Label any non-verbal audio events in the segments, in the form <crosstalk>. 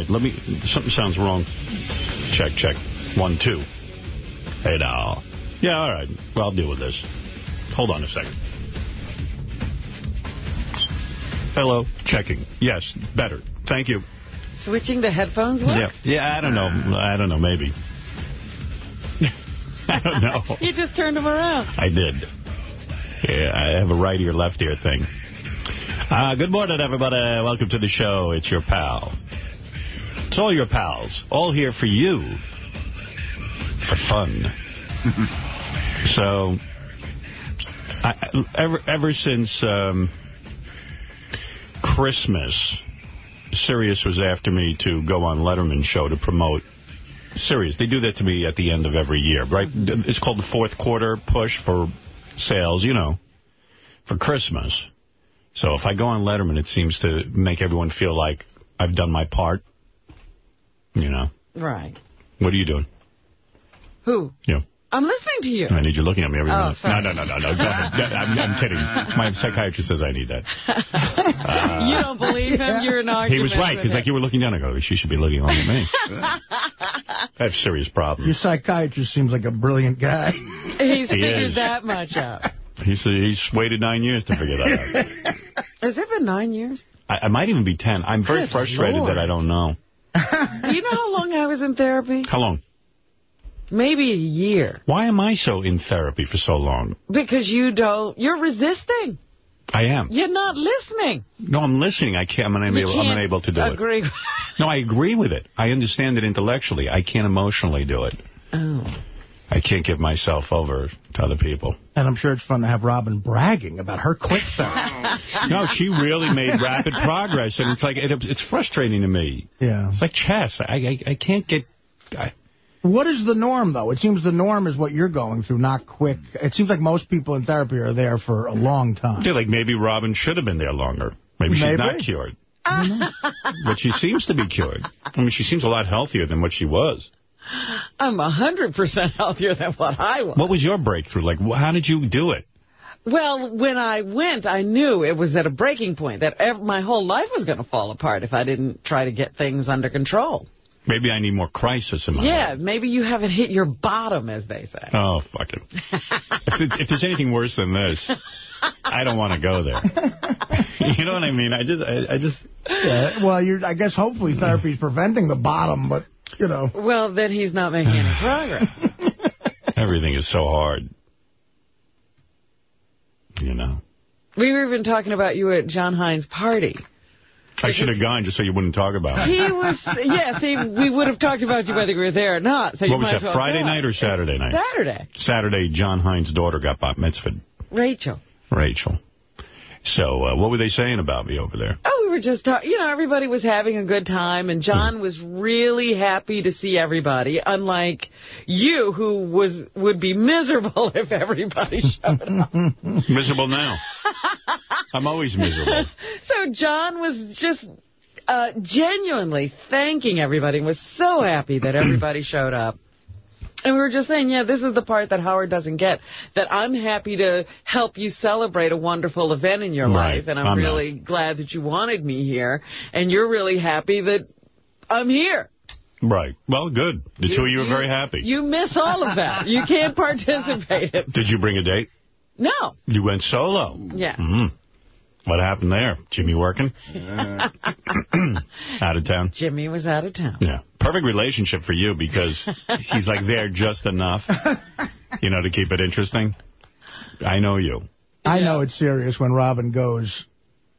right, let me, something sounds wrong. Check, check. One, two. Hey, now. Yeah, all right. Well, I'll deal with this. Hold on a second. Hello. Checking. Yes, better. Thank you. Switching the headphones works? Yeah, yeah. I don't know. I don't know. Maybe. <laughs> I don't know. <laughs> You just turned them around. I did. Yeah, I have a right ear, left ear thing. Uh, good morning, everybody. Welcome to the show. It's your pal. All your pals. All here for you. For fun. <laughs> so, I, ever ever since um, Christmas, Sirius was after me to go on Letterman show to promote Sirius. They do that to me at the end of every year, right? It's called the fourth quarter push for sales, you know, for Christmas. So if I go on Letterman, it seems to make everyone feel like I've done my part, you know. Right. What are you doing? Who? You. I'm listening to you. I need you looking at me every Oh, minute. No, sorry. no, no, no, no. Go ahead. <laughs> I'm, I'm kidding. My psychiatrist says I need that. <laughs> you don't believe him? You're an He was right, with because like you were looking down, I go, she should be looking along at me. <laughs> I have serious problems. Your psychiatrist seems like a brilliant guy. He's He figured is. that much out. He's, he's waited nine years to figure that out. Has it been nine years? I, I might even be ten. I'm very Good frustrated Lord. that I don't know. <laughs> Do you know how long I was in therapy? How long? Maybe a year. Why am I so in therapy for so long? Because you don't, you're resisting. I am. You're not listening. No, I'm listening. I can't. I'm unable, I'm unable to do it. agree. No, I agree with it. I understand it intellectually. I can't emotionally do it. Oh. I can't give myself over to other people. And I'm sure it's fun to have Robin bragging about her quick <laughs> therapy. No, she really made rapid progress, and it's like it, it's frustrating to me. Yeah. It's like chess. I I, I can't get. I, What is the norm, though? It seems the norm is what you're going through, not quick. It seems like most people in therapy are there for a long time. feel like maybe Robin should have been there longer. Maybe she's not cured. but she seems to be cured. I mean, she seems a lot healthier than what she was. I'm 100% healthier than what I was. What was your breakthrough? Like, how did you do it? Well, when I went, I knew it was at a breaking point, that ev my whole life was going to fall apart if I didn't try to get things under control. Maybe I need more crisis in my Yeah, life. maybe you haven't hit your bottom, as they say. Oh, fuck it. if, it- if there's anything worse than this, I don't want to go there. <laughs> you know what I mean? I just, I, I just, Yeah. Well, you're, I guess hopefully therapy's preventing the bottom, but, you know. Well, then he's not making any <sighs> progress. everything is so hard. You know. We were even talking about you at John Hein's party. I should have gone just so you wouldn't talk about it. He was, yeah, see, we would have talked about you whether you were there or not. So you What was that, well Friday go. night or Saturday night? Saturday. Saturday, John Hein's daughter got bat mitzvah, Rachel. Rachel. So uh, what were they saying about me over there? Oh, we were just talking, you know, everybody was having a good time, and John was really happy to see everybody, unlike you, who was would be miserable <laughs> if everybody showed up. <laughs> Miserable now. <laughs> I'm always miserable. so John was just uh, genuinely thanking everybody and was so happy that everybody showed up. And we were just saying, yeah, this is the part that Howard doesn't get, that I'm happy to help you celebrate a wonderful event in your Right. life, and I'm, I'm not. really glad that you wanted me here, and you're really happy that I'm here. Right. Well, good. The two of you are very happy. You miss all of that. You can't <laughs> participate. in- Did you bring a date? No. You went solo. Yeah. Mm. What happened there? Jimmy working? <clears throat> Out of town? Jimmy was out of town. Yeah. Perfect relationship for you because he's like there just enough, you know, to keep it interesting. I know you. I know it's serious when Robin goes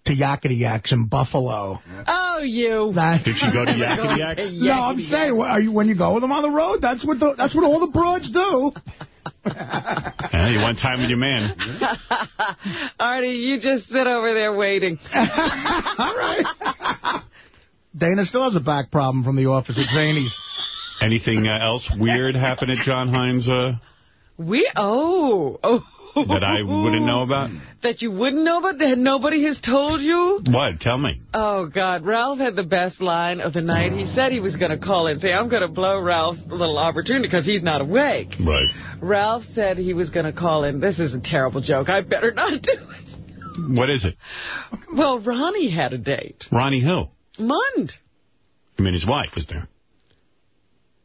to Yakety Yaks in Buffalo. Oh, you. That, Did she go to <laughs> Yakety Yak? no, I'm saying, are you, when you go with them on the road, that's what the, that's what all the broads do. Yeah, you want time with your man. <laughs> Artie, you just sit over there waiting. <laughs> all right. Dana still has a back problem from the office at Zany's. Anything uh, else weird happen at John Hein's uh, We, oh, oh. That I wouldn't know about? <laughs> That you wouldn't know about? That nobody has told you? What? Tell me. Oh, God. Ralph had the best line of the night. He said he was going to call in and say, I'm going to blow Ralph's little opportunity because he's not awake. Right. Ralph said he was going to call in. This is a terrible joke. I better not do it. What is it? Well, Ronnie had a date. Ronnie who? Mund. You mean his wife was there?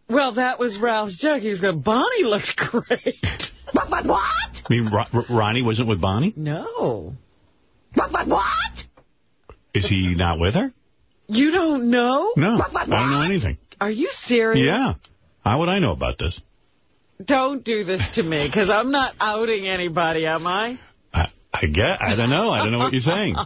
Well, that was Ralph's joke. He was going, Bonnie looks great. But, <laughs> but what? I mean, Ro Ronnie wasn't with Bonnie? No. But, but what? Is he not with her? You don't know? No, I don't know anything. Are you serious? Yeah. How would I know about this? Don't do this to me, because I'm not outing anybody, am I? I, I get. I don't know. I don't know what you're saying.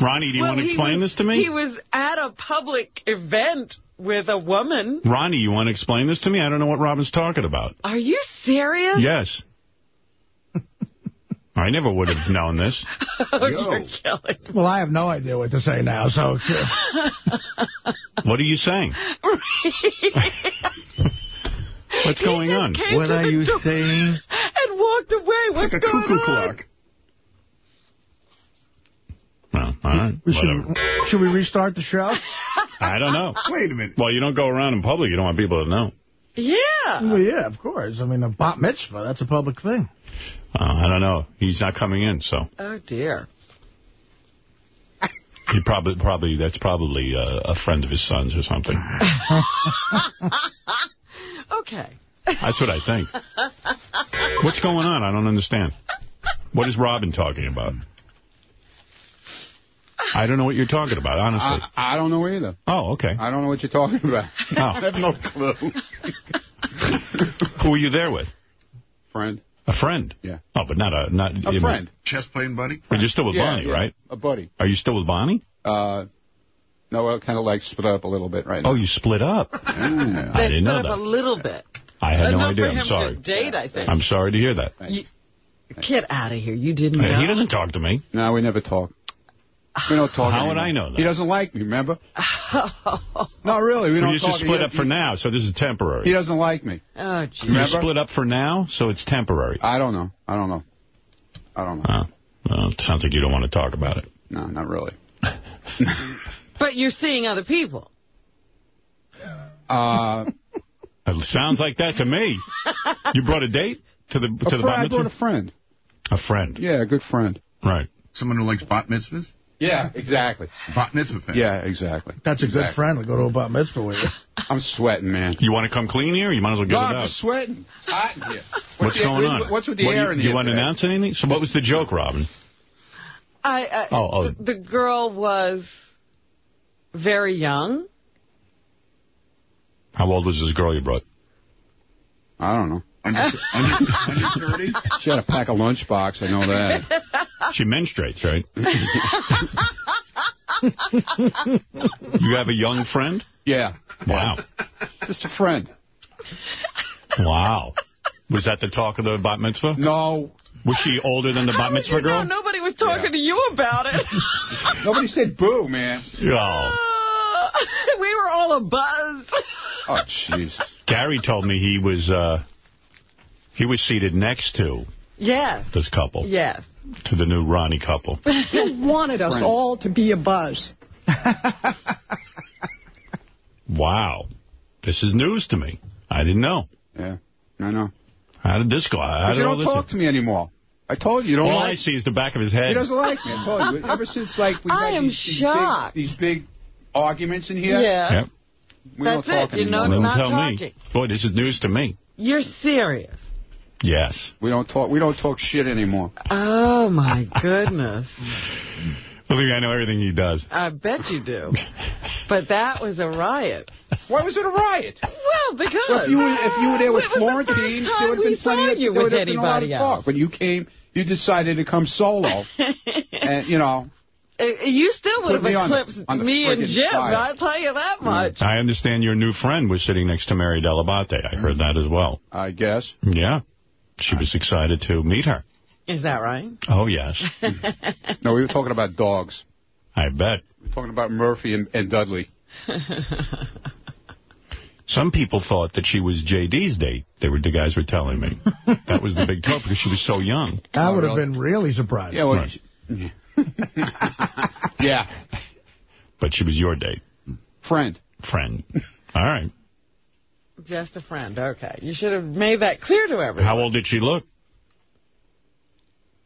Ronnie, do you well, want to explain was, this to me? He was at a public event with a woman. Ronnie, you want to explain this to me? I don't know what Robin's talking about. Are you serious? Yes. I never would have known this. <laughs> oh, you're killing me. Well, I have no idea what to say now, so... <laughs> what are you saying? <laughs> What's He going on? What are you saying? And walked away. What's like a going cuckoo on? clock. Well, all right. We should, should we restart the show? I don't know. Wait a minute. Well, you don't go around in public. You don't want people to know. Yeah. Well, yeah, of course. I mean, a bat mitzvah, that's a public thing. Uh, I don't know. He's not coming in, so Oh, dear. he probably probably that's probably uh, a friend of his son's or something. <laughs> Okay. That's what I think. What's going on? I don't understand. What is Robin talking about? I don't know what you're talking about, honestly. I, I don't know either. oh, okay. I don't know what you're talking about. Oh. <laughs> I have no clue. Who were you there with? Friend. A friend? Yeah. Oh, but not a... not. A friend. Chess playing buddy? But you're still with yeah, Bonnie, yeah, right? A buddy. Are you still with Bonnie? Uh, no, I kind of like split up a little bit right now. Oh, you split up. <laughs> They I didn't split know up that. a little bit. I had no idea. for I'm sorry. to date, I think. I'm sorry to hear that. You, get out of here. You didn't know. He doesn't talk to me. No, we never talk. We don't talk How would. I know that? He doesn't like me, remember? <laughs> no, really, we We don't used talk. to split up for now, so this is temporary. He doesn't like me. Oh, gee. You split up for now, so it's temporary. I don't know. I don't know. I don't know. Oh, well, it sounds like you don't want to talk about it. No, not really. <laughs> But you're seeing other people. Uh, It sounds like that to me. You brought a date to the a to the friend, bat I brought a friend. A friend, Yeah, a good friend. right? Someone who likes bat mitzvahs? Yeah, exactly. Bat mitzvah fan. Yeah, exactly. That's a good Exactly. friend to go to a bat mitzvah with you. <laughs> I'm sweating, man. You want to come clean here? You might as well get No, it I'm out. just sweating. It's hot in here. What's the- going on? What's with the What, air you, in you want to announce anything? So what was the joke, Robin? I, I Oh, oh. The, the girl was very young. How old was this girl you brought? I don't know. Under, under, under 30? She had a pack of lunchbox, I know that. <laughs> She menstruates, right? <laughs> you have a young friend? Yeah. Wow. Just a friend. Wow. Was that the talk of the bat mitzvah? No. Was she older than the bat mitzvah you know? girl? Nobody was talking Yeah. to you about it. <laughs> Nobody said boo, man. Oh. Uh, <laughs> we were all a buzz. Oh, jeez. Gary told me he was uh, he was seated next to Yes. this couple, Yes. to the new Ronnie couple. <laughs> He wanted us Friend. all to be a buzz. <laughs> Wow. This is news to me. I didn't know. Yeah, I know. How did this go? How did you don't this... talk to me anymore. I told you, you don't all I see is the back of his head. He doesn't like me. I told you. <laughs> Ever since, like, we I had am these, these shocked. Big, these big arguments in here, Yeah. Yep. we That's don't talk it. You know, anymore. Don't not tell talking. me. Boy, this is news to me. You're serious. Yes. We don't talk. We don't talk shit anymore. Oh, my goodness. <laughs> I think I know everything he does. I bet you do. But that was a riot. Why was it a riot? Well, because... Well, if you were, if you were there with It was the there would have been we plenty of you there with would have been a lot of anybody talk. else. When you came, you decided to come solo, <laughs> and you know. Uh, You still would have me on the- eclipsed on the me and Jim, fire. I'll tell you that much. I understand your new friend was sitting next to Mary Dell'Abate. I heard that as well. I guess. Yeah. She was excited to meet her. Is that right? Oh, yes. <laughs> No, we were talking about dogs. I bet. We were talking about Murphy and, and Dudley. Some people thought that she was JD's date. They were the guys were telling me. That was the big talk because she was so young. <laughs> I would have been really surprised. Yeah, well, Right. <laughs> yeah, But she was your date. friend. Friend. All right. Just a friend. Okay. You should have made that clear to everyone. How old did she look?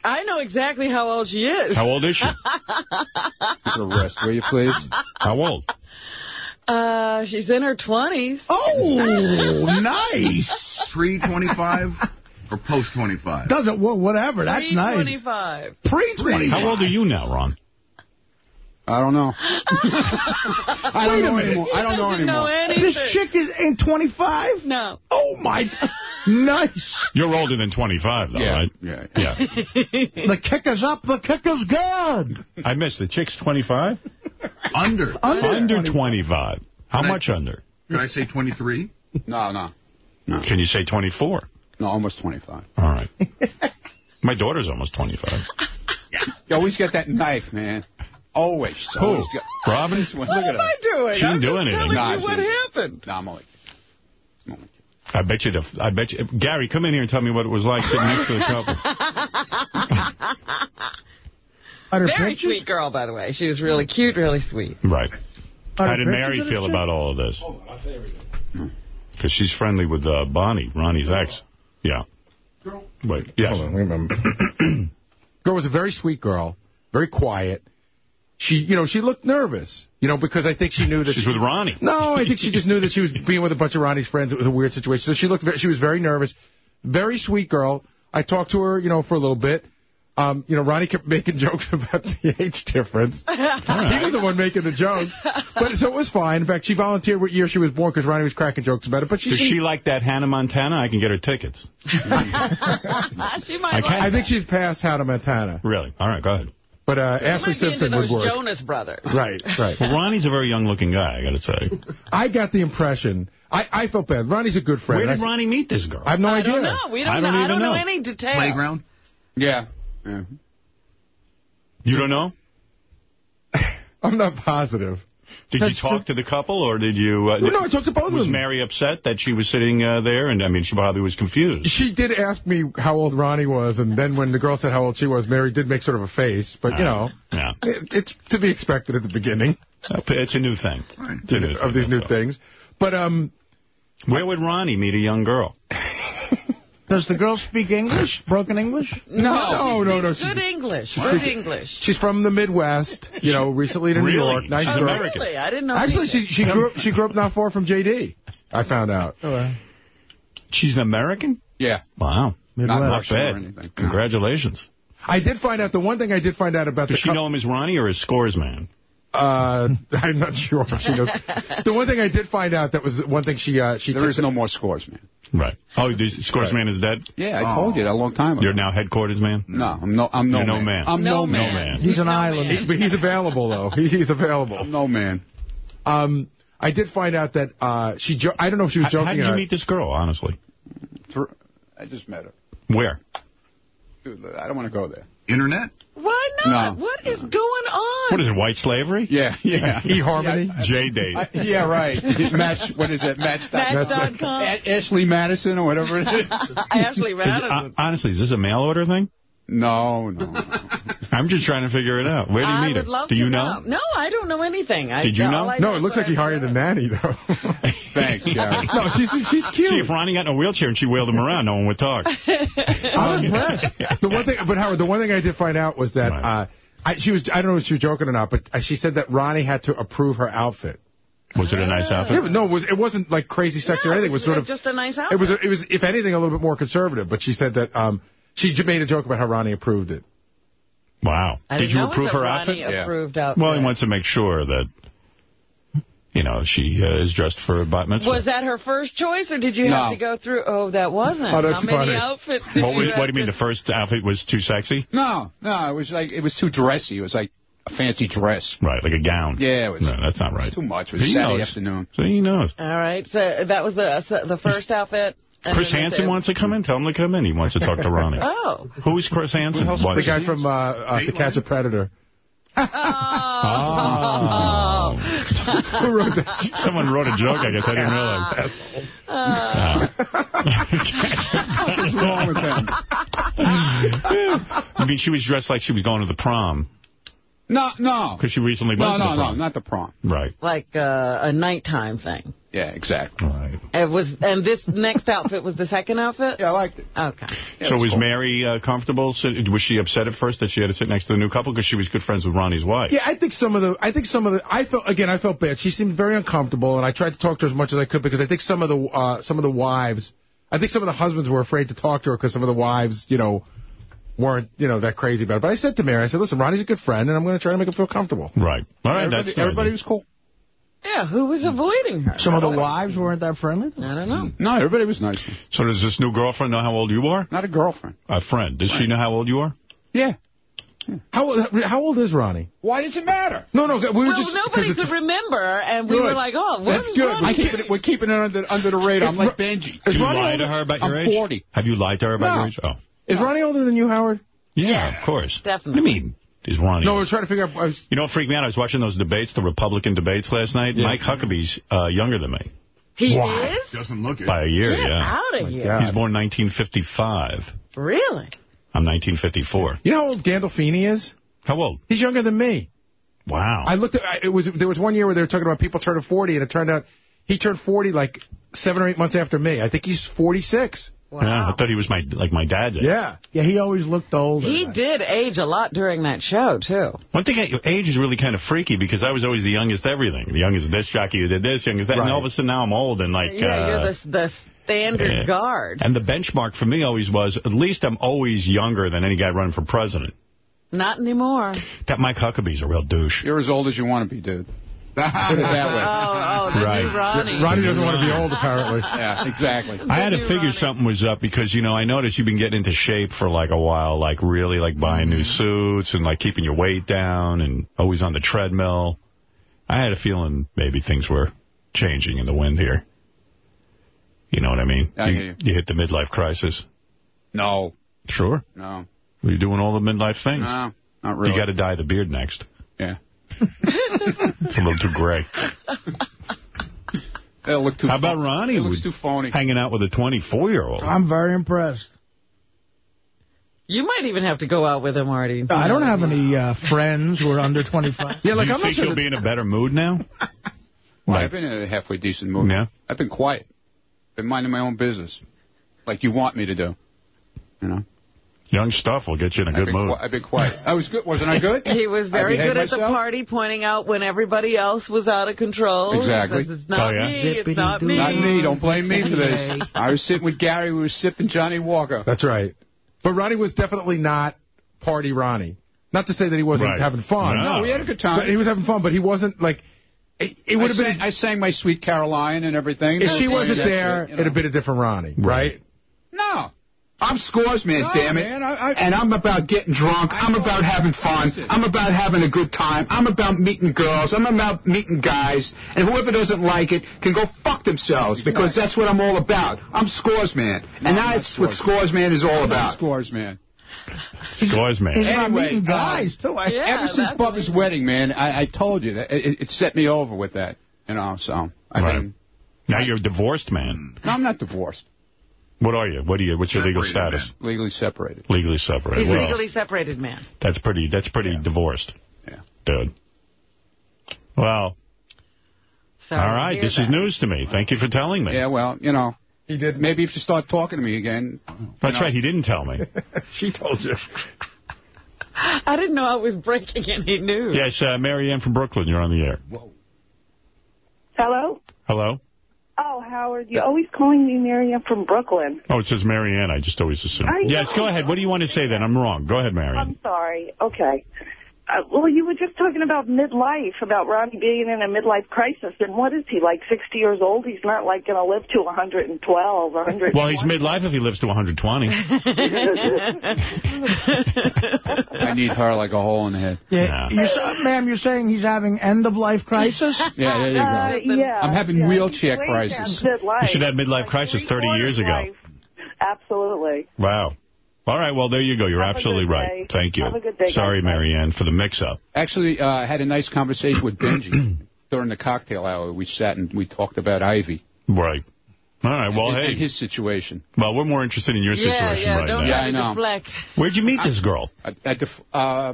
I know exactly how old she is. How old is she? <laughs> Put a rest, will you please? How old? Uh, she's in her 20s. Oh, <laughs> nice. Pre-25 or post-25? Doesn't, well, whatever. That's nice. Pre-25. Pre-25. How old are you now, Ron? I don't know. <laughs> I don't know minute. anymore. I don't know Doesn't know anymore. anything. This chick is in 25? No. Oh, my. <laughs> nice. You're older than 25, though, Yeah, right? yeah. Yeah. The kicker's up. The kicker's good. I missed. The chick's 25? <laughs> Under. Under, Under 25. How Can I- much under? Can I say 23? No, no. No. Can you say 24? No, almost 25. All right. My daughter's almost 25. You always get that knife, man. Always. Who? Always get... Robin? <laughs> Look What at am her. I doing? She didn't do anything. telling Nah, you what happened. No, I'm only... I'm only. I bet you the, I bet you, Gary, come in here and tell me what it was like sitting next to the couple. <laughs> Are there Very pictures? sweet girl, by the way. She was really cute, really sweet. Right. Are How there did pictures Mary feel about all of this? Because she's friendly with uh, Bonnie, Ronnie's ex. Yeah. Wait, yes. Hold on, wait a minute. girl was a very sweet girl, very quiet. She, you know, she looked nervous, you know, because I think she knew that She's she, with Ronnie. No, I think she just knew that she was being with a bunch of Ronnie's friends. It was a weird situation. So she looked, very, she was very nervous. Very sweet girl. I talked to her, you know, for a little bit. Um, you know, Ronnie kept making <laughs> jokes about the age difference. <laughs> He was the one making the jokes. But so it was fine. In fact, she volunteered what year she was born because Ronnie was cracking jokes about it. But she, Does she like that Hannah Montana? I can get her tickets. <laughs> she might I like I think she's past Hannah Montana. Really? All right, go ahead. But uh, Ashley might be into Simpson would work. Jonas brothers. <laughs> Right, right. Well, Ronnie's a very young-looking guy, I got to say. I got the impression. I, I felt bad. Ronnie's a good friend. Where did s- Ronnie meet this girl? I have no I idea. don't know. We don't, I don't know. I don't know. know. any detail. Playground? Yeah. yeah. You don't know? <laughs> I'm not positive. Did That's you talk to the couple, or did you... Uh, no, I talked to both of them. Was. Mary upset that she was sitting uh, there? And, I mean, she probably was confused. She did ask me how old Ronnie was, and then when the girl said how old she was, Mary did make sort of a face. But, you know, Yeah. it, it's to be expected at the beginning It's a new thing. A new of these new so. things. But, um, Where would Ronnie meet a young girl? Does the girl speak English? Broken English? no, no, no, no. She's Good She's, English. Good English. she's from the Midwest, you know, recently to New York. Nice She's girl. American. Really? I didn't know. Actually, she, she, grew up, she grew up not far from J.D., I found out. Oh, she's an American? Yeah. Wow. Midwest. Not Not Russian bad. Congratulations. I did find out, the one thing I did find out about Does the she know him as Ronnie or as Scores Man? Uh, <laughs> I'm not sure if she knows. the one thing I did find out that was one thing she uh, she There took is the- no more scores, man. Right. Oh, the Scores Man is dead? Yeah, I told you that a long time ago. You're now headquarters man? No, I'm no, I'm no You're no man. man. I'm No no, man. man. No man. He's an No island. man. But he's available though. He, he's available. I'm no man. Um, I did find out that uh, she. Jo- I don't know if she was joking. how did you meet this girl, honestly? I just met her. Where? Dude, I don't want to go there. Internet? Why not? No. What is going on? What is it, white slavery? Yeah, yeah. <laughs> eHarmony. JDate. Yeah, right. Match, what is it? Match. Match.com. A- Ashley Madison or whatever it is. <laughs> Ashley Is- Madison. uh, honestly, is this a mail order thing? No, no, no. <laughs> I'm just trying to figure it out. Where do you I meet would her? Do you know? No, I don't know anything. I, Did you know? I No, it looks like he I hired a nanny though. <laughs> Thanks, Gary. <laughs> no, she's she's cute. See, if Ronnie got in a wheelchair and she wheeled him around, no one would talk. I'm impressed. The one thing, but Howard, the one thing I did find out was that Right. uh, I, she was. I don't know if she was joking or not, but uh, she said that Ronnie had to approve her outfit. Was it a nice Yeah, outfit? but no, it was it wasn't like crazy sexy No, or anything. It was sort of just a nice outfit. It outfit. was it was if anything a little bit more conservative. But she said that um she made a joke about how Ronnie approved it. Wow. I Did you approve her a outfit? Ronnie approved outfit. Well, he wants to make sure that, you know, she uh, is dressed for a bat mitzvah. Was that her first choice, or did you No. have to go through? Oh, that wasn't. Oh, that's How many funny. outfits did What, you was, what do you mean, the first outfit was too sexy? No, no, it was like, it was too dressy. It was like a fancy dress. Right, like a gown. Yeah, it was No, that's not right. too much. It was He Saturday knows. afternoon. So he knows. All right, so that was the so the first outfit. And Chris Hansen wants to come in. Tell him to come in. He wants to talk to Ronnie. <laughs> Oh. Who is Chris Hansen? Who? The guy from uh, uh, To Catch a Predator. Oh. <laughs> Who wrote that? <laughs> Someone wrote a joke, I guess. I didn't realize. What's wrong with him? I mean, she was dressed like she was going to the prom No, no. because she recently went No, to the no, no, prom. not the prom. Right. like uh, a nighttime thing. Yeah, exactly. Right. It was, and this next outfit was the second outfit? Yeah, I liked it. Okay. Yeah, so it was cool. Mary uh, comfortable? Sit- Was she upset at first that she had to sit next to the new couple because she was good friends with Ronnie's wife? Yeah, I think some of the, I think some of the, I felt, again, I felt bad. She seemed very uncomfortable, and I tried to talk to her as much as I could because I think some of the, uh, some of the wives, I think some of the husbands were afraid to talk to her because some of the wives, you know, weren't, you know, that crazy about it. But I said to Mary, I said, listen, Ronnie's a good friend, and I'm going to try to make him feel comfortable. Right. All right, everybody, that's everybody was cool. Yeah, who was avoiding her? Some of the wives weren't that friendly? I don't know. No, everybody was nice. So does this new girlfriend know how old you are? Not a girlfriend. A friend. Does she know how old you are? Yeah. How, old- how old is Ronnie? Why does it matter? No, no, we were Well, just... 'cause nobody could remember, and we Good. were like, oh, what That's good. We're keeping, it, we're keeping it under, under the radar. I'm like Benji. Do you Ronnie lie to her about your I'm age? 40. Have you lied to her about No. your age? Oh. Is Ronnie older than you, Howard? Yeah, Yeah, of course. definitely. What do you mean? Is Ronnie? No, we we're trying to figure out... I was, You know what freaked me out? I was watching those debates, the Republican debates last night. Mike Huckabee's uh, younger than me He Why? is? Doesn't look it. by a year, Get yeah. out of here. God. He's born 1955. Really? I'm 1954. you know how old Gandolfini is? How old? He's younger than me. Wow. I looked at it was there was one year where they were talking about people turning 40, and it turned out he turned 40 like seven or eight months after me. I think he's 46. Wow. Yeah, I thought he was my like my dad's age. Yeah. Yeah, he always looked older. He did age a lot during that show, too. One thing, I- age is really kind of freaky because I was always the youngest everything. The youngest disc jockey who did this, youngest that. And all of a sudden now I'm old and like... Yeah, uh, you're the, the standard yeah. guard. And the benchmark for me always was, at least I'm always younger than any guy running for president. Not anymore. That Mike Huckabee's a real douche. You're as old as you want to be, dude. Put it that way. <laughs> Oh, oh, Right. Ronnie. Ronnie doesn't want to be old, apparently. <laughs> Yeah, exactly. I had to figure Ronnie. something was up because, you know, I noticed you've been getting into shape for like a while, like really like buying new mm-hmm. suits and like keeping your weight down and always on the treadmill. I had a feeling maybe things were changing in the wind here. You know what I mean? I hear you. you hit the midlife crisis. No, Sure. no, You're doing all the midlife things. no, not really. You got to dye the beard next. Yeah. <laughs> It's a little too gray. It'll look too How about. Ronnie? It looks too phony. Hanging out with a 24-year-old. I'm very impressed. You might even have to go out with him, Artie. I don't have any uh, friends who are under 25. Yeah, like Do you I'm not think sure you'll be in a better mood now? Well, I've been in a halfway decent mood. Yeah. I've been quiet. Been minding my own business. Like you want me to do. You know? Young stuff will get you in a I've good been, mood. I've been quiet. I was good. Wasn't I good? <laughs> He was very good at the party, pointing out when everybody else was out of control. Exactly. says, it's not Oh, yeah? me, it's not me. Not me. Don't blame me for this. I was sitting with Gary. We were sipping Johnnie Walker. That's right. But Ronnie was definitely not party Ronnie. Not to say that he wasn't Right. having fun. No. No, we had a good But time. he was having fun, but he wasn't like... It, it would have been... I sang my Sweet Caroline and everything. If she wasn't there, you know. it'd have been a different Ronnie, right? No. I'm scores man, No, damn it. man, I- I- and I'm about getting drunk. I I'm about having fun. Listen. I'm about having a good time. I'm about meeting girls. I'm about meeting guys. And whoever doesn't like it can go fuck themselves because that's what I'm all about. I'm scores man. No, and I'm not that's what scores scores man is all about. Scores, man. Scores, man. He's not Anyway, meeting uh, guys, too. I, Yeah, Ever since that's Bubba's wedding, man, I, I told you that it, it set me over with that. You know, so I Right. mean, Now you're a divorced man. no, I'm not divorced. What are you? What are you? What's your legal Separated status? Legally separated. Legally separated. He's well, legally separated man. that's pretty. That's pretty divorced. Yeah. Dude. Well, Sorry all to right. hear This that. is news to me. Thank you for telling me. Yeah, well, you know, He did. maybe if you start talking to me again. That's know. right. He didn't tell me. <laughs> she told you. I didn't know I was breaking any news. yes, uh, Mary Ann from Brooklyn. You're on the air. Hello? Hello? Oh, Howard, you're always calling me Miriam from Brooklyn. Oh, it says Mary Ann. I just always assume. Yes, go ahead. What do you want to say then? I'm wrong. Go ahead, Mary Ann. I'm sorry. Okay. Uh, well, you were just talking about midlife, about Ronnie being in a midlife crisis. And what is he, like 60 years old? He's not, like, going to live to 112 or 100. Well, he's midlife if he lives to 120. <laughs> I need her like a hole in the head. yeah, Yeah. you sa- ma'am, you're saying he's having end-of-life crisis? <laughs> Yeah, there you Uh, yeah. I'm having yeah. wheelchair crisis. past You should have midlife Like crisis 30 years ago. life. Absolutely. Wow. All right, well, there you go. You're Have absolutely right. Thank you. Have a good day, Sorry, guys. Mary for the mix-up. Actually, uh, I had a nice conversation with Benji <clears throat> during the cocktail hour. We sat and we talked about Ivy Right. All right, well, and, hey. and his situation. Well, we're more interested in your Yeah, situation yeah, right don't now. Yeah, try I to know. deflect. Where'd you meet this girl? I, I def- uh,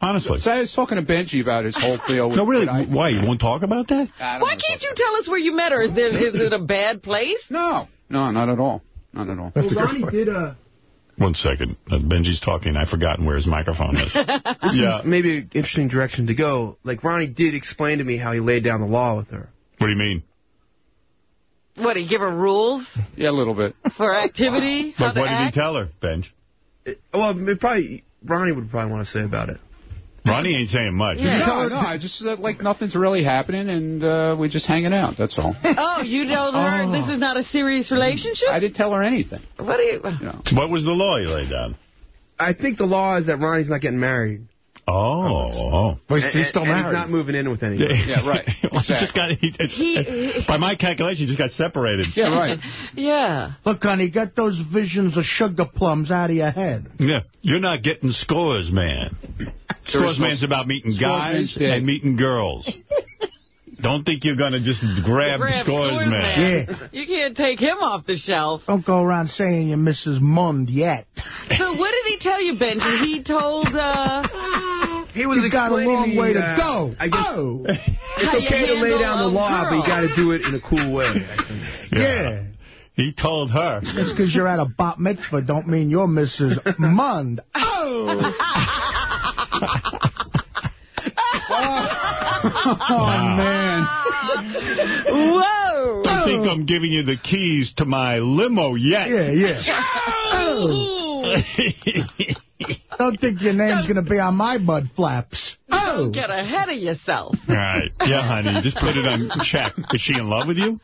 Honestly. So I was talking to Benji about his whole deal. With, No, really. I- Why? You won't talk about that? Why can't talk you tell us where you met her? Is, there, is it a bad place? No, no, not at all. Not at all. That's Well, a Ronnie did a... One second. Uh, Benji's talking. I've forgotten where his microphone <laughs> is. yeah. Maybe an interesting direction to go. Like, Ronnie did explain to me how he laid down the law with her. What do you mean? What, did he give her rules Yeah, a little bit. for activity? How But to what did he act? tell her, Benj? It, well, it probably Ronnie would probably want to say about it. Ronnie ain't saying much. Yeah. No, <laughs> no, I just uh, like nothing's really happening, and uh, we're just hanging out. That's all. <laughs> Oh, you told her this is not a serious relationship? I didn't tell her anything. What do you... You know. What was the law you laid down? I think the law is that Ronnie's not getting married. Oh. oh. Well, he's, And- he's still and married. He's not moving in with <laughs> anybody. Yeah, right. Well, <laughs> he just got, he, He- by my calculation, he just got separated. Yeah, right. <laughs> Yeah. Look, honey, get those visions of sugar plums out of your head. Yeah. You're not getting scores, man. Scores no- man's about meeting guys and meeting girls. Don't think you're going to just grab, Grab scores, Scores man. Yeah. You can't take him off the shelf. Don't go around saying you're Mrs. Mund yet. So what did he tell you, Benji? He told, uh... He was You got a explaining long way to uh, go. I guess Oh. it's okay to lay down the a law, but you got to do it in a cool way. I think. Yeah. He told her. Just because you're at a bat mitzvah don't mean you're Mrs. <laughs> Mund. Oh. <laughs> <laughs> Oh, man. Whoa! I think I'm giving you the keys to my limo yet. Yeah, yeah. Oh. <laughs> Don't think your name's going to be on my mud flaps. Oh. Don't get ahead of yourself. All right. Yeah, honey, just put it on check. Is she in love with you,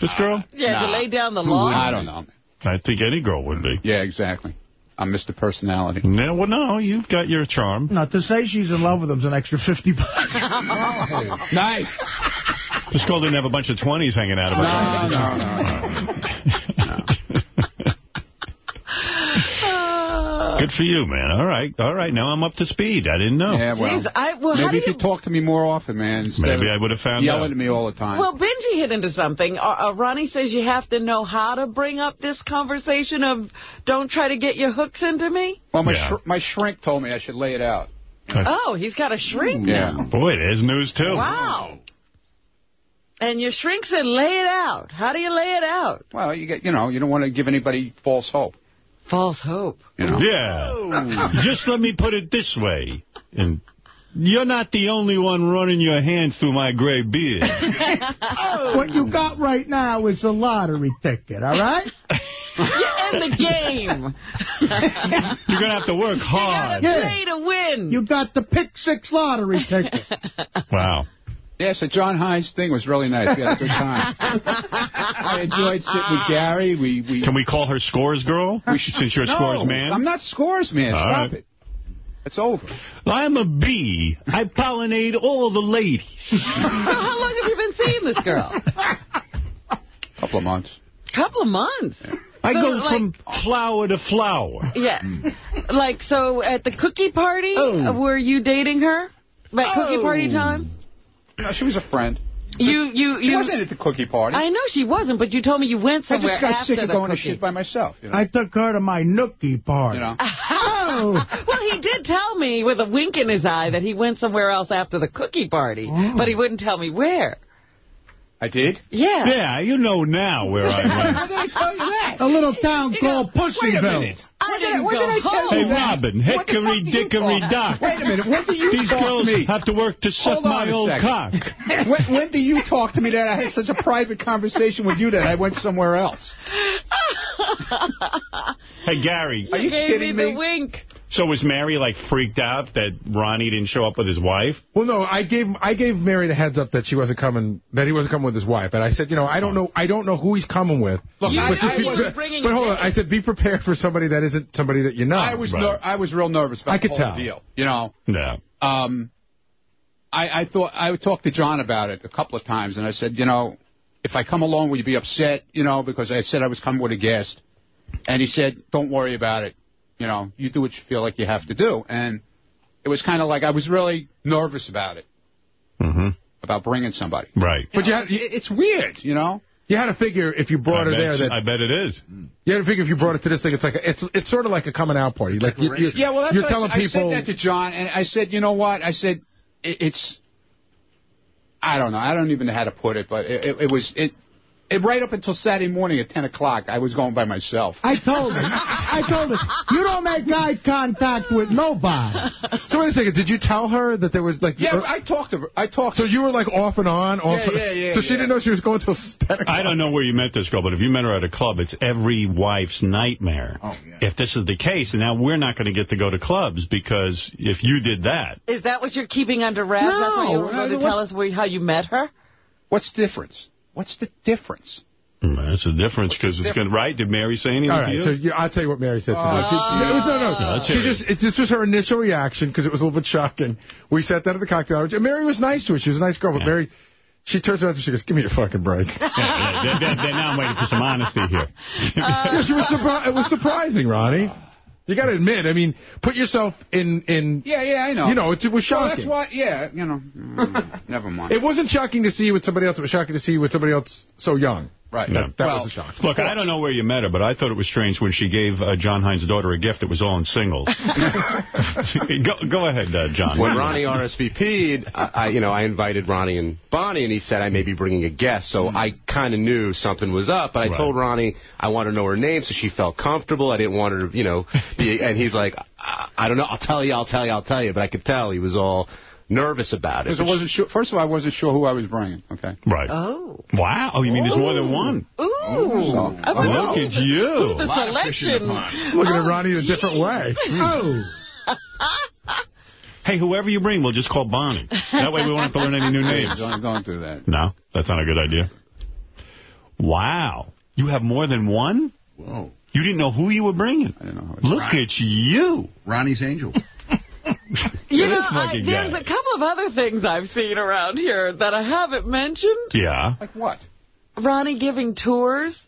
this girl? Yeah, to lay down the law. I don't know. I think any girl would be. Yeah, exactly. I'm Mr. Personality. No, well, no, you've got your charm. Not to say she's in love with him's an extra 50 bucks. <laughs> Nice. This girl didn't have a bunch of 20s hanging out of her. No, no, no. <laughs> <laughs> Good for you, man. All right. All right. Now I'm up to speed. I didn't know. Yeah, well. Jeez, I, well, Maybe do if you... you talk to me more often, man. Maybe I would have found Yelling out. at me all the time. Well, Benji hit into something. Uh, uh, Ronnie says you have to know how to bring up this conversation of don't try to get your hooks into me. Well, my, Yeah. sh my shrink told me I should lay it out. Oh, he's got a shrink Yeah. now. Boy, there's news, too. Wow. And your shrink said lay it out. How do you lay it out? Well, you get, you know, you don't want to give anybody false hope. False hope. You know. Yeah. Oh. Just let me put it this way. And you're not the only one running your hands through my gray beard. <laughs> what you got right now is a lottery ticket, all right? <laughs> You're in the game. <laughs> You're going to have to work hard. You hard. gotta play to win. You got the pick six lottery ticket. Wow. Yeah, so John Hein's thing was really nice. We had a good time. I enjoyed sitting with Gary. We, we Can we call her Scores Girl? We should, Since you're a <laughs> no, Scores man? I'm not scores man. All Stop right. it. It's over. I'm a bee. I pollinate all the ladies. <laughs> How long have you been seeing this girl? A <laughs> couple of months. Couple of months. I So, go like- from flower to flower. Yeah. Mm. Like, so at the cookie party, Oh. were you dating her? At cookie Oh. party time? No, she was a friend. You, you, She you. wasn't at the cookie party. I know she wasn't, but you told me you went somewhere I just got sick of the going to shit by myself. You know. I took her to my nookie party. you know. Oh. <laughs> well, he did tell me with a wink in his eye that he went somewhere else after the cookie party, oh. but he wouldn't tell me where. I did. Yeah. Yeah, you know now where I How went. <laughs> did I tell you that? A little town called Wait a Pussyville. minute. I When did I- didn't when go did I. Hey, that? Robin, What the hickory fuck dickory dock. Wait a minute. When do you These talk girls to me? have to work to suck my a old second. cock. <laughs> when, when do you talk to me that I had such a private conversation with you that I went somewhere else? <laughs> Hey, Gary, Are you Gave kidding me me? the wink. So was Mary, like, freaked out that Ronnie didn't show up with his wife? Well, no, I gave I gave Mary the heads up that she wasn't coming, that he wasn't coming with his wife, and I said, you know, I don't know, I don't know who he's coming with. Look, You I, know I he was, was bringing but hold on. I said be prepared for somebody that isn't somebody that you know. I was Right. ner- I was real nervous about I the could whole tell. deal. You know, No. um, I, I thought I talked to John about it a couple of times, and I said, you know, if I come along, will you be upset? You know, because I said I was coming with a guest, and he said, don't worry about it. You know, you do what you feel like you have to do, and it was kind of like I was really nervous about it, Mm-hmm. about bringing somebody. Right. But you have, it- it's weird, you know. You had to figure if you brought I her there that I bet it is. you had to figure if you brought it to this thing, it's like a, it's it's sort of like a coming out party. Like you, you, Yeah, well, that's you're what I telling said- people. I said that to John, and I said, you know what? I said, it, it's, I don't know. I don't even know how to put it, but it, it, it was, it, it, Eh, right up until Saturday morning at 10 o'clock, I was going by myself. I told him. I told him, you don't make eye contact with nobody. so wait a second. Did you tell her that there was like? Yeah, or- I talked to her. I talked so you were like off and on, off. Yeah, yeah, yeah, So she didn't know she was going till 10 o'clock? I don't know where you met this girl, but if you met her at a club, it's every wife's nightmare. Oh, yeah. If this is the case, and now we're not going to get to go to clubs because if you did that, Is that what you're keeping under wraps? That's why you were No, going to tell us where, how you met her? What's the difference? What's the difference? Mm, that's the difference because it's good, right? Did Mary say anything All to you? so I'll tell you what Mary said to me. Oh, She- it was, no, no, No, she hear just it. it, this was her initial reaction because it was a little bit shocking. We sat down at the cocktail hour. and Mary was nice to us. She was a nice girl, but Yeah. Mary, she turns around and she goes, "Give me a fucking break." <laughs> yeah, yeah, they- they- they- now I'm waiting for some honesty here. <laughs> yeah, she was surpri- It was surprising, Ronnie. You got to admit. I mean, put yourself in in. Yeah, yeah, I know. You know, it, it was Well, shocking. that's why, yeah, you know, mm, <laughs> never mind. It wasn't shocking to see you with somebody else. It was shocking to see you with somebody else so young. Right. No. That, that Well, was a shock. Look, I don't know where you met her, but I thought it was strange when she gave uh, John Hein's daughter a gift that was all in singles. <laughs> go, go ahead, uh, John. When Ronnie RSVP'd, I, I, you know, I invited Ronnie and Bonnie, and he said I may be bringing a guest, so I kind of knew something was up. But I Right. told Ronnie I want to know her name, so she felt comfortable. I didn't want her to, you know, be. And he's like, I, I don't know. I'll tell you. I'll tell you. I'll tell you. But I could tell he was all nervous about it. Because I wasn't sure. First of all, I wasn't sure who I was bringing. Okay. Right. Oh. Wow. Oh, you mean there's more than one? Ooh. So- I don't know. Look at you. The selection. Looking at Ronnie in a different way. Oh. <laughs> Hey, whoever you bring, we'll just call Bonnie. That way we won't have to learn any new names. <laughs> Don't, don't do that. No, that's not a good idea. Wow. You have more than one? Whoa. You didn't know who you were bringing? I don't know. Look at you. Ronnie's Angel. <laughs> You This know, I, there's guy. a couple of other things I've seen around here that I haven't mentioned. Yeah. Like what? Ronnie giving tours.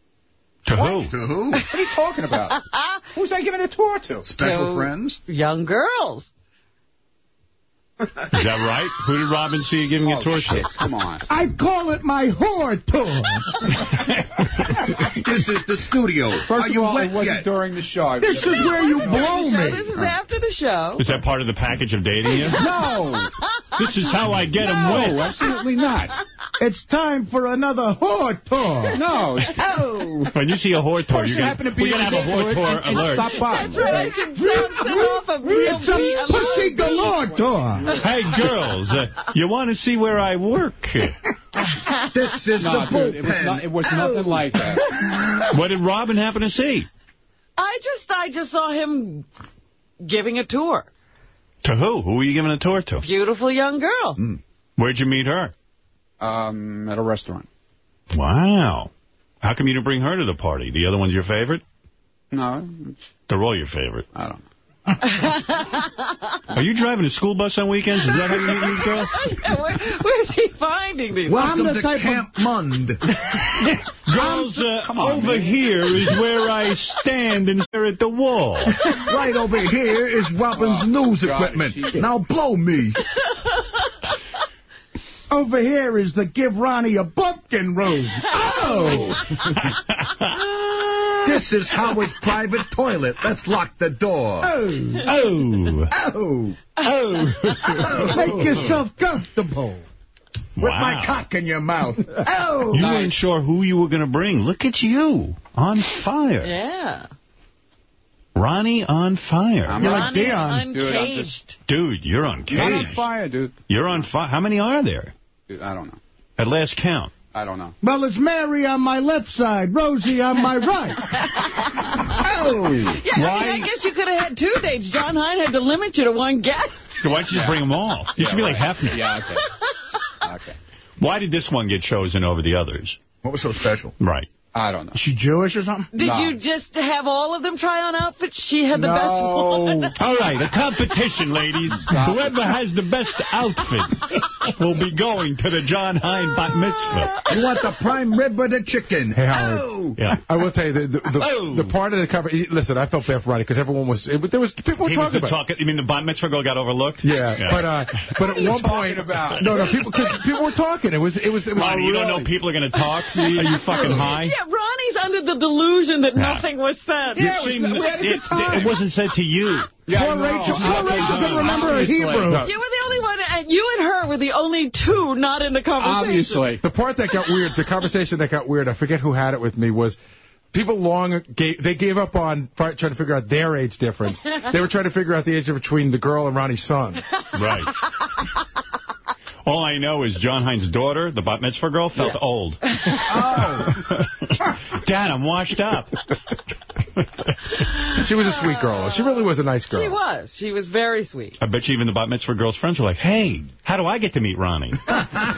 To who? To who? What are you talking about? <laughs> Who's I giving a tour to? Special To friends? Young girls. Is that right? Who did Robin see you giving a Oh, tour shit. to? Come on. I call it my whore tour. <laughs> This is the studio. First Are of all, it wasn't yet? during the show. This is where you blow me. This is after the show. Is that part of the package of dating you? No. This is how I get him No, wet. absolutely not. It's time for another whore tour. No. Oh. When you see a whore tour, you're happened to gonna, be we're going to in have a the whore tour and, and alert. stop by. That's right. I should sound off a real It's a pussy galore tour. Hey, girls, uh, you want to see where I work? This is No, the dude, it was, bullpen. not, it was nothing like that. What did Robin happen to see? I just, I just saw him giving a tour. To who? Who were you giving a tour to? Beautiful young girl. Where'd you meet her? Um, at a restaurant. Wow. How come you didn't bring her to the party? The other one's your favorite? No, They're all your favorite. I don't know. <laughs> Are you driving a school bus on weekends? Is that how you meet these girls? Where, where's he finding these? Welcome I'm the to type of- Camp Mund. <laughs> Girls, uh, on, over man. here is where I stand and stare at the wall. <laughs> right over here is Robin's Oh, news God, equipment. Jesus. Now blow me. Over here is the give Ronnie a bumpkin rose. Oh! This is Howard's private toilet. Let's lock the door. Oh! Oh. Oh. Oh. oh. Make yourself comfortable. Wow. With my cock in your mouth. Oh! You weren't sure who you were going to bring. Look at you. On fire. Yeah. Ronnie on fire. I'm You're like Ronnie Dion. Dude, I'm just- Dude, you're on not on fire, dude. You're on fire. How many are there? Dude, I don't know. At last count. I don't know. Well, it's Mary on my left side, Rosie on my <laughs> right. Oh. Yeah, I, mean, I guess you could have had two dates. John Hein had to limit you to one guest. Why don't you just bring them all? You should be like Hefner. Yeah, okay. <laughs> Okay. Why did this one get chosen over the others? What was so special? Right. I don't know. Is she Jewish or something? Did No. you just have all of them try on outfits? She had the best one. <laughs> All right, a competition, ladies. Whoever has the best outfit will be going to the John Hein bat mitzvah. You want the prime rib or the chicken? Hey, Howard. Oh. Yeah. I will tell you, the the, the, the part of the cover, listen, I felt bad for Ronnie because everyone was, it, there was, people were He talking the about talk. You mean the bat mitzvah girl got overlooked? Yeah, but uh, but at one point, about? no, no, people, cause people were talking. It was, it was, it was. Ronnie, you don't know people are going to talk? Are you fucking <laughs> high? Yeah, Ronnie's under the delusion that Yeah. nothing was said. Yeah, it was- seem- we had a good it, time. it wasn't said to you. Yeah, Poor know. Rachel, poor Rachel couldn't no, remember her obviously. Hebrew. Uh, you were the only one, and you and her were the only two not in the conversation. Obviously. The part that got weird, the conversation that got weird, I forget who had it with me, was people long gave, they gave up on trying to figure out their age difference. They were trying to figure out the age difference between the girl and Ronnie's son. Right. <laughs> All I know is John Hein's daughter, the bat mitzvah girl, felt old. <laughs> Oh. <laughs> Dad, I'm washed up. <laughs> She was a sweet girl. She really was a nice girl. She was. She was very sweet. I bet you even the bat mitzvah girl's friends were like, hey, how do I get to meet Ronnie? <laughs>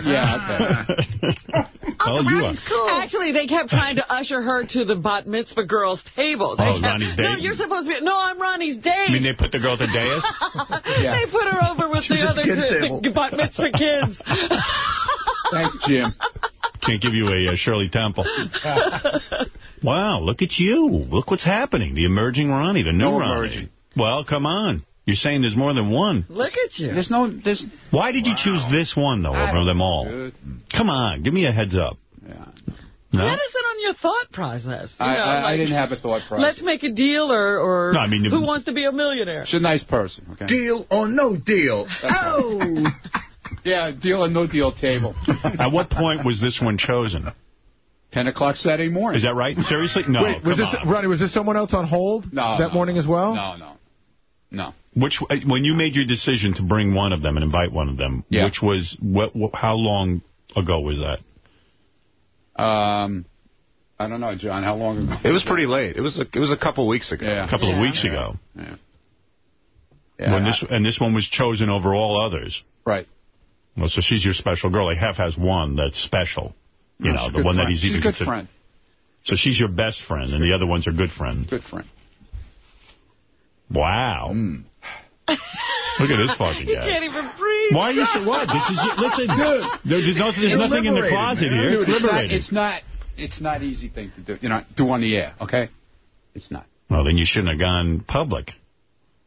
Yeah, okay. well, <laughs> you are. Actually, they kept trying to usher her to the bat mitzvah girl's table. They Oh, kept, Ronnie's No, you're supposed to be. No, I'm Ronnie's date. I mean, they put the girl at the dais? <laughs> Yeah. They put her over with She the other the kids' the, the bat mitzvah kids. Thanks, Jim. Can't give you a uh, Shirley Temple. Wow, look at you. Look what's happening. The emerging Ronnie, the new No Ronnie. emerging. Well, come on. You're saying there's more than one. Look at you. There's no, there's, Why did you choose this one, though, over them all? Dude. Come on, give me a heads up. Yeah. No? Let us in on your thought process. You I, know, I, I didn't have a thought process. Let's make a deal, or, or No, I mean, who wants to be a millionaire? She's a nice person, okay? Deal or no deal? Oh! <laughs> Yeah, deal or no deal table. At what point was this one chosen? 10 o'clock Saturday morning. Is that right? Seriously? No, Wait, was this on. Ronnie? Was this someone else on hold No, that no, morning as well? No, no. No. Which uh, when you made your decision to bring one of them and invite one of them, Yeah. which was what, what? How long ago was that? Um, I don't know, John. How long ago? It was pretty late. It was a, it was a couple weeks ago. Yeah. A couple of weeks Yeah. ago. Yeah. Yeah, When this and this one was chosen over all others. right. Well, so she's your special girl. Like Hef has one that's special. You No, know, the good one that he's She's even a good considered. friend. So she's your best friend, and the other one's are good friends. Good friend. Wow. Mm. <laughs> Look at this fucking You guy. can't even breathe. Why are you so what? This is listen. There- There's, no, there's nothing in the closet man. here. Dude, it's it's not, liberating. it's not, it's not easy thing to do. You know, do on the air, okay? It's not. Well, then you shouldn't have gone public.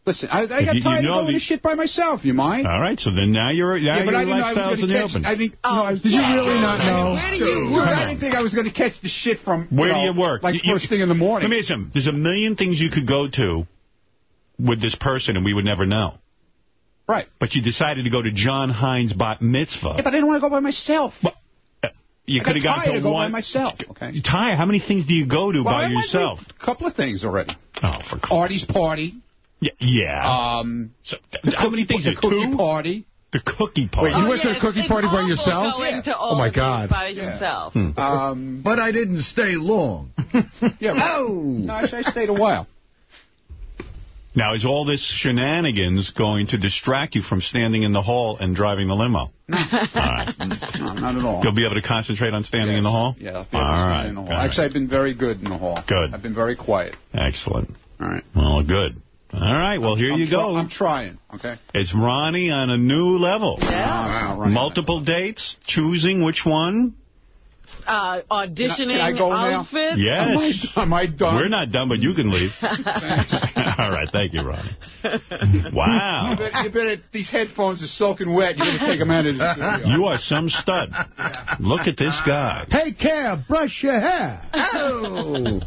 Listen, I, I got you- you tired know of doing the- this shit by myself. You mind? All right, so then now you're now yeah, but your I didn't know I was lifestyle's in the catch. open. I think. Oh, no, I was, Did you really not know? Where do you Dude, work? I didn't think I was going to catch the shit from. Where know, do you work? Like You- first thing in the morning. Let me ask you something. There's a million things you could go to with this person, and we would never know. right. But you decided to go to John Hein's bat mitzvah. Yeah, but I didn't want to go by myself. Uh, you could have got gone tired to of going one. by myself. Okay. Ty, how many things do you go to Well, by I yourself? A couple of things already. Oh, for Artie's party. Yeah. yeah. Um, so, how many things? the cookie two? party. The cookie party. Wait, you Oh, went to the cookie party by yourself? Going to Oh, my God. By Yeah. himself. Hmm. Um, But I didn't stay long. <laughs> yeah. right. Oh! No, I I stayed a while. Now, is all this shenanigans going to distract you from standing in the hall and driving the limo? <laughs> All right. No, not at all. You'll be able to concentrate on standing in the hall? Yeah, I'll be able to All stand right. in the hall. all right. Actually, I've been very good in the hall. Good. I've been very quiet. Excellent. All right. Well, good. All right, well, here I'm you go. I'm trying. Okay. It's Ronnie on a new level. Yeah. Wow. Multiple dates, choosing which one. Uh, auditioning Can I go now? outfits. Yes. Am I done? We're not done, but you can leave. <laughs> All right, thank you, Ronnie. Wow. You Wow. better, you better, these headphones are soaking wet. You better take them out of the studio. <laughs> You are some stud. Look at this guy. Take care, brush your hair. Oh!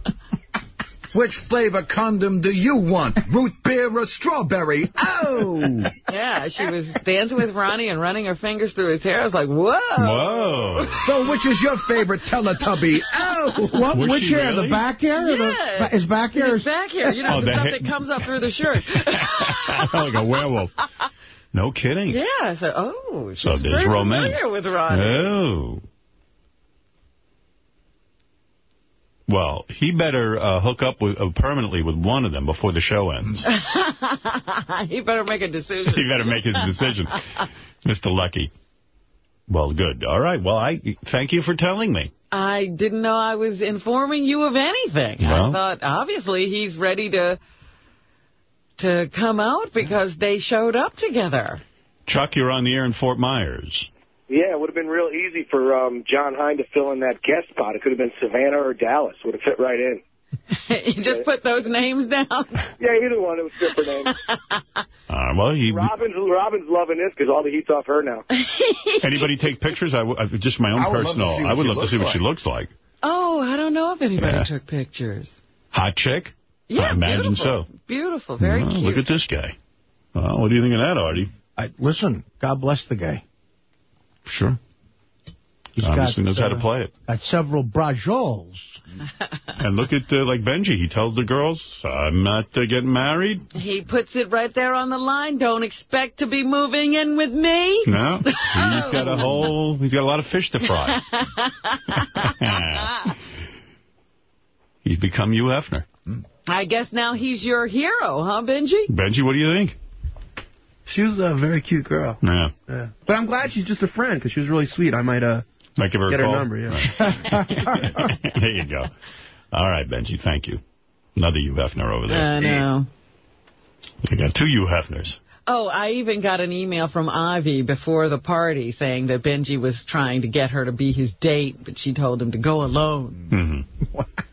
Which flavor condom do you want? <laughs> Root beer or strawberry? Oh! <laughs> Yeah, she was dancing with Ronnie and running her fingers through his hair. I was like, whoa. Whoa. So which is your favorite Teletubby? Oh! <laughs> What? Was which hair? really? The back hair? or Yeah. The, is back hair? His back hair. You know, Oh, the the stuff that comes up through the shirt. like a werewolf. No kidding. yeah, so, oh, she's So there's very romance. familiar with Ronnie. Oh. Well, he better uh, hook up with uh, permanently with one of them before the show ends. <laughs> <laughs> he better make a decision. he better make his decision, <laughs> Mr. Lucky. Well, good. All right. Well, I thank you for telling me. I didn't know I was informing you of anything. I thought, obviously, he's ready to to come out because they showed up together. Chuck, you're on the air in Fort Myers. Yeah, it would have been real easy for um, John Hein to fill in that guest spot. It could have been Savannah or Dallas. Would have fit right in. <laughs> you just put those names down? <laughs> Yeah, either one. It was good for names. <laughs> Uh, well, he, Robin's, Robin's loving this because all the heat's off her now. anybody take pictures? I just my own I would love to personal. see what I would she love to see what like. she looks like. Oh, I don't know if anybody Yeah. took pictures. Hot chick? Yeah, I imagine beautiful. so. Beautiful, very Well, cute. Look at this guy. Well, what do you think of that, Artie? I, listen, God bless the guy. Sure. He's Obviously got, knows how to uh, play it. Got several brajoles. <laughs> And look at, uh, like, Benji. He tells the girls, I'm not uh, getting married. He puts it right there on the line. Don't expect to be moving in with me. No. <laughs> He's got a whole, he's got a lot of fish to fry. <laughs> he's become Hugh Hefner. I guess now he's your hero, huh, Benji? Benji, what do you think? She was a very cute girl. Yeah. Yeah. But I'm glad she's just a friend because she was really sweet. I might uh Might give her a get her call. number. Yeah. <laughs> there you go. All right, Benji, thank you. Another Hugh Hefner over there. I know. We got two Hugh Hefners. Oh, I even got an email from Ivy before the party saying that Benji was trying to get her to be his date, but she told him to go alone. Mm-hmm. <laughs>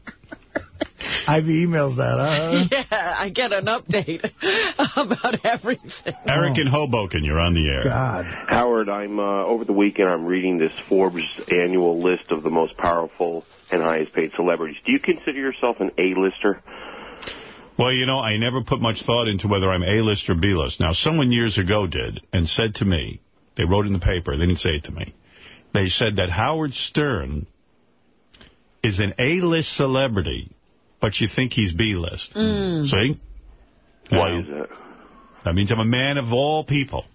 Ivy emails that, huh? <laughs> yeah, I get an update <laughs> about everything. Eric in Hoboken, you're on the air. God. Howard, I'm uh, over the weekend. I'm reading this Forbes annual list of the most powerful and highest paid celebrities. Do you consider yourself an A-lister? Well, you know, I never put much thought into whether I'm A-list or B-list. Now, someone years ago did and said to me, they wrote in the paper, they didn't say it to me, they said that Howard Stern is an A-list celebrity, but you think he's B-list. Mm. See? Why is that? That means I'm a man of all people.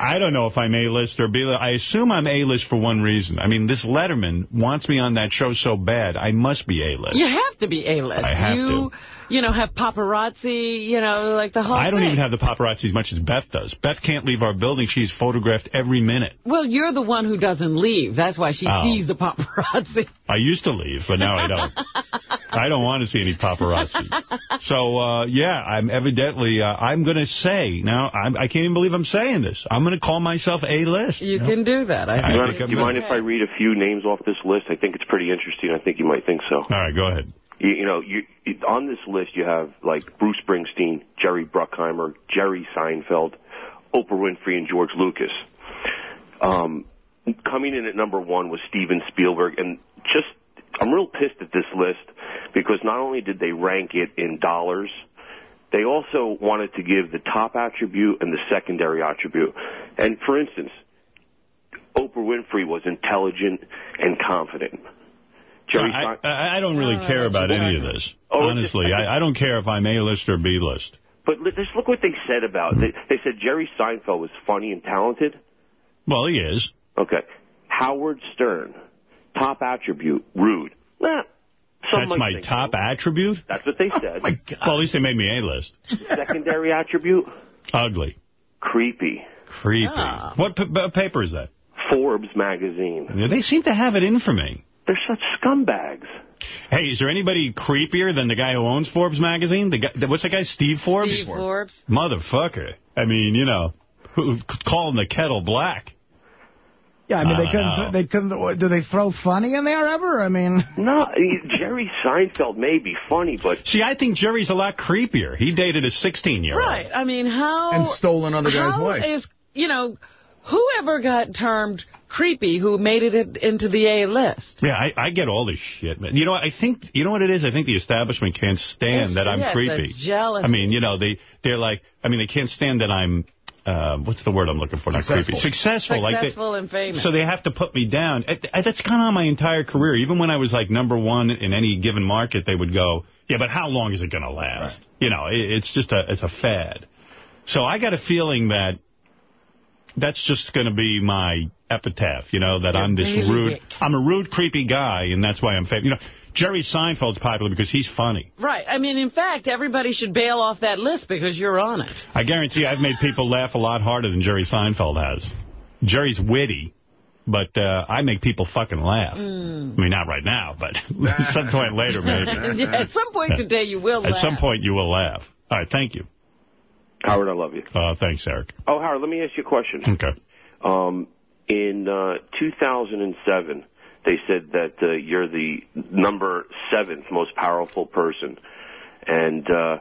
I don't know if I'm A-list or B-list. I assume I'm A-list for one reason. I mean, this Letterman wants me on that show so bad, I must be A-list. You have to be A-list. I have you, you know, have paparazzi, you know, like the whole I don't thing. even have the paparazzi as much as Beth does. Beth can't leave our building. She's photographed every minute. Well, you're the one who doesn't leave. That's why she Oh. sees the paparazzi. I used to leave, but now I don't. <laughs> I don't want to see any paparazzi. So, uh, yeah, I'm evidently, uh, I'm going to say, now, I'm, I can't even believe I'm saying this. I'm going to call myself A-list. You can do that. I, I Do you, think I'm do you mind if I read a few names off this list? I think it's pretty interesting. I think you might think so. All right, go ahead. You, you know, you, on this list you have like Bruce Springsteen, Jerry Bruckheimer, Jerry Seinfeld, Oprah Winfrey, and George Lucas. Um, coming in at number one was Steven Spielberg, and just I'm real pissed at this list because not only did they rank it in dollars, they also wanted to give the top attribute and the secondary attribute. And for instance, Oprah Winfrey was intelligent and confident. Jerry I, I, I don't really Oh, care about any of this. Oh, Honestly, I, I don't care if I'm A-list or B-list. But just look what they said about it. They, they said Jerry Seinfeld was funny and talented. Well, he is. Okay. Howard Stern, top attribute, rude. Nah, That's my top so. attribute? That's what they said. Well, at least they made me A-list. Secondary attribute, Ugly. creepy. Creepy. Ah. What p p- paper is that? Forbes magazine. They seem to have it in for me. They're such scumbags. Hey, is there anybody creepier than the guy who owns Forbes magazine? The guy, what's that guy, Steve Forbes? Steve Forbes. Motherfucker. I mean, you know, who calling the kettle black. Yeah, I mean, I they couldn't, know. they couldn't, do they throw funny in there ever? I mean... <laughs> No, Jerry Seinfeld may be funny, but See, I think Jerry's a lot creepier. He dated a 16-year-old. Right. I mean, how... And stole another guy's how wife. is, you know, whoever got termed creepy who made it into the A-list? Yeah, I, I get all this shit, man. You know, what? I think, you know what it is? I think the establishment can't stand It's- that I'm yeah, it's a creepy. jealousy. I mean, you know, they, they're like, I mean, they can't stand that I'm, uh, what's the word I'm looking for? Not creepy. Successful. Like they, Successful and famous. So they have to put me down. That's kind of my entire career. Even when I was like number one in any given market, they would go, yeah, but how long is it going to last? You know, it, it's just a, it's a fad. So I got a feeling that that's just going to be my epitaph, you know, that I'm this rude, dick. I'm a rude, creepy guy, and that's why I'm famous. You know, Jerry Seinfeld's popular because he's funny. Right. I mean, in fact, everybody should bail off that list because you're on it. I guarantee you, I've made people laugh a lot harder than Jerry Seinfeld has. Jerry's witty, but uh, I make people fucking laugh. Mm. I mean, not right now, but at <laughs> some point later, maybe. Yeah, <laughs> at some point today, you will laugh. At laugh. some point, you will laugh. All right, thank you. Howard, I love you. Uh, thanks, Eric. Oh, Howard, let me ask you a question. Okay. Um, In uh, 2007, they said that uh, you're the number seventh most powerful person. And uh,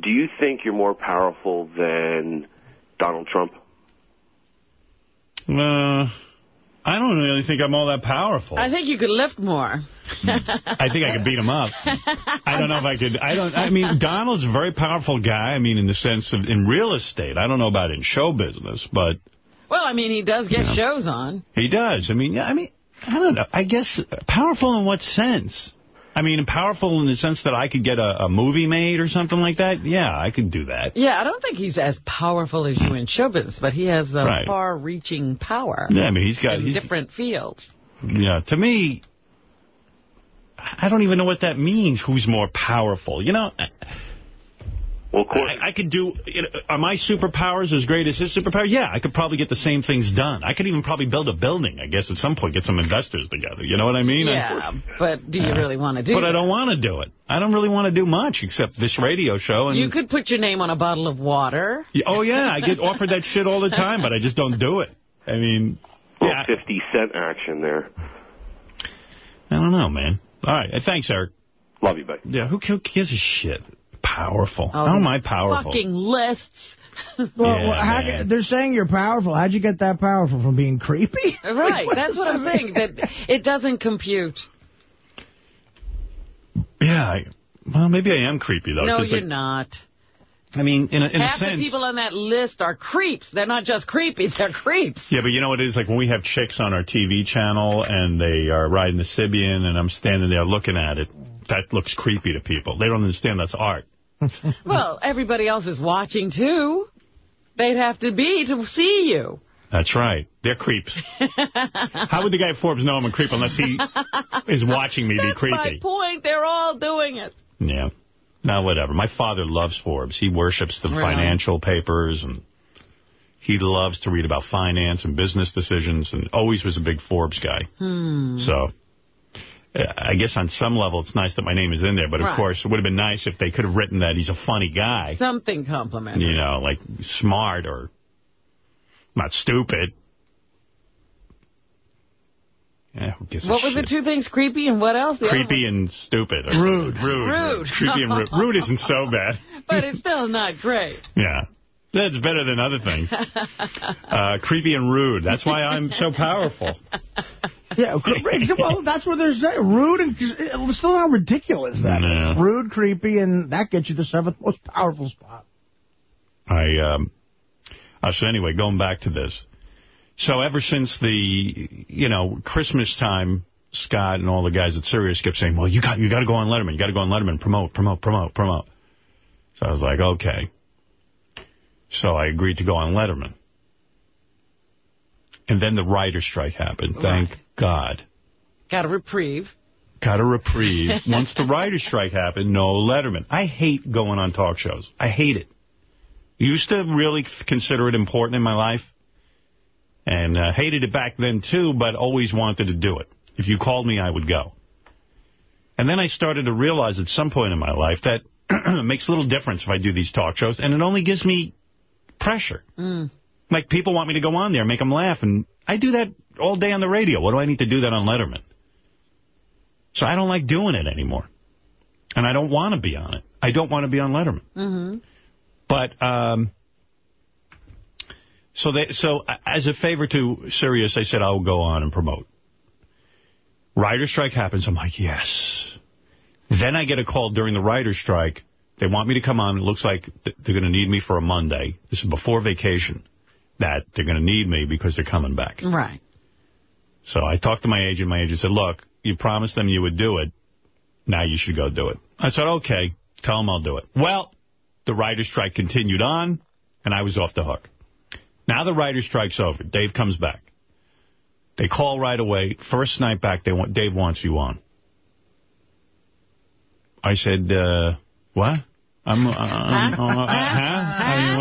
do you think you're more powerful than Donald Trump? Uh, I don't really think I'm all that powerful. I think you could lift more. Hmm. I think I could beat him up. <laughs> I don't know if I could. I don't. I mean, Donald's a very powerful guy. I mean, in the sense of in real estate. I don't know about in show business, but Well, I mean, he does get shows on. he does. I mean, yeah. I mean, I don't know. I guess powerful in what sense? I mean, powerful in the sense that I could get a, a movie made or something like that. Yeah, I could do that. Yeah, I don't think he's as powerful as you in show business, but he has a Right. far-reaching power Yeah, I mean, he's got. in He's, different fields. yeah, to me, I don't even know what that means. Who's more powerful? You know. Well, I, I could do. You know, are my superpowers as great as his superpower? Yeah, I could probably get the same things done. I could even probably build a building. I guess at some point, get some investors together. You know what I mean? Yeah, but do you really want to do But that? I don't want to do it. I don't really want to do much except this radio show. And You could put your name on a bottle of water. Yeah, oh yeah, I get offered that shit all the time, but I just don't do it. I mean, Little 50 cent action there. I don't know, man. All right, thanks, Eric. Love you, buddy. Yeah, who, who gives a shit? Powerful. Oh, How am I powerful? Fucking lists. <laughs> Well, Yeah, well, how, man. they're saying you're powerful. How'd you get that powerful? From being creepy? <laughs> Right, that's what I'm saying. That it doesn't compute. Yeah, I, well, maybe I am creepy though. no, 'cause, you're like, not. I mean, in a, in a Half the people on that list are creeps. They're not just creepy, they're creeps. Yeah, but you know what it is? Like when we have chicks on our TV channel and they are riding the Sybian and I'm standing there looking at it, that looks creepy to people. They don't understand that's art. <laughs> Well, everybody else is watching, too. They'd have to be to see you. That's right. They're creeps. <laughs> How would the guy at Forbes know I'm a creep unless he <laughs> is watching me be That's my creepy? point. They're all doing it. Yeah. Now, whatever. My father loves Forbes. He worships the Really? financial papers, and he loves to read about finance and business decisions, and always was a big Forbes guy. Hmm. So Uh, I guess on some level it's nice that my name is in there, but of Right. course it would have been nice if they could have written that he's a funny guy, Something complimentary. you know, like smart or not stupid. Yeah, who gives a What was shit? the two things? Creepy and what else? The Creepy and stupid. or- Rude. Rude. Rude. Creepy and rude. Rude isn't so bad. <laughs> But it's still not great. Yeah. That's better than other things. <laughs> Uh, creepy and rude. That's why I'm so powerful. Yeah, <laughs> well, that's what they're saying. Rude and it's still how ridiculous that is. No. Rude, creepy, and that gets you the seventh most powerful spot. I um. Uh, so anyway, going back to this. So ever since the, you know, Christmas time, Scott and all the guys at Sirius kept saying, well, you got you got to go on Letterman. You got to go on Letterman. Promote, promote, promote, promote. So I was like, okay. So I agreed to go on Letterman. And then the writer strike happened. Thank God. Got a reprieve. Got a reprieve. <laughs> Once the writer's strike happened, no Letterman. I hate going on talk shows. I hate it. Used to really consider it important in my life. And uh, hated it back then, too, but always wanted to do it. If you called me, I would go. And then I started to realize at some point in my life that <clears throat> it makes little difference if I do these talk shows, and it only gives me pressure. Mm. Like, people want me to go on there, make them laugh, and I do that all day on the radio. What do I need to do that on Letterman? So I don't like doing it anymore. And I don't want to be on it. I don't want to be on Letterman. Mm-hmm. But, um, so they, so as a favor to Sirius, I said I'll go on and promote. Writer strike happens. I'm like, yes. Then I get a call during the writer strike. They want me to come on. It looks like th- they're going to need me for a Monday. This is before vacation. That they're going to need me because they're coming back. Right. So I talked to my agent. My agent said, look, you promised them you would do it. Now you should go do it. I said, okay, tell them I'll do it. Well, the writer's strike continued on, and I was off the hook. Now the writer's strike's over. Dave comes back. They call right away. First night back, they want Dave wants you on. I said, uh, what? I'm, uh, I'm, uh, huh? I mean,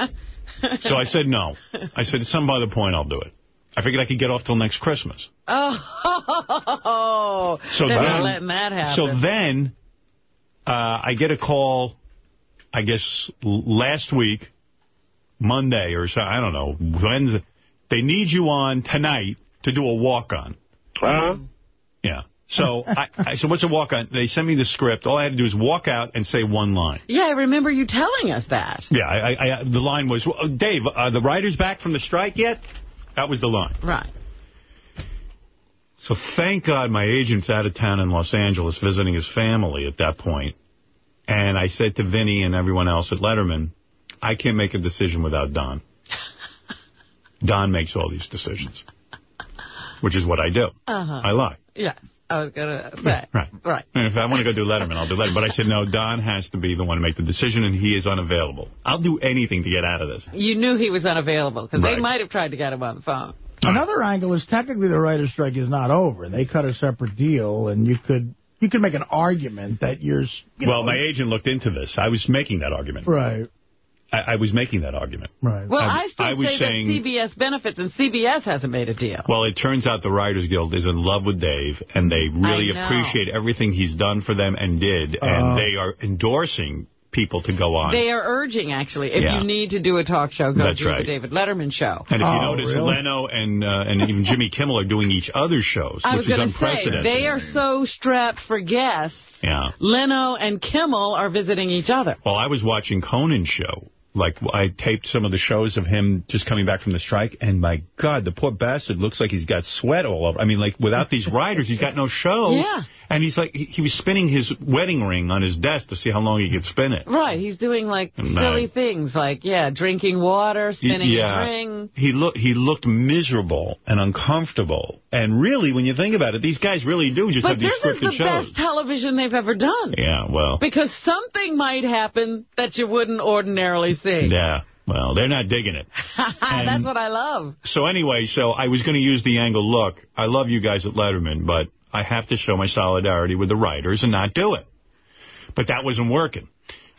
what? <laughs> So I said no. I said, at some other point, I'll do it. I figured I could get off till next Christmas. Oh, So they're then- letting that happen. So then uh, I get a call, I guess, l- last week, Monday or so, I don't know, Wednesday. They need you on tonight to do a walk-on. Uh-huh. Yeah. So I, I so what's a walk-on? They sent me the script. All I had to do is walk out and say one line. Yeah, I remember you telling us that. Yeah, I, I, I the line was, "Oh, Dave, are the writers back from the strike yet? That was the line. Right. So thank God my agent's out of town in Los Angeles visiting his family at that point. And I said to Vinny and everyone else at Letterman, I can't make a decision without Don. <laughs> Don makes all these decisions, which is what I do. Uh-huh. I lie. Yeah, I was going to say. Right. Right. And if I want to go do Letterman, I'll do Letterman. But I said, no, Don has to be the one to make the decision, and he is unavailable. I'll do anything to get out of this. You knew he was unavailable because Right. they might have tried to get him on the phone. Another angle is technically the writer's strike is not over. They cut a separate deal, and you could you could make an argument that you're... You well, know, my agent looked into this. I was making that argument. Right, I, I was making that argument. right. Well, I- I, still I was say saying- that CBS benefits, and CBS hasn't made a deal. Well, it turns out the Writers Guild is in love with Dave, and they really appreciate everything he's done for them and did, Uh. and they are endorsing people to go on. They are urging, actually, if Yeah. you need to do a talk show, go That's do right. the David Letterman show. and if you Oh, notice, really? Leno and uh, and even Jimmy Kimmel are doing each other's shows, I which was is going to say, unprecedented. they are so strapped for guests. Yeah. Leno and Kimmel are visiting each other. Well, I was watching Conan's show. Like, I taped some of the shows of him just coming back from the strike, and my God, the poor bastard looks like he's got sweat all over. I mean, like, without these writers, he's got no show. Yeah. And he's like, he, he was spinning his wedding ring on his desk to see how long he could spin it. Right, he's doing, like, Right. silly things, like, yeah, drinking water, spinning yeah. his ring. He looked he looked miserable and uncomfortable. And really, when you think about it, these guys really do just But have these this is the shows. best television they've ever done. Yeah, well, Because something might happen that you wouldn't ordinarily see. yeah, well, they're not digging it. <laughs> That's what I love. So anyway, so I was going to use the angle, look, I love you guys at Letterman, but I have to show my solidarity with the writers and not do it. But that wasn't working.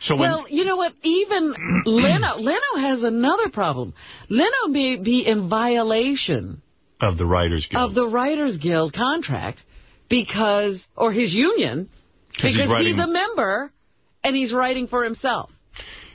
So Well, you know what? Even <clears throat> Leno, Leno has another problem. Leno may be in violation of the Writers Guild. of the Writers Guild contract because, or his union, 'Cause because he's, writing- a member and he's writing for himself.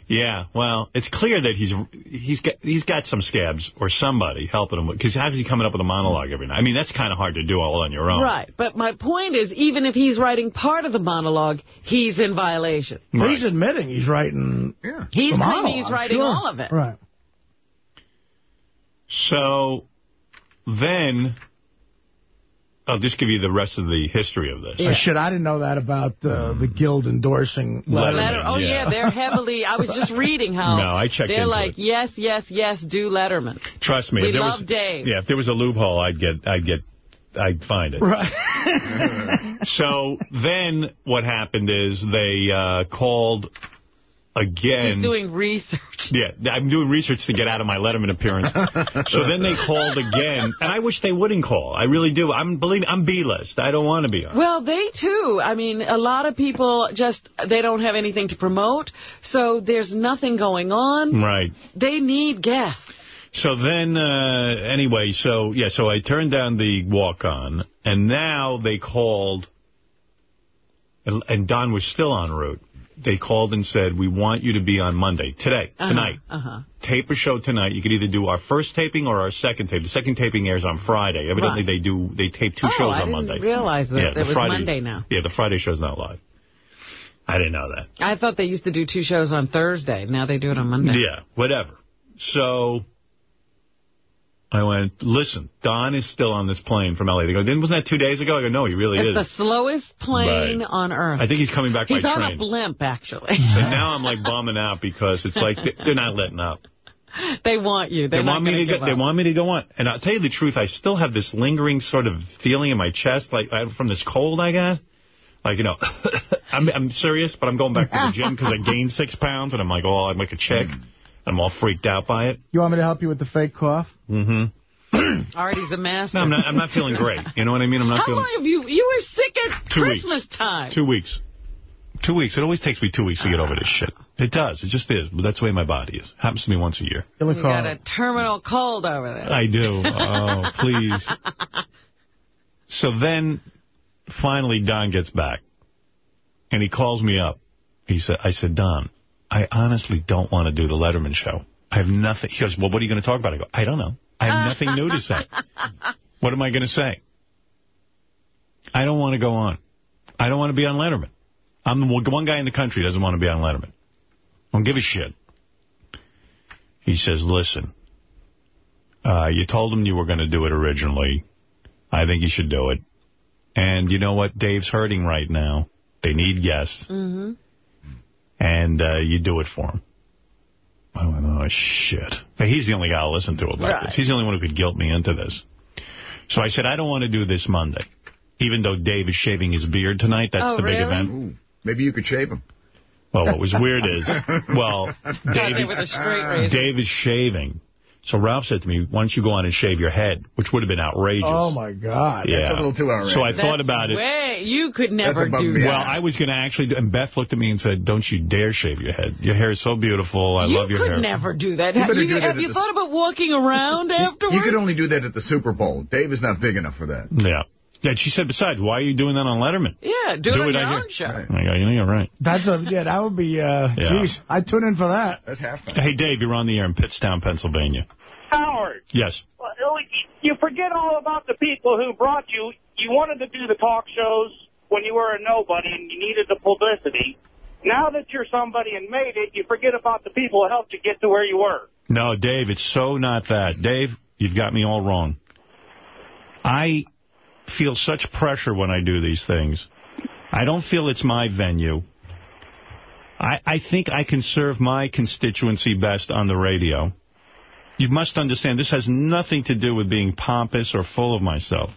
Yeah, well, it's clear that he's he's got he's got some scabs or somebody helping him because how's he coming up with a monologue every night? I mean, that's kind of hard to do all on your own. Right. But my point is, even if he's writing part of the monologue, he's in violation. He's admitting he's writing. Yeah, He's claiming he's writing sure. all of it. Right. So then I'll just give you the rest of the history of this. Oh, shit, I didn't know that about uh, the guild endorsing Letterman, Letter- oh, yeah. yeah. they're <laughs> heavily, I was just reading how No, I checked they're like, it. yes, yes, yes, do Letterman. Trust me. We there love was, Dave. Yeah, if there was a loophole, I'd get, I'd get, I'd find it. Right. <laughs> So then what happened is they uh, called again. He's doing research. <laughs> Yeah, I'm doing research to get out of my Letterman appearance. <laughs> so then they called again, and I wish they wouldn't call. I really do. I'm believe I'm B-list. I don't want to be on. Well, they too. I mean, a lot of people just, they don't have anything to promote, so there's nothing going on. Right. They need guests. So then, uh, anyway, so, yeah, so I turned down the walk-on, and now they called, and, and Don was still en route. They called and said, we want you to be on Monday, today, Uh-huh, tonight. Uh-huh. Tape a show tonight. You could either do our first taping or our second tape. The second taping airs on Friday. Evidently, Right. they do, they tape two Oh, shows I on didn't Monday. realize that yeah, it the was Friday, Monday now. Yeah, the Friday show's not live. I didn't know that. I thought they used to do two shows on Thursday. Now they do it on Monday. Yeah, whatever. So I went, listen, Don is still on this plane from L.A. They go, "Didn't- wasn't that two days ago? I go, no, he really It's is. It's the slowest plane Right. on Earth. I think he's coming back He's by on train. a blimp, actually. So now I'm like bumming out because it's like they- they're not letting up. <laughs> they want you. They're they want me gonna go, they want me to go on. And I'll tell you the truth, I still have this lingering sort of feeling in my chest, like from this cold I got. Like, you know, <laughs> I'm, I'm serious, but I'm going back to the gym <laughs> because I gained six pounds, and I'm like, oh, I'm like a chick. Hmm. I'm all freaked out by it. You want me to help you with the fake cough? Mm-hmm. <clears throat> Artie's a master. No, I'm not, I'm not feeling great. You know what I mean? I'm not How feeling... long have you... You were sick at Two weeks. Christmas time. Two weeks. Two weeks. It always takes me two weeks to get over this shit. It does. It just is. But that's the way my body is. It Happens to me once a year. You got a terminal cold over there. I do. <laughs> Oh, please. So then, finally, Don gets back. And he calls me up. He said, I said, Don, I honestly don't want to do the Letterman show. I have nothing. He goes, well, what are you going to talk about? I go, I don't know. I have nothing new to say. <laughs> What am I going to say? I don't want to go on. I don't want to be on Letterman. I'm the one guy in the country doesn't want to be on Letterman. I don't give a shit. He says, listen, uh, you told him you were going to do it originally. I think you should do it. And you know what? Dave's hurting right now. They need guests. Mm-hmm. And uh, you do it for him. I went, oh, shit. He's the only guy I'll listen to about Right. this. He's the only one who could guilt me into this. So I said, I don't want to do this Monday. Even though Dave is shaving his beard tonight, that's Oh, the big really? event. Maybe you could shave him. Well, what was weird is, well, <laughs> Dave, with a. Dave is shaving. So Ralph said to me, why don't you go on and shave your head, which would have been outrageous. Oh, my God. yeah. That's a little too outrageous. So I That's thought about it. Way, you could never do that. Well, I was going to actually, do, and Beth looked at me and said, don't you dare shave your head. Your hair is so beautiful. I you love your could hair. never do that. You Have better you, do that have you thought about walking around afterwards? You could only do that at the Super Bowl. Dave is not big enough for that. Yeah. Yeah, she said, besides, why are you doing that on Letterman? yeah, do, Do it on it your out own show. Right. I go, you know, you're right. That's a, yeah, that would be, uh, Yeah. geez, I'd tune in for that. That's half time. Hey, Dave, you're on the air in Pittston, Pennsylvania. Howard, Yes. well, you forget all about the people who brought you. You wanted to do the talk shows when you were a nobody and you needed the publicity. Now that you're somebody and made it, you forget about the people who helped you get to where you were. No, Dave, it's so not that. Dave, you've got me all wrong. I feel such pressure when I do these things. I don't feel it's my venue. I, I think I can serve my constituency best on the radio. You must understand, this has nothing to do with being pompous or full of myself.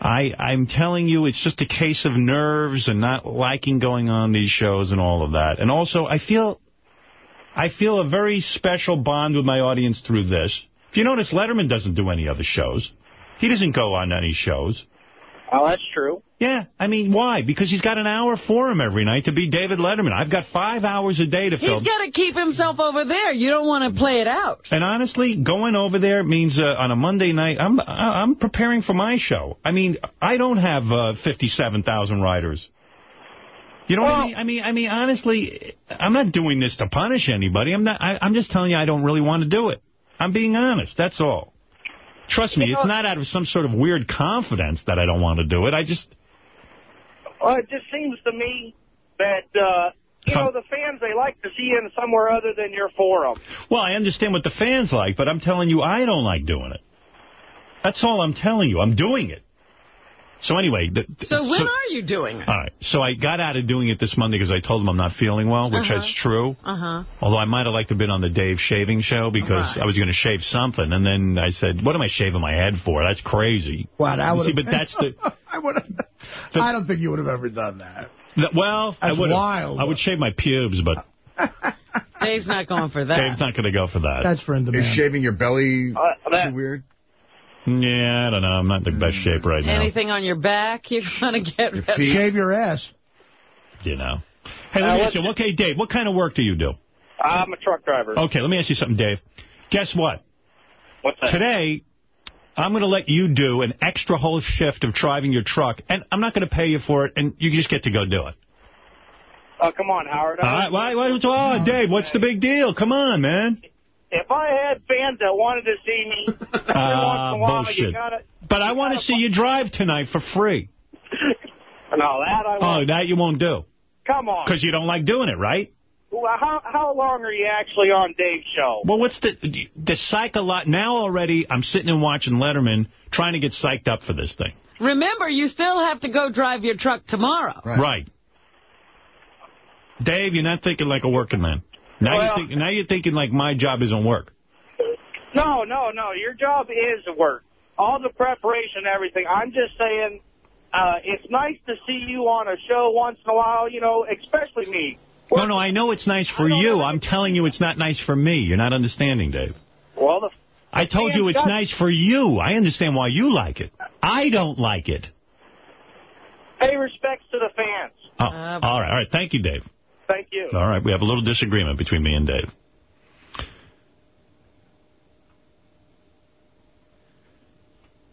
I, I'm telling you, it's just a case of nerves and not liking going on these shows and all of that. And also, I feel I feel a very special bond with my audience through this. If you notice, Letterman doesn't do any other shows. He doesn't go on any shows. Oh, that's true. Yeah, I mean, why? Because he's got an hour for him every night to be David Letterman. I've got five hours a day to He's film. He's got to keep himself over there. You don't want to play it out. And honestly, going over there means uh, on a Monday night, I'm I- I'm preparing for my show. I mean, I don't have uh, 57,000 writers. You know what I mean? I mean, I mean, honestly, I'm not doing this to punish anybody. I'm not. I, I'm just telling you, I don't really want to do it. I'm being honest. That's all. Trust me, it's not out of some sort of weird confidence that I don't want to do it. I just, Well, it just seems to me that, uh, you know, the fans, they like to see you in somewhere other than your forum. well, I understand what the fans like, but I'm telling you, I don't like doing it. That's all I'm telling you. I'm doing it. So anyway, the, So when are you doing it? All right. So I got out of doing it this Monday because I told him I'm not feeling well, which Uh-huh. is true. Uh-huh. Although I might have liked to have been on the Dave shaving show because Right. I was going to shave something. And then I said, what am I shaving my head for? That's crazy. Wow, that would See, but that's the... <laughs> I would I don't think you would have ever done that. the well, I That's would wild. I would shave my pubes, but <laughs> Dave's not going for that. Dave's not going to go for that. That's for in Is shaving your belly that- too weird? Yeah, I don't know. I'm not in the best shape right now. Anything on your back you're going to get rid of? Shave your ass. You know. Hey, let Uh, me what's- ask you. Okay, Dave, what kind of work do you do? I'm a truck driver. Okay, let me ask you something, Dave. Guess what? What's that? Today, I'm going to let you do an extra whole shift of driving your truck, and I'm not going to pay you for it, and you just get to go do it. Oh, come on, Howard. All right, why, why, oh, Dave, what's the big deal? Come on, man. If I had fans that wanted to see me, every <laughs> once in a ah, while, you bullshit. gotta... But I want to see you drive tonight for free. <laughs> No, that I Oh, won't. that you won't do. Come on. Because you don't like doing it, right? Well, how, how long are you actually on Dave's show? Well, what's the the psych a lot? Now already, I'm sitting and watching Letterman, trying to get psyched up for this thing. Remember, you still have to go drive your truck tomorrow. Right. Dave, you're not thinking like a working man. Now Well- you're thinking, now you're thinking like my job isn't work. No, no, no. Your job is work. All the preparation and everything. I'm just saying, uh, it's nice to see you on a show once in a while, you know, especially me. No, no, I know it's nice for you. I'm telling you it's not nice for me. You're not understanding, Dave. Well, the, I told you it's nice for you. I understand why you like it. I don't like it. pay respects to the fans. Oh, all right, all right. Thank you, Dave. Thank you. All right, we have a little disagreement between me and Dave.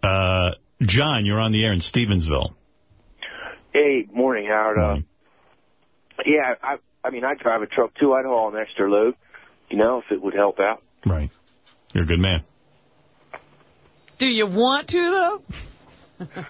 Uh, John, you're on the air in Stevensville. Hey, morning, Howard. Uh, yeah, I I mean, I drive a truck, too. I'd haul an extra load, you know, if it would help out. Right. You're a good man. Do you want to, though?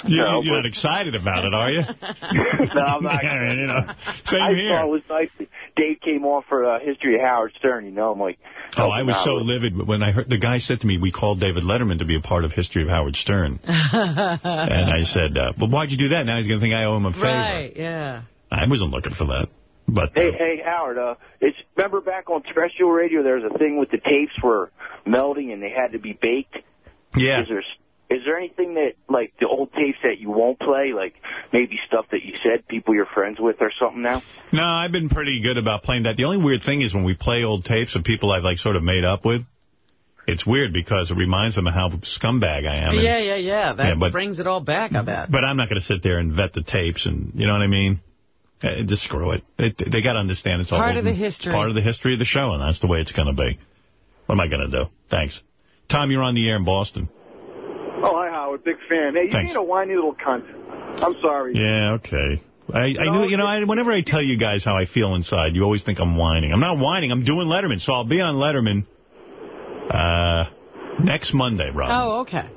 You, No, you're not excited about it, are you? <laughs> <laughs> no, I'm not. <laughs> Yeah, you know, same I here. thought it was nice. Dave came on for uh, History of Howard Stern, you know. I'm like, Oh, I was no, so livid when I heard the guy said to me, "We called David Letterman to be a part of History of Howard Stern," and I said, uh, "But why'd you do that? Now he's going to think I owe him a favor." Right, yeah. I wasn't looking for that, but Hey, hey, Howard. Uh, it's remember back on terrestrial radio, there was a thing with the tapes were melting and they had to be baked. yeah. Is there is there anything that like the old tapes that you won't play, like maybe stuff that you said people you're friends with or something now? No, I've been pretty good about playing that. The only weird thing is when we play old tapes of people I've like sort of made up with. It's weird because it reminds them of how scumbag I am. and- Yeah, yeah, yeah. That Yeah, but- brings it all back, I bet. But I'm not going to sit there and vet the tapes, and you know what I mean. Uh, just screw it. it they got to understand it's all Part of the history. Part of the history of the show, and that's the way it's going to be. What am I going to do? Thanks, Tom. You're on the air in Boston. Hi, Howard. Big fan. Hey, you Thanks. being a whiny little cunt. I'm sorry. Yeah, okay. I, I knew, you know, I, whenever I tell you guys how I feel inside, you always think I'm whining. I'm not whining. I'm doing Letterman, so I'll be on Letterman uh, next Monday, Rob. Oh, okay.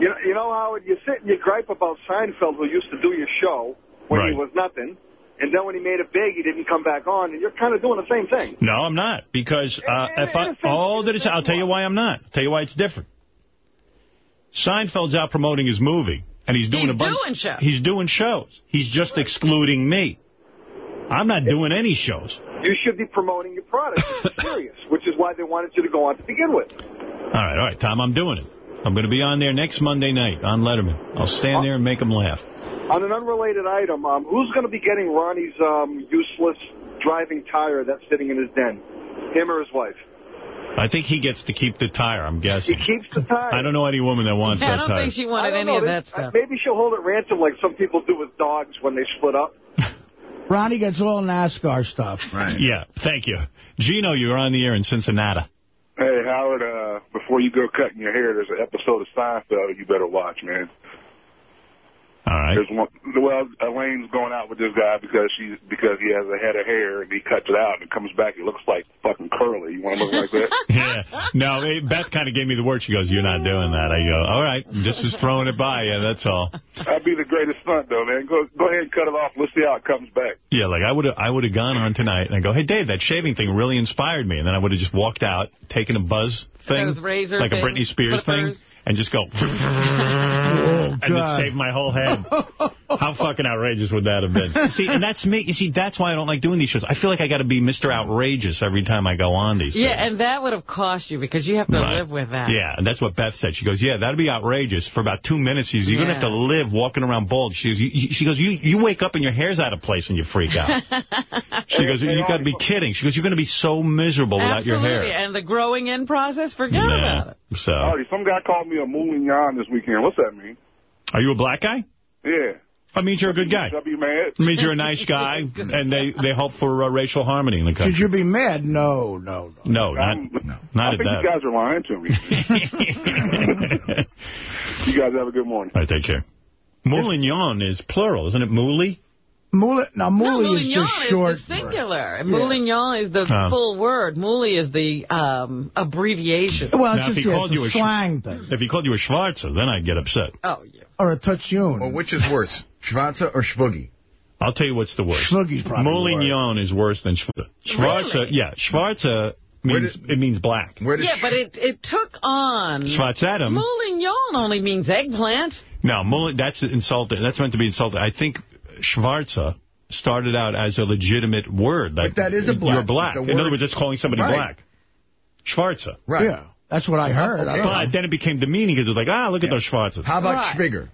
You know, you know, Howard, you sit and you gripe about Seinfeld, who used to do your show when Right. he was nothing, and then when he made it big, he didn't come back on, and you're kind of doing the same thing. No, I'm not. Because uh, if I, all that is, I'll tell you why I'm not. I'll tell you why it's different. Seinfeld's out promoting his movie, and he's doing He's a bunch. doing shows. He's doing shows. He's just excluding me. I'm not doing any shows. You should be promoting your product. Serious, <laughs> which is why they wanted you to go on to begin with. All right, all right, Tom, I'm doing it. I'm going to be on there next Monday night on Letterman. I'll stand there and make them laugh. On an unrelated item, um, who's going to be getting Ronnie's um, useless driving tire that's sitting in his den? Him or his wife? I think he gets to keep the tire, I'm guessing. He keeps the tire. I don't know any woman that wants that. I don't tire. think she wanted any know. of that They- stuff. Maybe she'll hold it ransom like some people do with dogs when they split up. <laughs> Ronnie gets all NASCAR stuff. Right. Yeah, thank you. Gino, you're on the air in Cincinnati. Hey, Howard, uh, before you go cutting your hair, there's an episode of Seinfeld you better watch, man. All right. One, well, Elaine's going out with this guy because she because he has a head of hair and he cuts it out and it comes back. It looks like fucking curly. You want to look like that? <laughs> Yeah. No, Beth kind of gave me the word. She goes, you're not doing that. I go, all right, just was throwing it by you, that's all. That'd be the greatest stunt, though, man. Go go ahead and cut it off. Let's see how it comes back. Yeah, like I would have I would have gone on tonight and I go, hey, Dave, that shaving thing really inspired me. And then I would have just walked out, taken a buzz thing, Those razor like a Britney Spears clippers. thing, and just go, <laughs> oh, and just shave my whole head. <laughs> How fucking outrageous would that have been? <laughs> See, and that's me. You see, that's why I don't like doing these shows. I feel like I got to be Mr. Outrageous every time I go on these. Yeah, and that would have cost you because you have to Right. live with that. Yeah, and that's what Beth said. She goes, yeah, that'd be outrageous. For about two minutes, she's, you're going to have to live walking around bald. She goes, you, you- she goes, you, you wake up and your hair's out of place and you freak out. <laughs> she goes, you got to be kidding. She goes, you're going to be so miserable without your Absolutely. hair. And the growing in process, forget Nah. about it. So, Artie, some guy called me a Moulignon this weekend. What's that mean? are you a black guy? Yeah. That means you're a good guy. Should I be mad? It means you're a nice guy, <laughs> and they, they hope for uh, racial harmony in the country. Should you be mad? No, no, no. No, not, not I at think that. you guys are lying to me. <laughs> you guys have a good morning. All right, take care. Moulignon is plural, isn't it? Mouli? Mouli, now, No, is just Moulignon short. is singular. And Yeah. Moulignon is the Oh. full word. Mouli is the um, abbreviation. Well, Now, it's if just he yeah, called it's you a a slang thing. If he called you a Schwarzer, then I'd get upset. Oh, yeah. Or a touchune. Well, which is worse, Schwarzer or Schwoogie? I'll tell you what's the worst. Schwoogie's probably Moulignon is worse than Schwarzer. Schwarzer, Really? yeah, Schwarzer means it means black. Where Yeah, but it, it took on... Schwarzetum. Moulignon only means eggplant. No, Mouli, that's insulting. That's meant to be insulting. I think Schwarzer started out as a legitimate word. Like, that is a black- You're black. the In other words, it's calling somebody Right. black. Schwarzer. Right. Yeah, that's what I heard. I But know. then it became demeaning because it was like, ah, look at those Schwarzers. How about Right. Schwigger?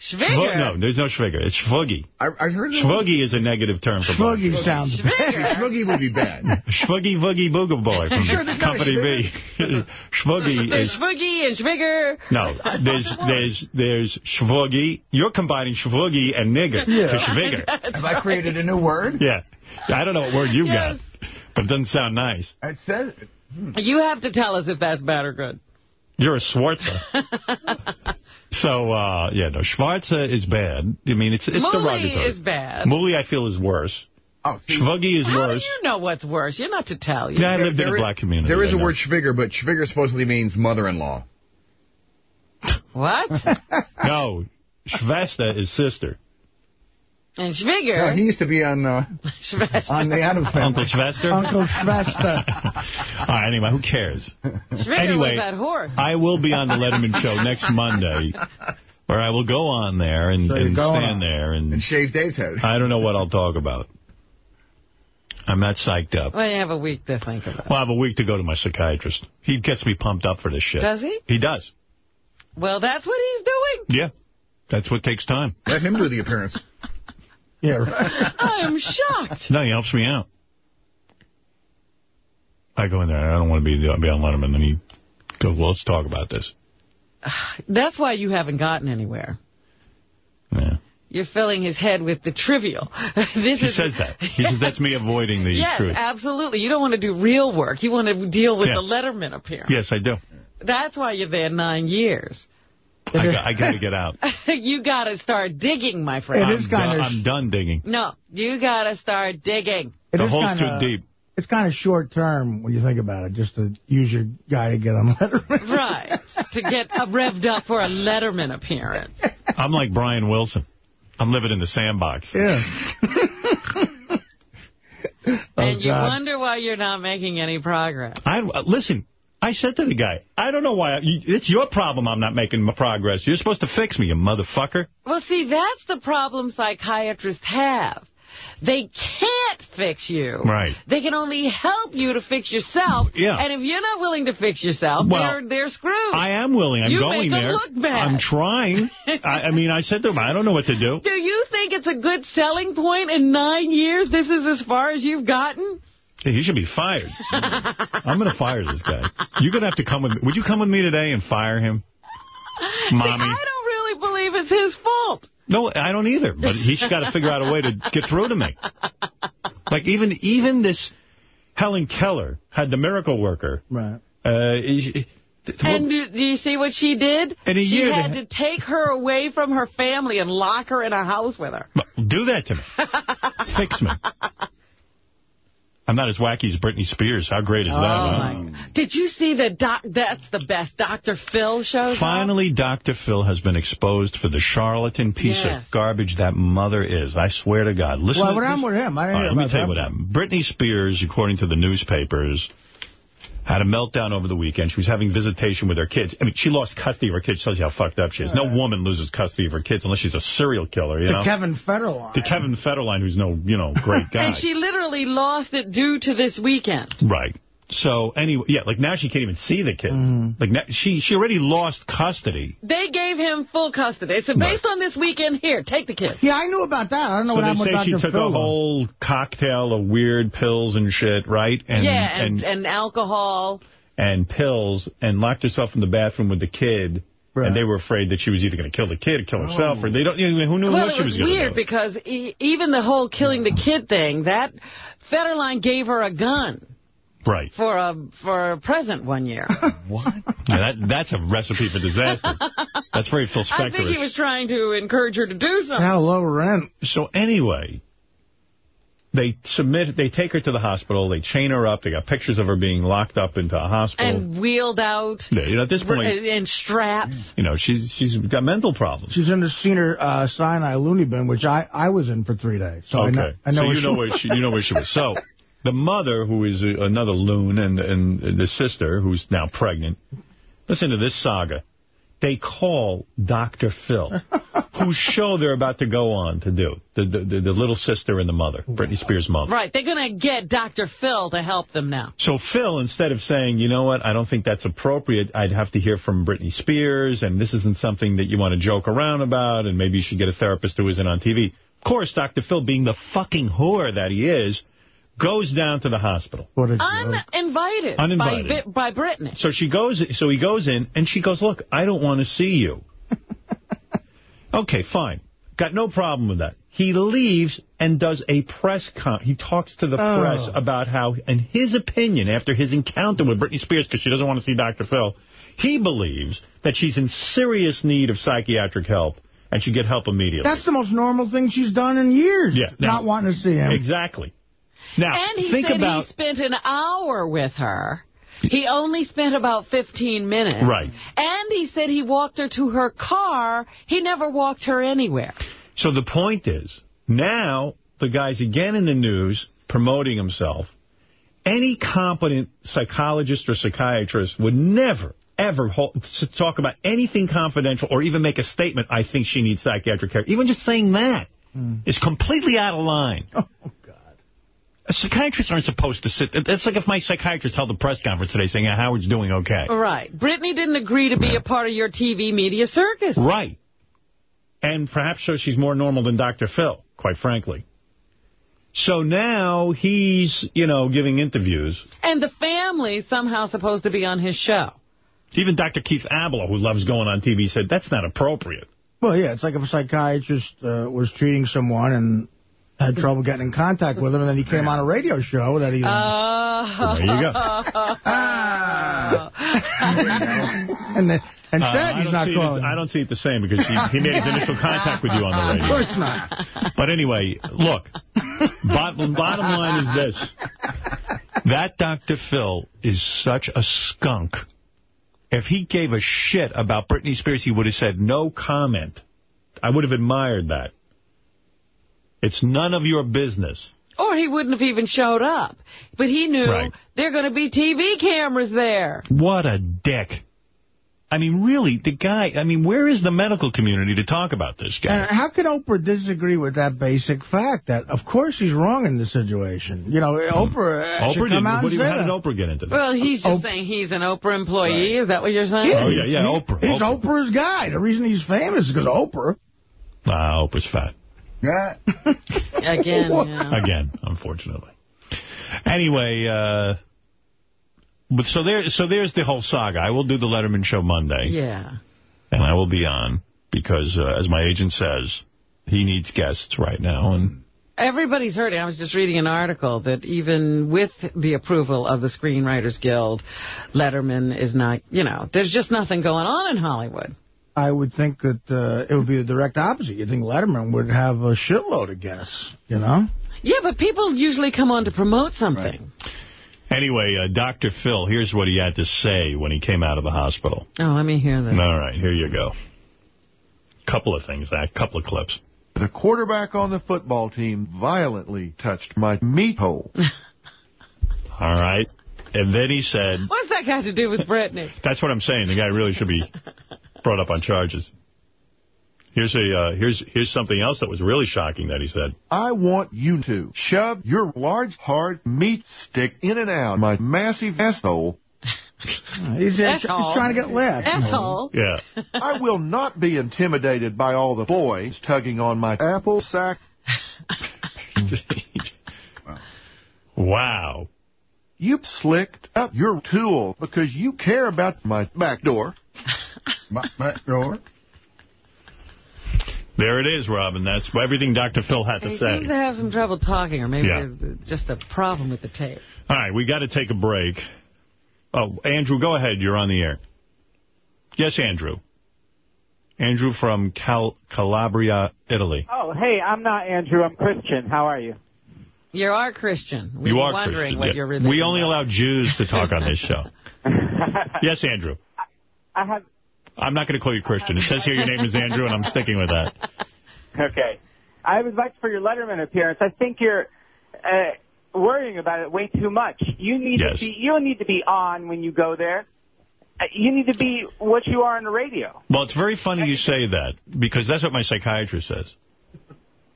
Schwigger. No, there's no Schwigger. It's Schwuggy. I, I heard that. Schwuggy is a negative term for black. Schwoogie sounds bad. Schwigger. Schwoogie would be bad. Schwuggy Vuggy Booga Boy from Sure, there's not a Company B. Schwuggy <laughs> There's is... Schwoogie and Schwigger. No, there's <laughs> there's there's Schwuggy. You're combining Schwuggy and nigger Yeah. to Schwigger. <laughs> Have I created a new word? Yeah. I don't know what word you Yes. got, but it doesn't sound nice. It says hmm. You have to tell us if that's bad or good. You're a Schwarzer. So, uh, yeah, no, Schwarzer is bad. I mean, it's it's Mouli derogatory. is bad. Mouli, I feel, is worse. Oh, see, Schwuggy is How worse. do you know what's worse? You're not to tell you. Yeah, I lived in a is- black community. There is a word Schwigger, but Schwigger supposedly means mother-in-law. What? <laughs> No, Schwester is sister. And Schwiger. No, he used to be on uh, on the Addams Family. Uncle Schwester? Uncle Schwester. <laughs> All right, anyway, who cares? Schwiger anyway, was that horse. I will be on the Letterman show next Monday, where I will go on there and, So and stand on. there and, And shave Dave's head. I don't know what I'll talk about. I'm not psyched up. Well, you have a week to think about it. Well, I have a week to go to my psychiatrist. He gets me pumped up for this shit. Does he? He does. Well, that's what he's doing. Yeah. That's what takes time. Let him do the appearance. <laughs> Yeah, right. <laughs> I am shocked. No, he helps me out. I go in there. I don't want to be, the be on Letterman. Then he goes, well, let's talk about this. <sighs> That's why you haven't gotten anywhere. Yeah. You're filling his head with the trivial. <laughs> this He is, says that. <laughs> He says that's me avoiding the yes, truth. absolutely. You don't want to do real work. You want to deal with Yeah. the Letterman appearance. Yes, I do. That's why you're there nine years. I got, I got to get out. <laughs> you got to start digging, my friend. I'm, done, I'm done digging. No, you got to start digging. It the is hole's kinda- too deep. It's kind of short term when you think about it, just to use your guy to get on <laughs> Letterman. Right. to get revved up for a Letterman appearance. I'm like Brian Wilson. I'm living in the sandbox. Yeah. <laughs> and you God. wonder why you're not making any progress. I uh, Listen, I said to the guy, I don't know why. It's your problem I'm not making my progress. You're supposed to fix me, you motherfucker. Well, see, that's the problem psychiatrists have. They can't fix you. Right. They can only help you to fix yourself. Yeah. And if you're not willing to fix yourself, Well, they're they're screwed. I am willing. I'm you going them there. look bad. I'm trying. I, I mean, I said to him, I don't know what to do. <laughs> Do you think it's a good selling point in nine years? This is as far as you've gotten? Hey, he should be fired. I'm going to fire this guy. You're going to have to come with me. Would you come with me today and fire him? <laughs> Mommy. See, I don't really believe it's his fault. No, I don't either. But he's got to figure out a way to get through to me. Like even even this Helen Keller had the miracle worker. Right. Uh, he- And do, do you see what she did? In a she year had to take her away from her family and lock her in a house with her. do that to me. <laughs> Fix me. I'm not as wacky as Britney Spears. How great is oh, that? huh? my. Did you see that doc, that's the best Dr. Phil shows up? Finally, Dr. Phil has been exposed for the charlatan piece Yes. of garbage that mother is. I swear to God. Listen Well, to what this- happened with him? I didn't All hear right, let me about tell you that. what happened. Britney Spears, according to the newspapers, had a meltdown over the weekend. She was having visitation with her kids. I mean, she lost custody of her kids. Shows you how fucked up she is. No woman loses custody of her kids unless she's a serial killer, you To know? Kevin Federline. to Kevin Federline, who's no, you know, great <laughs> guy. And she literally lost it due to this weekend. Right. So, anyway, yeah, like now she can't even see the kids. Mm-hmm. Like now, she she already lost custody. They gave him full custody. They said, based on this weekend, here, take the kids. Yeah, I knew about that. I don't know So what they happened with say she Dr. took Phil. a whole cocktail of weird pills and shit, right? And, yeah, and, and, and alcohol. and pills, and locked herself in the bathroom with the kid. And they were afraid that she was either going to kill the kid or kill herself, or they don't. You know, who knew Well, what she was was going to do? Well, it was weird do? because e even the whole killing the kid thing, that Federline gave her a gun Right. for a for a present one year. <laughs> What? Yeah, that that's a recipe for disaster. That's very Phil I think he was trying to encourage her to do something. low rent. So anyway, they submit. They take her to the hospital. They chain her up. They got pictures of her being locked up into a hospital. And wheeled out. Yeah, you know, at this point, in straps. you know, she's she's got mental problems. She's in the senior uh, Sinai loony bin, which I, I was in for three days. So I okay, know, I know so you she know where she you know where she was. So the mother, who is a, another loon, and and the sister, who's now pregnant. Listen to this saga. They call Dr. Phil, <laughs> whose show they're about to go on to do. The, the, the, the little sister and the mother, Britney Spears' mother. Right, they're going to get Dr. Phil to help them now. So Phil, instead of saying, you know what, I don't think that's appropriate, I'd have to hear from Britney Spears, and this isn't something that you want to joke around about, and maybe you should get a therapist who isn't on TV. Of course, Dr. Phil, being the fucking whore that he is, goes down to the hospital. Uninvited. Uninvited. By, by Britney. So she goes. So he goes in, and she goes, "Look, I don't want to see you." <laughs> okay, fine. Got no problem with that. He leaves and does a press con. He talks to the Oh. press about how, in his opinion, after his encounter with Britney Spears, because she doesn't want to see Dr. Phil, he believes that she's in serious need of psychiatric help and should get help immediately. That's the most normal thing she's done in years. Yeah, now- Not wanting to see him. Exactly. Now, and he think said about... he spent an hour with her He only spent about 15 minutes. Right. And he said he walked her to her car. He never walked her anywhere. So the point is, now the guy's again in the news promoting himself. Any competent psychologist or psychiatrist would never, ever hold, talk about anything confidential or even make a statement, I think she needs psychiatric care. Even just saying that hmm. is completely out of line. <laughs> Oh, God. Psychiatrists aren't supposed to sit... That's like if my psychiatrist held a press conference today saying, yeah, Howard's doing okay. Right. Britney didn't agree to be a part of your TV media circus. Right. And perhaps so she's more normal than Dr. Phil, quite frankly. So now he's, you know, giving interviews. And the family somehow supposed to be on his show. Even Dr. Keith Ablow, who loves going on TV, said that's not appropriate. Well, yeah, it's like if a psychiatrist uh, was treating someone and had trouble getting in contact with him, and then he came on a radio show that he... Oh. There you go. <laughs> and then, and Uh, said I he's don't not see it as- calling. I don't see it the same because he, he made his initial contact with you on the radio. Of course not. But anyway, look, bottom, bottom line is this. That Dr. Phil is such a skunk. If he gave a shit about Britney Spears, he would have said no comment. I would have admired that. It's none of your business. Or he wouldn't have even showed up. But he knew Right. there are going to be TV cameras there. What a dick. I mean, really, the guy, I mean, where is the medical community to talk about this guy? And how could Oprah disagree with that basic fact that, of course, he's wrong in this situation? You know, Oprah, uh, should Oprah come didn't. out What and do you- say how did. Oprah get into this? Well, he's just saying he's an Oprah employee. Is that what you're saying? Oh, yeah, yeah, Oprah. He's Oprah. Oprah's guy. The reason he's famous is because Oprah. Ah, Oprah's fat. Yeah. <laughs> Again, yeah. Again, unfortunately. Anyway, uh, but so there, so there's the whole saga. I will do the Letterman show Monday, Yeah. and I will be on because, uh, as my agent says, he needs guests right now, and Everybody's hurting. I was just reading an article that even with the approval of the Screenwriters Guild, Letterman is not, you know, there's just nothing going on in Hollywood. I would think that uh, it would be the direct opposite. You'd think Letterman would have a shitload of guests, you know? Yeah, but people usually come on to promote something. anyway, uh, Dr. Phil, here's what he had to say when he came out of the hospital. Oh, let me hear that. All right, here you go. Couple of things, a couple of clips. The quarterback on the football team violently touched my meat hole. <laughs> All right. And then he said, What's that got to do with Britney? That's what I'm saying. The guy really should be brought up on charges. Here's a uh, here's here's something else that was really shocking that he said. I want you to shove your large, hard meat stick in and out my massive asshole. <laughs> He's, he's Asshole. trying to get left. Asshole. Yeah. I will not be intimidated by all the boys tugging on my apple sack. <laughs> Wow. You slicked up your tool because you care about my back door. My back door? There it is, Robin. That's everything Dr. Phil had to He say. seems to have some trouble talking, or maybe Yeah. just a problem with the tape. All right, we got to take a break. Oh, Andrew, go ahead. You're on the air. Yes, Andrew. Andrew from Cal Calabria, Italy. Oh, hey, I'm not Andrew. I'm Christian. How are you? You are Christian. We you are wondering Christian. what yeah. your religion we only was. allow Jews to talk on this show. <laughs> yes, Andrew. I have. I'm not going to call you Christian. It says here your name is Andrew, and I'm sticking with that. Okay. I would like for your Letterman appearance. I think you're uh, worrying about it way too much. You need Yes. to be. You don't need to be on when you go there. Uh, You need to be what you are on the radio. Well, it's very funny you say that, because that's what my psychiatrist says.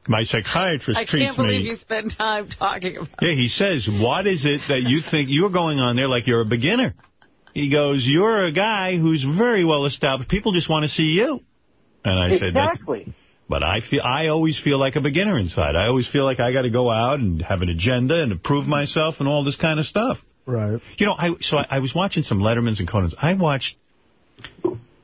My psychiatrist I treats can't believe me... you spend time talking about Yeah, he says, what is it that you think you're going on there like you're a beginner? He goes, you're a guy who's very well established. People just want to see you. And I said, that's... exactly. But I feel I always feel like a beginner inside. I always feel like I got to go out and have an agenda and prove myself and all this kind of stuff. Right. You know, I so I, I was watching some Lettermans and Conans. I watched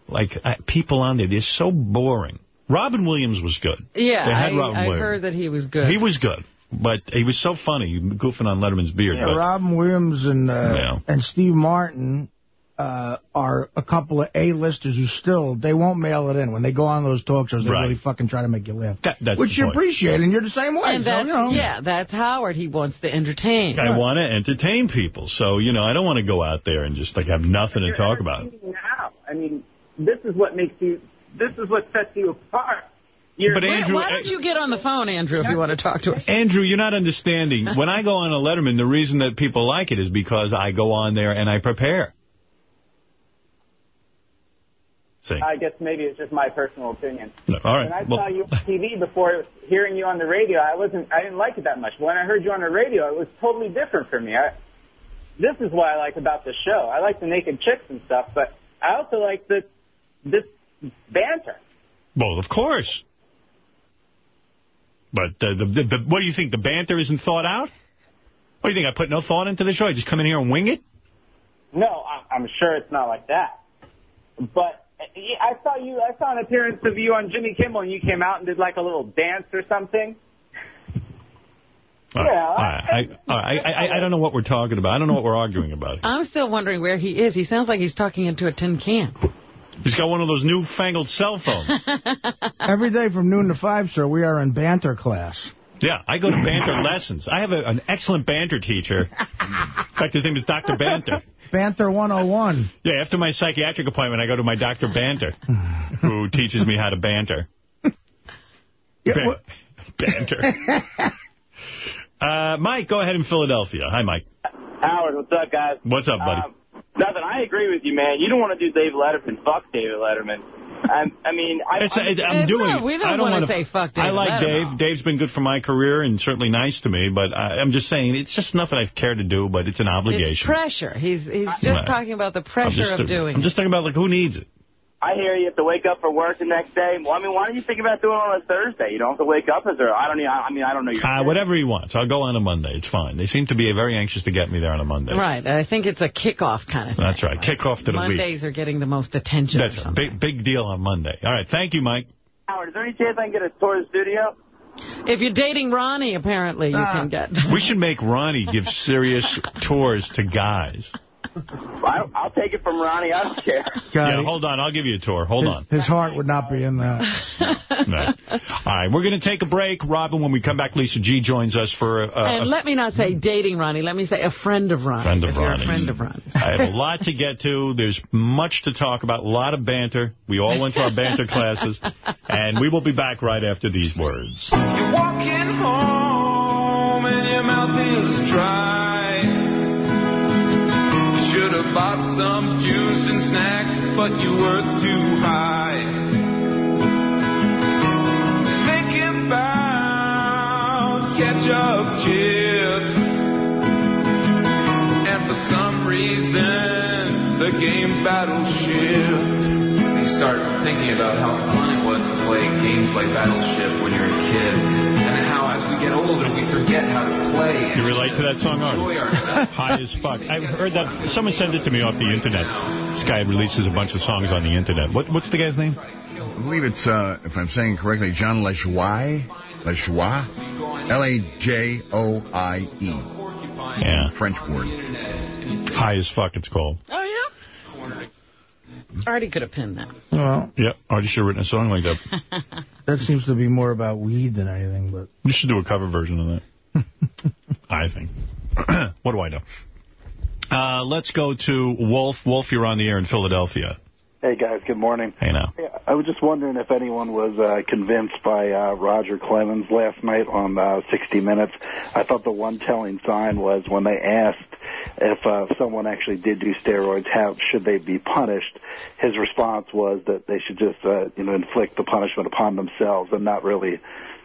like uh, people on there. They're so boring. Robin Williams was good. Yeah, They had I, Robin I Williams. heard that he was good. He was good, but he was so funny, goofing on Letterman's beard. Yeah, but Robin Williams and uh, Yeah. and Steve Martin uh, are a couple of A-listers who still, they won't mail it in. When they go on those talk shows, they Right. really fucking try to make you laugh. That, that's Which you point. appreciate, and you're the same way. And so, that's, you know. yeah, that's Howard. He wants to entertain. I want to entertain people. So, you know, I don't want to go out there and just, like, have nothing to talk about. Now, I mean, this is what makes you. This is what sets you apart. You're, But Why- Andrew, why don't you get on the phone, Andrew, if you want to talk to us? Andrew, you're not understanding. When I go on a Letterman, the reason that people like it is because I go on there and I prepare. See. I guess maybe it's just my personal opinion. No, all right. When I Well- saw you on TV before hearing you on the radio, I wasn't. I didn't like it that much. When I heard you on the radio, it was totally different for me. I, this is what I like about the show. I like the naked chicks and stuff, but I also like the this banter. Well, of course. But uh, the, the, the, what do you think? The banter isn't thought out? What do you think? I put no thought into the show? I just come in here and wing it? No, I, I'm sure it's not like that. But I saw you. I saw an appearance of you on Jimmy Kimmel, and you came out and did like a little dance or something. All right. Yeah, All right. I, all right. I, I, I don't know what we're talking about. I don't know what we're arguing about. I'm still wondering where he is. He sounds like he's talking into a tin can. He's got one of those newfangled cell phones. <laughs> Every day from noon to 5, sir, we are in banter class. Yeah, I go to banter lessons. I have a, an excellent banter teacher. In fact, his name is Dr. Banter. Banter 101. Yeah, after my psychiatric appointment, I go to my Dr. Banter, who <laughs> teaches me how to banter. Ba- <laughs> banter. <laughs> Uh, Mike, go ahead in Philadelphia. Hi, Mike. Howard, what's up, guys? What's up, buddy? Um, nothing. I agree with you, man. You don't want to do Dave Letterman. Fuck David Letterman. I, I mean, I, It's, it, I'm doing. no, we don't I don't wanna wanna- say fuck I like Letterman. Dave. Dave's been good for my career and certainly nice to me. But I, I'm just saying, it's just nothing I care to do. But it's an It's obligation. pressure. He's he's uh, just Right. talking about the pressure just, of doing I'm it. just talking about like who needs it. I hear you have to wake up for work the next day. Well, I mean, why don't you think about doing it on a Thursday? You don't have to wake up as early. I don't. e- I mean, I don't know your. Uh, whatever he wants. I'll go on a Monday. It's fine. They seem to be very anxious to get me there on a Monday. Right. I think it's a kickoff kind of thing. That's right. Kick off to the week. Mondays are getting the most attention. That's a big, big deal on Monday. All right. Thank you, Mike. Howard, is there any chance I can get a tour of the studio? If you're dating Ronnie, apparently you can get. We should make Ronnie give serious <laughs> tours to guys. I, I'll take it from Ronnie. I don't care. yeah, hold on. I'll give you a tour. Hold on. His heart would not be in that. <laughs> Right. All right. We're going to take a break. Robin, when we come back, Lisa G joins us for uh, and let me not say dating Ronnie. Let me say a friend of Ronnie. Friend of if you're Ronnie's. a friend of Ronnie. I have a lot to get to. There's much to talk about, a lot of banter. We all went to our banter <laughs> classes. And we will be back right after these words. You're walking home and your mouth is dry. Should have bought some juice and snacks, but you were too high. Thinking about ketchup chips. And for some reason, the game battleship. You start thinking about how fun it was to play games like Battleship when you're a kid, and how as we get older we forget how to play. You relate to that song, Enjoy Artie? ourselves. <laughs> High as fuck. I heard that. Someone sent it to me off the internet. This guy releases a bunch of songs on the internet. What, what's the guy's name? I believe it's, uh, if I'm saying it correctly, Jon Lajoie. Lajoie? L-A-J-O-I-E. Yeah. French word. High as fuck, it's called. Oh, yeah? Artie could have pinned that. Well, yeah, Artie should have written a song like that. <laughs> that seems to be more about weed than anything, but... You should do a cover version of that. <laughs> I think. <clears throat> what do I know? Uh, let's go to Wolf. Wolf, you're on the air in Philadelphia. Hey guys, good morning. Hey now. I was just wondering if anyone was uh, convinced by uh, Roger Clemens last night on uh, 60 Minutes. I thought the one telling sign was when they asked if uh, someone actually did do steroids, how should they be punished? His response was that they should just, uh, you know, inflict the punishment upon themselves, and not really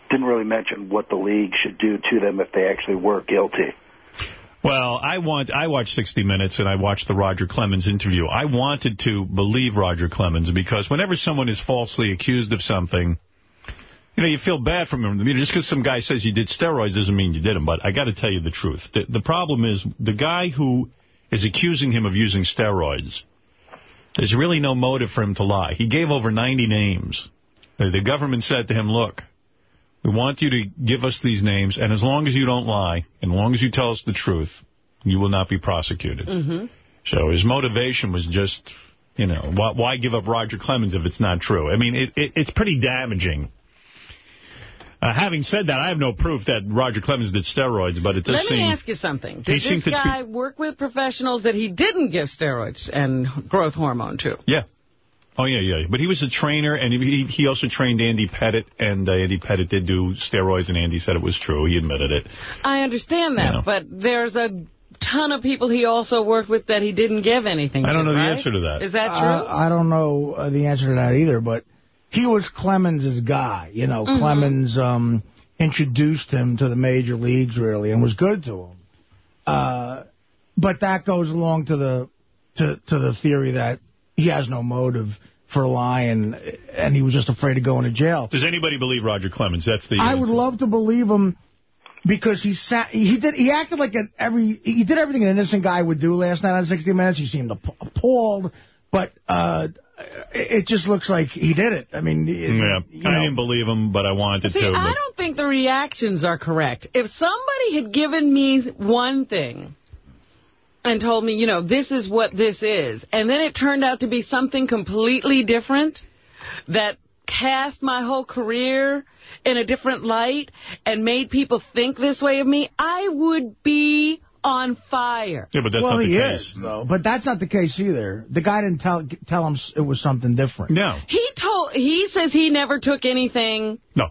didn't really mention what the league should do to them if they actually were guilty. Well, I want I watched 60 Minutes and I watched the Roger Clemens interview. I wanted to believe Roger Clemens because whenever someone is falsely accused of something, you know, you feel bad for him. You know, just because some guy says you did steroids doesn't mean you did them. But I got to tell you the truth. The, the problem is the guy who is accusing him of using steroids, there's really no motive for him to lie. He gave over 90 names. The government said to him, look, we want you to give us these names, and as long as you don't lie, and as long as you tell us the truth, you will not be prosecuted. Mm-hmm. So his motivation was just, you know, why, why give up Roger Clemens if it's not true? I mean, it, it, it's pretty damaging. Uh, having said that, I have no proof that Roger Clemens did steroids, but it does Let seem... me ask you something. Did this to be- guy work with professionals that he didn't give steroids and growth hormone to? Yeah. Oh, yeah, yeah. But he was a trainer, and he he also trained Andy Pettitte, and uh, Andy Pettitte did do steroids, and Andy said it was true. He admitted it. I understand that, Yeah. but there's a ton of people he also worked with that he didn't give anything I don't to, know the answer to that. Is that true? I, I don't know uh, the answer to that either, but he was Clemens' guy. You know, Mhm. Clemens um, introduced him to the major leagues, really, and was good to him. Uh, but that goes along to the to to the theory that he has no motive for lying, and he was just afraid of going to jail. Does anybody believe Roger Clemens? That's the... I would love to believe him because he sat, he did he acted like an every he did everything an innocent guy would do last night on 60 Minutes. He seemed appalled, but uh, it it just looks like he did it. I mean, it- Yeah, you I know. didn't believe him, but I wanted See, to. I don't think the reactions are correct. If somebody had given me one thing and told me, you know, this is what this is, and then it turned out to be something completely different that cast my whole career in a different light and made people think this way of me, I would be on fire. Yeah, but that's well, not the he case. is, though. But that's not the case either. The guy didn't tell tell him it was something different. No. He told he says he never took anything No.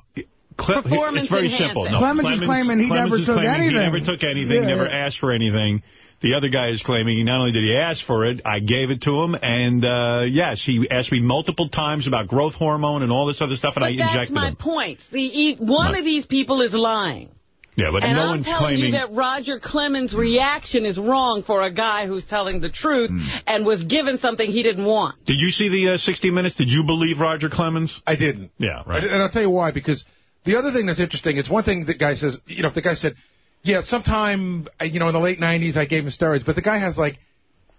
Cle- Performance it's very enhancing. simple. No, Clemens is claiming he Clemens never took anything. He never took anything, Yeah, never yeah. asked for anything. The other guy is claiming not only did he ask for it, I gave it to him, and uh, yes, he asked me multiple times about growth hormone and all this other stuff, and But I that's injected my him. point. See, e- one Right. of these people is lying. Yeah, but and no I'm one's telling claiming. you that Roger Clemens' reaction is wrong for a guy who's telling the truth Hmm. and was given something he didn't want. Did you see the uh, 60 Minutes? Did you believe Roger Clemens? I didn't. Yeah, right. And I'll tell you why, because the other thing that's interesting, it's one thing the guy says, you know, if the guy said, yeah, sometime, uh, you know, in the late 90s I gave him steroids, but the guy has, like,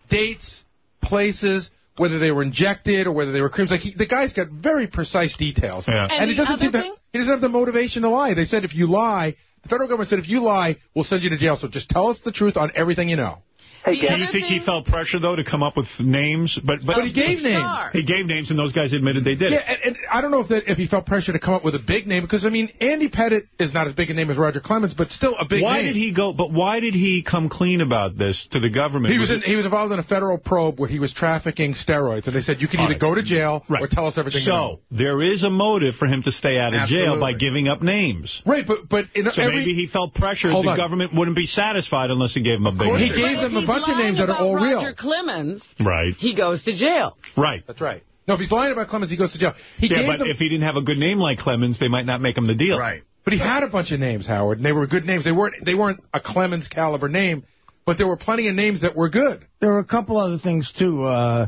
dates, places, whether they were injected or whether they were creams. Like, he, the guy's got very precise details. Yeah. And he the doesn't other seem to, he doesn't have the motivation to lie. They said if you lie, the federal government said if you lie, we'll send you to jail. So just tell us the truth on everything you know. Do you think he felt pressure, though, to come up with names? But but, But he gave names. He gave names, and those guys admitted they did Yeah, and, and I don't know if that if he felt pressure to come up with a big name because I mean Andy Pettitte is not as big a name as Roger Clemens, but still a big Why name. did he go? But why did he come clean about this to the government? He was in, it- he was involved in a federal probe where he was trafficking steroids, and they said you can either right. go to jail Right. or tell us everything. So there is a motive for him to stay out of jail by giving up names. right, but but in So every, maybe he felt pressure the on. government wouldn't be satisfied unless he gave him a big name. he gave them a he's bunch of names that are about all real. Roger Clemens, Right, he goes to jail. right. That's right. No, if he's lying about Clemens, he goes to jail. He Yeah, gave but them, if he didn't have a good name like Clemens, they might not make him the deal. Right. but he had a bunch of names, Howard, and they were good names. They weren't they weren't a Clemens caliber name, but there were plenty of names that were good. There were a couple other things, too, uh,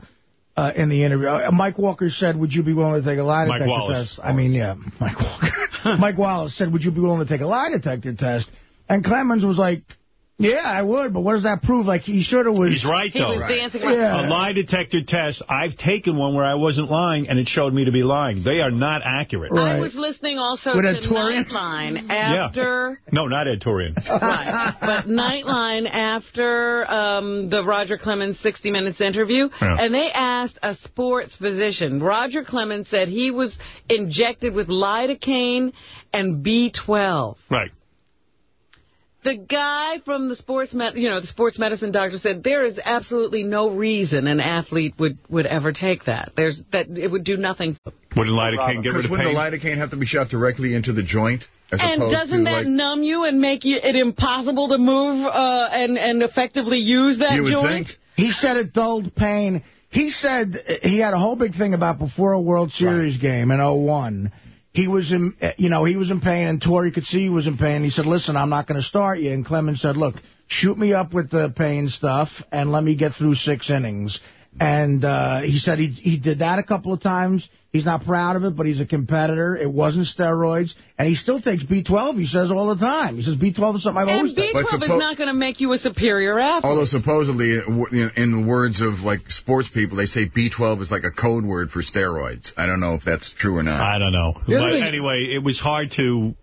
uh, in the interview. Uh, Mike Walker said, would you be willing to take a lie detector Wallace. test? I mean, yeah, Mike Walker. <laughs> Mike Wallace said, would you be willing to take a lie detector test? And Clemens was like, yeah, I would, but what does that prove? Like, he sort of was... He's right, though. He though. was dancing around. Yeah. A lie detector test, I've taken one where I wasn't lying, and it showed me to be lying. They are not accurate. Right. I was listening also With to a Torian? Nightline <laughs> Yeah. after... No, not Ed Torian. <laughs> Right. But Nightline after um, the Roger Clemens 60 Minutes interview, Yeah. and they asked a sports physician. Roger Clemens said he was injected with lidocaine and B12. Right. The guy from the sports, med- you know, the sports medicine doctor said there is absolutely no reason an athlete would, would ever take that. There's that it would do nothing. Wouldn't lidocaine get rid Because of wouldn't the lidocaine have to be shot directly into the joint? As And doesn't to, that like, numb you and make you, it impossible to move uh, and and effectively use that You would joint? think. He said it dulled pain. He said he had a whole big thing about before a World Series game in 01. He was in, you know, he was in pain, and Torre could see he was in pain. He said, listen, I'm not going to start you. And Clemens said, look, shoot me up with the pain stuff, and let me get through six innings. And uh, he said he he did that a couple of times. He's not proud of it, but he's a competitor. It wasn't steroids. And he still takes B12, he says all the time. He says B12 is something I've always And done. B12 is not going to make you a superior athlete. Although supposedly, uh, w- you know, in the words of like sports people, they say B12 is like a code word for steroids. I don't know if that's true or not. I don't know. The But thing- anyway, it was hard to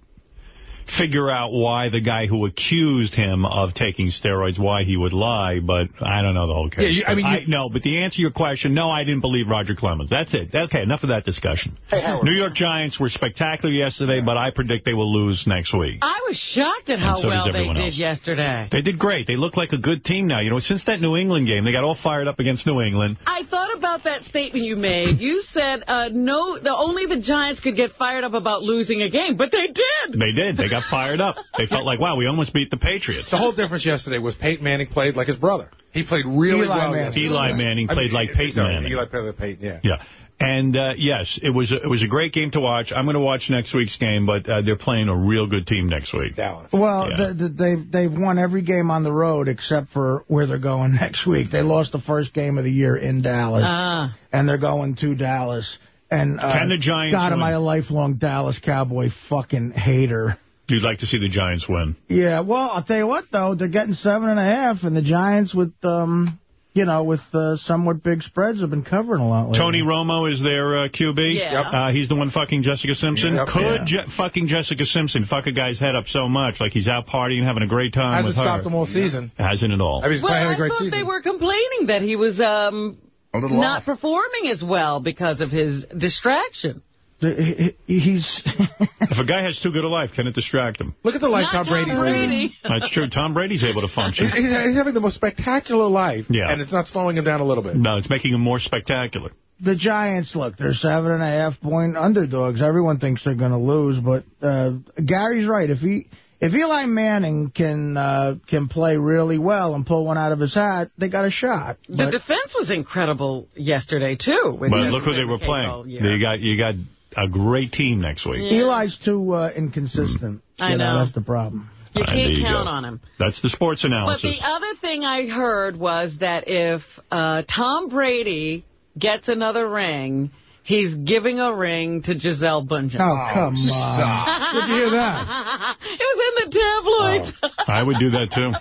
figure out why the guy who accused him of taking steroids, why he would lie, but I don't know the whole case. Yeah, you- I mean, you- no, but the answer to your question, no, I didn't believe Roger Clemens. That's it. Okay, enough of that discussion. New York Giants were spectacular yesterday, but I predict they will lose next week. I was shocked at And how so well they did else. yesterday. They did great. They look like a good team now. You know, since that New England game, they got all fired up against New England. I thought about that statement you made. You said uh, no, the, only the Giants could get fired up about losing a game, but they did. They did. They got fired up. They felt like, wow, we almost beat the Patriots. The whole difference yesterday was Peyton Manning played like his brother. He played really Eli well. Manning. Eli Manning I played like Peyton sorry, Manning. Eli played like Peyton, yeah. Yeah. And, uh, yes, it was, a, it was a great game to watch. I'm going to watch next week's game, but uh, they're playing a real good team next week. Dallas. Well, Yeah. the, the, they've they've won every game on the road except for where they're going <laughs> next week. They lost the first game of the year in Dallas, Ah. and they're going to Dallas. And uh, Can the Giants God, am win? I a lifelong Dallas Cowboy fucking hater. You'd like to see the Giants win. Yeah, well, I'll tell you what, though, they're getting seven and a half, and the Giants with, um, you know, with uh, somewhat big spreads have been covering a lot lately. Tony Romo is their uh, QB. Yeah. Yep. Uh, he's the one fucking Jessica Simpson. Yep. Could Yeah. Je- fucking Jessica Simpson fuck a guy's head up so much, like he's out partying, having a great time Hasn't with her? stopped them all season. Hasn't at all. I mean, he's Well, playing I a great thought season. they were complaining that he was um, little not off. performing as well because of his distraction. The- he- He's <laughs> if a guy has too good a life, can it distract him? Look at the life Not Tom Tom living. Brady. That's true. Tom Brady's able to function. He's, he's having the most spectacular life, Yeah. and it's not slowing him down a little bit. No, it's making him more spectacular. the Giants, look, they're seven and a half point underdogs. Everyone thinks they're going to lose, but uh, Gary's right. If he if Eli Manning can uh, can play really well and pull one out of his hat, they got a shot. The defense was incredible yesterday, too. But look who they were playing. all. You got you got a great team next week. Eli's too uh, inconsistent. I You know. That's the problem. You can't you count go. on him. That's the sports analysis. But the other thing I heard was that if uh, Tom Brady gets another ring, he's giving a ring to Gisele Bündchen. Oh, come on. Where'd you hear that? <laughs> it was in the tabloids. I would do that too.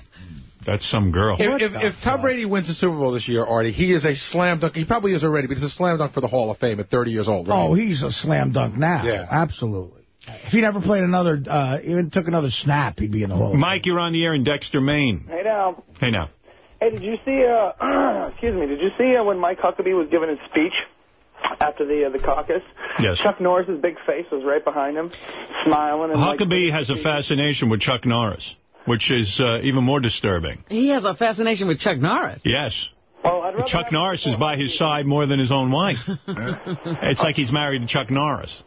That's some girl. If, if, if Tom Brady wins the Super Bowl this year, Artie, he is a slam dunk. He probably is already, but he's a slam dunk for the Hall of Fame at 30 years old, right? Oh, he's a slam dunk now. Yeah. Absolutely. If he never played another, uh, even took another snap, he'd be in the Hall. of Mike, you're on the air in Dexter, Maine. Hey now. Hey now. Hey, did you see? Uh, <clears throat> excuse me. Did you see uh, when Mike Huckabee was giving his speech after the uh, the caucus? Yes. Chuck Norris's big face was right behind him, smiling. And like, Huckabee has a fascination with Chuck Norris, which is uh, even more disturbing. he has a fascination with Chuck Norris. Yes. Well, I'd Chuck Norris is by his side more than his own wife. <laughs> it's like he's married to Chuck Norris.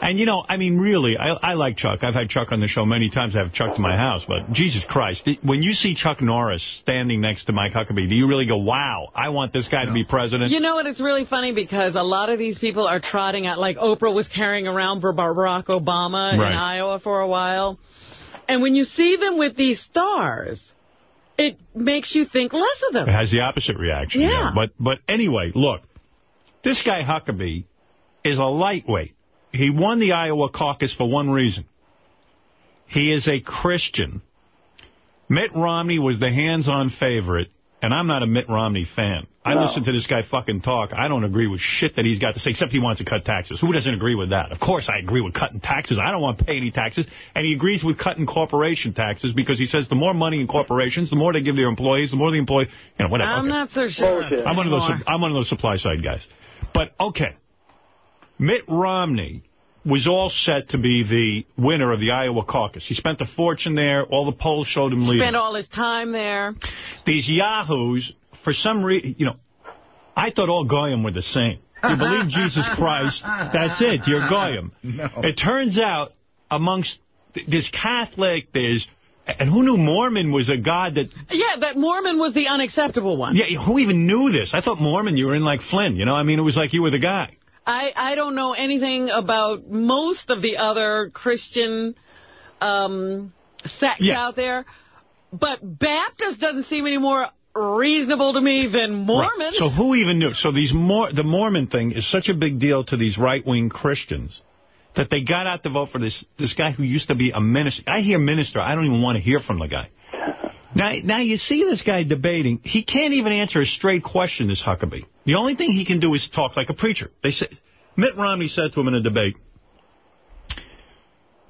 And, you know, I mean, really, I, I like Chuck. I've had Chuck on the show many times. I have Chuck to my house. But, Jesus Christ, when you see Chuck Norris standing next to Mike Huckabee, do you really go, wow, I want this guy to be president? You know what? It's really funny because a lot of these people are trotting out, like Oprah was carrying around for Barack Obama in Iowa for a while. And when you see them with these stars, it makes you think less of them. It has the opposite reaction. Yeah. But but anyway, look, this guy Huckabee is a lightweight. He won the Iowa caucus for one reason. He is a Christian. Mitt Romney was the hands-on favorite, and I'm not a Mitt Romney fan. I No. listen to this guy fucking talk. I don't agree with shit that he's got to say, except he wants to cut taxes. Who doesn't agree with that? Of course I agree with cutting taxes. I don't want to pay any taxes. And he agrees with cutting corporation taxes because he says the more money in corporations, the more they give their employees, the more the employee, you know, whatever. I'm Okay. not so sure. I'm one of those. I'm one of those supply side guys. But okay, Mitt Romney was all set to be the winner of the Iowa caucus. He spent a fortune there. All the polls showed him leading. Spent all his time there. These yahoos, for some reason, you know, I thought all goyim were the same. You believe Jesus Christ, that's it. You're goyim. <laughs> No. It turns out amongst th- there's Catholic, there's and who knew Mormon was a god that Yeah, that Mormon was the unacceptable one. yeah, who even knew this? I thought Mormon, you were in like Flynn, you know? I mean, it was like you were the guy. I, I don't know anything about most of the other Christian um, sects Yeah. out there, but Baptist doesn't seem any more reasonable to me than Mormon. Right. So who even knew? So these Mor the Mormon thing is such a big deal to these right-wing Christians that they got out to vote for this this guy who used to be a minister. I hear minister. I don't even want to hear from the guy. Now, now you see this guy debating. He can't even answer a straight question, this Huckabee. The only thing he can do is talk like a preacher. They say, Mitt Romney said to him in a debate,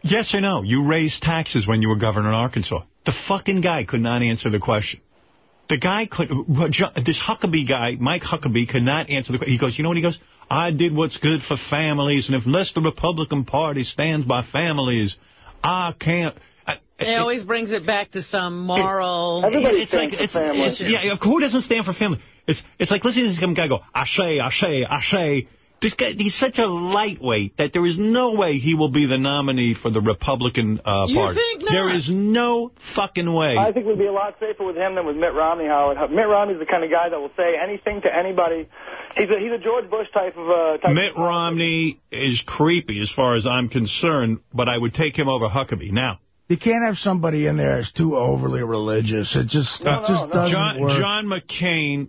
Yes or no? You raised taxes when you were governor in Arkansas. The fucking guy could not answer the question. The guy could, this Huckabee guy, Mike Huckabee, could not answer the question. He goes, you know what he goes? I did what's good for families, and unless the Republican Party stands by families, I can't. It always brings it back to some moral... it's like, it's, it's, yeah, who doesn't stand for family? It's it's like listening to some guy go, Ashe, Ashe, Ashe. This guy, he's such a lightweight that there is no way he will be the nominee for the Republican uh, You Party. think not? There is no fucking way. I think we'd be a lot safer with him than with Mitt Romney, Howard. Mitt Romney's the kind of guy that will say anything to anybody. He's a, he's a George Bush type of... Uh, type Mitt Romney is creepy as far as I'm concerned, but I would take him over Huckabee. Now, You can't have somebody in there that's too overly religious. It just, uh, it just doesn't John, work. John McCain,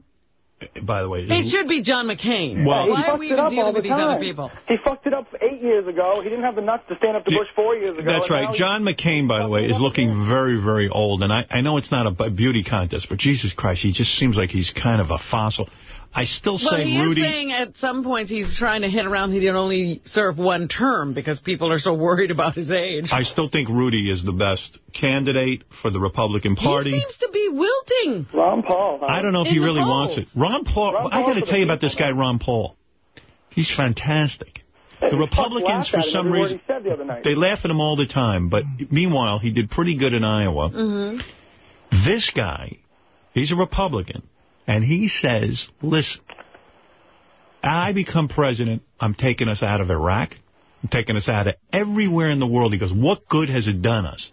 by the way, It should be John McCain. Well- Why he are we fucked it even up all dealing the with these other people? He fucked it up eight years ago. He didn't have the nuts to stand up to Bush four years ago. That's right. John McCain, by the way, is looking very, very old. And I, I know it's not a beauty contest, but Jesus Christ, he just seems like he's kind of a fossil. I still Well, say he Rudy. is saying at some points he's trying to hit around he didn't only serve one term because people are so worried about his age. I still think Rudy is the best candidate for the Republican Party. He seems to be wilting. Ron Paul. I don't know if In he really polls. wants it. Ron Paul, Ron I Paul's got to tell you about this guy, Ron Paul. He's fantastic. The Republicans, for some reason, the they laugh at him all the time. But meanwhile, he did pretty good in Iowa. Mm-hmm. This guy, he's a Republican, and he says, listen, I become president, I'm taking us out of Iraq, I'm taking us out of everywhere in the world. He goes, what good has it done us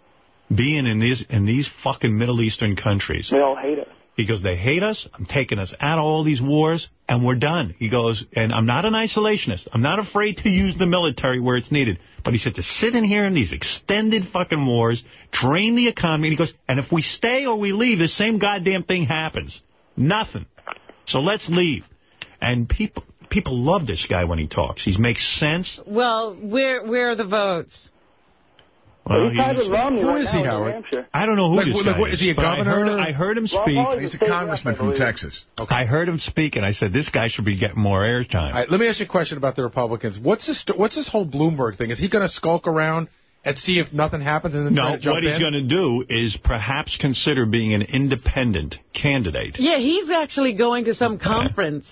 being in these in these fucking Middle Eastern countries? They all hate us. He goes, they hate us. I'm taking us out of all these wars, and we're done. He goes, and I'm not an isolationist. I'm not afraid to use the military where it's needed. But he said to sit in here in these extended fucking wars, drain the economy. And he goes, and if we stay or we leave, the same goddamn thing happens. Nothing. So let's leave. And people people love this guy when he talks. He makes sense. Well, where where are the votes? Well, he's tied he's- with Who right is he, Howard? I don't know who Like, this like, guy what, is he a but I governor? heard, I heard him speak. Paul He's a congressman from believe. Texas. I heard him speak, and I said, this guy should be getting more airtime. All right, let me ask you a question about the Republicans. What's this? What's this whole Bloomberg thing? Is he going to skulk around and see if nothing happens and then try No, to jump what he's going to do is perhaps consider being an independent candidate. Yeah, he's actually going to some conference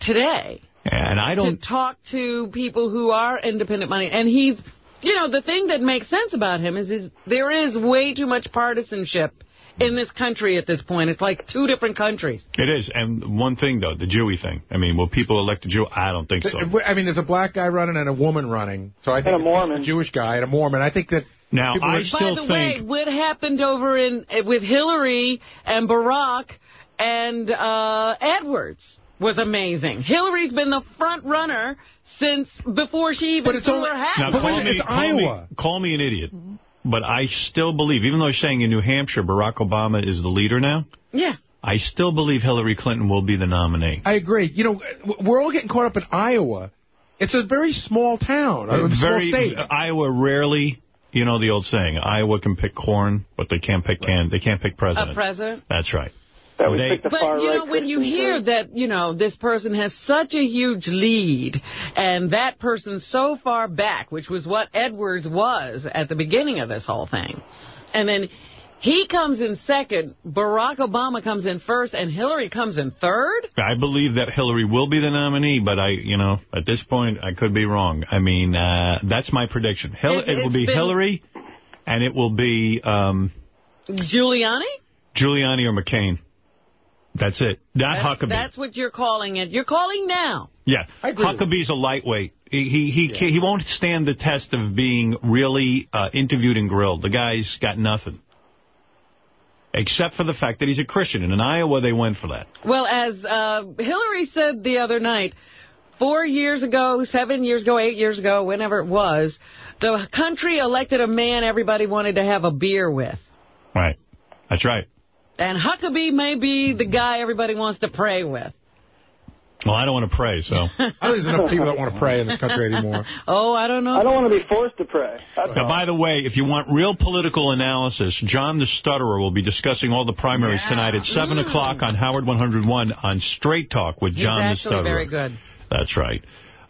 today And I don't... To talk to people who are independent money. And he's, you know, the thing that makes sense about him is, is there is way too much partisanship in this country at this point. It's like two different countries. It is. And one thing, though, the Jewy thing. I mean, will people elect a Jew? I don't think so. I mean, there's a black guy running and a woman running. So I think And a Mormon. a Jewish guy and a Mormon. I think that Now, I are- still By the think... way, what happened over in with Hillary and Barack and uh, Edwards was amazing. Hillary's been the front runner since before she even But it's threw only- her hat. Now, call wait, me, it's call, Iowa. me, call me an idiot, but I still believe, even though he's saying in New Hampshire Barack Obama is the leader now, Yeah. I still believe Hillary Clinton will be the nominee. I agree. You know, we're all getting caught up in Iowa. It's a very small town, a small state. Iowa rarely, you know the old saying, Iowa can pick corn, but they can't pick can they can't pick president. A president. That's right. That we They- picked the But, far you know, right when you hear uh, that, you know, this person has such a huge lead, and that person so far back, which was what Edwards was at the beginning of this whole thing, and then he comes in second, Barack Obama comes in first, and Hillary comes in third? I believe that Hillary will be the nominee, but I, you know, at this point, I could be wrong. I mean, uh, that's my prediction. Hil It's- it will be been- Hillary, and it will be um, Giuliani? Giuliani or McCain. That's it. Not That's, Huckabee. that's what you're calling it. You're calling now. Yeah, I agree Huckabee's a lightweight. He he he, ca- he won't stand the test of being really uh, interviewed and grilled. The guy's got nothing. Except for the fact that he's a Christian. And in Iowa, they went for that. Well, as uh, Hillary said the other night, four years ago, seven years ago, eight years ago, whenever it was, the country elected a man everybody wanted to have a beer with. Right. That's right. And Huckabee may be the guy everybody wants to pray with. Well, I don't want to pray, so. <laughs> I think there's enough people that want to pray in this country anymore. <laughs> Oh, I don't know. I don't want to be forced to pray. That's Now, all. by the way, if you want real political analysis, John the Stutterer will be discussing all the primaries tonight at mm. 7 o'clock on Howard 101 on Straight Talk with He's John the actually Stutterer. very good. That's right.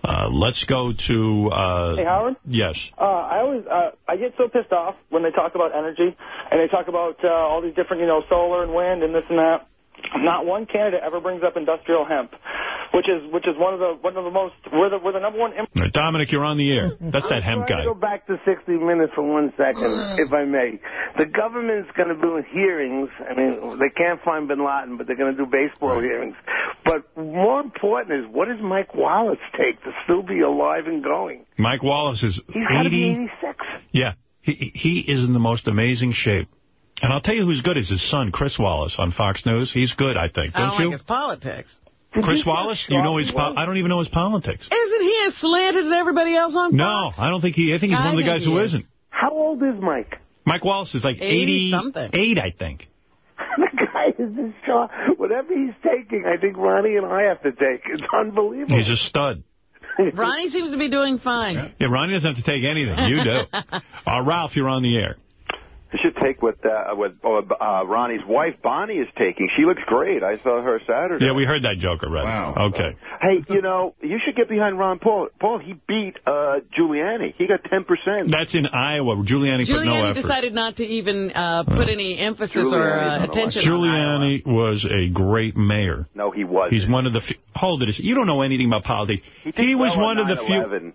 Uh, let's go to... Uh, Hey, Howard? Yes. Uh, I always, uh, I get so pissed off when they talk about energy and they talk about uh, all these different, you know, solar and wind and this and that. Not one candidate ever brings up industrial hemp, which is which is one of the one of the most we're the we're the number one. Im- All right, Dominic, you're on the air. That's that hemp trying guy. to go back to 60 Minutes for one second, <sighs> if I may. The government's going to do hearings. I mean, they can't find Bin Laden, but they're going to do baseball hearings. But more important is, what does Mike Wallace take to still be alive and going? Mike Wallace is He's be 80. 86. Yeah, he he is in the most amazing shape. And I'll tell you who's good is his son, Chris Wallace, on Fox News. He's good, I think. Don't don't you? his politics. Chris Wallace? You know his? Po I don't even know his politics. Isn't he as slanted as everybody else on No, I don't think he. I think he's I one of the guys who is. isn't. How old is Mike? Mike Wallace is like 80 something. 88, I think. <laughs> the guy is just sharp. Whatever he's taking, I think Ronnie and I have to take. It's unbelievable. He's a stud. Ronnie seems to be doing fine. Yeah, Ronnie doesn't have to take anything. You do. <laughs> Uh, Ralph, you're on the air. You should take what uh, what uh, Ronnie's wife Bonnie is taking. She looks great. I saw her Saturday. Yeah, we heard that joke already. Wow. Okay. Hey, you know, you should get behind Ron Paul. Paul, he beat uh, Giuliani. He got 10%. That's in Iowa. Giuliani, put no Giuliani effort. decided not to even uh, put any emphasis or uh, attention on Giuliani was a great mayor. No, he was. He's one of the few. Hold it. You don't know anything about politics. He, was well one on of the few.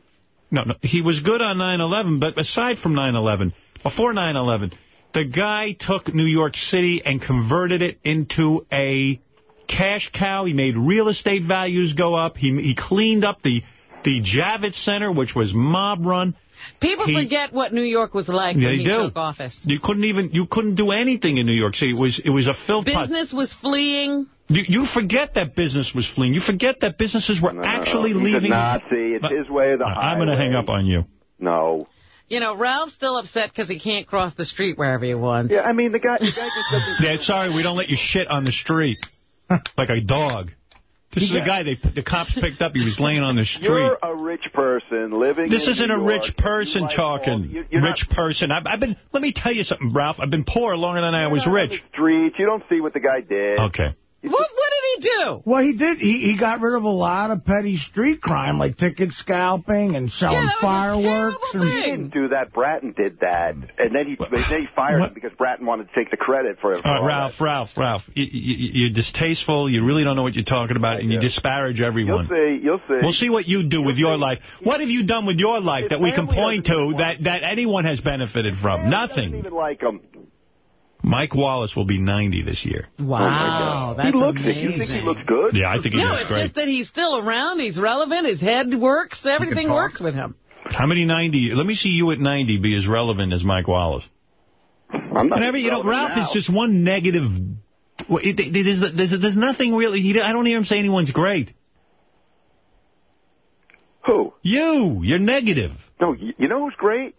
No, no, he was good on 9/11, but aside from 9/11, before 9/11, the guy took New York City and converted it into a cash cow. He made real estate values go up. He he cleaned up the the Javits Center, which was mob run. People He- forget what New York was like Yeah, when he do. took office. You couldn't even you couldn't do anything in New York City. It was it was a filth pot. Business was fleeing. You, you forget that business was fleeing. You forget that businesses were actually He's a leaving. Nazi. It's his way or the I'm going to hang up on you. No. You know, Ralph's still upset because he can't cross the street wherever he wants. Yeah, I mean, the guy, the guy just doesn't... <laughs> Yeah, sorry, we don't let you shit on the street <laughs> like a dog. This is a guy they the cops picked up. He was laying on the street. You're a rich person living This in isn't New a York. rich person talking. you- you're rich person. I've, I've been. Let me tell you something, Ralph. I've been poor longer than I was You're not on rich. the streets. You don't see what the guy did. Okay. What, what did he do? Well, he did. He, he got rid of a lot of petty street crime, like ticket scalping and selling fireworks. And... He didn't do that. Bratton did that, and then he then he fired him because Bratton wanted to take the credit for it. for All right, all Ralph, Ralph, Ralph. You, you, you're distasteful. You really don't know what you're talking about, and you disparage everyone. You'll see. You'll see. We'll see what you do with your life. What have you done with your life that we can point to that, that anyone has benefited from? Nothing. even like him. Mike Wallace will be 90 this year. Wow, oh, that's he looks it. amazing. You think he looks good? Yeah, I think he no, looks it's just that he's still around. He's relevant. His head works. Everything talk. works with him. How many 90? Let me see you at 90 be as relevant as Mike Wallace. I'm not And every, you know, Ralph now. is just one negative. it- it- there's, there's, there's nothing really. He, I don't hear him say anyone's great. Who? You. You're negative. No, you, you know who's great?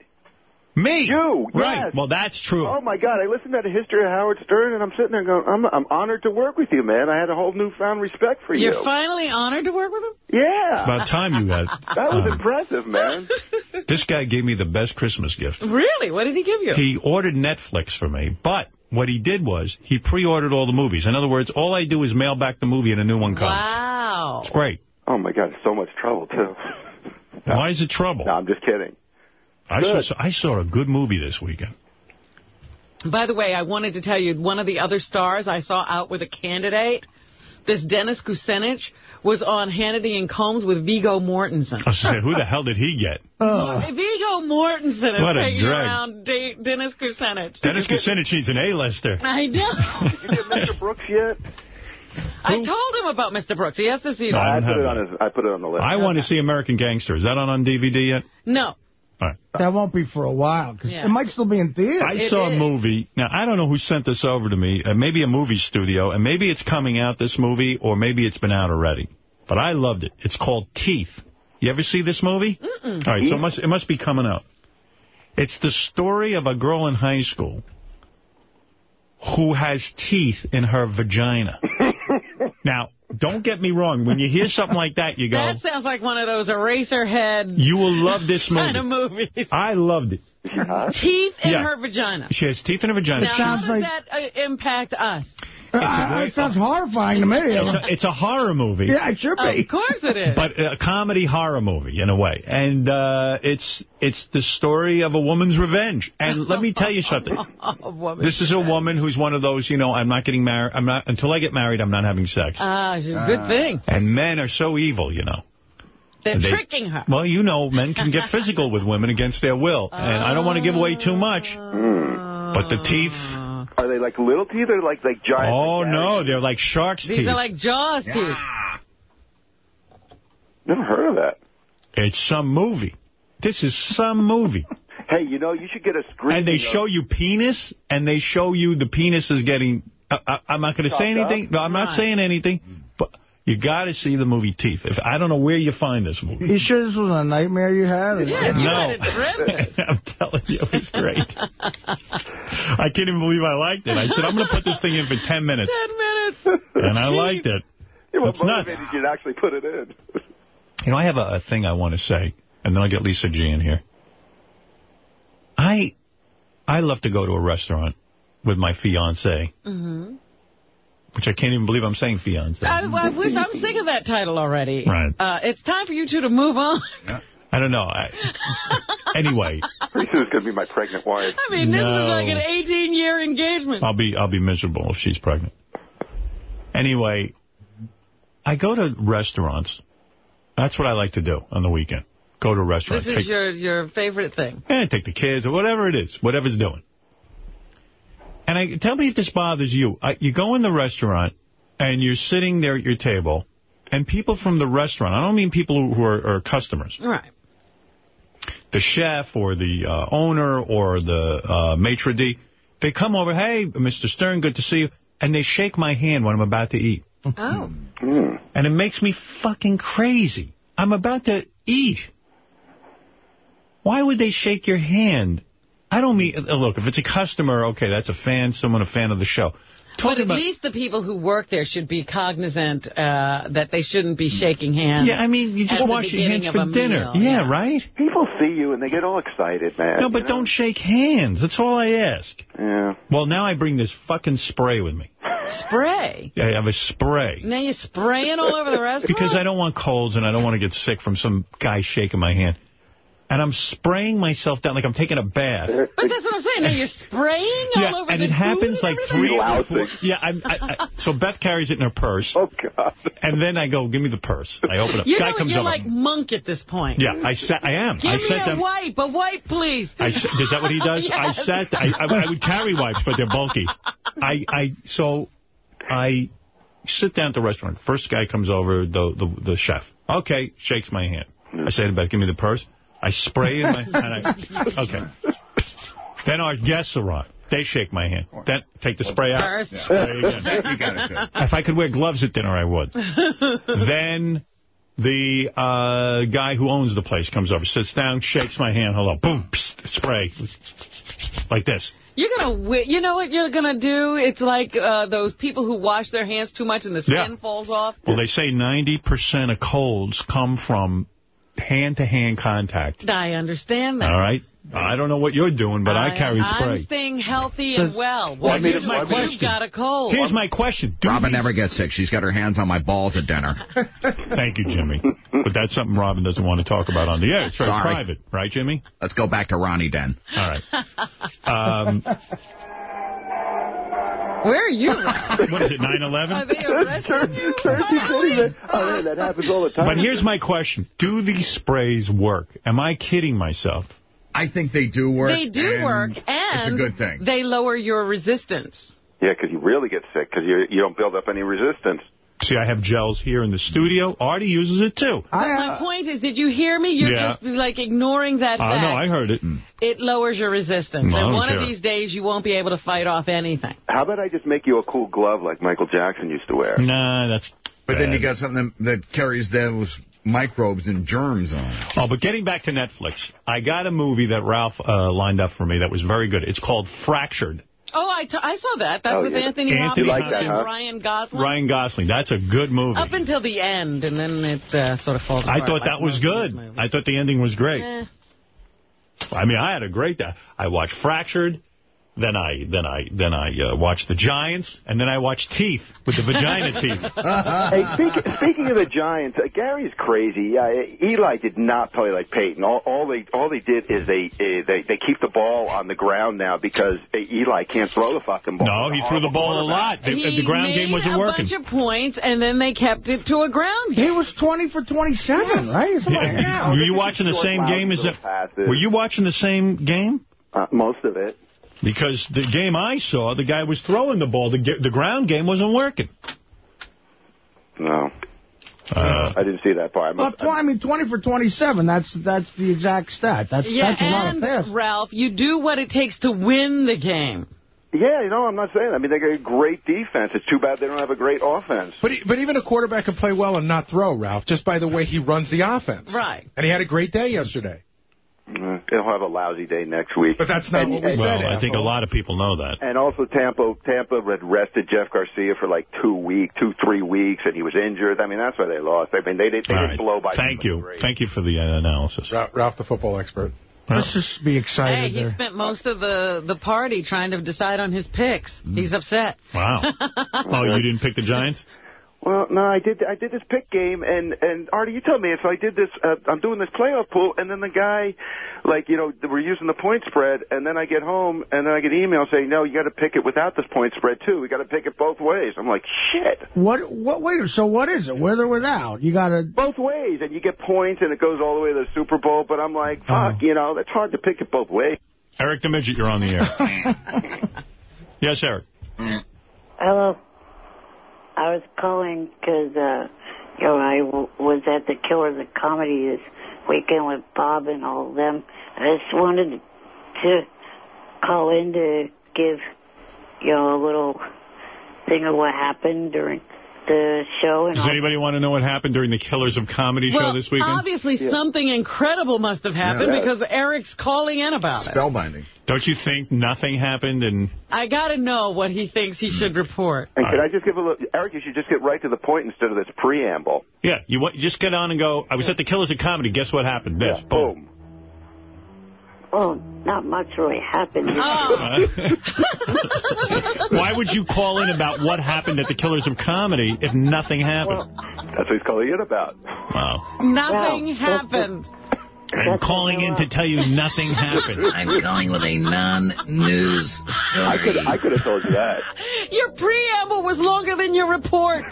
Me. You. Right. yes. Well, that's true. Oh my God! I listened to the history of Howard Stern, and I'm sitting there going, "I'm I'm honored to work with you, man. I had a whole newfound respect for you." You're finally honored to work with him? yeah. It's about time you got. <laughs> That was Uh, impressive, man. <laughs> This guy gave me the best Christmas gift. Really? What did he give you? He ordered Netflix for me, but what he did was he pre-ordered all the movies. In other words, all I do is mail back the movie and a new one comes. Wow. It's great. Oh my God! So much trouble too. Why is it trouble? No, I'm just kidding. I Good. saw I saw a good movie this weekend. By the way, I wanted to tell you, one of the other stars I saw out with a candidate, this Dennis Kucinich, was on Hannity and Colmes with Viggo Mortensen. I was saying, who the hell did he get? <laughs> Viggo Mortensen is What a taking drag. around De- Dennis Kucinich. Dennis Kucinich needs an A-lister. I know. <laughs> Did you get Mr. Brooks yet? I told him about Mr. Brooks. He has to see No, I that. don't I put it on his. I put it on the list. I want to see American Gangster. Is that on on DVD yet? No. That won't be for a while, because Yeah. it might still be in theaters. I saw a movie. Now, I don't know who sent this over to me. Uh, maybe a movie studio, and maybe it's coming out, this movie, or maybe it's been out already. But I loved it. It's called Teeth. You ever see this movie? Mm-mm. All right, so it must, it must be coming out. It's the story of a girl in high school who has teeth in her vagina. <laughs> now, don't get me wrong. When you hear something like that, you go, That sounds like one of those Eraserhead you will love this kind of movie. movies. I loved it. Teeth in Yeah. her vagina. She has teeth in her vagina. Now, how does that uh, impact us? Ah, that sounds horrifying to me. It's a, it's a horror movie. Yeah, it should be. Of course it is. But a comedy horror movie, in a way. And uh, it's it's the story of a woman's revenge. And let me tell you something. <laughs> This is a woman who's one of those, you know, I'm not getting married. I'm not Until I get married, I'm not having sex. Ah, it's a good thing. And men are so evil, you know. They're They- tricking her. Well, you know, men can get physical with women against their will. And I don't want to give away too much. <laughs> But the teeth... Are they like little teeth or like like giant? Oh, no, they're like shark's These teeth. are like Jaws teeth. Never heard of that. It's some movie. This is some movie. <laughs> Hey, you know, you should get a screen. And they show you penis, and they show you the penis is getting... Uh, I, I'm not going to say Chopped up? anything. No, I'm not Right. saying anything. But you got to see the movie Teeth. If I don't know where you find this movie. You sure this was a nightmare you had? or- Yeah, you No. had it terrific. <laughs> I'm telling you, it was great. I can't even believe I liked it. I said, I'm going to put this thing in for 10 minutes. Ten minutes. And I liked it. Yeah, what It's nuts. motivated you to actually put it in? You know, I have a, a thing I want to say, and then I'll get Lisa G in here. I I love to go to a restaurant with my fiance, hmm which I can't even believe I'm saying fiance. I, I wish I'm sick of that title already. Right. Uh, it's time for you two to move on. I don't know. I, <laughs> anyway, Pretty soon it's going to be my pregnant wife. I mean, this No. is like an 18-year engagement. I'll be I'll be miserable if she's pregnant. Anyway, I go to restaurants. That's what I like to do on the weekend. Go to a restaurant. This Take- is your, your favorite thing. Eh, take the kids or whatever it is, whatever's doing. And I tell me if this bothers you. I, you go in the restaurant and you're sitting there at your table, and people from the restaurant, I don't mean people who are, are customers, Right. the chef or the uh, owner or the uh, maitre d', they come over, hey, Mr. Stern, good to see you, and they shake my hand when I'm about to eat. Oh. And it makes me fucking crazy. I'm about to eat. Why would they shake your hand? I don't mean, uh, look, if it's a customer, okay, that's a fan, someone a fan of the show. But at least the people who work there should be cognizant uh, that they shouldn't be shaking hands. Yeah, I mean, you just wash your hands of for dinner. meal. Yeah, right? People see you and they get all excited, man. No, but don't shake hands. That's all I ask. Yeah. Well, now I bring this fucking spray with me. Spray. Yeah, I have a spray. Now you're spraying all over the <laughs> restaurant? Because I don't want colds and I don't want to get sick from some guy shaking my hand. And I'm spraying myself down like I'm taking a bath. <laughs> But that's what I'm saying. Now you're spraying all Yeah, over and the it happens like three or four. Yeah, I'm, I, I, so Beth carries it in her purse. Oh, God. And then I go, give me the purse. I open it. You Guy know, comes you're over. like monk at this point. yeah, I sat. I am. Give I me sat a them. wipe, a wipe, please. I, is that what he does? <laughs> I Yes. sat. I, I, I would carry wipes, but they're bulky. I, I, so I sit down at the restaurant. First guy comes over, the the, the chef. Okay, shakes my hand. I say to Beth, give me the purse. I spray in my and I, <laughs> okay. Then our guests arrive. They shake my hand. Then take the spray out. First. Spray again. <laughs> You got it. good. If I could wear gloves at dinner, I would. <laughs> then the uh, guy who owns the place comes over, sits down, shakes my hand. Hello. Boom. Psst, spray. Like this. You're gonna, you know what you're gonna do? It's like uh, those people who wash their hands too much and the skin Yeah. falls off. Well, they say 90% of colds come from hand-to-hand contact. I understand that. All right? I don't know what you're doing, but I, carry spray. I'm staying healthy and well. Well, Well, here's you my you've got a cold. Here's my question. Do Robin these- never gets sick. She's got her hands on my balls at dinner. <laughs> Thank you, Jimmy. But that's something Robin doesn't want to talk about on the air. It's very Sorry. private. Right, Jimmy? Let's go back to Ronnie Den. All right. Um, Where are you? <laughs> what is it, 9-11? Are they arresting you? <laughs> Oh, man, that happens all the time. But here's my question. Do these sprays work? Am I kidding myself? I think they do work. They do work, and work, It's a good thing. they lower your resistance. Yeah, because you really get sick because you you don't build up any resistance. See, I have gels here in the studio. Artie uses it, too. But my point is, did you hear me? You're Yeah. just like ignoring that I fact. know, I heard it. It lowers your resistance. And one care. of these days, you won't be able to fight off anything. How about I just make you a cool glove like Michael Jackson used to wear? Nah, that's But then you got something that, that carries those microbes and germs on it. Oh, but getting back to Netflix, I got a movie that Ralph uh, lined up for me that was very good. It's called Fractured. Oh, I, t I saw that. That's Oh, with yeah. Anthony, Anthony Hopkins like that, and huh? Ryan Gosling. Ryan Gosling. That's a good movie. Up until the end, and then it uh, sort of falls apart. I thought like that was of these good. I thought the ending was great. Eh. I mean, I had a great day. I watched Fractured, Then I then I then I uh, watched the Giants, and then I watch Teeth with the vagina <laughs> teeth. hey, speak, speaking of the Giants, uh, Gary's crazy. Uh, Eli did not play like Peyton. All, all they all they did is they uh, they they keep the ball on the ground now because uh, Eli can't throw the fucking ball. No, he threw the ball a lot. The, he the ground made game wasn't working. a working. bunch of points, and then they kept it to a ground game. He was 20 for 27, right? Something like that. Were you watching the same game as that? Were you watching the same game? Uh, most of it. Because the game I saw, the guy was throwing the ball. The, the ground game wasn't working. No. Uh, I didn't see that part. Well, I mean, 20 for 27, that's that's the exact stat. That's, yeah, that's a lot of and passes. Ralph, you do what it takes to win the game. Yeah, you know, I'm not saying. I mean, they got a great defense. It's too bad they don't have a great offense. But but even a quarterback can play well and not throw, Ralph, just by the way he runs the offense. Right. And he had a great day yesterday. Uh, They'll have a lousy day next week. But that's not And- what we and- said, well, I think a lot of people know that. And also Tampa, Tampa had rested Jeff Garcia for like two weeks, two three weeks, and he was injured. I mean, that's why they lost. I mean, they, did- they All didn't right. blow by. Thank you. Thank you for the uh, analysis. Ralph, Ralph, the football expert. Let's just be Hey, excited he there. spent most of the, the party trying to decide on his picks. He's upset. Wow. <laughs> oh, you didn't pick the Giants? Well, no, I did. I did this pick game, and and Artie, you tell me if I did this. Uh, I'm doing this playoff pool, and then the guy, like you know, we're using the point spread, and then I get home, and then I get email saying, no, you got to pick it without this point spread too. We got to pick it both ways. I'm like, shit. What? What? Wait. So what is it? With or without? You got to. Both ways, and you get points, and it goes all the way to the Super Bowl. But I'm like, fuck, you know, it's hard to pick it both ways. Eric the Midget, you're on the air. <laughs> yes, Eric. Hello. I was calling because, uh, you know, I w- was at the Killers of Comedy this weekend with Bob and all of them. I just wanted to call in to give, you know, a little thing of what happened during the show. And Does all. anybody want to know what happened during the Killers of Comedy well, show this weekend? obviously something incredible must have happened Yeah. because Eric's calling in about it. Spellbinding. Don't you think nothing happened and I got to know what he thinks he should report. And could I just give a little, Eric? You should just get right to the point instead of this preamble. Yeah, you want, just get on and go, I was at the Killers of Comedy, guess what happened? This, boom. Oh, not much really happened. <laughs> Why would you call in about what happened at the Killers of Comedy if nothing happened? That's what he's calling in about. Wow. Nothing happened. I'm calling in to tell you nothing happened. I'm calling with a non-news story. I could I could have told you that. Your preamble was longer than your report.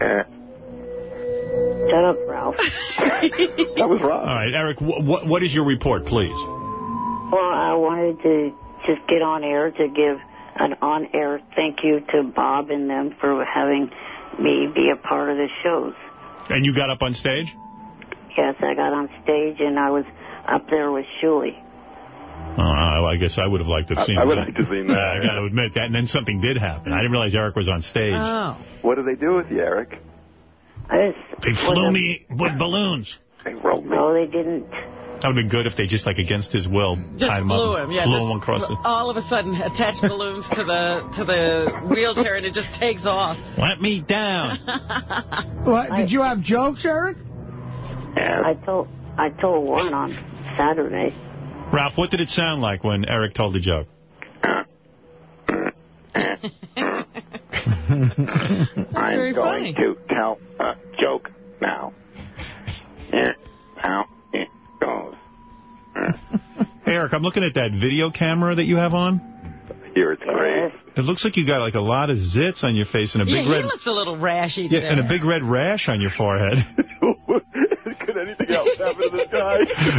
Eh. Shut up, Ralph. <laughs> that was wrong. All right, Eric, wh what, what is your report, please? Well, I wanted to just get on air to give an on-air thank you to Bob and them for having me be a part of the shows. And you got up on stage? Yes, I got on stage and I was up there with Shuli. Oh, I guess I would have liked to have I- seen I would that. like to have seen that, Yeah, <laughs> I got to admit that. And then something did happen. I didn't realize Eric was on stage. Oh. What did they do with you, Eric? I just They flew me with balloons. They rolled me. No, they didn't. That would have been good if they just, like, against his will, Just tied him blew up, him. Yeah, flew just him across the... all of a sudden attach balloons to the to the wheelchair and it just takes off. Let me down. <laughs> What, did you have jokes, Eric? I told I told one on Saturday. Ralph, what did it sound like when Eric told the joke? <laughs> I'm going funny. to tell a joke now. Here's how it goes. Eric, I'm looking at that video camera that you have on. Here it's great. It looks like you got, like, a lot of zits on your face and a big Yeah, big he red... looks a little rashy Yeah, and a big red rash on your forehead. <laughs> Could anything else happen to this guy?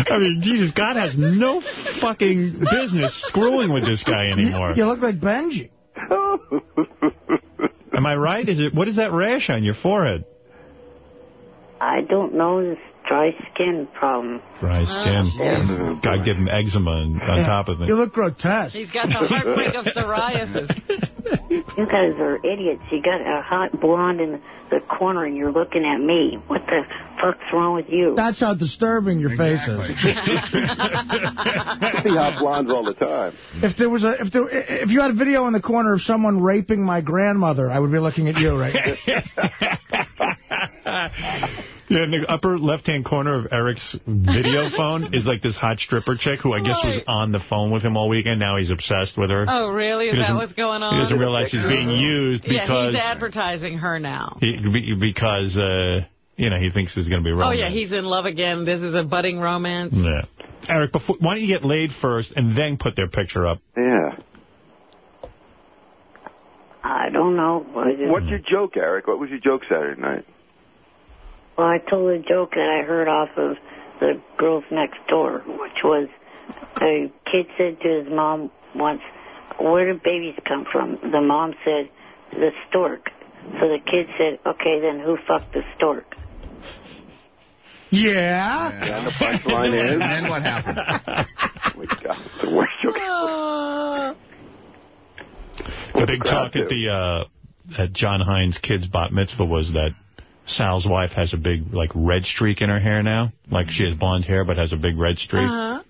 <laughs> I mean, Jesus, God has no fucking business screwing with this guy anymore. You look like Benji. Am I right? Is it? What is that rash on your forehead? I don't know this dry skin problem. Dry oh, skin. God give him eczema on, on top of it. You look grotesque. He's got the heartbreak of psoriasis. <laughs> You guys are idiots. You got a hot blonde in the corner and you're looking at me. What the fuck's wrong with you? That's how disturbing your face is. I <laughs> See hot blondes all the time. If there was a, if there, if you had a video in the corner of someone raping my grandmother, I would be looking at you right now. <laughs> Yeah, in the upper left-hand corner of Eric's video <laughs> phone is like this hot stripper chick who I guess was on the phone with him all weekend. Now he's obsessed with her. Oh, really? Is that what's going on? He doesn't realize he's being used Yeah, because he's advertising her now. he, because uh, you know he thinks there's going to be Oh, yeah, he's in love again. This is a budding romance. Yeah. Eric, before, why don't you get laid first and then put their picture up? Yeah. I don't know. What's your joke, Eric? What was your joke Saturday night? Well, I told a joke that I heard off of the girls next door, which was a kid said to his mom once, "Where do babies come from?" The mom said, "The stork." So the kid said, "Okay, then who fucked the stork?" Yeah. And the punchline is. And then what happened? My God, it's the worst joke. The big talk at the uh, at John Hein's kid's bat mitzvah was that Sal's wife has a big like red streak in her hair now. Like she has blonde hair but has a big red streak. Uh-huh.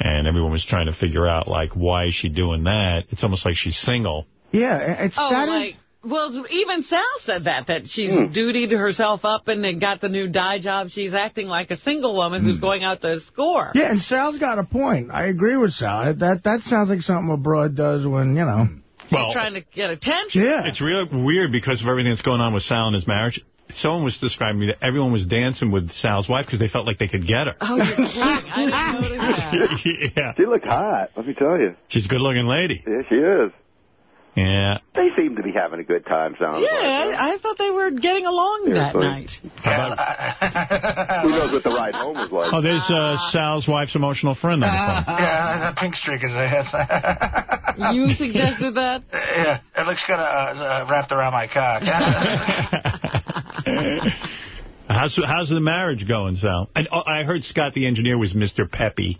And everyone was trying to figure out like why is she doing that? It's almost like she's single. Yeah, it's Oh, that is- like, well, even Sal said that, that she's Hmm. dutied herself up and then got the new dye job. She's acting like a single woman Hmm. who's going out to score. Yeah, and Sal's got a point. I agree with Sal. That that sounds like something a broad does when, you know. Well, Trying to get attention. Yeah. It's really weird because of everything that's going on with Sal and his marriage. Someone was describing me that everyone was dancing with Sal's wife because they felt like they could get her. Oh, you're kidding. I didn't notice that. <laughs> yeah. She looked hot, let me tell you. She's a good-looking lady. Yeah, she is. Yeah. They seem to be having a good time, sounds Yeah, I, I thought they were getting along that Seriously. night. <laughs> Who knows what the ride home was like? Oh, there's uh, Sal's wife's emotional friend on the phone. yeah, that pink streak is ahead. <laughs> You suggested that? yeah, it looks kind of uh, uh, wrapped around my cock. <laughs> How's how's the marriage going, Sal? And oh, I heard Scott the engineer was Mr. Peppy,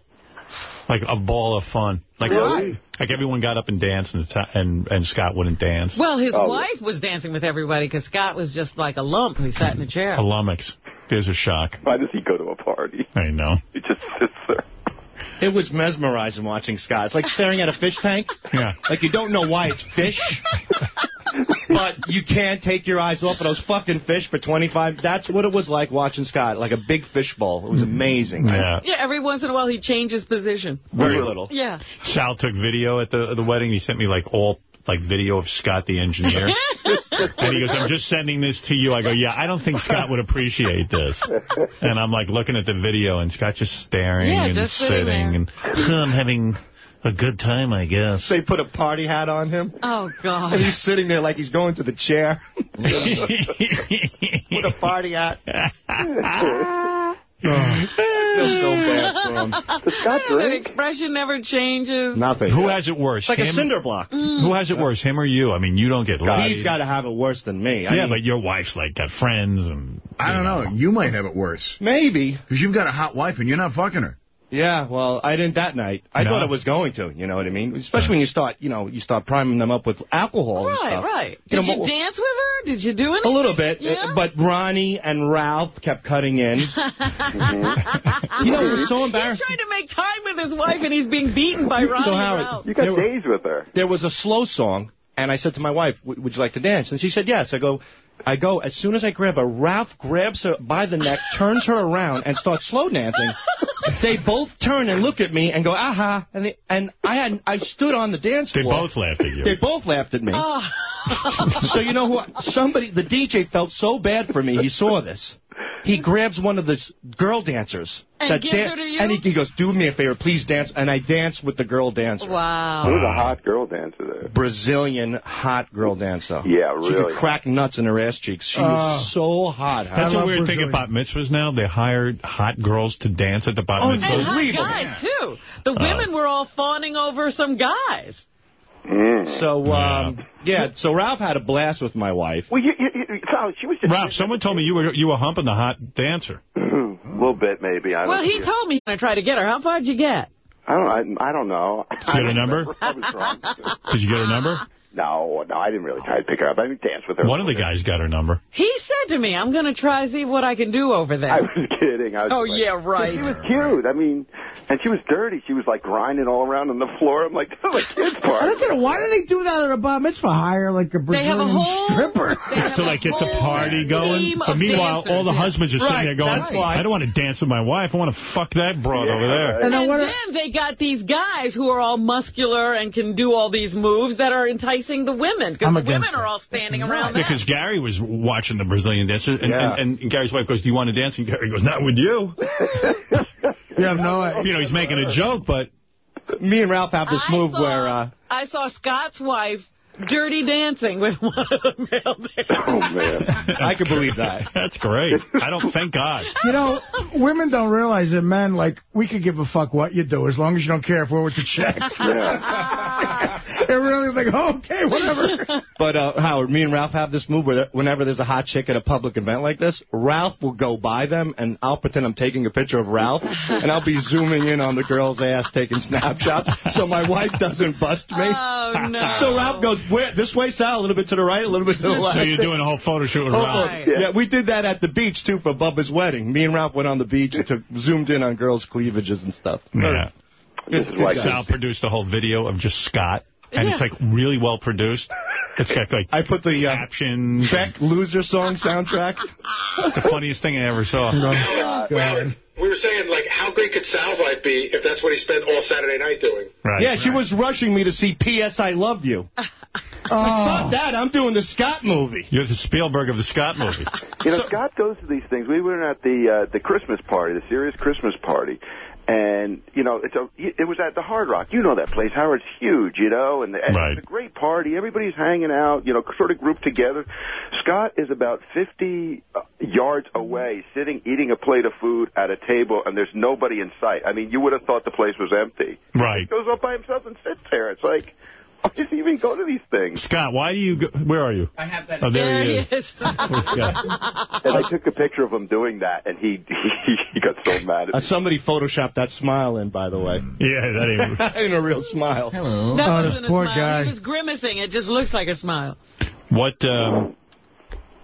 like a ball of fun. Like Really? like everyone got up and danced, and and, and Scott wouldn't dance. Well, his Oh. wife was dancing with everybody because Scott was just like a lump who sat in a chair. A lummox. There's a shock. Why does he go to a party? I know. He just sits there. It was mesmerizing watching Scott. It's like staring at a fish tank. Yeah. Like you don't know why it's fish. but you can't take your eyes off of those fucking fish for 25. That's what it was like watching Scott. Like a big fish bowl. It was amazing. Yeah. Yeah, every once in a while he changes position. Very little. Yeah. Sal took video at the the wedding. He sent me like all like video of Scott the engineer. <laughs> and he goes, I'm just sending this to you. I go, yeah, I don't think Scott would appreciate this. And I'm like looking at the video, and Scott just staring Yeah, and just sitting sitting. And so I'm having a good time, I guess. They put a party hat on him. Oh, God. And he's sitting there like he's going to the chair. <laughs> With a party hat. <laughs> I feel so <laughs> bad for him. That expression never changes. Nothing. Who has it worse? It's like a him? cinder block. Mm. Who has it worse, him or you? I mean, you don't get laid. He's got to have it worse than me. I yeah, mean- but your wife's like got friends and. I don't know. You might have it worse. Maybe. Because you've got a hot wife and you're not fucking her. Yeah, well, I didn't that night. I No? thought I was going to, you know what I mean? Especially when you start, you know, you start priming them up with alcohol and Right, stuff. right. You Did know, you dance with her? Did you do anything? A little bit, Yeah? uh, but Ronnie and Ralph kept cutting in. <laughs> You know, it was so embarrassing. He's trying to make time with his wife, and he's being beaten by Ronnie So, and Howard, Ralph. you got days with her. There was a slow song, and I said to my wife, "W- would you like to dance? And she said, yes. I go, I go, as soon as I grab her, Ralph grabs her by the neck, turns her around, and starts slow dancing. <laughs> they both turn and look at me and go, aha. And, they, and I had, I stood on the dance floor. They floor. both laughed at you. They both laughed at me. Oh. <laughs> so you know who? Somebody, the DJ felt so bad for me. He saw this. He grabs one of the girl dancers. And that gives her to you? And he, he goes, do me a favor, please dance. And I dance with the girl dancer. Wow. There was a hot girl dancer there. Brazilian hot girl dancer. Yeah, really. She could crack nuts in her ass cheeks. She Oh. was so hot. That's a weird thing about mitzvahs now. They hired hot girls to dance at the bat Oh, mitzvah. And hot guys, too. The women oh. were all fawning over some guys. So, um, yeah, so Ralph had a blast with my wife. Well, you, you, you, so she was just Ralph, someone told me you were you were humping the hot dancer. <clears throat> a little bit, maybe. I don't. Well, he told me I tried to get her. How far'd you get? I don't. I, I don't know. Did you get a <laughs> number? I was drunk. Did you get her number? No, no, I didn't really try to pick her up. I didn't dance with her. One of the guys got her number. He said to me, I'm going to try see what I can do over there. I was kidding. I was Oh, like- yeah, right. She was cute. I mean, and she was dirty. She was like grinding all around on the floor. I'm like, this is a kid's I don't get it. Why do they do that at a bar mitzvah? Hire like a They have a Brazilian whole- stripper. to like get the party going. But meanwhile, dancers, all the yeah. husbands are sitting Right, there going, that's why. I don't want to dance with my wife. I want to fuck that broad over there. And, then they got these guys who are all muscular and can do all these moves that are enticing the women. Because the women are all standing around them. Because Gary was watching the Brazilian dancers, and, Yeah. and, and Gary's wife goes, do you want to dance? And Gary goes, not with you. <laughs> you have no You know, he's making a joke, but... Me and Ralph have this I move saw- where... Uh, I saw Scott's wife dirty dancing with <laughs> one of the male dancers. Oh, man. I can believe that. <laughs> That's great. I don't, thank God. You know, women don't realize that men, like, we could give a fuck what you do as long as you don't care if we're with the checks. They really think, oh, okay, whatever. <laughs> But, uh, Howard, me and Ralph have this move where whenever there's a hot chick at a public event like this, Ralph will go by them, and I'll pretend I'm taking a picture of Ralph, <laughs> and I'll be zooming in on the girl's ass taking snapshots so my wife doesn't bust me. Oh, no. <laughs> So Ralph goes, Where, this way, Sal, a little bit to the right, a little bit to the left. So you're doing a whole photo shoot with Oh, Ralph. Yeah. we did that at the beach, too, for Bubba's wedding. Me and Ralph went on the beach and took zoomed in on girls' cleavages and stuff. Yeah. Good- good guys. Sal produced a whole video of just Scott, and Yeah. it's like really well produced. It's got like I put the uh, captions. Beck loser song soundtrack. That's the funniest thing I ever saw. Well, We were saying, like, how great could Sal's life be if that's what he spent all Saturday night doing? Right. yeah, she was rushing me to see P.S. I Love You. <laughs> Fuck that, I'm doing the Scott movie. You're the Spielberg of the Scott movie. You know, Scott goes to these things. We were at the uh, the Christmas party, the Sirius Christmas party, and you know, it's a it was at the Hard Rock. You know that place. Howard's huge, you know, and, and Right. it's a great party. Everybody's hanging out, you know, sort of grouped together. Scott is about 50 uh, yards away, sitting eating a plate of food at a table, and there's nobody in sight. I mean, you would have thought the place was empty. Right. He goes up by himself and sits there. It's like, why does he even go to these things? Scott, why do you go, where are you? I have that. Oh, there, There he he is. is. <laughs> Scott? And I took a picture of him doing that, and he he, <laughs> he got so mad at Uh, me. somebody photoshopped that smile in, by the way. Yeah, that ain't... <laughs> Ain't a real smile. Hello. That Oh, wasn't this a poor smile. guy. He was grimacing. It just looks like a smile. What, um,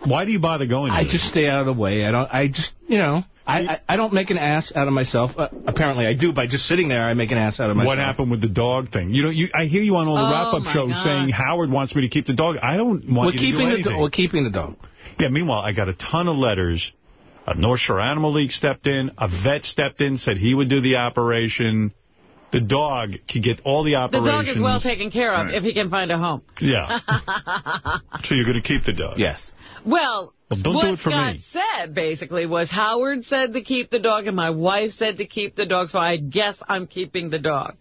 why do you bother going to I this? just stay out of the way. I don't. I just, you know, I, I, I don't make an ass out of myself. Uh, apparently, I do by just sitting there. I make an ass out of myself. What happened with the dog thing? You know, you, I hear you on all the Oh, wrap-up shows God. saying Howard wants me to keep the dog. I don't want We're you to keeping do the anything. do- we're keeping the dog. Yeah, meanwhile, I got a ton of letters. A North Shore Animal League stepped in. A vet stepped in, said he would do the operation. The dog could get all the The dog is well taken care of if he can find a home. Yeah. <laughs> so you're going to keep the dog? Yes. Well, Well, don't what do it for Scott me. said, basically, was Howard said to keep the dog, and my wife said to keep the dog, so I guess I'm keeping the dog.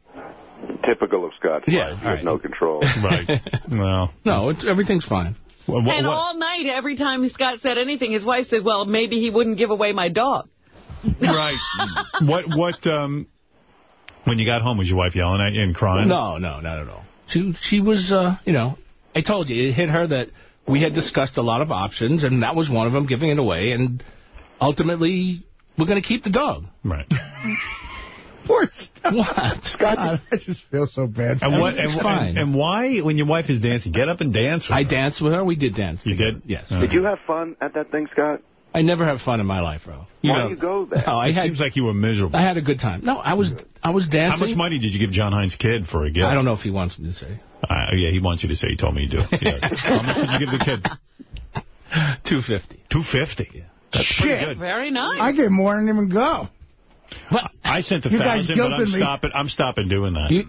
Typical of Scott. Yeah, He all has no control. <laughs> Right. Well. No, it's, everything's fine. and all night, every time Scott said anything, his wife said, well, maybe he wouldn't give away my dog. <laughs> Right. what, what, um, when you got home, was your wife yelling at you and crying? No, no, not at all. She she was, uh, you know, I told you, it hit her that we had discussed a lot of options, and that was one of them, giving it away, and ultimately, we're going to keep the dog. Right. <laughs> Poor Scott. What? God, I just feel so bad. for And him. what? And, and, and why, when your wife is dancing, get up and dance with I her. danced with her. We did dance. You did? Yes. Uh-huh. Did you have fun at that thing, Scott? I never have fun in my life, Ralph. Why know- do you go there? No, I it had, seems like you were miserable. I had a good time. No, I was I was dancing. How much money did you give John Hein's kid for a gift? I don't know if he wants me to say. Uh, yeah, he wants you to say he told me you do. <laughs> Yeah. How much did you give the kid? Two fifty. Two fifty. That's pretty Shit. good. Very nice. I gave more and didn't even go. I sent a You guys thousand, but I'm me. stopping. I'm stopping doing that. You,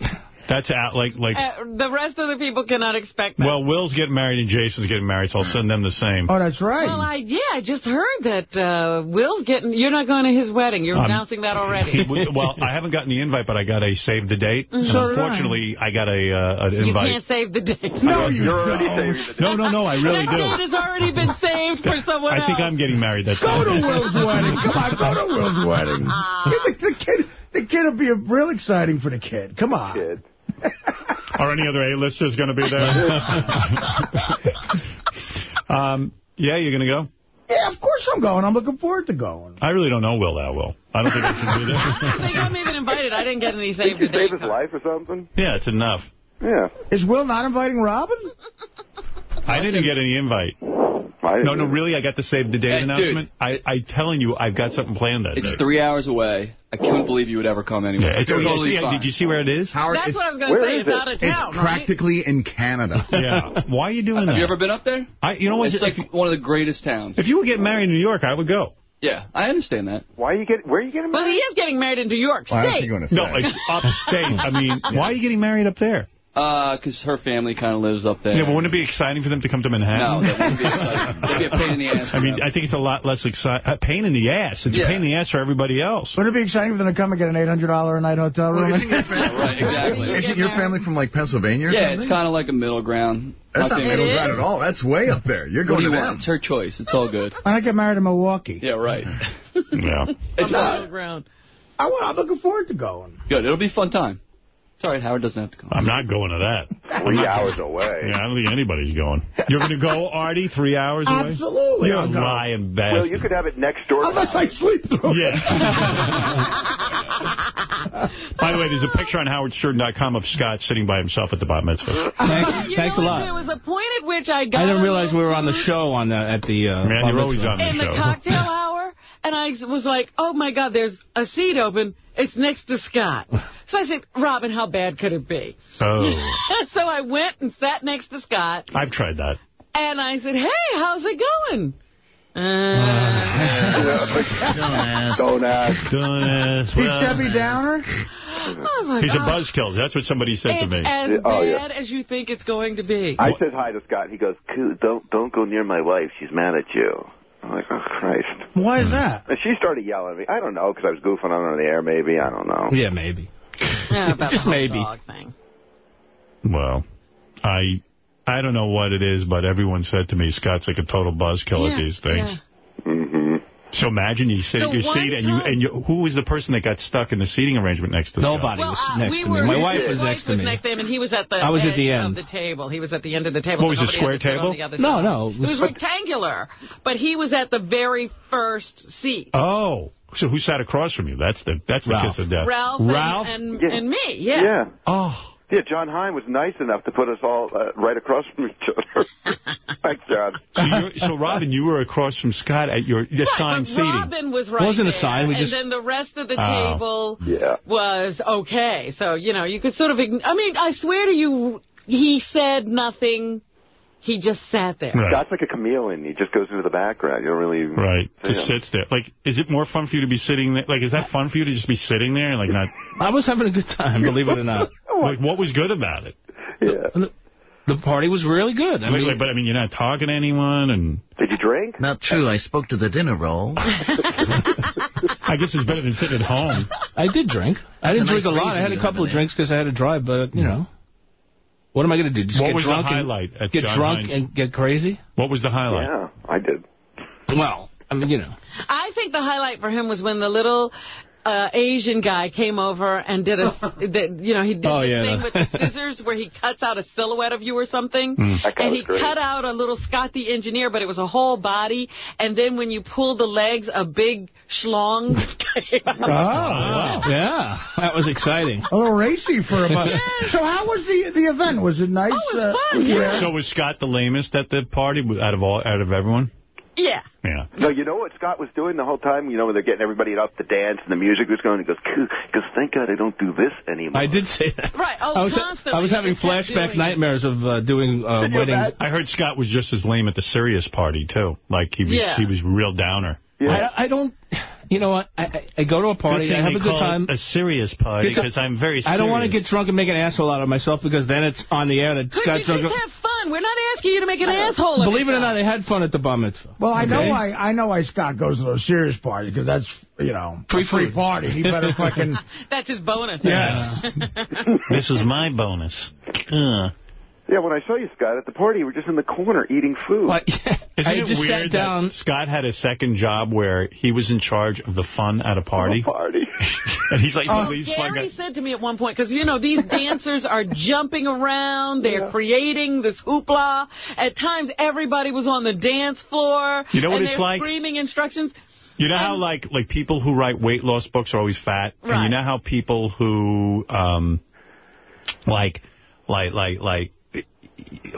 That's out. Like like. Uh, the rest of the people cannot expect that. Well, Will's getting married and Jason's getting married, so I'll send them the same. Oh, that's right. Well, I yeah, I just heard that uh, Will's getting. You're not going to his wedding. You're Um, announcing that already. He well, I haven't gotten the invite, but I got a save the date. Mhm. And So did I. unfortunately, I got a uh, an you can't save the date. no, you You're already don't. <laughs> saving the No, no, no, I really that do. date has already been saved for <laughs> someone else. I think. I'm getting married That's Go to time. Will's <laughs> wedding. Come on, go to Will's wedding. You think the kid, the kid will be real exciting for the kid. Come on. kid. <laughs> Are any other A-listers going to be there? <laughs> um, yeah, you're going to go? Yeah, of course I'm going. I'm looking forward to going. I really don't know Will that well. I don't think I should be there. I think I'm even invited. I didn't get any Did save you the date. save his life or something? Yeah, it's enough. Yeah. Is Will not inviting Robin? I didn't get any invite. No, no, really, I got to save the date Hey, dude. announcement. I, I telling you, I've got something planned that It's day. three hours away. I couldn't believe you would ever come anyway. Yeah, it's, totally yeah, fine. did you see where it is? Howard, That's what I was going to say. It's out of town, it's right? practically in Canada. <laughs> Yeah. Why are you doing Have that? you ever been up there? I, you know what? It's like one of the greatest towns. If you would get married in New York, I would go. Yeah, I understand that. Why are you getting? Where are you getting Well, married? he is getting married in New York Well, I don't State. think you want say. No, it's upstate. I mean, <laughs> why are you getting married up there? Uh, 'cause her family kind of lives up there. Yeah, but wouldn't it be exciting for them to come to Manhattan? no, Manhattan? that wouldn't be exciting. <laughs> That'd be a pain in the ass. I mean, I think it's a lot less exciting. Uh, pain in the ass. It's Yeah. a pain in the ass for everybody else. Wouldn't it be exciting for them to come and get an $800 a night hotel room? Isn't your family, <laughs> right, exactly. Isn't your family from like Pennsylvania or Yeah, something? it's kind of like a middle ground. That's not Nothing- middle ground at all. That's way up there. You're What going do to you them. It's her choice. It's all good. Why not get married in Milwaukee? Yeah, right. Yeah. <laughs> It's Middle not. ground. I, want- I'm looking forward to going. Good. It'll be a fun time. It's all right. Howard doesn't have to come. I'm not going to that. <laughs> Three hours away. Yeah, I don't think anybody's going. You're going to go, Artie, three hours away? Absolutely. You're a I'll go. lying Well, you could have it next door. Unless I sleep through. Yeah. <laughs> by the way, there's a picture on howardstern.com of Scott sitting by himself at the bat mitzvah. Thanks, You thanks know, a lot. There was a point at which I got I didn't realize we were on the show on the, at the... Uh, Man, you're always on the in the show. cocktail hour, and I was like, oh, my God, there's a seat open. It's next to Scott. <laughs> So I said, Robin, how bad could it be? Oh, <laughs> so I went and sat next to Scott, I've tried that. and I said, hey, how's it going? Uh, <laughs> Don't ask. Don't ask. He's Well, Debbie Downer? I was like, He's a oh, buzzkill. That's what somebody said to me. as Oh, yeah. bad as you think it's going to be. I said hi to Scott. He goes, "Don't don't go near my wife. She's mad at you." I'm like, "Oh Christ!" Why is that? And she started yelling at me. I don't know because I was goofing on her on the air. Maybe I don't know. Yeah, maybe. Yeah, about Just the maybe. dog thing. Well, I I don't know what it is, but everyone said to me, Scott's like a total buzzkill at these things. yeah. hmm So imagine you sit The at your one seat and you and you, who was the person that got stuck in the seating arrangement next to Scott? Nobody Well, was uh, next we to were, me. My wife was next to was me. next to him, and he was at the I was at edge the of the table. He was at the end of the table. What so was a square had to sit on table? No, no, it It was- was rectangular, but he was at the very first seat. Oh, so who sat across from you? That's the that's the kiss of death. Ralph, and- Ralph? and, Yeah. and me, yeah. Yeah. Oh. Yeah, John Hein was nice enough to put us all uh, right across from each other. <laughs> Thanks, John. So, you're, so Robin, you were across from Scott at your assigned But seating. Robin was right Wasn't there, assigned, we and just- then the rest of the Oh. table Yeah. was okay. So, you know, you could sort of... ign- I mean, I swear to you, he said nothing. He just sat there. Right. Scott's like a chameleon. He just goes into the background. You don't really... Right, just him. sits there. Like, is it more fun for you to be sitting there? Like, is that fun for you to just be sitting there and like not? <laughs> I was having a good time, believe it or not. <laughs> Like, what was good about it? Yeah. The party was really good. I Like, mean, like, but I mean, you're not talking to anyone, and Did you drink? Not true. I spoke to the dinner roll. <laughs> I guess it's better than sitting at home. I did drink. I didn't a drink a lot. I had a couple of eliminate. drinks because I had to drive, but, you know. What am I going to do? Just What get was the drunk highlight and at get John drunk Hein's? and get crazy? What was the highlight? Yeah, I did. Well, I mean, you know. I think the highlight for him was when the little uh, Asian guy came over and did a, <laughs> the, you know, he did Oh, this yeah, thing with the scissors where he cuts out a silhouette of you or something. That guy And he great. cut out a little Scott the engineer, but it was a whole body. And then when you pulled the legs, a big schlong <laughs> came out. Oh, wow. <laughs> Yeah, that was exciting. A little racy for a month. So how was the the event? Was it nice? Oh, it was Uh, fun, yeah. So was Scott the lamest at the party out of all out of everyone? Yeah. Yeah. No, you know what Scott was doing the whole time? You know, when they're getting everybody up to dance and the music was going, he goes, "Coo," he goes, thank God I don't do this anymore. I did say that. Right. Oh, I was, constantly. I was having flashback doing it. nightmares of uh, doing uh, weddings. I heard Scott was just as lame at the Sirius party too. Like he was Yeah. he was real downer. Yeah. I, I don't, you know what? I, I, I go to a party, Good I have a good time. A Sirius party because I'm very. Serious. I don't want to get drunk and make an asshole out of myself because then it's on the air that Could Scott you drunk. just have fun? We're not asking you to make an asshole of Believe it or not, I had fun at the bar mitzvah. Well, I know why. I know why Scott goes to those Sirius parties because that's you know Free free party. He better <laughs> fucking That's his bonus. yes. This is my bonus. <laughs> Uh. Yeah, when I saw you, Scott, at the party, you were just in the corner eating food. Like, <laughs> Isn't I it just weird sat down. that Scott had a second job where he was in charge of the fun at a party? party. <laughs> and he's like, Oh, these Gary fucking... said to me at one point, because, you know, these <laughs> dancers are jumping around. They're creating this hoopla. At times, everybody was on the dance floor. You know what it's like? screaming instructions. You know how like like people who write weight loss books are always fat, and you know how people who um like like like like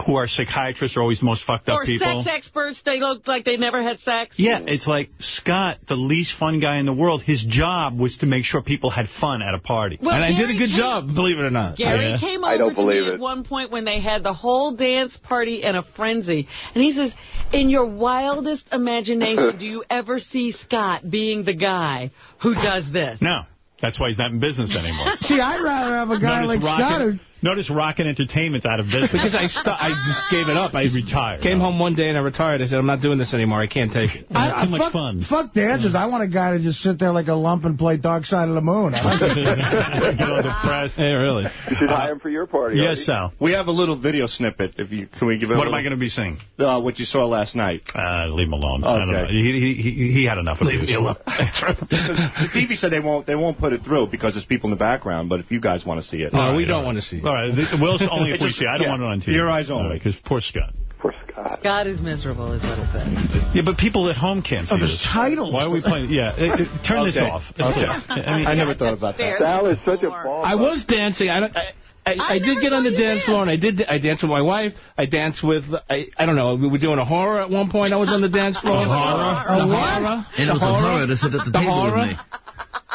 who are psychiatrists are always the most fucked up Or people. sex experts, they look like they never had sex. Yeah, it's like Scott, the least fun guy in the world, his job was to make sure people had fun at a party. Well, and I did a good came- job, believe it or not. Gary Yeah. came I over don't to believe me it. at one point when they had the whole dance party in a frenzy. And he says, in your wildest imagination, <laughs> do you ever see Scott being the guy who does this? No, that's why he's not in business anymore. <laughs> See, I'd rather have a guy Notice like Scott who Rockin', notice Rockin' Entertainment's out of business. Because I stu- I just gave it up. I retired. Came home one day and I retired. I said, I'm not doing this anymore. I can't take it. I, I, fuck, Fuck dances. I want a guy to just sit there like a lump and play Dark Side of the Moon. I like it. <laughs> Get all depressed. Hey, really? You should hire him for your party. Yes, Sal. We have a little video snippet. If you Can we give it What a am I going to be saying? Uh, what you saw last night. Uh, leave him alone. I don't know. Okay. He, he, he, he had enough of Leave this. me alone. <laughs> the TV said they won't they won't put it through because there's people in the background. But if you guys want to see it, No, All we right, don't want to see it. All right, th- Will's <laughs> only if we just- see. I don't yeah, want it on TV. your eyes only. Because poor Scott. Poor Scott Scott is miserable, is what it says. Yeah, but people at home can't oh, see Oh, there's this. titles. Why are we playing? Yeah, it- it- turn this off. Okay. I, mean, I never thought about that. Sal is such a ball. I was dancing. I don't. I, I, I did get on the dance floor, and I did. I danced with my wife. I danced with. I, I don't know. We were doing a horror at one point. I was on the dance floor. A horror? The horror. It was a horror to sit at the table horror. with me.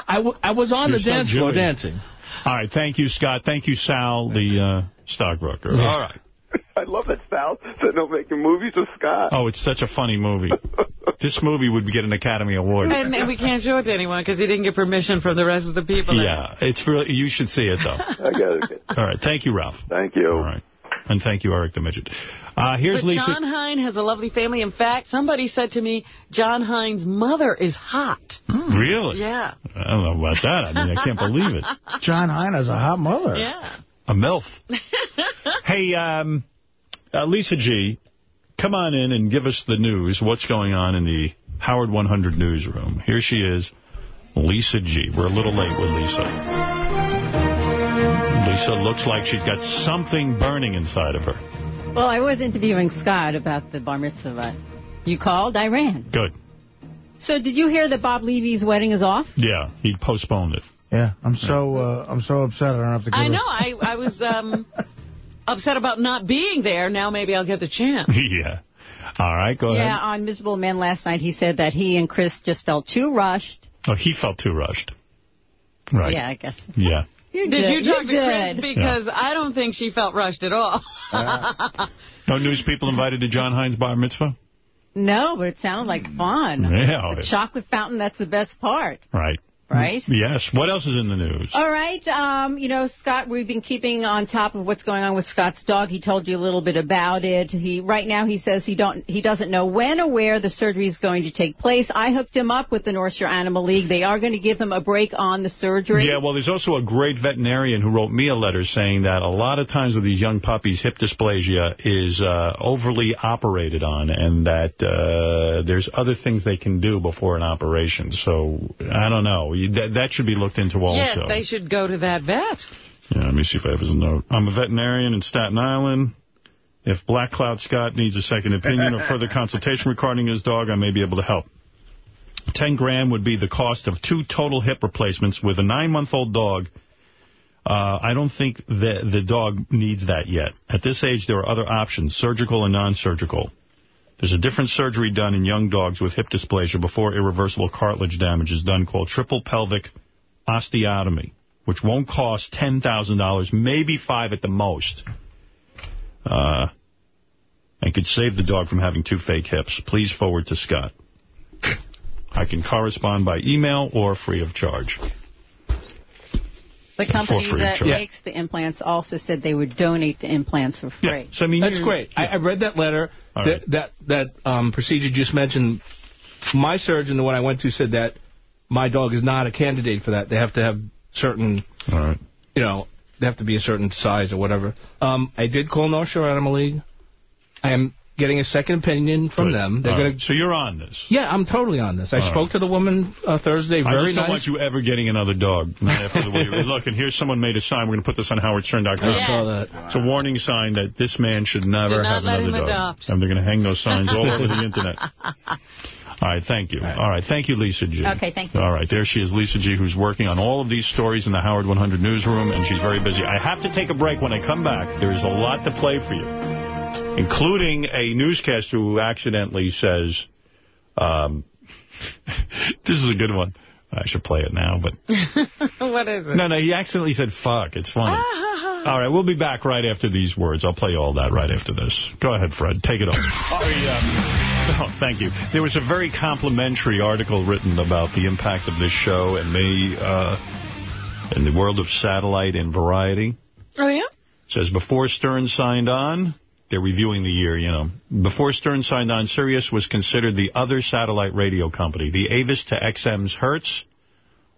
I, w I was on You're the so dance floor dancing. All right, thank you, Scott. Thank you, Sal, the uh, stockbroker. Yeah. All right. I love that Sal said no making movies with Scott. Oh, it's such a funny movie. <laughs> this movie would get an Academy Award. And, and we can't show it to anyone because he didn't get permission from the rest of the people. there. Yeah, it's really, you should see it, though. <laughs> I got it. All right, thank you, Ralph. Thank you. All right. And thank you, Eric the Midget. Uh, here's but Lisa. John Hein has a lovely family. In fact, somebody said to me, John Hein's mother is hot. Really? Yeah. I don't know about that. I mean, I can't believe it. <laughs> John Hein has a hot mother. Yeah. A MILF. <laughs> hey, um, uh, Lisa G., come on in and give us the news. What's going on in the Howard 100 newsroom? Here she is, Lisa G. We're a little late with Lisa. Lisa looks like she's got something burning inside of her. Well, I was interviewing Scott about the bar mitzvah. You called, I ran. Good. So did you hear that Bob Levy's wedding is off? Yeah, he postponed it. Yeah, I'm so uh, I'm so upset I don't have to. Give I know. I, I was um, <laughs> upset about not being there. Now maybe I'll get the chance. <laughs> yeah. All right, go Yeah, ahead. Yeah, on Miserable Men last night, he said that he and Chris just felt too rushed. Oh, he felt too rushed. Right. Yeah, I guess. Yeah. You Did did. you talk You to Chris? did. Because I don't think she felt rushed at all. <laughs> No news people invited to John Hein's bar mitzvah? No, but it sounded like fun. Yeah. Oh, the chocolate fountain, that's the best part, Right. Right? Yes. What else is in the news? All right. Um, you know, Scott, we've been keeping on top of what's going on with Scott's dog. He told you a little bit about it. He right now he says he don't he doesn't know when or where the surgery is going to take place. I hooked him up with the North Shore Animal League. They are going to give him a break on the surgery. Yeah, well, there's also a great veterinarian who wrote me a letter saying that a lot of times with these young puppies, hip dysplasia is uh, overly operated on and that uh, there's other things they can do before an operation. So, I don't know. You- That, that should be looked into also. yes, they should go to that vet. Yeah, let me see if I have his note. I'm a veterinarian in Staten Island. If Black Cloud Scott needs a second opinion or further <laughs> consultation regarding his dog, I may be able to help. 10 grand would be the cost of two total hip replacements with a nine-month-old dog. Uh, I don't think the, the dog needs that yet. At this age, there are other options, surgical and non-surgical. There's a different surgery done in young dogs with hip dysplasia before irreversible cartilage damage is done called triple pelvic osteotomy, which won't cost $10,000, maybe five at the most. Uh, and could save the dog from having two fake hips. Please forward to Scott. I can correspond by email or free of charge. The company For free that charge. makes the implants also said they would donate the implants for free. So, I mean, That's you- great. I, I read that letter. That right. that, that um, procedure you just mentioned. My surgeon, the one I went to, said that my dog is not a candidate for that. They have to have certain, All right. you know, they have to be a certain size or whatever. Um, I did call North Shore Animal League. I am getting a second opinion from Good. them. They're All going right. So you're on this. Yeah, I'm totally on this. I All spoke right. to the woman uh, Thursday. I Very just don't nice. want you ever getting another dog. <laughs> Not after the way you look, and here's someone made a sign. We're going to put this on howardstern.com. I saw that. It's a warning sign that this man should never Do not have let another him dog. adopt. And they're going to hang those signs all over the <laughs> internet. All right, thank you. All right, thank you, Lisa G. Okay, thank you. All right, there she is, Lisa G., who's working on all of these stories in the Howard 100 newsroom, and she's very busy. I have to take a break. When I come back, there's a lot to play for you, including a newscaster who accidentally says, um, <laughs> this is a good one. I should play it now, but... <laughs> what is it? No, no, he accidentally said fuck. It's funny. <laughs> all right, we'll be back right after these words. I'll play all that right after this. Go ahead, Fred. Take it over. oh, yeah. oh, thank you. There was a very complimentary article written about the impact of this show and me uh, in the world of satellite and variety. Oh, yeah? It says, before Stern signed on, they're reviewing the year, you know. Before Stern signed on, Sirius was considered the other satellite radio company. The Avis to XM's Hertz.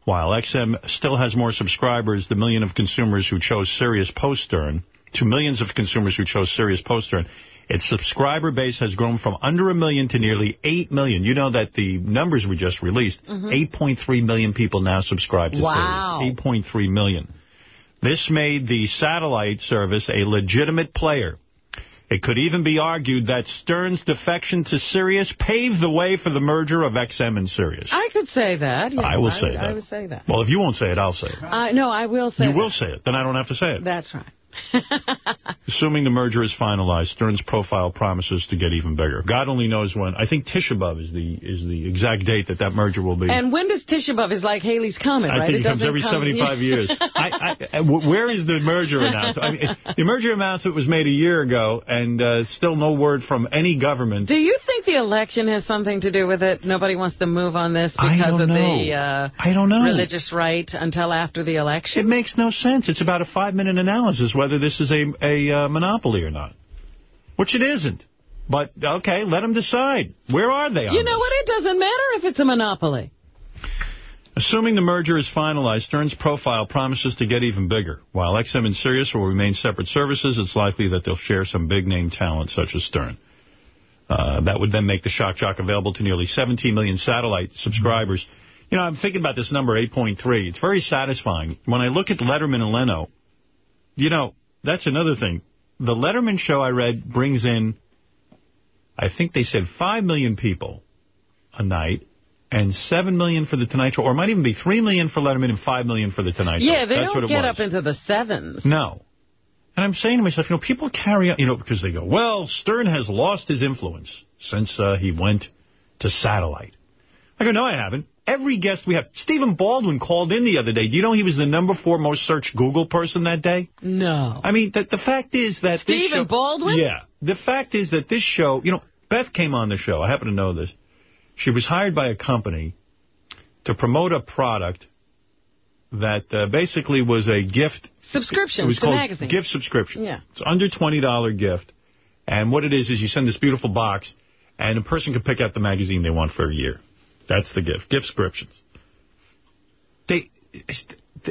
While XM still has more subscribers, the million of consumers who chose Sirius post-Stern, to millions of consumers who chose Sirius post-Stern, its subscriber base has grown from under a million to nearly 8 million. You know that the numbers we just released, Mhm. 8.3 million people now subscribe to Wow. Sirius. 8.3 million. This made the satellite service a legitimate player. It could even be argued that Stern's defection to Sirius paved the way for the merger of XM and Sirius. I could say that. Yes, I will would- say I that. would say that. Well, if you won't say it, I'll say it. Uh, no, I will say You that. will say it. Then I don't have to say it. That's right. <laughs> Assuming the merger is finalized, Stern's profile promises to get even bigger. God only knows when. I think Tisha B'Av is the is the exact date that that merger will be. And when does Tisha B'Av is like Halley's Comet, I right? think it comes doesn't every come- 75 <laughs> years. I, I, w- where is the merger announcement? I mean, <laughs> the merger announcement was made a year ago, and uh, still no word from any government. Do you think the election has something to do with it? Nobody wants to move on this I because don't of know. the uh, I don't know. religious right until after the election? It makes no sense. It's about a five-minute analysis whether this is a, a uh, monopoly or not, which it isn't. But, okay, let them decide. Where are they You know what? It doesn't matter if it's a monopoly. Assuming the merger is finalized, Stern's profile promises to get even bigger. While XM and Sirius will remain separate services, it's likely that they'll share some big-name talent such as Stern. Uh, that would then make the Shock Jock available to nearly 17 million satellite subscribers. You know, I'm thinking about this number, 8.3. It's very satisfying. When I look at Letterman and Leno, you know, that's another thing. The Letterman show I read brings in, I think they said 5 million people a night and 7 million for the Tonight Show, or it might even be 3 million for Letterman and 5 million for the Tonight Show. Yeah, they That's what don't get up into the sevens. No. And I'm saying to myself, you know, people carry on, you know, because they go, well, Stern has lost his influence since uh, he went to satellite. I go, no, I haven't. Every guest we have, Stephen Baldwin called in the other day. Do you know he was the number four most searched Google person that day? No. I mean, the, the fact is that this Stephen show... Baldwin? Yeah. The fact is that this show, you know, Beth came on the show. I happen to know this. She was hired by a company to promote a product that uh, basically was a gift. Was to magazines. gift subscription. Yeah. It's under $20 gift. And what it is is you send this beautiful box, and a person can pick out the magazine they want for a year. That's the gift. Gift subscriptions. They,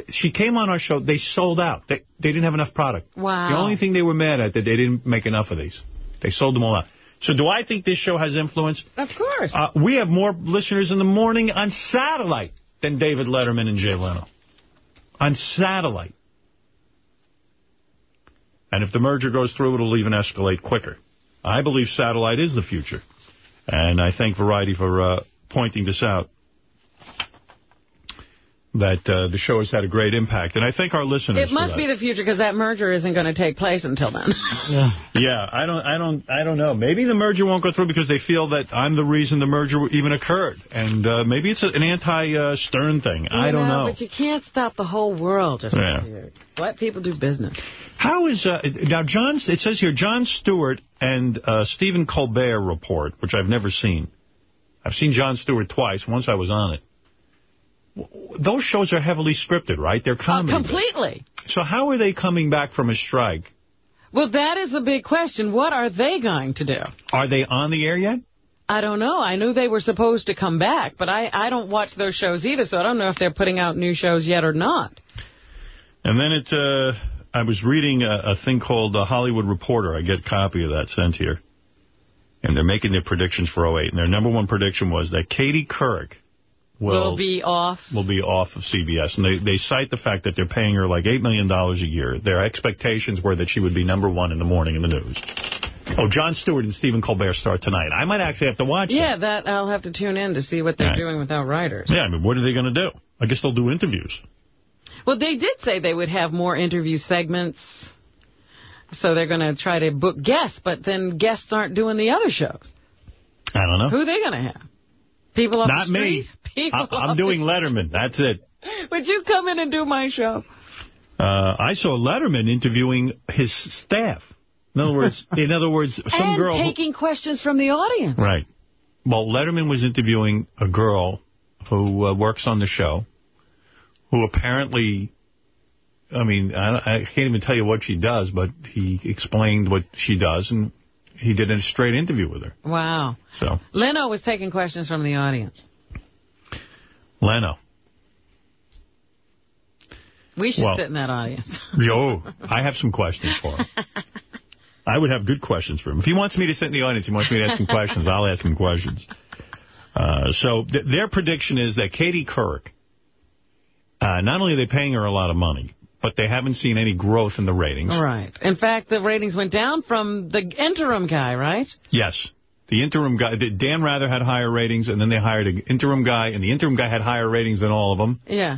she came on our show. They sold out. They, they didn't have enough product. Wow. The only thing they were mad at that they didn't make enough of these. They sold them all out. So do I think this show has influence? Of course. Uh, we have more listeners in the morning on satellite than David Letterman and Jay Leno. On satellite. And if the merger goes through, it'll even escalate quicker. I believe satellite is the future. And I thank Variety for uh, pointing this out. That uh, the show has had a great impact. And I thank our listeners It must be the future because that merger isn't going to take place until then. <laughs> Yeah, yeah, I don't, I don't, I don't know. Maybe the merger won't go through because they feel that I'm the reason the merger even occurred, and uh, maybe it's an anti-Stern thing. I don't know. But you can't stop the whole world just Yeah. let people do business. How is uh, now John? It says here Jon Stewart and uh, Stephen Colbert report, which I've never seen. I've seen Jon Stewart twice. Once I was on it. Those shows are heavily scripted, right? They're comedy. Completely. So how are they coming back from a strike? Well, that is a big question. What are they going to do? Are they on the air yet? I don't know. I knew they were supposed to come back, but I, I don't watch those shows either, so I don't know if they're putting out new shows yet or not. And then it, uh, I was reading a, a thing called the Hollywood Reporter. I get a copy of that sent here. And they're making their predictions for 08. And their number one prediction was that Katie Couric will, Will be off. will be off of CBS. And they, they cite the fact that they're paying her like $8 million a year. Their expectations were that she would be number one in the morning in the news. Oh, John Stewart and Stephen Colbert start tonight. I might actually have to watch Yeah, that I'll have to tune in to see what they're Right. doing without writers. Yeah, I mean, what are they going to do? I guess they'll do interviews. Well, they did say they would have more interview segments, so they're going to try to book guests, but then guests aren't doing the other shows. I don't know. Who are they going to have? People off Not the me. street? <laughs> People I, I'm doing Letterman. That's it. Would you come in and do my show? Uh, I saw Letterman interviewing his staff. In other words, <laughs> in other words, some and girl. who- taking questions from the audience. Right. Well, Letterman was interviewing a girl who uh, works on the show, who apparently, I mean, I, I can't even tell you what she does, but he explained what she does, and he did a straight interview with her. Wow. So, Leno was taking questions from the audience. Leno. We should Well- sit in that audience. <laughs> Yo, I have some questions for him. <laughs> I would have good questions for him. If he wants me to sit in the audience, he wants me to ask him questions, I'll ask him questions. Uh, so th their prediction is that Katie Couric, uh, not only are they paying her a lot of money, but they haven't seen any growth in the ratings. Right. In fact, the ratings went down from the interim guy, right? Yes. The interim guy, Dan Rather had higher ratings, and then they hired an interim guy, and the interim guy had higher ratings than all of them, Yeah.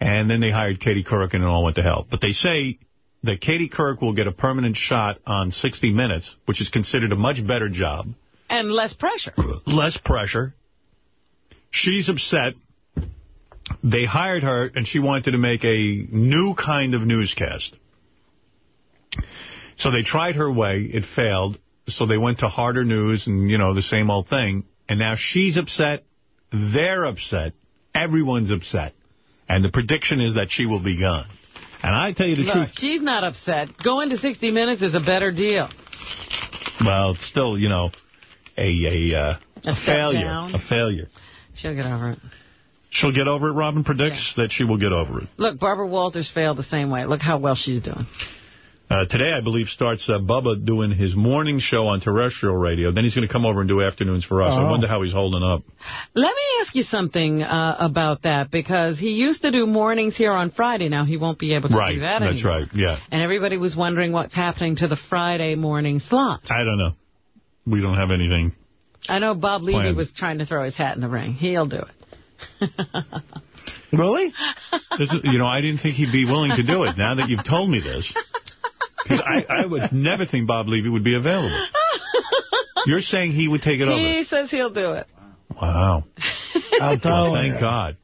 and then they hired Katie Couric, and it all went to hell. But they say that Katie Couric will get a permanent shot on 60 Minutes, which is considered a much better job, And less pressure. less pressure. She's upset. They hired her, and she wanted to make a new kind of newscast. So they tried her way. It failed. So they went to harder news and, you know, the same old thing. And now she's upset. They're upset. Everyone's upset. And the prediction is that she will be gone. And I tell you the Look, truth. she's not upset. Going to 60 Minutes is a better deal. Well, still, you know, a a, uh, A a failure. down. A failure. She'll get over it. She'll get over it, Robin predicts that she will get over it. Look, Barbara Walters failed the same way. Look how well she's doing. Uh, today, I believe, starts uh, Bubba doing his morning show on terrestrial radio. Then he's going to come over and do afternoons for us. I Oh. wonder how he's holding up. Let me ask you something uh, about that, because he used to do mornings here on Friday. Now he won't be able to right. do that anymore. That's anymore. right. Yeah. And everybody was wondering what's happening to the Friday morning slot. I don't know. We don't have anything. I know Bob Levy Planned. was trying to throw his hat in the ring. He'll do it. <laughs> Really? This is, you know, I didn't think he'd be willing to do it now that you've told me this. 'Cause I, I would never think Bob Levy would be available. You're saying he would take it over. He says he'll do it. Wow. I'll tell Well, you. thank God.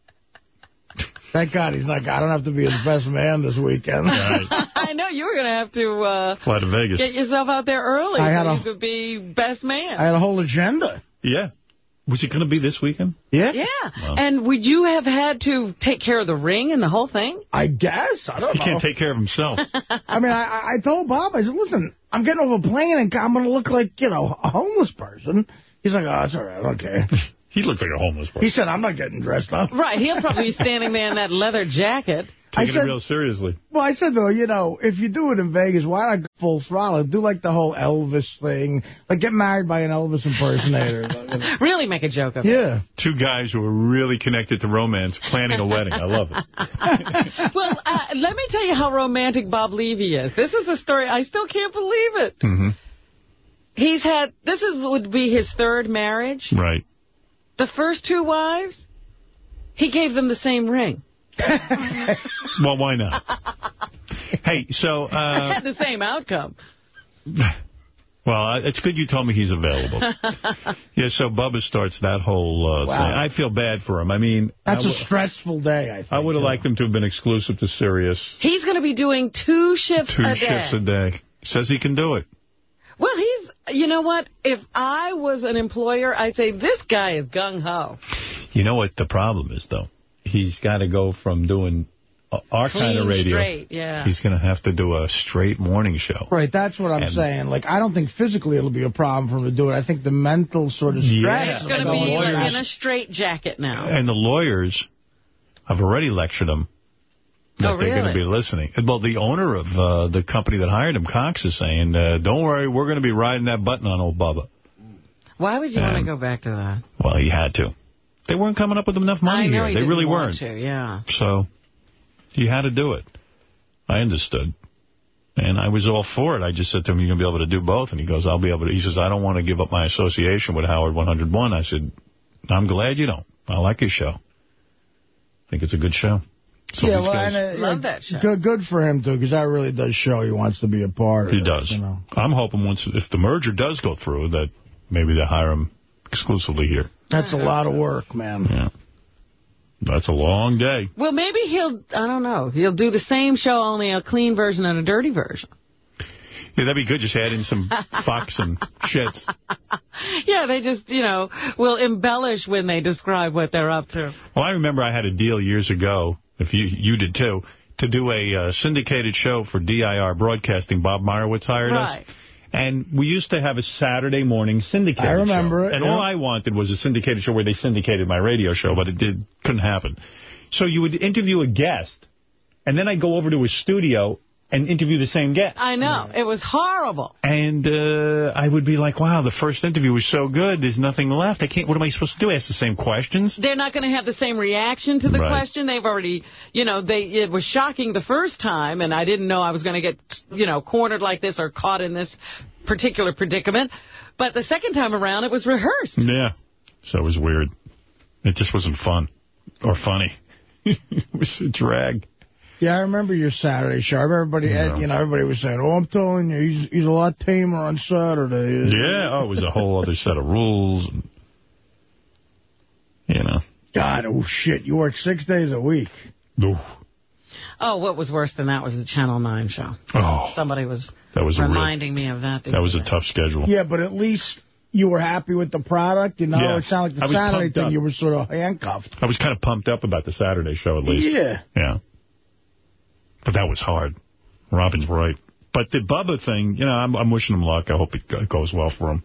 Thank God he's like, I don't have to be his best man this weekend. <laughs> I know you were going to have to uh, Fly to Vegas. get yourself out there early I had so a- you could be best man. I had a whole agenda. Yeah. Was it going to be this weekend? Yeah? yeah. Wow. And would you have had to take care of the ring and the whole thing? I guess. I don't He know. can't take care of himself. <laughs> I mean, I, I- I told Bob, I said, listen, I'm getting off a plane and I'm going to look like, you know, a homeless person. He's like, oh, it's all right. Okay. <laughs> he looks like a homeless person. He said, I'm not getting dressed up. Right. He'll probably be standing there in that leather jacket. I Taking said- it real seriously. Well, I said, though, you know, if you do it in Vegas, why not go full throttle? Do like the whole Elvis thing. Like get married by an Elvis impersonator. <laughs> Really make a joke of it. Yeah. Two guys who are really connected to romance planning a wedding. I love it. <laughs> well, uh, let me tell you how romantic Bob Levy is. This is a story. I still can't believe it. hmm He's had, this is would be his third marriage. Right. The first two wives, he gave them the same ring. <laughs> Well, why not? <laughs> hey, so, uh, Had the same outcome. <laughs> well, uh, it's good you told me he's available. yeah, so Bubba starts that whole uh, Wow. thing. I feel bad for him. I mean, That's I a w- stressful day, I think. I would have liked him to have been exclusive to Sirius. He's going to be doing two shifts Two a day. shifts a day. Says he can do it. Well, he's, you know what? If I was an employer, I'd say this guy is gung-ho. You know what the problem is, though? He's got to go from doing our kind of radio. straight, yeah. He's going to have to do a straight morning show. Right, that's what I'm And- saying. Like, I don't think physically it'll be a problem for him to do it. I think the mental sort of stress. Yeah. stress. He's going to be going like in a straight jacket now. And the lawyers I've already lectured him that Oh, they're going to really? be listening. Well, the owner of uh, the company that hired him, Cox, is saying, uh, don't worry, we're going to be riding that button on old Bubba. Why would you want to go back to that? Well, he had to. They weren't coming up with enough money here. he They really weren't. To, yeah. So he had to do it. I understood. And I was all for it. I just said to him, you're going to be able to do both. And he goes, I'll be able to. He says, I don't want to give up my association with Howard 101. I said, I'm glad you don't. I like his show. I think it's a good show. So yeah, these well, guys- and, uh, Love that show. Good, good for him, too, because that really does show he wants to be a part of He it, does. You know? I'm hoping once, if the merger does go through, that maybe they hire him exclusively here. That's a lot of work, man. Yeah. That's a long day. Well, maybe he'll, I don't know, he'll do the same show, only a clean version and a dirty version. Yeah, that'd be good. Just add in some Fox and shits. <laughs> Yeah, they just, you know, will embellish when they describe what they're up to. Well, I remember I had a deal years ago, if you you did too, to do a uh, syndicated show for DIR Broadcasting. Bob Meyrowitz hired Right. us. And we used to have a Saturday morning syndicated I remember show. it, And yeah. all I wanted was a syndicated show where they syndicated my radio show, but it did couldn't happen. So you would interview a guest, and then I'd go over to his studio and interview the same guest. I know. It was horrible. And uh, I would be like, wow, the first interview was so good, there's nothing left. I can't, what am I supposed to do? Ask the same questions? They're not going to have the same reaction to the Right. question. They've already, you know, they it was shocking the first time, and I didn't know I was going to get, you know, cornered like this or caught in this particular predicament. But the second time around, it was rehearsed. Yeah. So it was weird. It just wasn't fun or funny. <laughs> it was a drag. Yeah, I remember your Saturday show. I remember everybody, Yeah. you know, everybody was saying, oh, I'm telling you, he's, he's a lot tamer on Saturday. Yeah, oh, it was a whole other set of rules. And, you know. God, oh, shit, you work six days a week. Ooh. Oh, what was worse than that was the Channel 9 show. Oh, Somebody was, that was a real, reminding me of that. that was a tough schedule. Yeah, but at least you were happy with the product, you know? Yeah. It sounded like the Saturday thing, up. you were sort of handcuffed. I was kind of pumped up about the Saturday show, at least. Yeah. Yeah. But that was hard. Robin's right. But the Bubba thing, you know, I'm, I'm wishing him luck. I hope it goes well for him.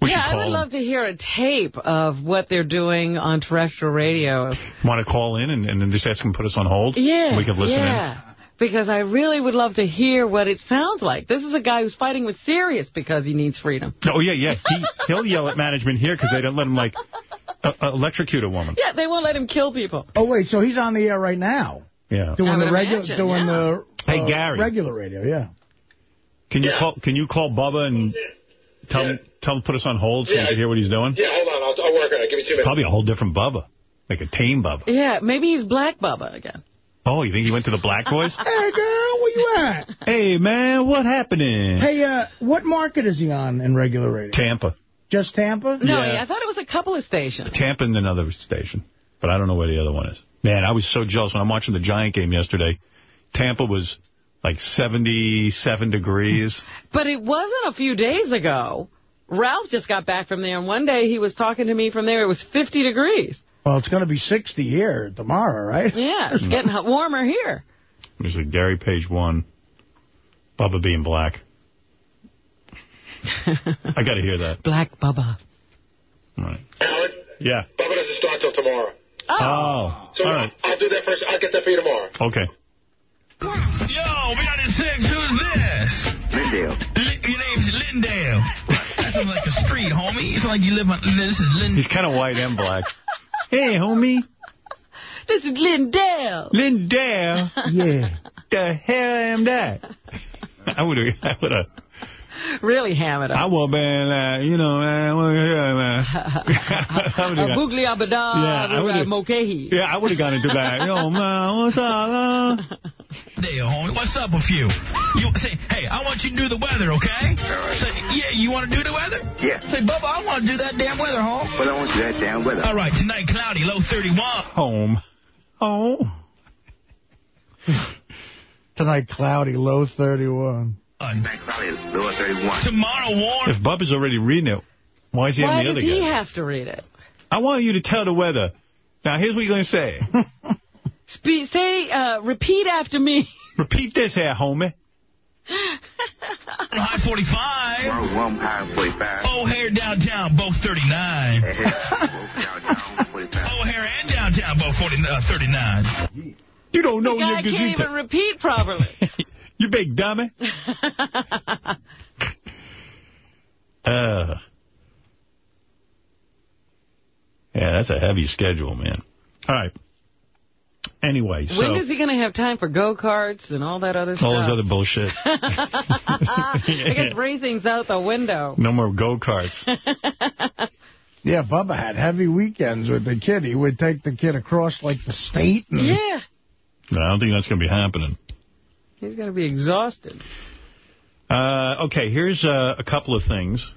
We yeah, I would him. love to hear a tape of what they're doing on terrestrial radio. Want to call in and, and then just ask him to put us on hold? Yeah, We could listen yeah. Because I really would love to hear what it sounds like. This is a guy who's fighting with Sirius because he needs freedom. Oh, yeah, yeah. He, he'll yell at management here because they don't let him, like, uh, electrocute a woman. Yeah, they won't let him kill people. Oh, wait, so he's on the air right now? Yeah. Doing the regular, doing yeah. the Hey, uh, Gary. regular radio, yeah. Can you call Can you call Bubba and tell him tell him put us on hold so Yeah, we can hear what he's doing? Yeah, hold on. I'll, I'll work on it. Give me two minutes. Probably a whole different Bubba, like a tame Bubba. Yeah, maybe he's Black Bubba again. Oh, you think he went to the Black Boys? <laughs> Hey, girl, where you at? hey, man, what happening? Hey, uh, what market is he on in regular radio? Tampa. Just Tampa? No, Yeah. I thought it was a couple of stations. Tampa and another station, but I don't know where the other one is. Man, I was so jealous when I'm watching the Giant game yesterday. Tampa was like 77 degrees. <laughs> But it wasn't a few days ago. Ralph just got back from there, and one day he was talking to me from there. It was 50 degrees. Well, it's going to be 60 here tomorrow, right? Yeah, it's getting hot- <laughs> warmer here. There's a Gary Page one. Bubba being black. <laughs> I got to hear that. Black Bubba. Right. Howard, Yeah. Bubba doesn't start till tomorrow. Oh. oh. So All right. I'll do that first. I'll get that for you tomorrow. Okay. Yo, we got in six. Who's this? Lindale. Li- your name's Lindale. That sounds like a street, homie. It's like you live on. This is Lindale. He's kind of white and black. hey, homie. This is Lindale. Lindale. <laughs> Yeah. The hell am that? <laughs> I would have. I would have. <laughs> Really ham it I up. would have been like, uh, you know, uh, man. <laughs> I would've- yeah, man. I would've A got- Boogly Abada, Yeah, I uh, would've- Mokehi. Yeah, I would have gone into that. Yo, <laughs> man, what's up, huh? Lindale, homie. What's up with you? You say, hey, I want you to do the weather, okay? Say, yeah, you want to do the weather? Yeah. Say, Bubba, I want to do that damn weather, home. But I want to do that damn weather. All right, tonight cloudy, low 31. Home. Oh. Tonight, cloudy, low 31. Tonight, cloudy, lower 31. Tomorrow warm. If Bubba's already reading it, why is he Why having the other guy? Why does other he guy? have to read it? I want you to tell the weather. Now, here's what you're going to say. <laughs> Spe- say, uh, repeat after me. <laughs> Repeat this here, homie. <laughs> High 45. Tomorrow, warm, high 45. O'Hare downtown, both 39. Downtown, 45. O'Hare and downtown, both 40, uh, 39. You don't know The guy your can't even repeat properly. You big dummy. <laughs> Uh, yeah, that's a heavy schedule, man. All right. anyway, so When is he going to have time for go-karts and all that other stuff. All this other bullshit. <laughs> I guess <laughs> racing's out the window. No more go-karts. Yeah, Bubba had heavy weekends with the kid. He would take the kid across, like, the state. And Yeah. No, I don't think that's going to be happening. He's going to be exhausted. Uh, okay, here's uh, a couple of things.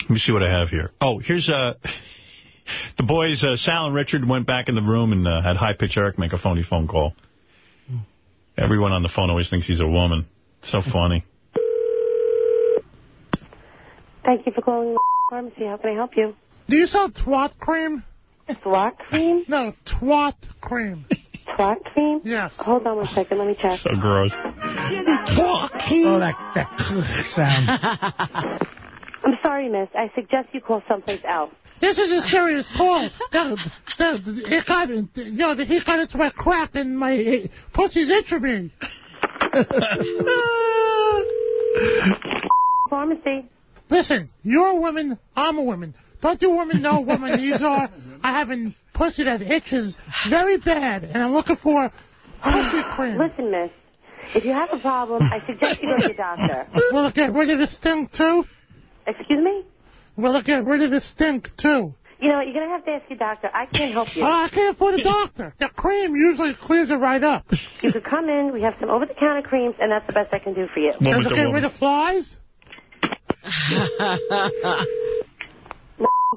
Let me see what I have here. Oh, here's uh, <laughs> the boys, uh, Sal and Richard, went back in the room and uh, had high-pitch Eric make a phony phone call. Everyone on the phone always thinks he's a woman. So funny. Thank you for calling the pharmacy. How can I help you? Do you sell twat cream? Twat cream? No, twat cream. Twat cream? Yes. Hold on one second. Let me check. So gross. Oh, that, that sound. <laughs> I'm sorry, miss. I suggest you call someplace else. This is a serious call. The, the, the, it got, you know, the, he got into my crack and my uh, pussy's itching me. <laughs> Pharmacy. Listen, you're a woman, I'm a woman. Don't you women know what my needs are? I have a pussy that itches very bad, and I'm looking for pussy <sighs> cream. Listen, miss. If you have a problem, I suggest you go to your doctor. <laughs> Will it get rid of the stink, too? Excuse me? Will it get rid of the stink, too? You know what? You're going to have to ask your doctor. I can't help you. Oh, I can't afford a doctor. The cream usually clears it right up. You could come in. We have some over-the-counter creams, and that's the best I can do for you. Does it get rid of flies? <laughs>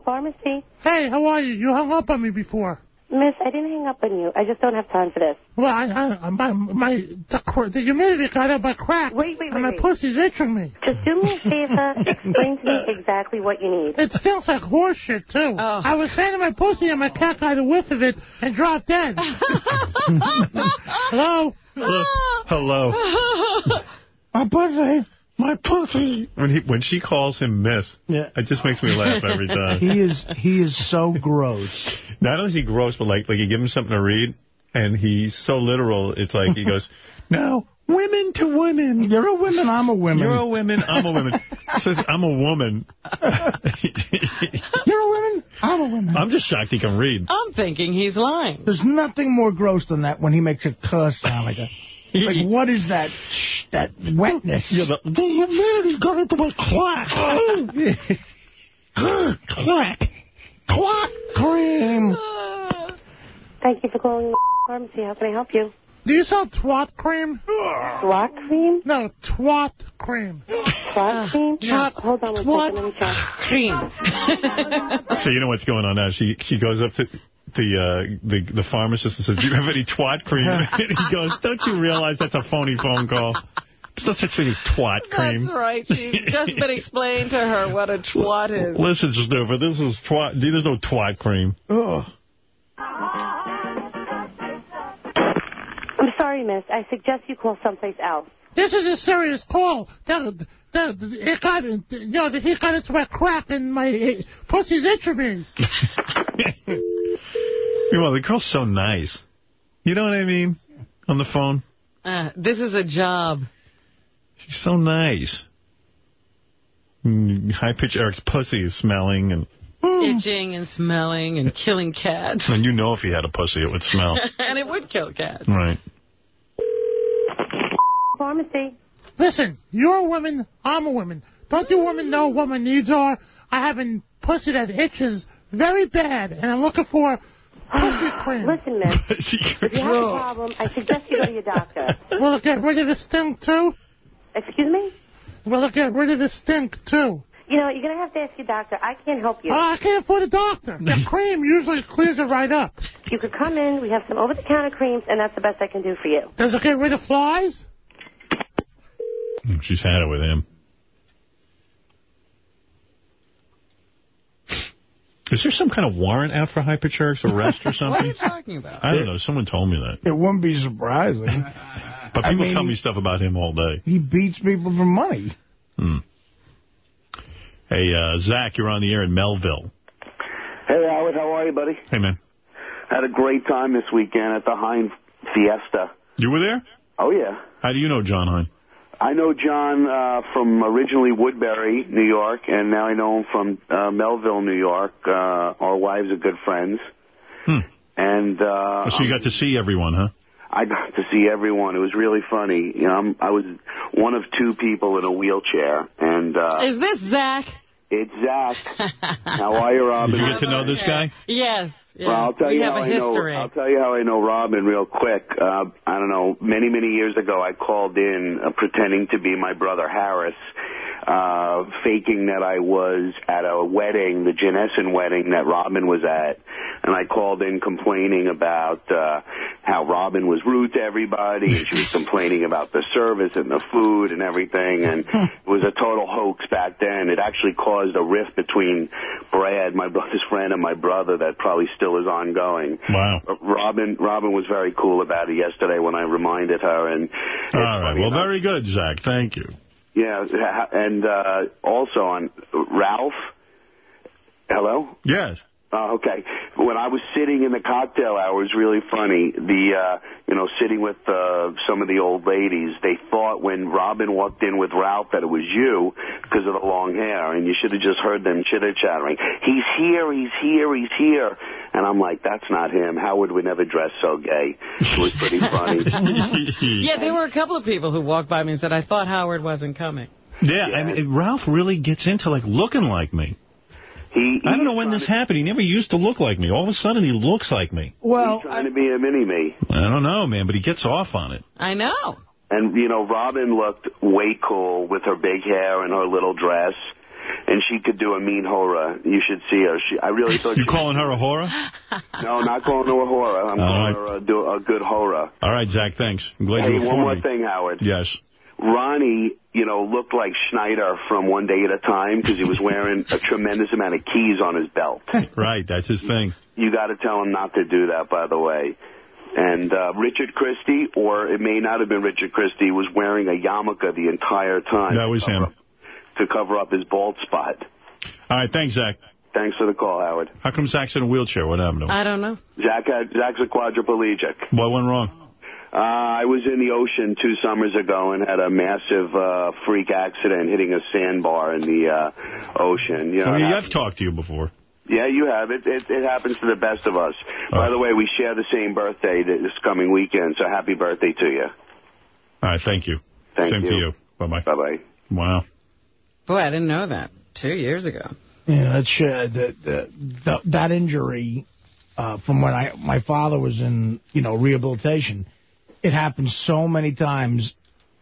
Pharmacy. Hey, how are you? You hung up on me before. Miss, I didn't hang up on you. I just don't have time for this. Well, I, I, my, my, the, cr- the humidity got up my crack. Wait, wait, wait. and my wait. pussy's itching me. Just do me a favor. <laughs> Explain to me exactly what you need. It smells like horse shit, too. Oh. I was fanning my pussy and my cat got a whiff of it and dropped dead. <laughs> Hello? <laughs> Hello. My pussy. My pussy. When he when she calls him Miss, Yeah. it just makes me laugh every <laughs> time. He is he is so gross. Not only is he gross, but like like you give him something to read, and he's so literal. It's like he goes, <laughs> "No, women to women. You're a woman. I'm a woman. You're a woman. I'm a woman." <laughs> Says, "I'm a woman." You're a woman. I'm a woman. I'm just shocked he can read. I'm thinking he's lying. There's nothing more gross than that when he makes a cuss sound like that. Like, what is that? Shh, that wetness. Yeah, the, the humidity got into my crack. crack. Crack cream. Thank you for calling the pharmacy. How can I help you? Do you sell twat cream? Twat cream? No, twat cream. Twat cream? Yes. Hold on one Twat second. Let me check. Cream. <laughs> So you know what's going on now? She she goes up to the uh, the the pharmacist and says, "Do you have any twat cream?" <laughs> and he goes, "Don't you realize that's a phony phone call? There's no such thing as twat cream." That's right. She's just been explaining to her what a twat is. Listen, Snooper, this is twat. There's no twat cream. Ugh. I'm sorry, miss. I suggest you call someplace else. This is a serious call. The, the, the, it got, you know, the, he got into my crack and my uh, pussy's itching me. Meanwhile, the girl's so nice. You know what I mean? On the phone. Uh, this is a job. She's so nice. Mm, High-pitched Eric's pussy is smelling, and, Itching and smelling and killing cats. <laughs> and you know if he had a pussy, it would smell. <laughs> and it would kill cats. right. Pharmacy. Listen, you're a woman, I'm a woman. Don't you women know what my needs are? I have a pussy that itches very bad, and I'm looking for pussy <sighs> cream. Listen, miss. <laughs> If you have a problem, I suggest you go to your doctor. Will it get rid of the stink, too? Excuse me? Will it get rid of the stink, too? You know, you're going to have to ask your doctor. I can't help you. Oh, I can't afford a doctor. The <laughs> cream usually clears it right up. You could come in. We have some over-the-counter creams, and that's the best I can do for you. Does it get rid of flies? She's had it with him. Is there some kind of warrant out for High-pitched arrest or something? <laughs> What are something? you talking about? I don't know. Someone told me that. It wouldn't be surprising. <laughs> But I people mean, tell me stuff about him all day. He beats people for money. Hmm. Hey, uh, Zach, you're on the air in Melville. Hey, Howard, how are you, buddy? Hey, man. Had a great time this weekend at the Hein Fiesta. You were there? Oh, yeah. How do you know John Hein? I know John uh, from originally Woodbury, New York, and now I know him from uh, Melville, New York. Uh, our wives are good friends. Hmm. And uh, so you got to see everyone, huh? I got to see everyone. It was really funny. You know, I'm, I was one of two people in a wheelchair, and uh, Is this Zach? it's Zach. How are you, Robin? Did you get to know this guy? Yes. Yeah. Well, I'll tell we you have how I know. I'll tell you how I know Robin real quick. Uh, I don't know. Many many years ago, I called in uh, pretending to be my brother Harris, uh, faking that I was at a wedding, the Janessen wedding that Robin was at, and I called in complaining about uh, how Robin was rude to everybody, and she was <laughs> complaining about the service and the food and everything, and <laughs> it was a total hoax back then. It actually caused a rift between Brad, my brother's friend, and my brother that probably still is ongoing. Wow. Robin Robin was very cool about it yesterday when I reminded her, and All right. Well, very good, Zach. Thank you. Yeah, and uh, also on Ralph. Hello. Yes. Uh, okay. When I was sitting in the cocktail hour, it was really funny. The, uh, you know, sitting with uh, some of the old ladies, they thought when Robin walked in with Ralph that it was you because of the long hair, and you should have just heard them chitter-chattering. He's here, he's here, he's here. And I'm like, that's not him. Howard would we never dress so gay. It was pretty funny. <laughs> yeah, there were a couple of people who walked by me and said, I thought Howard wasn't coming. Yeah, I mean, Ralph really gets into, like, looking like me. He, I don't know when this happened. He never used to look like me. All of a sudden, he looks like me. Well, He's trying to be a mini-me. I don't know, man, but he gets off on it. I know. And, you know, Robin looked way cool with her big hair and her little dress. And she could do a mean hora. You should see her. She, I really thought You calling her a hora? <laughs> No, not calling her a hora. I'm All calling right. her a, do, a good hora. All right, Zach, thanks. I'm glad hey, you one more me. thing, Howard. Yes. Ronnie, you know, looked like Schneider from One Day at a Time because he was wearing a tremendous amount of keys on his belt. <laughs> Right, that's his thing. You got to tell him not to do that, by the way. And uh, Richard Christie, or it may not have been Richard Christie, was wearing a yarmulke the entire time. That was him. Up- to cover up his bald spot. All right, thanks, Zach. Thanks for the call, Howard. How come Zach's in a wheelchair? What happened to him? I don't know. Zach had, Zach's a quadriplegic. What went wrong? Uh, I was in the ocean two summers ago and had a massive uh, freak accident hitting a sandbar in the uh, ocean. You know, I mean, I've talked to you before. Yeah, you have. It, it it happens to the best of us. By the way, we share the same birthday this coming weekend, so happy birthday to you. All right, thank you. Thank Same you. to you. Bye-bye. Bye-bye. Wow. Boy, I didn't know that. Two years ago. Yeah, that's uh, the, the, the that injury uh, from when I my father was in you know rehabilitation. It happens so many times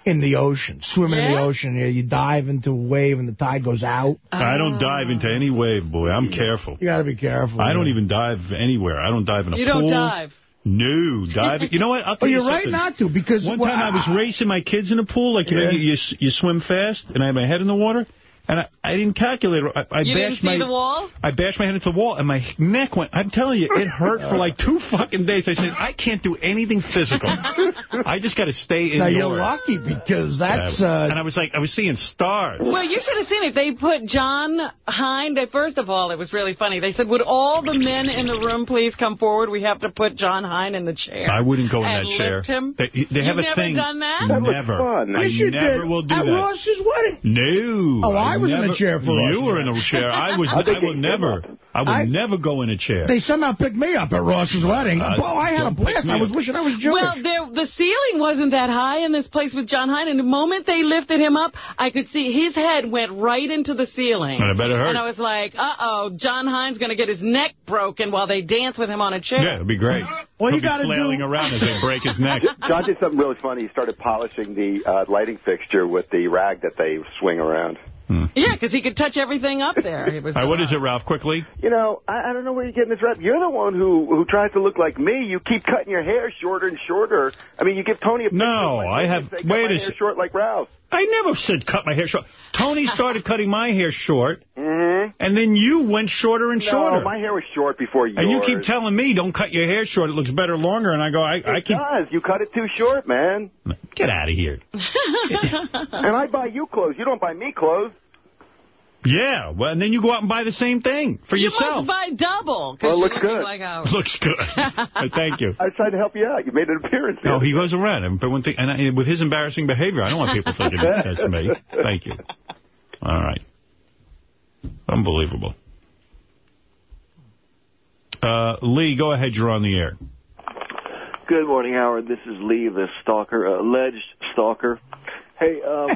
in the ocean, swimming in the ocean. You, you dive into a wave and the tide goes out. I don't dive into any wave, boy. I'm careful. You got to be careful. I don't even dive anywhere. I don't dive in a You pool. don't dive. No, diving. You know what? I'll tell Oh, you you're right not to because One well, time I was racing my kids in a pool, like you, know, you, you, you swim fast, and I had my head in the water, and I, I didn't calculate. it. I, I You didn't bashed see my the wall? I bashed my head into the wall, and my neck went. I'm telling you, it hurt for like two fucking days. I said, I can't do anything physical. I just got to stay indoors. Now you're lucky because that's. Yeah. Uh, and I was like, I was seeing stars. Well, you should have seen it. They put John Hein. First of all, it was really funny. They said, would all the men in the room please come forward? We have to put John Hein in the chair. I wouldn't go in that chair. lift him. They, they have You've a never thing. done that? That was never. fun. I Yes, you never did. will do At that. Ross's wedding. No. Oh, I was in a chair for You were in a chair. I was. How'd <laughs> I will get you never. I would I- never go in a chair. They somehow picked me up at Ross's wedding. Uh, oh, I had a blast. I was wishing I was Jewish. Well, there, the ceiling wasn't that high in this place with John Hein, and the moment they lifted him up, I could see his head went right into the ceiling. And I bet it hurt. And I was like, uh-oh, John Hein's going to get his neck broken while they dance with him on a chair. yeah, it'd be great. Well, He'll you be gotta flailing do- around as they break his neck. <laughs> John did something really funny. He started polishing the uh, lighting fixture with the rag that they swing around. Yeah, because he could touch everything up there. It was, All right, what uh, is it, Ralph? Quickly. You know, I, I don't know where you're getting this rep. You're the one who who tries to look like me. You keep cutting your hair shorter and shorter. I mean, you give Tony a picture No, of I have- and say, wait a hair sec- short like Ralph. I never said cut my hair short. Tony <laughs> started cutting my hair short, Mm-hmm. and then you went shorter and shorter. No, my hair was short before yours. and you keep telling me, don't cut your hair short. It looks better longer. And I go, I, It I keep... does. You cut it too short, man. Get out of here. <laughs> <laughs> and I buy you clothes. You don't buy me clothes. Yeah, well, and then you go out and buy the same thing for you yourself. must buy double. Well, it <laughs> looks good. Like Looks good. Thank you. I tried to help you out. You made an appearance. No, here. he goes around. But one thing, and I, with his embarrassing behavior, I don't want people thinking that's me. Thank you. All right. Unbelievable. Uh, Lee, go ahead. You're on the air. Good morning, Howard. This is Lee, the stalker, uh, alleged stalker. Hey, um, uh,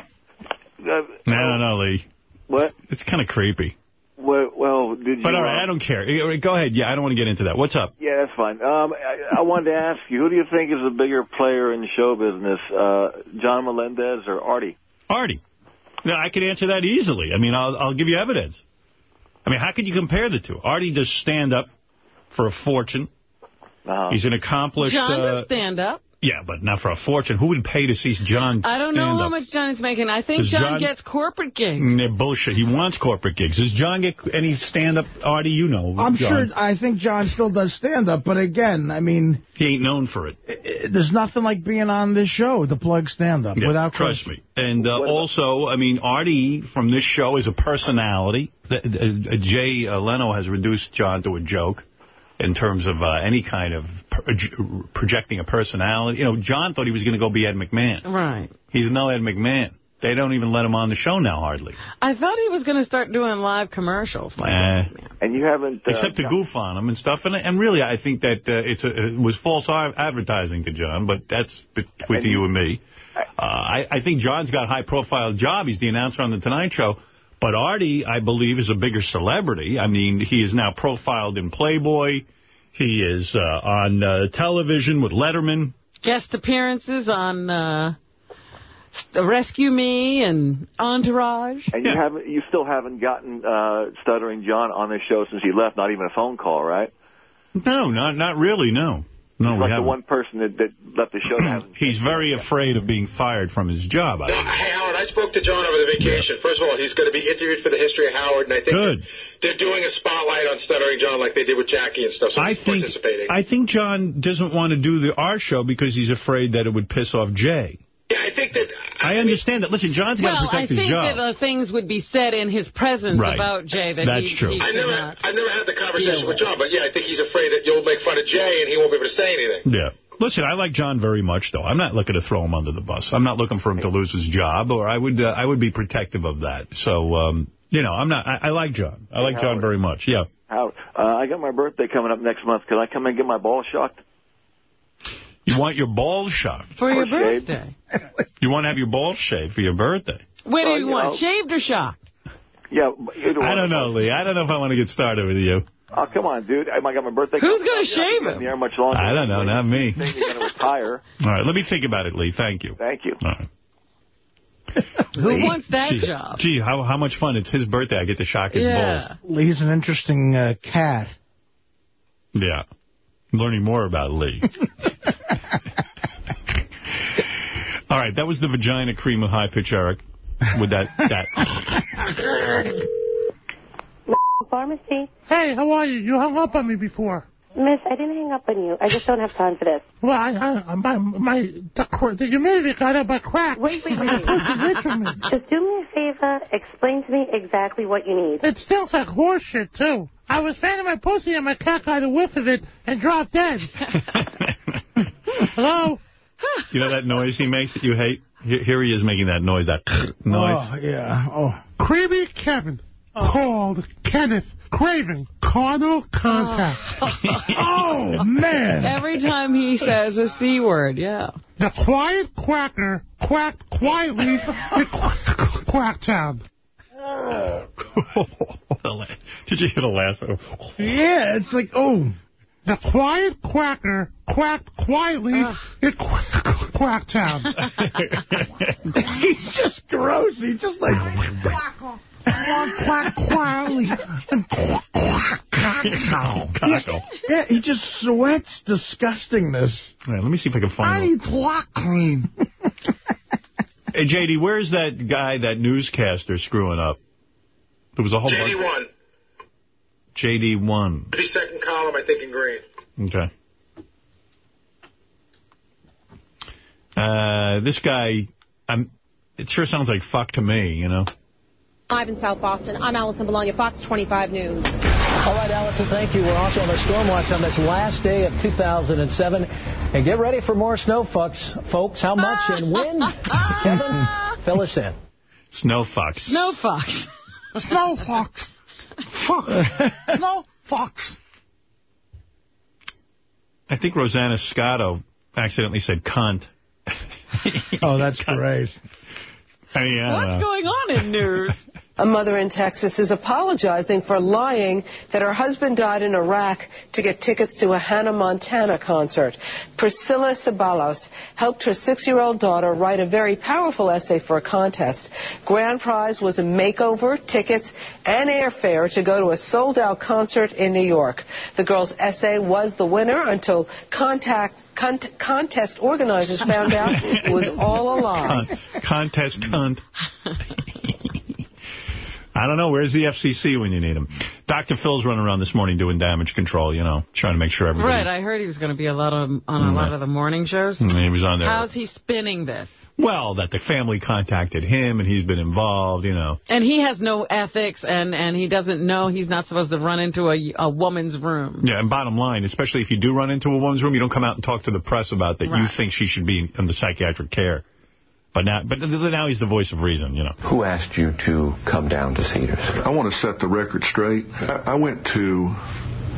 <laughs> No, no, no, Lee. What? It's kind of creepy. well, well, did you? But all uh, I don't care. Uh, Go ahead. Yeah, I don't want to get into that. What's up? Yeah, that's fine. Um, I, I wanted to ask you, who do you think is a bigger player in show business, uh, John Melendez or Artie? Artie. No, I could answer that easily. I mean, I'll, I'll give you evidence. I mean, how could you compare the two? Artie does stand-up for a fortune. Uh-huh. He's an accomplished... John uh, does stand up. Yeah, but not for a fortune. Who would pay to see John I don't know how much John is making. I think John, John- gets corporate gigs. Mm, they're bullshit. He wants corporate gigs. Does John get any stand-up, Artie? You know. I'm John. sure, I think John still does stand-up, but again, I mean, He ain't known for it. i- there's nothing like being on this show to plug stand-up Yeah, without trust question. me. And uh, also, I mean, Artie from this show is a personality. The- uh, uh, Jay uh, Leno has reduced John to a joke in terms of uh, any kind of pro- projecting a personality. You know, John thought he was going to go be Ed McMahon. Right. He's no Ed McMahon. They don't even let him on the show now, hardly. I thought he was going to start doing live commercials. Like Eh. And you haven't... Uh, Except to goof on him and stuff. And, and really, I think that uh, it's a, it was false advertising to John, but that's between you and me. Uh, I, I think John's got a high-profile job. He's the announcer on The Tonight Show. But Artie, I believe, is a bigger celebrity. I mean, he is now profiled in Playboy. He is uh, on uh, television with Letterman. guest appearances on uh, Rescue Me and Entourage. And you haven't, you still haven't gotten uh, Stuttering John on this show since he left. Not even a phone call, right? No, not not really, no. No, He's we like the haven't. one person that, that left the show. that. <clears throat> He's very afraid of being fired from his job. I No, hey, Howard, I spoke to John over the vacation. First of all, he's going to be interviewed for the history of Howard, and I think Good. that they're doing a spotlight on Stuttering John like they did with Jackie and stuff, so I he's think participating. I think John doesn't want to do the our show because he's afraid that it would piss off Jay. Yeah, I think that... I understand that. Listen, John's got to protect his job. Well, I protect his think job. that uh, things would be said in his presence Right. about Jay that That's he, true. he I could never, not. I never had the conversation deal with John, but yeah, I think he's afraid that you'll make fun of Jay and he won't be able to say anything. Yeah. Listen, I like John very much, though. I'm not looking to throw him under the bus. I'm not looking for him to lose his job, or I would uh, I would be protective of that. So, um, you know, I'm not. I, I like John. I like John very much. Yeah. Howard, uh, I got my birthday coming up next month. Could I come and get my ball shocked? You want your balls shot For your shaved. birthday. <laughs> You want to have your balls shaved for your birthday. What do Well, you you want, know- shaved or shocked? Yeah, either. I don't know, Lee. I don't know if I want to get started with you. Oh, come on, dude. I got my birthday. Who's gonna up. You're not shave gonna him? in air much longer. I don't know, not me. Think you're going to retire. <laughs> All right, let me think about it, Lee. Thank you. Thank you. All right. <laughs> Who wants that Gee, job? Gee, how how much fun. It's his birthday. I get to shock his balls. Yeah. Lee's an interesting uh, cat. Yeah. Learning more about Lee. <laughs> All right, that was the vagina cream of high pitch, Eric. With that, that. Pharmacy. Hey, how are you? You hung up on me before. Miss, I didn't hang up on you. I just don't have time for this. Well, I, I, my, my, the, cr- the humidity got up my crack. Wait, wait, wait. My pussy's itching me. Just do me a favor. Explain to me exactly what you need. It stinks like horse shit, too. I was fanning my pussy and my cat got a whiff of it and dropped dead. <laughs> Hello? You know that noise he makes that you hate? Here here he is making that noise, that noise. Oh, yeah. Oh. Creamy Kevin oh. called Kenneth Craven carnal contact. Oh. <laughs> oh, man. Every time he says a C word, yeah. The quiet quacker quacked quietly <laughs> in Qu- Quacktown. <laughs> Did you hear the last one? Yeah, it's like, oh. The quiet quacker quacked quietly in Qu- Quacktown. He's just gross. He's just like... quack quack, quietly and Cockle. Yeah, he just sweats disgustingness. All right, let me see if I can find I find need block cream. Hey, J.D., where's that guy, that newscaster screwing up? There was a whole bunch. JD1. JD1. 32nd column, I think, in green. Okay. Uh, this guy, I'm, it sure sounds like fuck to me, you know? Live in South Boston, I'm Allison Bologna, Fox 25 News. All right, Allison, thank you. We're also on the storm watch on this last day of 2007. And get ready for more snow, folks. Folks, how much and when? <laughs> Kevin, fill us in. Snow fucks. Snow fox. Snow fox. Snow <laughs> fox. I think Rosanna Scotto accidentally said cunt. oh, that's cunt. <laughs> great. I mean, I What's know. going on in news? A mother in Texas is apologizing for lying that her husband died in Iraq to get tickets to a Hannah Montana concert. Priscilla Ceballos helped her six-year-old daughter write a very powerful essay for a contest. Grand prize was a makeover, tickets, and airfare to go to a sold-out concert in New York. The girl's essay was the winner until contact con- contest organizers found out it was all a lie. Cunt. Contest cunt. <laughs> I don't know. Where's the FCC when you need them? Dr. Phil's running around this morning doing damage control, you know, trying to make sure everybody... Right, I heard he was going to be a lot of on a lot of the morning shows. Mm, He was on there. How's he spinning this? Well, that the family contacted him and he's been involved, you know. And he has no ethics, and, and he doesn't know he's not supposed to run into a, a woman's room. Yeah, and bottom line, especially if you do run into a woman's room, you don't come out and talk to the press about that you think she should be in the psychiatric care. But now, but now he's the voice of reason, you know. Who asked you to come down to Cedars? I want to set the record straight. I I went to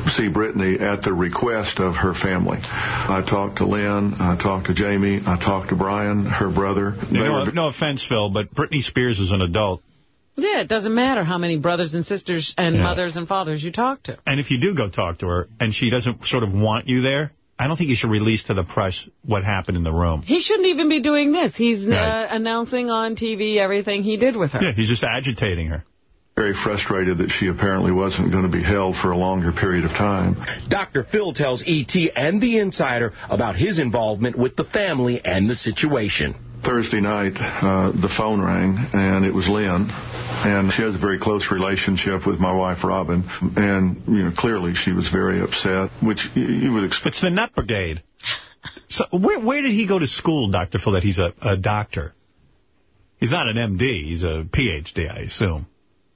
see Britney at the request of her family. I talked to Lynn, I talked to Jamie, I talked to Brian, her brother. No, were- no offense, Phil, but Britney Spears is an adult. Yeah, it doesn't matter how many brothers and sisters and Yeah. mothers and fathers you talk to. And if you do go talk to her and she doesn't sort of want you there, I don't think you should release to the press what happened in the room. He shouldn't even be doing this. He's Right. uh, announcing on TV everything he did with her. Yeah, he's just agitating her. very frustrated that she apparently wasn't going to be held for a longer period of time. Dr. Phil tells E.T. and The Insider about his involvement with the family and the situation. Thursday night, uh, the phone rang, and it was Lynn. And she has a very close relationship with my wife, Robin. And, you know, clearly she was very upset, which you would expect. It's the Nut Brigade. So where where did he go to school, Dr. Phil, that he's a, a doctor? He's not an MD. He's a PhD, I assume.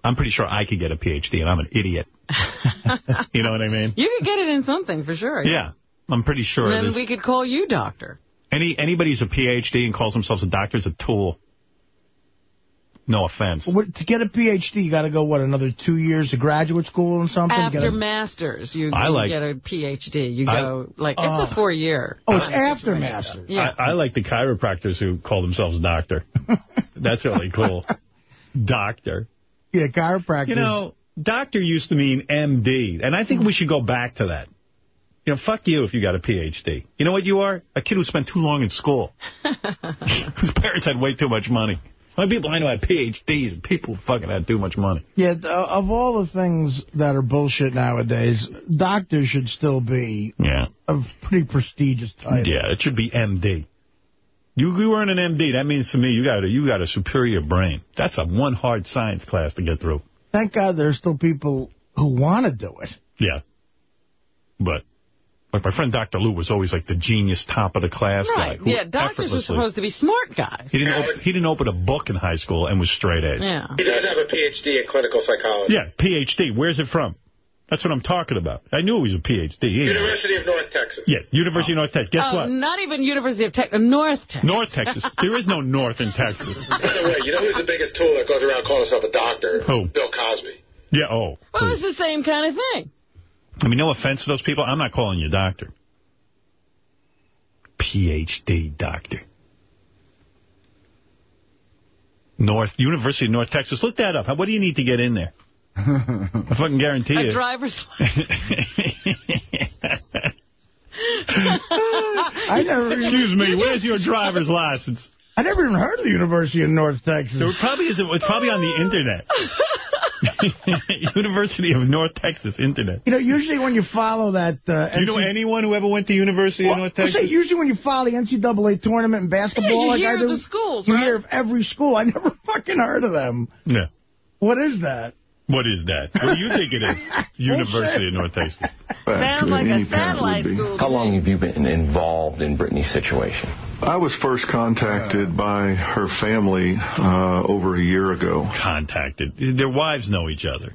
I'm pretty sure I could get a PhD, and I'm an idiot. <laughs> you know what I mean? You could get it in something for sure. Yeah. I'm pretty sure And then this, we could call you doctor. any anybody who's a PhD and calls themselves a doctor is a tool. No offense. What- To get a PhD, you got to go, what, another two years of graduate school and something? to get After a- masters, you, I you like- get a PhD. You I- go, like, ah. Oh. it's a four-year. Oh, it's after masters. Yeah. I, I like the chiropractors who call themselves doctor. <laughs> That's really cool. Doctor. Yeah, chiropractors. You know, doctor used to mean MD, and I think we should go back to that. You know, fuck you if you got a PhD. You know what you are? A kid who spent too long in school. <laughs> <laughs> Whose parents had way too much money. Many people I know had PhDs and people fucking had too much money? Yeah, th- uh, of all the things that are bullshit nowadays, doctors should still be Yeah. a pretty prestigious title. Yeah, it should be MD. You, you earn an MD, that means to me you got a, you got a superior brain. That's a one hard science class to get through. Thank God there's still people who want to do it. Yeah. But, like my friend Dr. Lou was always like the genius top of the class guy. Right. who Yeah, doctors are supposed to be smart guys. He didn't, open, he didn't open a book in high school and was straight A's. Yeah. He does have a PhD in clinical psychology. Yeah, PhD. Where's it from? That's what I'm talking about. I knew he was a PhD. University of North Texas. Yeah, University of North Texas. Guess oh, what? not even University of Texas, North Texas. North Texas. <laughs> There is no North in Texas. By the way, you know who's the biggest tool that goes around calling himself a doctor? Who? Bill Cosby. Yeah, oh. Well, it's the same kind of thing. I mean, no offense to those people. I'm not calling you doctor. PhD doctor. North University of North Texas. Look that up. How- What do you need to get in there? I fucking guarantee A you. driver's <laughs> <laughs> I never even- Excuse me, where's your driver's license? I never even heard of the University of North Texas. There probably isn't. It's probably on the internet. <laughs> University of North Texas internet. You know, usually when you follow that... Uh, Do you know NC anyone who ever went to University Well, of North I Texas? say, usually when you follow the NCAA tournament in basketball, you like hear I of do, the schools, you right? hear of every school. I never <laughs> fucking heard of them. Yeah. What is that? What is that? What do you think it is? <laughs> University of North Texas. Sounds like a satellite school. How long have you been involved in Britney's situation? I was first contacted by her family uh, over a year ago. Contacted. Their wives know each other.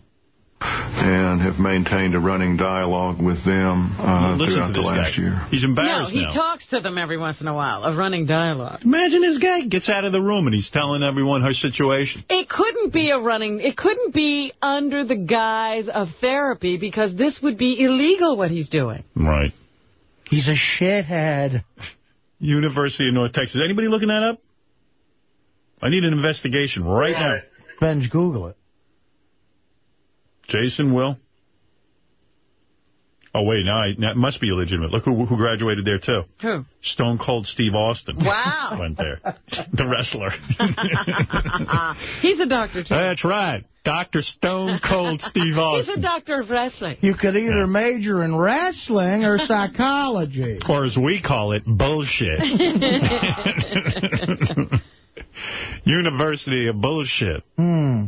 And have maintained a running dialogue with them uh, Listen throughout the last guy. year. He's embarrassed No, he now. talks to them every once in a while, a running dialogue. Imagine this guy gets out of the room and he's telling everyone her situation. It couldn't be a running, it couldn't be under the guise of therapy because this would be illegal what he's doing. Right. He's a shithead. <laughs> University of North Texas. Anybody looking that up? I need an investigation right now. Benj, Google it. Jason will. Oh, wait, now, I, now it must be illegitimate. Look who, who graduated there, too. Who? Stone Cold Steve Austin. Wow. <laughs> Went there. the wrestler. <laughs> He's a doctor, too. That's right. Dr. Stone Cold Steve Austin. <laughs> He's a doctor of wrestling. You could either major in wrestling or psychology. Or as we call it, bullshit. University of Bullshit. Hmm.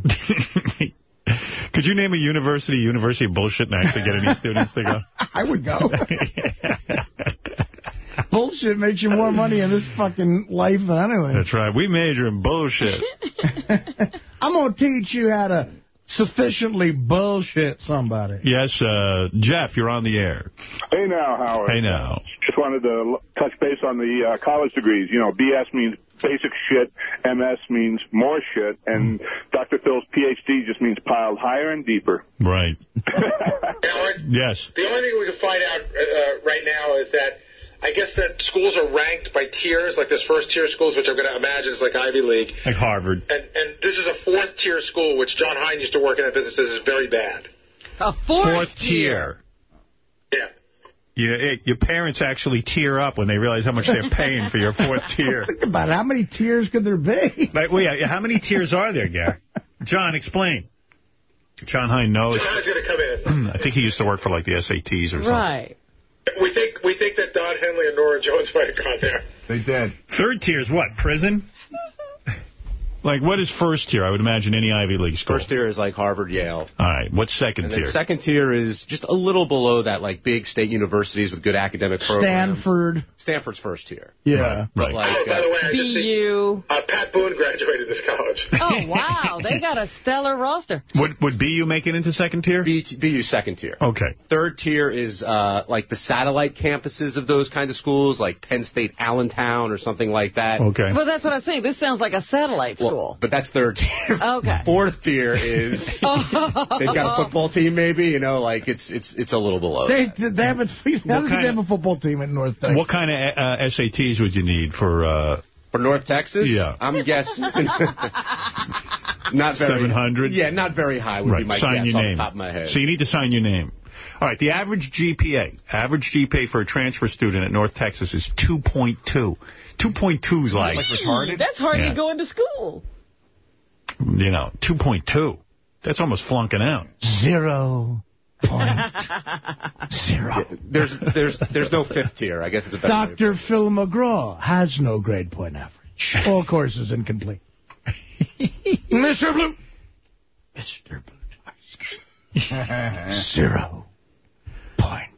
Could you name a university University of Bullshit and actually get any <laughs> students to go? I would go. <laughs> Bullshit makes you more money in this fucking life than anything. That's right. We major in bullshit. <laughs> I'm going to teach you how to sufficiently bullshit somebody. Yes, uh, Jeff, you're on the air. Hey now, Howard. Hey now. Just wanted to touch base on the uh, college degrees. You know, BS means basic shit, MS means more shit, and Dr. Phil's PhD just means piled higher and deeper. Right. Howard, <laughs> Yes. the only thing we can find out uh, right now is that I guess that schools are ranked by tiers, like there's first tier schools, which I'm going to imagine is like Ivy League. Like Harvard. And, and this is a fourth tier school, which John Hein used to work in that business, is very bad. A fourth, Fourth tier. Yeah. Yeah, it, your parents actually tear up when they realize how much they're paying for your fourth <laughs> tier. Think about it. How many tiers could there be? <laughs> Like, wait, how many tiers are there, Gary? John, explain. John Hein knows. John Hein's going to come in. Hmm, I think he used to work for, like, the SATs or something. Right. We think we think that Don Henley and Norah Jones might have gone there. They did. Third tier is what, prison? Like, what is first tier? I would imagine any Ivy League school. First tier is like Harvard, Yale. All right, what's second And tier? second tier is just a little below that, like big state universities with good academic programs. Stanford. Stanford's first tier. Yeah. But like, oh, by uh, the way, I just see, BU. uh, Pat Boone graduated this college. <laughs> Oh, wow. They <laughs> got a stellar roster. Would, would BU make it into second tier? B, BU second tier. Okay. Third tier is uh, like the satellite campuses of those kinds of schools, like Penn State Allentown or something like that. Okay. Well, that's what I'm saying. This sounds like a satellite Well, school. but that's third tier. Okay. <laughs> Fourth tier is <laughs> they've got a football team, maybe. You know, like it's it's it's a little below. They, that. they have a, how does <laughs> they have a football team in North Texas? What kind of uh, SATs would you need for... Uh, For North Texas, Yeah. I'm guessing not very 700? Yeah, not very high would right, be my sign guess your off name. the top of my head. So you need to sign your name. All right, the average GPA, average GPA for a transfer student at North Texas is 2.2. 2.2 is like, Hmm, That's hardly Yeah. going to school. you know, 2.2. That's almost flunking out. Zero point <laughs> zero. There's there's there's no fifth tier. I guess it's a better. way Dr. Phil McGraw has no grade point average. All courses incomplete. <laughs> Mr. Blue. Mr. Blue. Zero point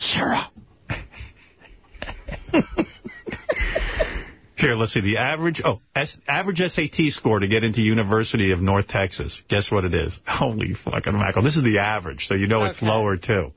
zero. <laughs> Here, let's see. The average, oh, S, average SAT score to get into University of North Texas. Guess what it is? <laughs> Holy fucking mackerel. This is the average, so you know it's lower, too.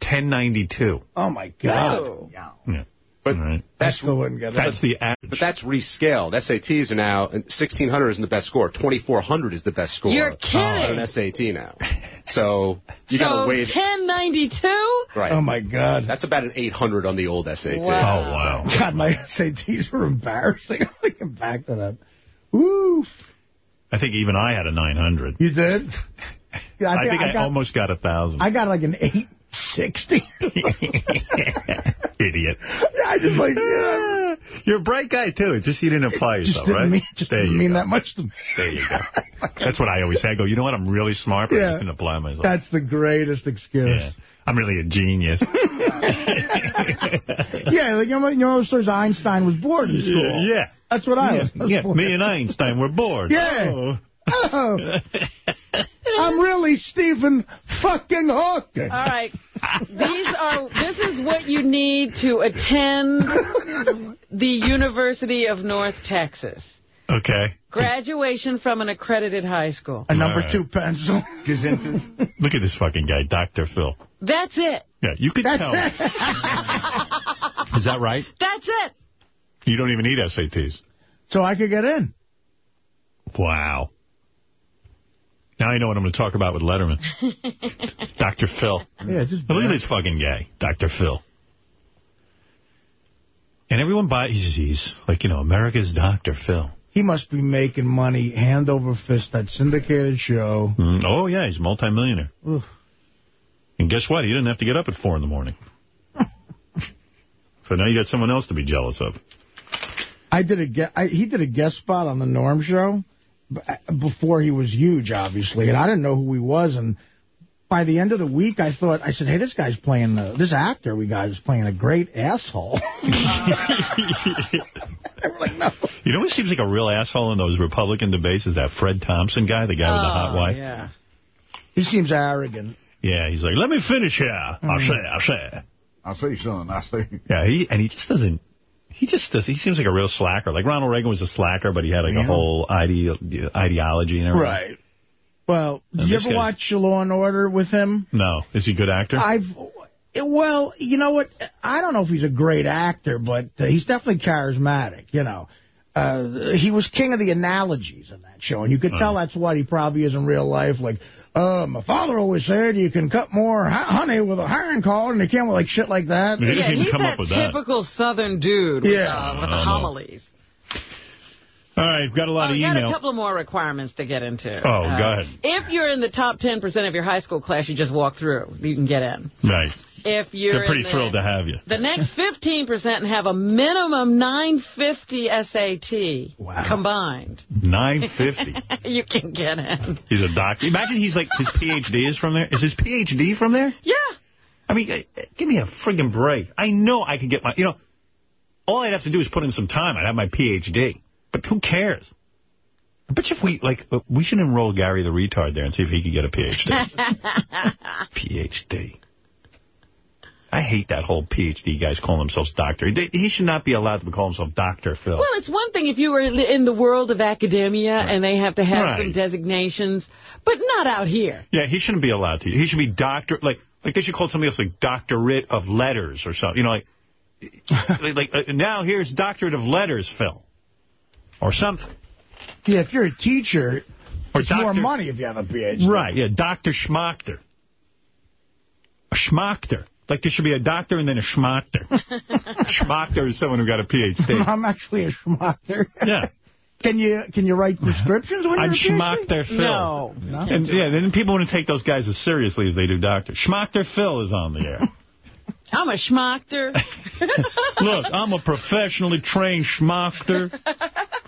1092. Oh, my God. Oh. Yeah. But All right. that's Still wouldn't get. That's the average. but that's rescaled. SATs are now 1600 isn't the best score. 2400 is the best score. You're kidding. on an SAT now. So you so gotta wait. 1092? Right. Oh, my God. That's about an 800 on the old SAT. Oh, wow. God, my SATs were embarrassing. <laughs> I'm thinking back to them. Oof. I think even I had a 900. You did? Yeah, I think I, got, almost got a 1,000. I got like an 860. <laughs> Idiot. <laughs> yeah, I just like, yeah. You're a bright guy, too. It's just you didn't apply yourself, didn't right? mean, just there didn't mean go. that much to me. There you go. <laughs> Oh That's what I always say. I go, you know what? I'm really smart, but I just didn't apply myself. That's the greatest excuse. yeah. I'm really a genius. <laughs> Yeah, like, you know, you know those stories Einstein was bored in school. Yeah. That's what I yeah. was. I was yeah. Me and Einstein were bored. Yeah. Oh. Oh. <laughs> I'm really Stephen fucking Hawking. All right. These are. This is what you need to attend the University of North Texas. Okay. Graduation from an accredited high school. A number All right. two pencil. <laughs> Look at this fucking guy, Dr. Phil. That's it. Yeah, you could That's tell. it. <laughs> Is that right? That's it. You don't even need SATs. so I could get in. Wow. Now I know what I'm going to talk about with Letterman. <laughs> Dr. Phil. Yeah, just Look at this fucking guy, Dr. Phil. And everyone buys, he's, he's like, you know, America's Dr. Phil. He must be making money hand over fist, that syndicated show. Mm, oh, yeah, he's a multimillionaire. Oof. And guess what? He didn't have to get up at 4 in the morning. <laughs> so now you got someone else to be jealous of. I did a ge- I, he did a guest spot on the Norm show b- before he was huge, obviously, and I didn't know who he was. And by the end of the week, I thought I said, "Hey, this guy's playing the this actor we got is playing a great asshole." <laughs> <laughs> You know who seems like a real asshole in those Republican debates is that Fred Thompson guy, the guy with the hot wife. Oh, yeah. He seems arrogant. Yeah, he's like, let me finish here. I'll Mm. say, I'll say. I say, son. I say. Yeah, he and he just doesn't. He just does. He seems like a real slacker. Like Ronald Reagan was a slacker, but he had like Yeah. a whole ide ideology and everything. Right. Well, And did you ever watch Law and Order with him? No, is he a good actor? I've well, you know what? I don't know if he's a great actor, but uh, he's definitely charismatic. You know, uh, he was king of the analogies in that show, and you could tell that's what he probably is in real life. Like, uh, my father always said you can cut more honey with a hiring cord, and you can't like shit like that. yeah, he's that typical Southern dude with, Yeah. uh, with I the homilies. All right, we've got a lot Oh, of we got a couple of more requirements to get into. Oh, Uh, go ahead. If you're in the top 10% of your high school class, you just walk through. You can get in. Right. If you're They're pretty thrilled to have you. The next 15% and have a minimum 950 SAT combined. 950. <laughs> you can get in. He's a doctor. Imagine he's like, his PhD is from there. Is his PhD from there? Yeah. I mean, uh, give me a friggin' break. I know I could get my, you know, all I'd have to do is put in some time. I'd have my PhD. But who cares? I bet you if we, like, uh, we should enroll Gary the retard there and see if he could get a PhD. <laughs> PhD. I hate that whole PhD guys calling themselves doctor. They- He should not be allowed to call himself Dr. Phil. Well, it's one thing if you were in the world of academia and they have to have Right. some designations, but not out here. Yeah, he shouldn't be allowed to. He should be doctor, like, like they should call somebody else like doctorate of letters or something. You know, like, <laughs> like, like uh, now here's doctorate of letters, Phil. Or something. Yeah, if you're a teacher, Or it's more money if you have a PhD. Right, yeah, Dr. Schmachter. A Schmachter. Like there should be a doctor and then a Schmachter. <laughs> Schmachter is someone who got a PhD. <laughs> I'm actually a schmachter. Yeah. Can you can you write prescriptions when I'm you're a PhD? Schmachter Phil. No. no. And yeah, then people wouldn't take those guys as seriously as they do doctor. Schmachter Phil is on the air. <laughs> I'm a schmachter. Look, I'm a professionally trained schmachter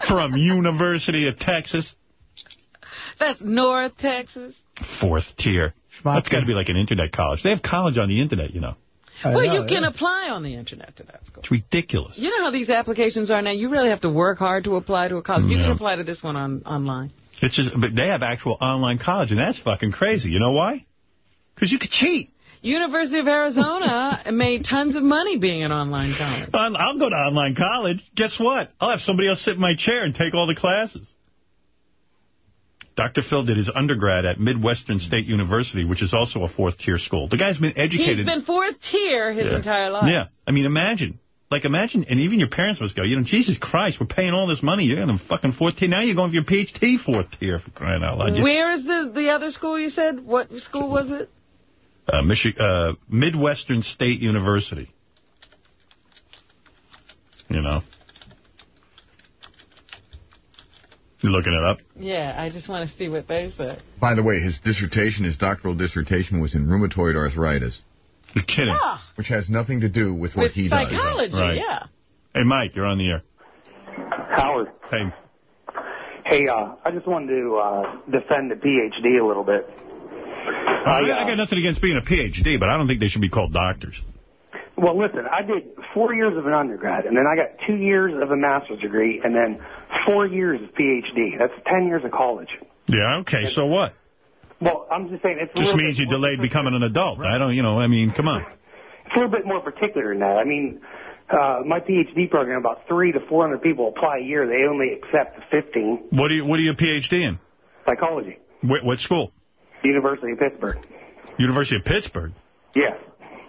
from University of Texas. That's North Texas. Fourth tier. That's got to be like an internet college. They have college on the internet, you know. well, you can apply on the internet to that school. It's ridiculous. You know how these applications are now? You really have to work hard to apply to a college. You Yeah. can apply to this one on online. It's just, but they have actual online college, and that's fucking crazy. You know why? Because you could cheat. University of Arizona <laughs> made tons of money being an online college. I'll, I'll go to online college. Guess what? I'll have somebody else sit in my chair and take all the classes. Dr. Phil did his undergrad at Midwestern State University, which is also a fourth-tier school. The guy's been educated. He's been fourth tier his Yeah. entire life. Yeah. I mean, imagine. Like, imagine, and even your parents must go, you know, Jesus Christ, we're paying all this money. You're in the fucking fourth tier. Now you're going for your PhD fourth tier for crying out loud. Where is the the other school you said? What school was it? Uh, Michi uh, Midwestern State University. You know. You looking it up? Yeah, I just want to see what they say. By the way, his dissertation, his doctoral dissertation, was in rheumatoid arthritis. You're kidding. Ah. Which has nothing to do with what With he psychology, does. Right. yeah. Hey, Mike, you're on the air. Howard. Hey. Hey, uh, I just wanted to uh, defend the PhD a little bit. I, I got nothing against being a PhD, but I don't think they should be called doctors. Well, listen, I did four years of an undergrad, and then I got two years of a master's degree, and then four years of PhD. That's 10 years of college. Yeah, okay, so what? Well, I'm just saying it's Just means you delayed becoming an adult. I don't, you know, I mean, come on. It's a little bit more particular than that. I mean, uh, my PhD program, about three to 400 people apply a year. They only accept 15. What are you, what are you a PhD in? Psychology. What, what school? University of Pittsburgh. University of Pittsburgh. Yes.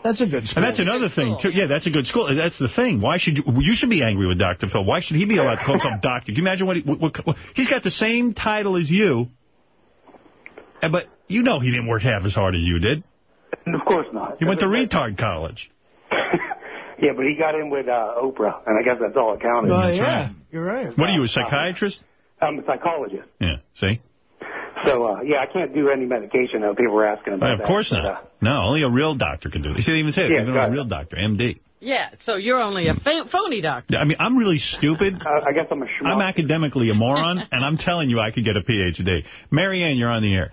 That's a good school. And that's another thing, too. Yeah, that's a good school. That's the thing. Why should you... You should be angry with Dr. Phil. Why should he be allowed to call himself <laughs> doctor? Can you imagine what, he, what, what... what- He's got the same title as you, but you know he didn't work half as hard as you did. Of course not. He went to retard college. <laughs> Yeah, but he got in with uh, Oprah, and I guess that's all it counted. Oh, yeah. You're right. What are you, a psychiatrist? I'm a psychologist. Yeah, see? So, uh, yeah, I can't do any medication, though. People were asking about that. of that. course But, uh, not. No, only a real doctor can do it. You didn't even say it. Yeah, even a real doctor, MD. Yeah, so you're only a fa- phony doctor. I mean, I'm really stupid. I guess I'm a I'm academically a moron, <laughs> and I'm telling you I could get a PhD. Marianne, you're on the air.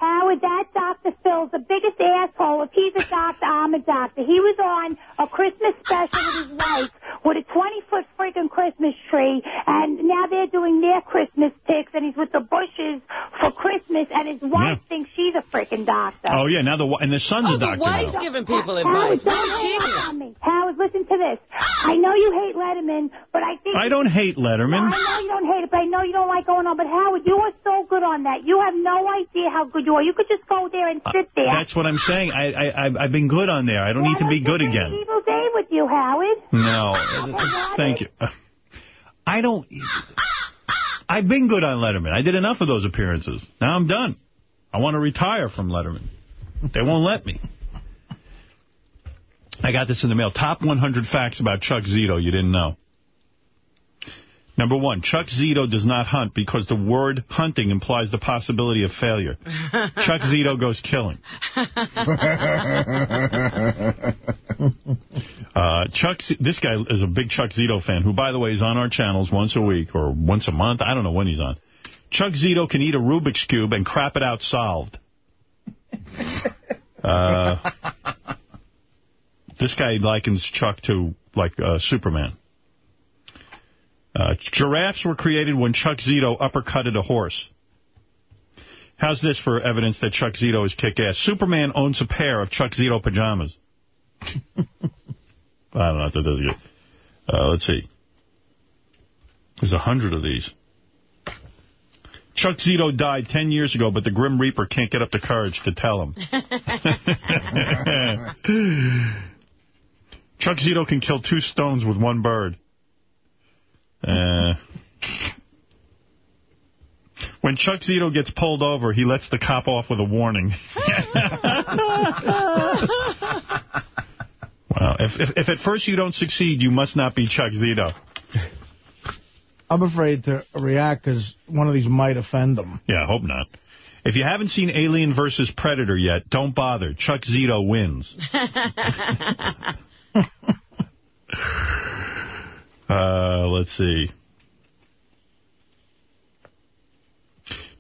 Howard, that Dr. Phil's the biggest asshole. If he's a doctor, I'm a doctor. He was on a Christmas special with his wife with a 20-foot freaking Christmas tree, and now they're doing their Christmas pics, and he's with the bushes for Christmas, and his wife thinks she's a freaking doctor. Oh, yeah, now the and the son's Oh, a the doctor wife's now. giving people Howard, advice. don't What's she hang doing? up on me. Howard, listen to this. I know you hate Letterman, but I think... I don't hate Letterman. I know you don't hate it, but I know you don't like going on. But Howard, you are so good on that. You have no idea how good you are. You could just go there and uh, sit there. That's what I'm saying. I, I, I've- I've been good on there. I don't need to be good again. Evil day with you, Howard. No. <laughs> Thank you. I don't... I've been good on Letterman. I did enough of those appearances. Now I'm done. I want to retire from Letterman. They won't let me. I got this in the mail. Top 100 facts about Chuck Zito you didn't know. Number one, Chuck Zito does not hunt because the word hunting implies the possibility of failure. <laughs> Chuck Zito goes killing. <laughs> Uh, Chuck, Z- this guy is a big Chuck Zito fan, who, by the way, is on our channels once a week or once a month. I don't know when he's on. Chuck Zito can eat a Rubik's Cube and crap it out solved. <laughs> Uh, this guy likens Chuck to, like, uh, Superman. Uh, giraffes were created when Chuck Zito uppercutted a horse. How's this for evidence that Chuck Zito is kick-ass? Superman owns a pair of Chuck Zito pajamas. <laughs> I don't know if that does good. Uh, let's see. There's a hundred of these. Chuck Zito died 10 years ago, but the Grim Reaper can't get up the courage to tell him. <laughs> <laughs> Chuck Zito can kill two stones with one bird. Uh, when Chuck Zito gets pulled over, he lets the cop off with a warning. <laughs> Wow. If, if, if at first you don't succeed, you must not be Chuck Zito. I'm afraid to react because one of these might offend them. Yeah, I hope not. If you haven't seen Alien versus Predator yet, don't bother. Chuck Zito wins. <laughs> Uh, let's see.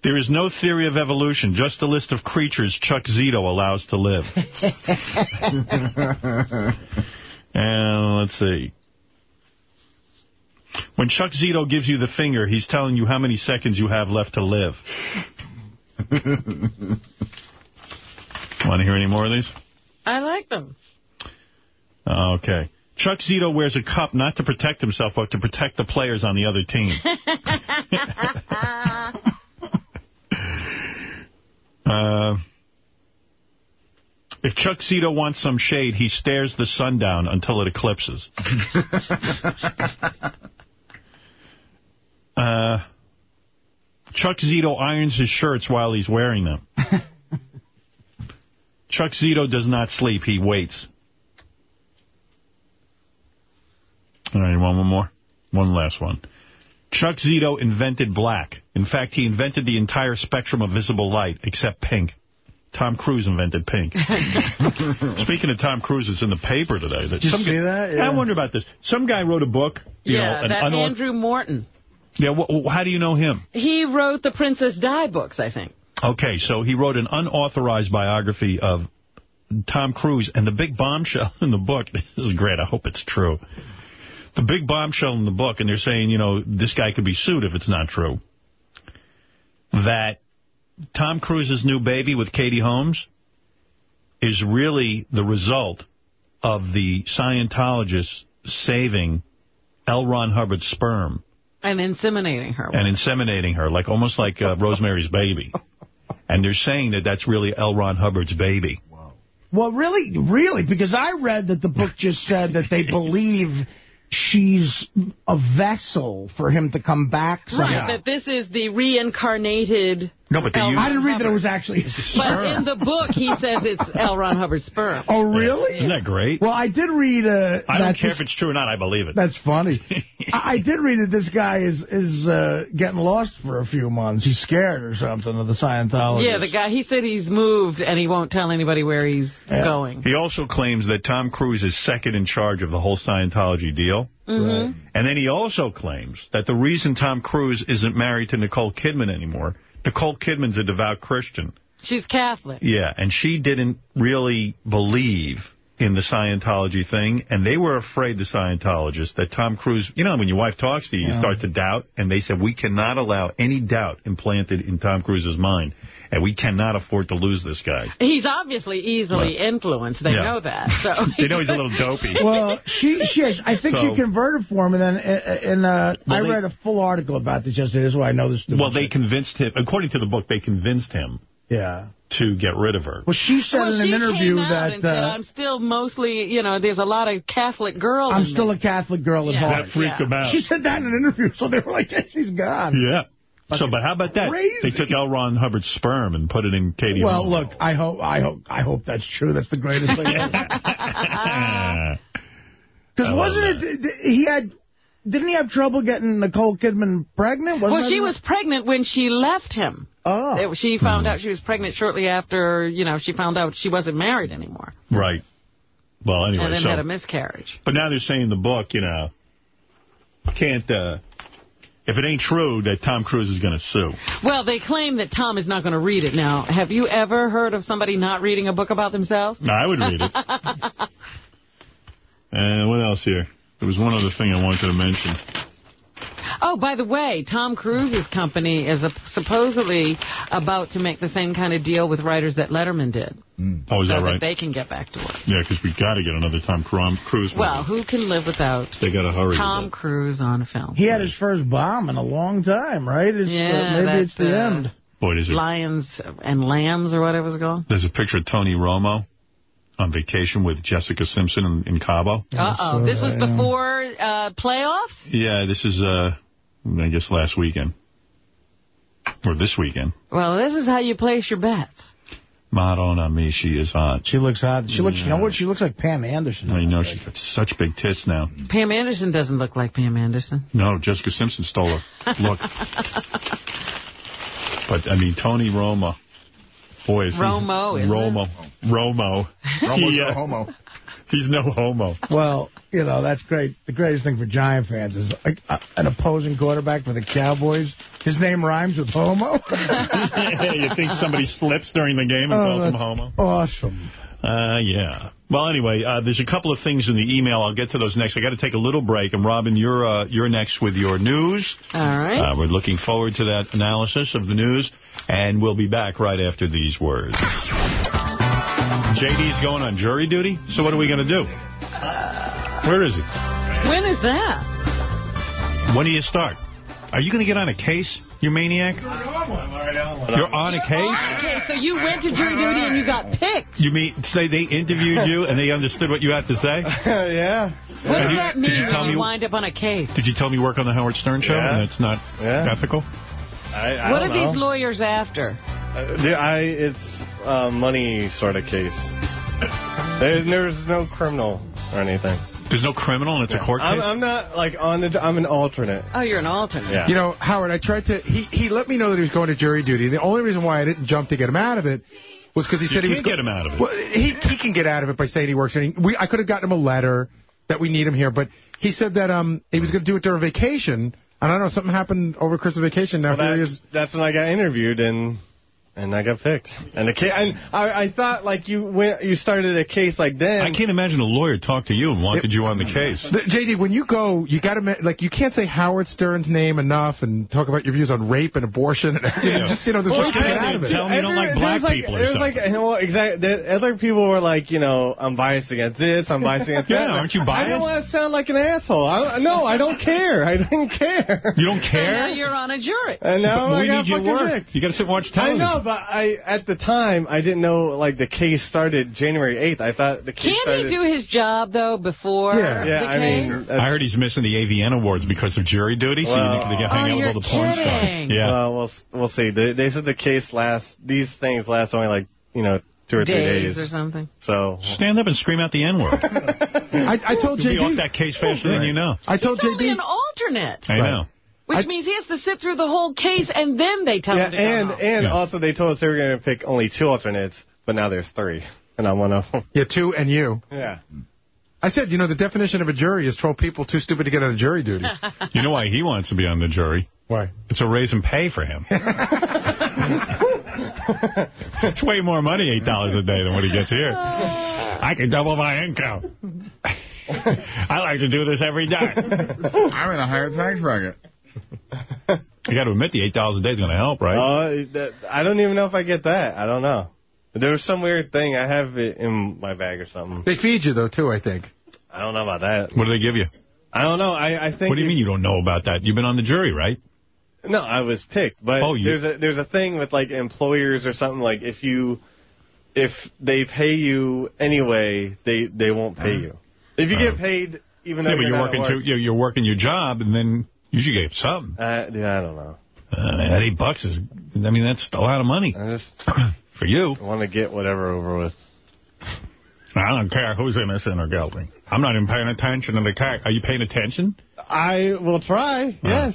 There is no theory of evolution, just a list of creatures Chuck Zito allows to live. <laughs> and let's see. When Chuck Zito gives you the finger, he's telling you how many seconds you have left to live. <laughs> Want to hear any more of these? I like them. Okay. Chuck Zito wears a cup not to protect himself, but to protect the players on the other team. <laughs> <laughs> Uh, if Chuck Zito wants some shade, he stares the sun down until it eclipses. <laughs> uh, Chuck Zito irons his shirts while he's wearing them. Chuck Zito does not sleep. He waits. All right, you want one more? One last one. Chuck Zito invented black. In fact, he invented the entire spectrum of visible light, except pink. Tom Cruise invented pink. <laughs> Speaking of Tom Cruise, it's in the paper today. That Did you some see guy, that? Yeah. I wonder about this. Some guy wrote a book. You yeah, know, an that unauth- Andrew Morton. Yeah, wh- wh- how do you know him? He wrote the Princess Di books, I think. Okay, so he wrote an unauthorized biography of Tom Cruise, and the big bombshell <laughs> in the book, this is great, I hope it's true. The big bombshell in the book, and they're saying, you know, this guy could be sued if it's not true, that Tom Cruise's new baby with Katie Holmes is really the result of the Scientologists saving L. Ron Hubbard's sperm And inseminating her. and inseminating her, like almost like uh, Rosemary's Baby. And they're saying that that's really L. Ron Hubbard's baby. Well, really, really, because I read that the book just said that they believe she's a vessel for him to come back somehow. Right, that this is the reincarnated No, but they L. use... I didn't read that it was actually his But in the book, he says it's <laughs> L. Ron Hubbard's sperm. Oh, really? Isn't that great? Well, I did read... Uh, I don't care this- if it's true or not. I believe it. That's funny. <laughs> I, I did read that this guy is is uh, getting lost for a few months. He's scared or something of the Scientologists. Yeah, the guy, he said he's moved and he won't tell anybody where he's going. He also claims that Tom Cruise is second in charge of the whole Scientology deal. Mhm. And then he also claims that the reason Tom Cruise isn't married to Nicole Kidman anymore, Nicole Kidman's a devout Christian. She's Catholic. Yeah, and she didn't really believe in the Scientology thing, and they were afraid, the Scientologists, that Tom Cruise, you know, when your wife talks to you, you start to doubt, and they said, we cannot allow any doubt implanted in Tom Cruise's mind, and we cannot afford to lose this guy. He's obviously easily influenced. They Yeah. know that. <laughs> So They know he's a little dopey. <laughs> Well, she, she has, I think So- she converted for him, and then uh, and uh, Well, I they- read a full article about this yesterday. That's why I know this. Well, they convinced him, according to the book, they convinced him yeah. to get rid of her. Well, she said well, in an interview came out that and said, uh, I'm still mostly, you know, there's a lot of Catholic girls. I'm in still me." a Catholic girl at Yeah. heart. That freaked Yeah. him out. She said that in an interview, so they were like, yeah, she's gone. Yeah. So, but how about that? Crazy. They took L. Ron Hubbard's sperm and put it in Katie Well, Holmes. look, I hope, I hope, I hope that's true. That's the greatest thing ever. <laughs> Because wasn't it? th- th- He had. Didn't he have trouble getting Nicole Kidman pregnant? Wasn't Well, she was pregnant when she left him. Oh. It- She found out she was pregnant shortly after, you know, she found out she wasn't married anymore. Right. Well, anyway, and then so... had a miscarriage. But now they're saying the book, you know, can't, uh, if it ain't true that Tom Cruise is going to sue. Well, they claim that Tom is not going to read it. Now, have you ever heard of somebody not reading a book about themselves? No, I would read it. <laughs> And what else here? There was one other thing I wanted to mention. Oh, by the way, Tom Cruise's company is a, supposedly about to make the same kind of deal with writers that Letterman did. Oh, is so that right? they can get back to work. Yeah, because we got to get another Tom Cruise movie. Well, who can live without They got to hurry. with Tom Cruise on a film? He had his first bomb in a long time, right? It's, uh, Yeah, maybe it's the uh, end. Boy, there's a, Lions and Lambs or whatever it was called. there's a picture of Tony Romo on vacation with Jessica Simpson in, in Cabo. Uh-oh. This was before uh, playoffs? Yeah, this is, uh, I guess, last weekend. Or this weekend. Well, this is how you place your bets. Madonna me, she is hot. She looks hot. She looks, you know what? She looks like Pam Anderson. I know, she's got such big tits now. Pam Anderson doesn't look like Pam Anderson. No, Jessica Simpson stole her look. <laughs> But, I mean, Tony Roma. Boy, is he- Romo, isn't Romo. Romo. Romo's He, uh, homo. He's no homo. Well, you know, that's great. The greatest thing for Giant fans is like, uh, an opposing quarterback for the Cowboys. His name rhymes with homo. <laughs> <laughs> you think somebody slips during the game and Oh, calls him homo? Awesome. Uh, yeah. Well, anyway, uh, there's a couple of things in the email. I'll get to those next. I got to take a little break. And, Robin, you're uh, you're next with your news. All right. Uh, we're looking forward to that analysis of the news. And we'll be back right after these words. JD's going on jury duty, so what are we going to do? Where is he? When is that? When do you start? Are you going to get on a case, you maniac? You're on a case? Okay, so you went to jury duty and you got picked. You mean say they interviewed you and they understood what you had to say? <laughs> yeah. What does you- that mean you when you me- wind up on a case? Did you tell me you work on the Howard Stern show Yeah. and it's not Yeah. ethical? I, I what don't are know. these lawyers after? Uh, the- I, it's a money sort of case. There, there's no criminal or anything. There's no criminal and it's a court I'm, case? I'm not like on the. I'm an alternate. Oh, you're an alternate. Yeah. You know, Howard, I tried to, he, he let me know that he was going to jury duty. The only reason why I didn't jump to get him out of it was because he You said he was can't get him out of it. Well, he, he can get out of it by saying he works. And he, we, I could have gotten him a letter that we need him here, but he said that um he was going to do it during vacation. I don't know, something happened over Christmas vacation. Now Well, is. that's when I got interviewed and and I got picked. And the ca- and I, I thought like you went, you started a case like then. I can't imagine a lawyer talked to you and wanted you on the case. The- JD, when you go, you got to like you can't say Howard Stern's name enough and talk about your views on rape and abortion <laughs> and everything. Yeah. Just you know, there's Well, just to get out of it. Tell me you don't like black there's people or there's something. Like, you know, exactly. Other people were like, you know, I'm biased against this, I'm biased against <laughs> Yeah, that. aren't you biased? I don't want to sound like an asshole. I, no, I don't care. I didn't care. You don't So now care? you're on a jury. And now But I we got need you to work. picked. You got to sit and watch television. I know, No, but I at the time I didn't know like the case started January 8th. I thought the case Can't started. he do his job, though, before Yeah. the Yeah, I case? mean, I heard he's missing the AVN Awards because of jury duty, so Well- you think they get hang Oh, out with all you're the porn stars. Yeah. Well, we'll we'll see. They, they said the case lasts. These things last only like you know two or three Days days or something. So Stand up and scream out the N-word. <laughs> I, I told You'll be JD. off that case faster than you know. I told He's only JD. an alternate. I know. Which means he has to sit through the whole case and then they tell yeah, him to go and home. and also they told us they were going to pick only two alternates, but now there's three, and I'm one of them. Yeah, two and you. Yeah. I said, you know, the definition of a jury is 12 people too stupid to get on a jury duty. <laughs> You know why he wants to be on the jury? Why? It's a raise in pay for him. <laughs> it's way more money, $8 a day, than what he gets here. <laughs> I can double my income. I like to do this every day. I'm in a higher tax bracket. <laughs> You got to admit the $8 a day is going to help, right? Uh, that, I don't even know if I get that. I don't know. There was some weird thing. I have it in my bag or something. They feed you, though, too, I think. I don't know about that. What do they give you? I don't know. I, I think. What do you mean you don't know about that? You've been on the jury, right? No, I was picked, but Oh, you- there's a there's a thing with like employers or something like if you if they pay you anyway, they they won't pay you. If you get paid, even though yeah, but you're, you're not working, at to, work, you're, you're working your job, and then you should get something. uh, yeah, I don't know. Uh, man, that eight bucks is, I mean, that's a lot of money. I just <coughs> For you. I want to get whatever over with. I don't care who's innocent or guilty. I'm not even paying attention to the case. Are you paying attention? I will try. Yes.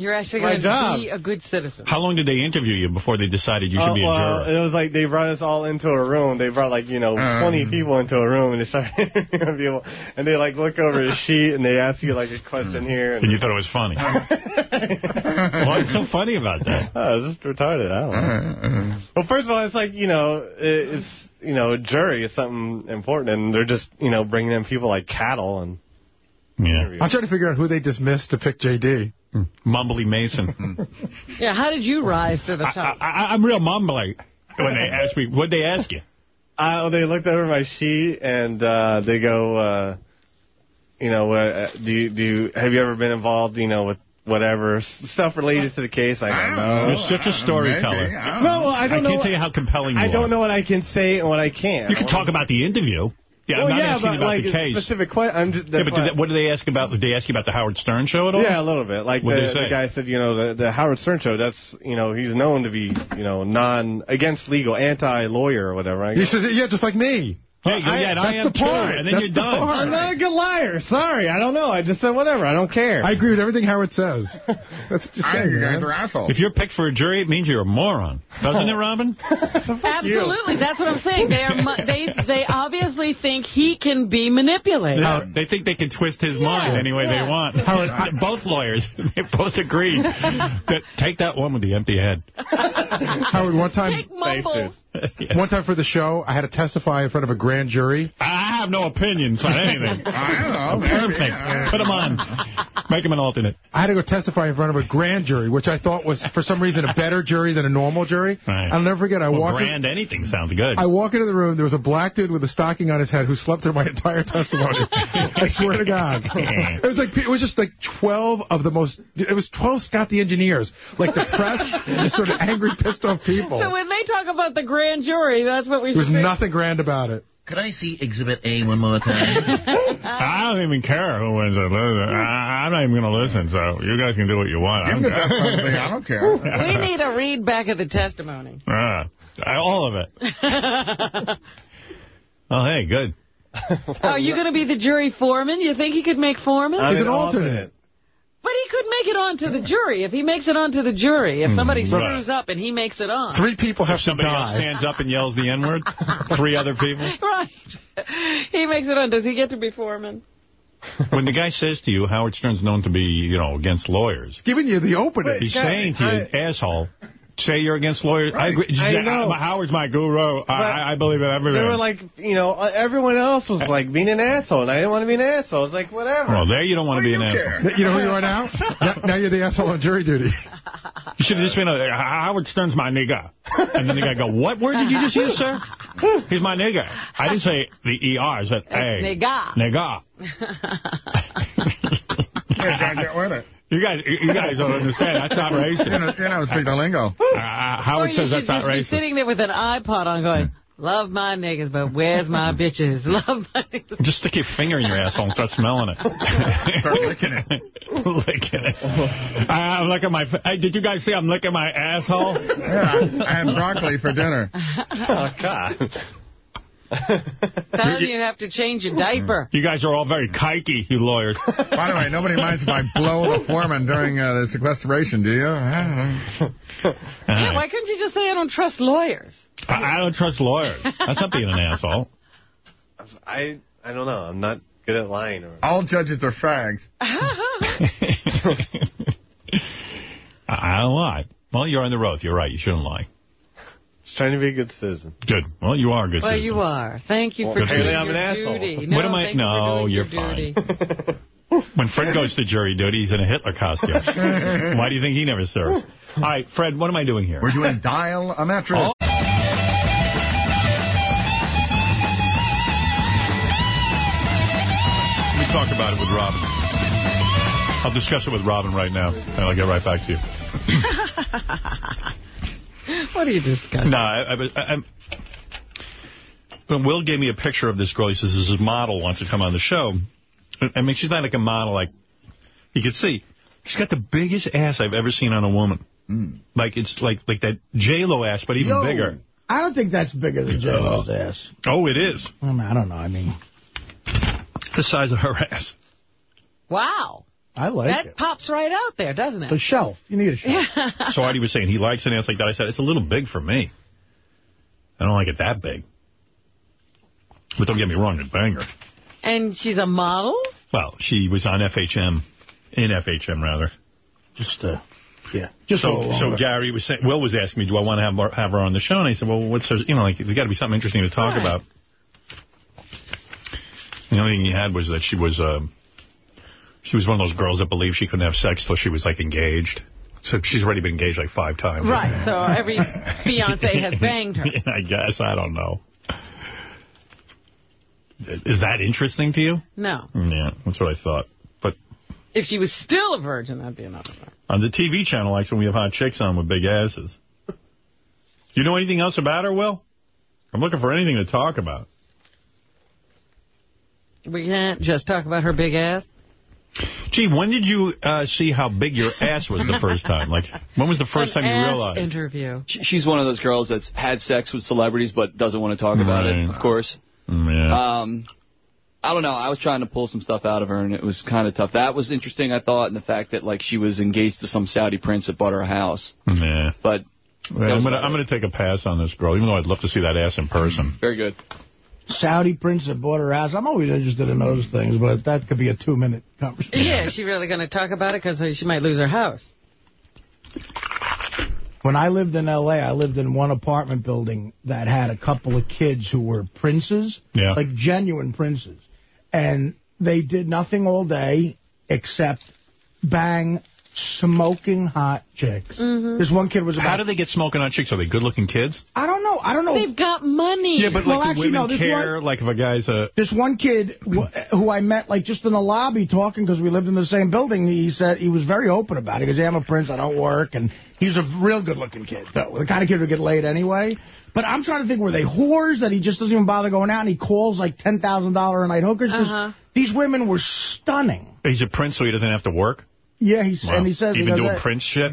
You're actually going to be a good citizen. How long did they interview you before they decided you should Oh, be a well, juror? it was like they brought us all into a room. They brought like, you know, Uh. 20 people into a room and they started <laughs> interviewing people. And they like look over a sheet and they ask you like a question hmm. here. And you thought it was funny. <laughs> What's so funny about that? <laughs> Oh, it's just retarded. I don't know. Uh-huh. Well, first of all, it's like, you know, it- it's, you know, a jury is something important, and they're just, you know, bringing in people like cattle and. Yeah. I'm trying to figure out who they dismissed to pick JD. Mumbly Mason. <laughs> Yeah, how did you rise to the top? I, I, I'm real mumbly when they ask me. What'd they ask you? <laughs> Uh, they looked over my sheet and uh, they go, uh, you know, uh, do you, do you, have you ever been involved, you know, with whatever stuff related to the case? I don't know. You're such a storyteller. No, well, I don't know. I can't tell you how compelling you I are. don't know what I can say and what I can't. You can talk about the interview. Yeah, well, I'm not yeah, asking but about like the case. specific question. I'm just, yeah, but did that, what did they ask about? Did they ask you about the Howard Stern show at all? Yeah, a little bit. Like the, the guy said, you know, the, the Howard Stern show. That's you know, he's known to be you know non against legal, anti lawyer or whatever. I He said, yeah, just like me. Yeah, you go, yeah, and I that's am the part. too, and then That's you're the done. part. I'm not a good liar. Sorry, I don't know. I just said whatever. I don't care. I agree with everything Howard says. That's just I saying, think you guys are assholes. If you're picked for a jury, it means you're a moron, doesn't it, oh. Robin? <laughs> Absolutely, that's what I'm saying. They are <laughs> they they obviously think he can be manipulated. Yeah, they think they can twist his mind any way yeah. they want. <laughs> Howard, both lawyers, they both agreed. that, take that one with the empty head. Howard, one time, Take mumbles. <laughs> one time for the show, I had to testify in front of a grand jury. I have no opinions on anything. <laughs> I don't know. Perfect. yeah. Put him on. Make him an alternate. I had to go testify in front of a grand jury, which I thought was, for some reason, a better jury than a normal jury. Right. I'll never forget, I Well, walked in, grand anything sounds good. I walk into the room, there was a black dude with a stocking on his head who slept through my <laughs> entire testimony. I swear to God. It was like, it was just like 12 of the most, it was 12 Scott the Engineers. Like the press, just sort of angry, pissed off people. So when they talk about the grand jury, that's what we There was nothing grand about it. Could I see Exhibit A one more time? <laughs> I don't even care who wins or loses. I, I'm not even going to listen, so you guys can do what you want. I'm him the. I don't care. <laughs> We need a read back of the testimony. <laughs> Ah, all of it. Oh, hey, good. Are you going to be the jury foreman? You think he could make foreman? I'm He's an alternate. But he could make it onto the jury. If he makes it onto the jury, if somebody Mm, screws up and he makes it on. Three people have If to somebody else die. stands up and yells the N-word, three other people. <laughs> Right. He makes it on. Does he get to be foreman? When the guy says to you, Howard Stern's known to be, you know, against lawyers, Giving you the opening. he's God, saying to you, asshole, say you're against lawyers. I agree. I know. Howard's my guru. I, I- I believe in everything. They were like, you know, uh, everyone else was <laughs> like being an asshole, and I didn't want to be an asshole. It's like whatever. well, there you don't want to be an asshole. You know who you are now? now? Now you're the asshole on jury duty. You should have just been a, Howard Stern's my nigga. And then the guy go, what word did you just use, sir? He's my nigga. I didn't say the ER. I said, hey. Nigga. Nigga. You gotta get with it. You guys, you guys don't understand. That's not racist. You know, you know speak the lingo. Uh, Howard or says you that's should not just be sitting there with an iPod on going, love my niggas, but where's my bitches? <laughs> Love my niggas. Just stick your finger in your asshole and start smelling it. <laughs> Start licking it. <laughs> licking it. I, I'm licking my... Hey, did you guys see I'm licking my asshole? Yeah, I had broccoli for dinner. Oh, God. Tell him you have to change your diaper. You guys are all very kikey, you lawyers. By the way, nobody minds if I blow the foreman during uh, the sequestration, do you? Yeah, why couldn't you just say I don't trust lawyers? I, I don't trust lawyers. That's not being an asshole. I I don't know. I'm not good at lying. Or All judges are fags. <laughs> <laughs> I, I don't lie. Well, you're on the road. You're right. You shouldn't lie. Just trying to be a good citizen. Good. Well, you are a good Well, citizen. you are. Thank you Well, for apparently doing I'm your an asshole. duty. No, What am I- thank you for no, you're your duty. When Fred goes to jury duty, he's in a Hitler costume. <laughs> Why do you think he never serves? <laughs> All right, Fred, what am I doing here? We're doing dial a mattress. Oh. Let me talk about it with Robin. I'll discuss it with Robin right now, and I'll get right back to you. <laughs> <laughs> What are you discussing? No, I, I, I, I'm- when Will gave me a picture of this girl, he says this is a model wants to come on the show. I mean, she's not like a model like you could see. She's got the biggest ass I've ever seen on a woman. Hmm. Like it's like like that J-Lo ass, but even Yo, bigger. I don't think that's bigger than J-Lo's ass. Oh, it is. I, mean, I don't know. I mean, The size of her ass. Wow. I like that it. That pops right out there, doesn't it? A shelf. You need a shelf. <laughs> So Artie was saying he likes an ass like that. I said, it's a little big for me. I don't like it that big. But don't get me wrong, it's banger. And she's a model? Well, she was on FHM, in FHM rather. Just, uh, yeah. Just so, little so. Gary was saying, Will was asking me, do I want to have her, have her on the show? And I said, well, what's her, you know, like, there's got to be something interesting to talk Right. about. The only thing he had was that she was, um, she was one of those girls that believed she couldn't have sex till she was, like, engaged. So she's already been engaged, like, five times. Right, so every <laughs> fiance has banged her. I guess. I don't know. Is that interesting to you? No. Yeah, that's what I thought. But If she was still a virgin, that'd be another thing. on the TV channel, like when we have hot chicks on with big asses. You know anything else about her, Will? I'm looking for anything to talk about. We can't just talk about her big ass. Gee, when did you uh, see how big your ass was the first time? Like, when was the first An time you ass realized? interview. She's one of those girls that's had sex with celebrities but doesn't want to talk about Right. it, of course. Yeah. Um, I don't know. I was trying to pull some stuff out of her, and it was kind of tough. That was interesting, I thought, and the fact that like she was engaged to some Saudi prince that bought her a house. yeah. But Well, I'm going to I'm gonna take a pass on this girl, even though I'd love to see that ass in person. very good. Saudi prince that bought her ass. I'm always interested in those things, but that could be a two-minute conversation. Yeah, is she really going to talk about it? Because uh, she might lose her house. When I lived in L.A., I lived in one apartment building that had a couple of kids who were princes, Yeah. like genuine princes. And they did nothing all day except bang smoking hot chicks. This one kid was about... How do they get smoking on chicks? Are they good-looking kids? I don't know. I don't know. They've got money. Yeah, but Well, like, do actually, no, women this care? one- Like, if a guy's a... This one kid who I met, like, just in the lobby talking because we lived in the same building, he said he was very open about it. He goes, yeah, I'm a prince, I don't work. And he's a real good-looking kid, though. The kind of kid who get laid anyway. But I'm trying to think, were they whores that he just doesn't even bother going out and he calls, like, $10,000 a night hookers? 'Cause Uh-huh. These women were stunning. He's a prince, so he doesn't have to work? Yeah, he's, Wow. and he says... he Even goes, doing "Hey." prince shit?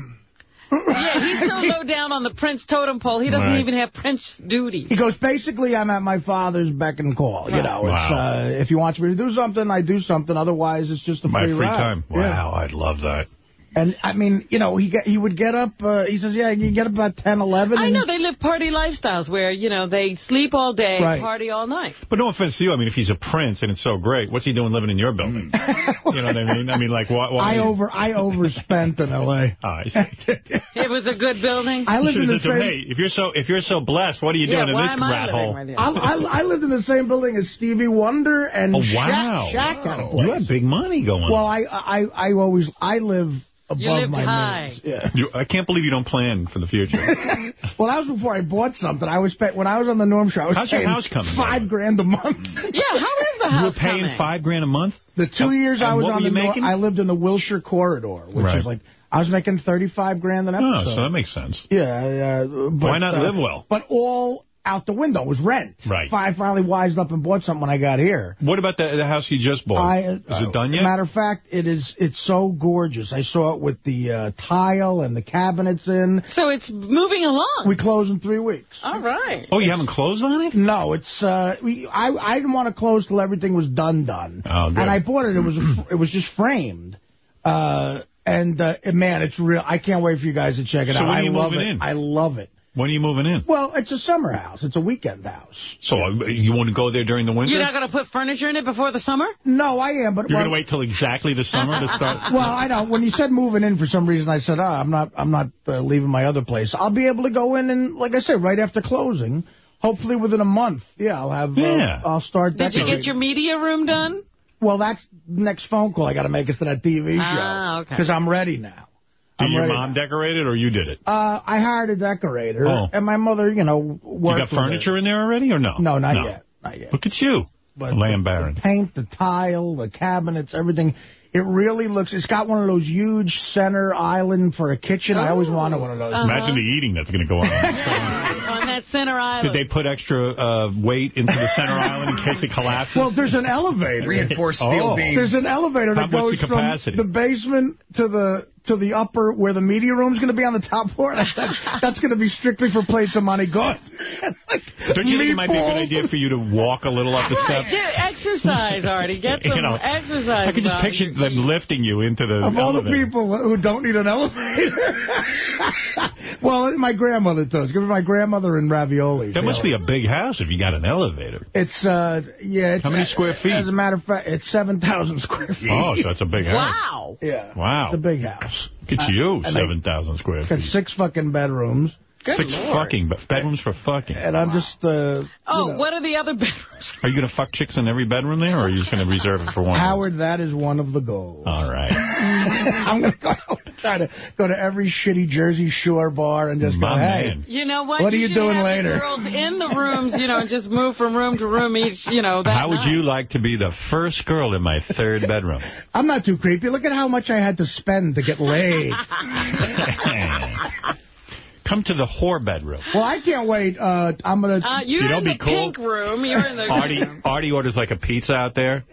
yeah, he's so low down on the prince totem pole, he doesn't Right. even have prince duties. He goes, basically, I'm at my father's beck and call. You know, it's, Wow. uh, if he wants me to do something, I do something. Otherwise, it's just a My free, free ride. time. Yeah. Wow, I'd love that. And, I mean, you know, he get, he would get up, uh, he says, yeah, you get up about 10, 11. I know, they live party lifestyles where, you know, they sleep all day, Right. party all night. But no offense to you. I mean, if he's a prince and it's so great, what's he doing living in your building? you know what I mean? I mean, like, why? why <laughs> I over I overspent in L.A. <laughs> Ah, I see. <laughs> It was a good building. I lived in the said to him, same. Hey, if you're so if you're so blessed, what are you Yeah, doing in this rat living hole? with you? I, I, I lived in the same building as Stevie Wonder and Oh Shaq, wow! Shaq had a. You had big money going. Well, I, I I always I live above You lived my high. means. Yeah. You, I can't believe you don't plan for the future. <laughs> Well, that was before I bought something. I was pay when I was on the Norm Show. I was How's your paying house coming, Five grand a month. Yeah, how is the house? you were paying coming? five grand a month? The two years I was on the you Nor- making? I lived in the Wilshire corridor, which Right. is like I was making 35 grand an episode. Oh, so that makes sense. Yeah, uh, but, Why not uh, live well? But all out the window was rent. Right. I finally wised up and bought something when I got here. What about the, the house you just bought? I, is uh, it done yet? Matter of fact, it is. It's so gorgeous. I saw it with the uh, tile and the cabinets in. So it's moving along. We close in three weeks. All right. Oh, you haven't closed on it? No, it's. Uh, we. I. I didn't want to close till everything was done. Done. Oh, good. And I bought it. It was. A, it was just framed. Uh, and uh, man, it's real. I can't wait for you guys to check it So out. when are I you love moving it. in? I love it. When are you moving in? Well, it's a summer house. It's a weekend house. So uh, you want to go there during the winter? You're not going to put furniture in it before the summer? No, I am, but You're well, going to wait till exactly the summer to start? <laughs> Well, I know. When you said moving in, for some reason, I said, oh, I'm not I'm not uh, leaving my other place. I'll be able to go in and, like I said, right after closing, hopefully within a month, yeah, I'll have, Yeah. uh, I'll start Did you get your media room done? Well, that's next phone call I got to make is to that TV show. Ah, okay. Because I'm ready now. Did I'm your ready mom decorate it or you did it? Uh, I hired a decorator, Oh. and my mother, you know, worked You worked got furniture it. in there already or no? No, not yet. Not yet. Look at you. But Lamb Baron. paint, the tile, the cabinets, everything. It really looks, it's got one of those huge center island for a kitchen. I always wanted one of those. Uh-huh. Imagine the eating that's going to go on. <laughs> On that center island. Did they put extra uh, weight into the center island in case it collapses? Well, there's an elevator. Reinforced steel Oh. beams. There's an elevator that what's goes the from the basement to the to the upper where the media room's going to be on the top floor. And I said, that's <laughs> going to be strictly for plates of money good. Don't you think it might be a good idea for you to walk a little up the steps? Get exercise, Artie. Get <laughs> some You know, exercise. I can just picture them feet. lifting you into the Of all the people who don't need an elevator. <laughs> well, my grandmother does. Give me my grandmother and ravioli. That must be a big house if you got an elevator. It's, uh, yeah. It's, How many square feet? As a matter of fact, it's 7,000 square feet. Oh, so that's a big house. Wow. Yeah. Wow. It's a big house. Look at you, and 7,000 square It's got feet. six fucking bedrooms. Good Six Lord. fucking be- bedrooms for fucking. And I'm just, uh, Oh, know, what are the other bedrooms? Are you going to fuck chicks in every bedroom there, or are you just going to reserve it for one? Howard, that is one of the goals. All right. <laughs> I'm going to go try to go to every shitty Jersey Shore bar and just My go, hey, man. You know what? What are you doing have later? Girls <laughs> in the rooms, you know, and just move from room to room each, you know, that How would night. you like to be the first girl in my third bedroom? I'm not too creepy. Look at how much I had to spend to get laid. <laughs> Come to the whore bedroom. well, I can't wait. Uh, I'm going to... Uh, you're You know, in be the cool. pink room. You're in the Artie, Artie orders like a pizza out there,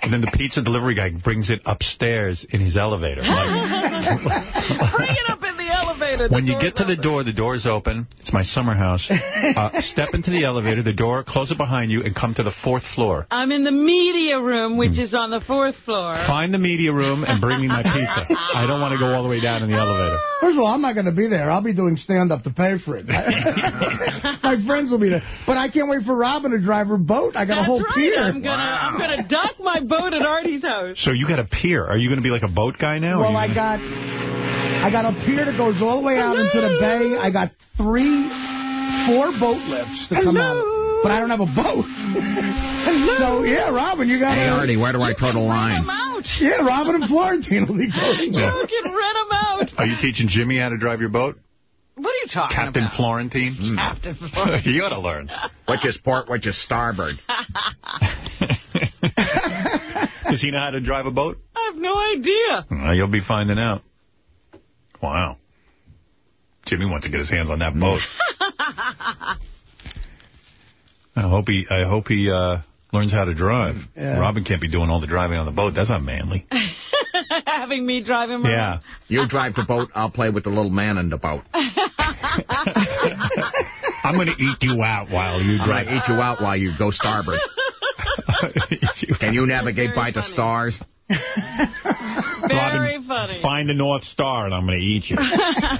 and then the pizza delivery guy brings it upstairs in his elevator. <laughs> Like, Bring it up in the elevator. The when you get to the door, the door's open. It's my summer house. <laughs> Uh, step into the elevator, the door, close it behind you, and come to the fourth floor. I'm in the media room, which Hmm. is on the fourth floor. Find the media room and bring me my pizza. I don't want to go all the way down in the elevator. First of all, I'm not going to be there. I'll be doing stand-up to pay for it. <laughs> My friends will be there. But I can't wait for Robin to drive her boat. I got That's a whole right. pier. I'm gonna gonna dock my boat at Artie's house. So you got a pier. Are you going to be like a boat guy now? or Well, you I gonna- got I got a pier that goes all the way out into the bay. I got three, four boat lifts that come out. But I don't have a boat. so, yeah, Robin, you got Hey, Artie, where do I toe the line? I'm out. Yeah, Robin and Florentine will be <laughs> going. Yeah. You can rent them out. Are you teaching Jimmy how to drive your boat? What are you talking Captain about? Florentine? Captain <laughs> Florentine. you ought to learn. Which is port, which is starboard. <laughs> Does he know how to drive a boat? I have no idea. Uh, you'll be finding out. Wow. Jimmy wants to get his hands on that boat. <laughs> I hope he I hope he uh, learns how to drive. Yeah. Robin can't be doing all the driving on the boat. That's not manly. <laughs> Having me drive him Yeah. around. You drive the boat, I'll play with the little man in the boat. <laughs> I'm going to eat you out while you I'm going to eat you out while you go starboard. <laughs> Can you navigate by the stars? Very funny. Find the North Star and I'm going to eat you. <laughs>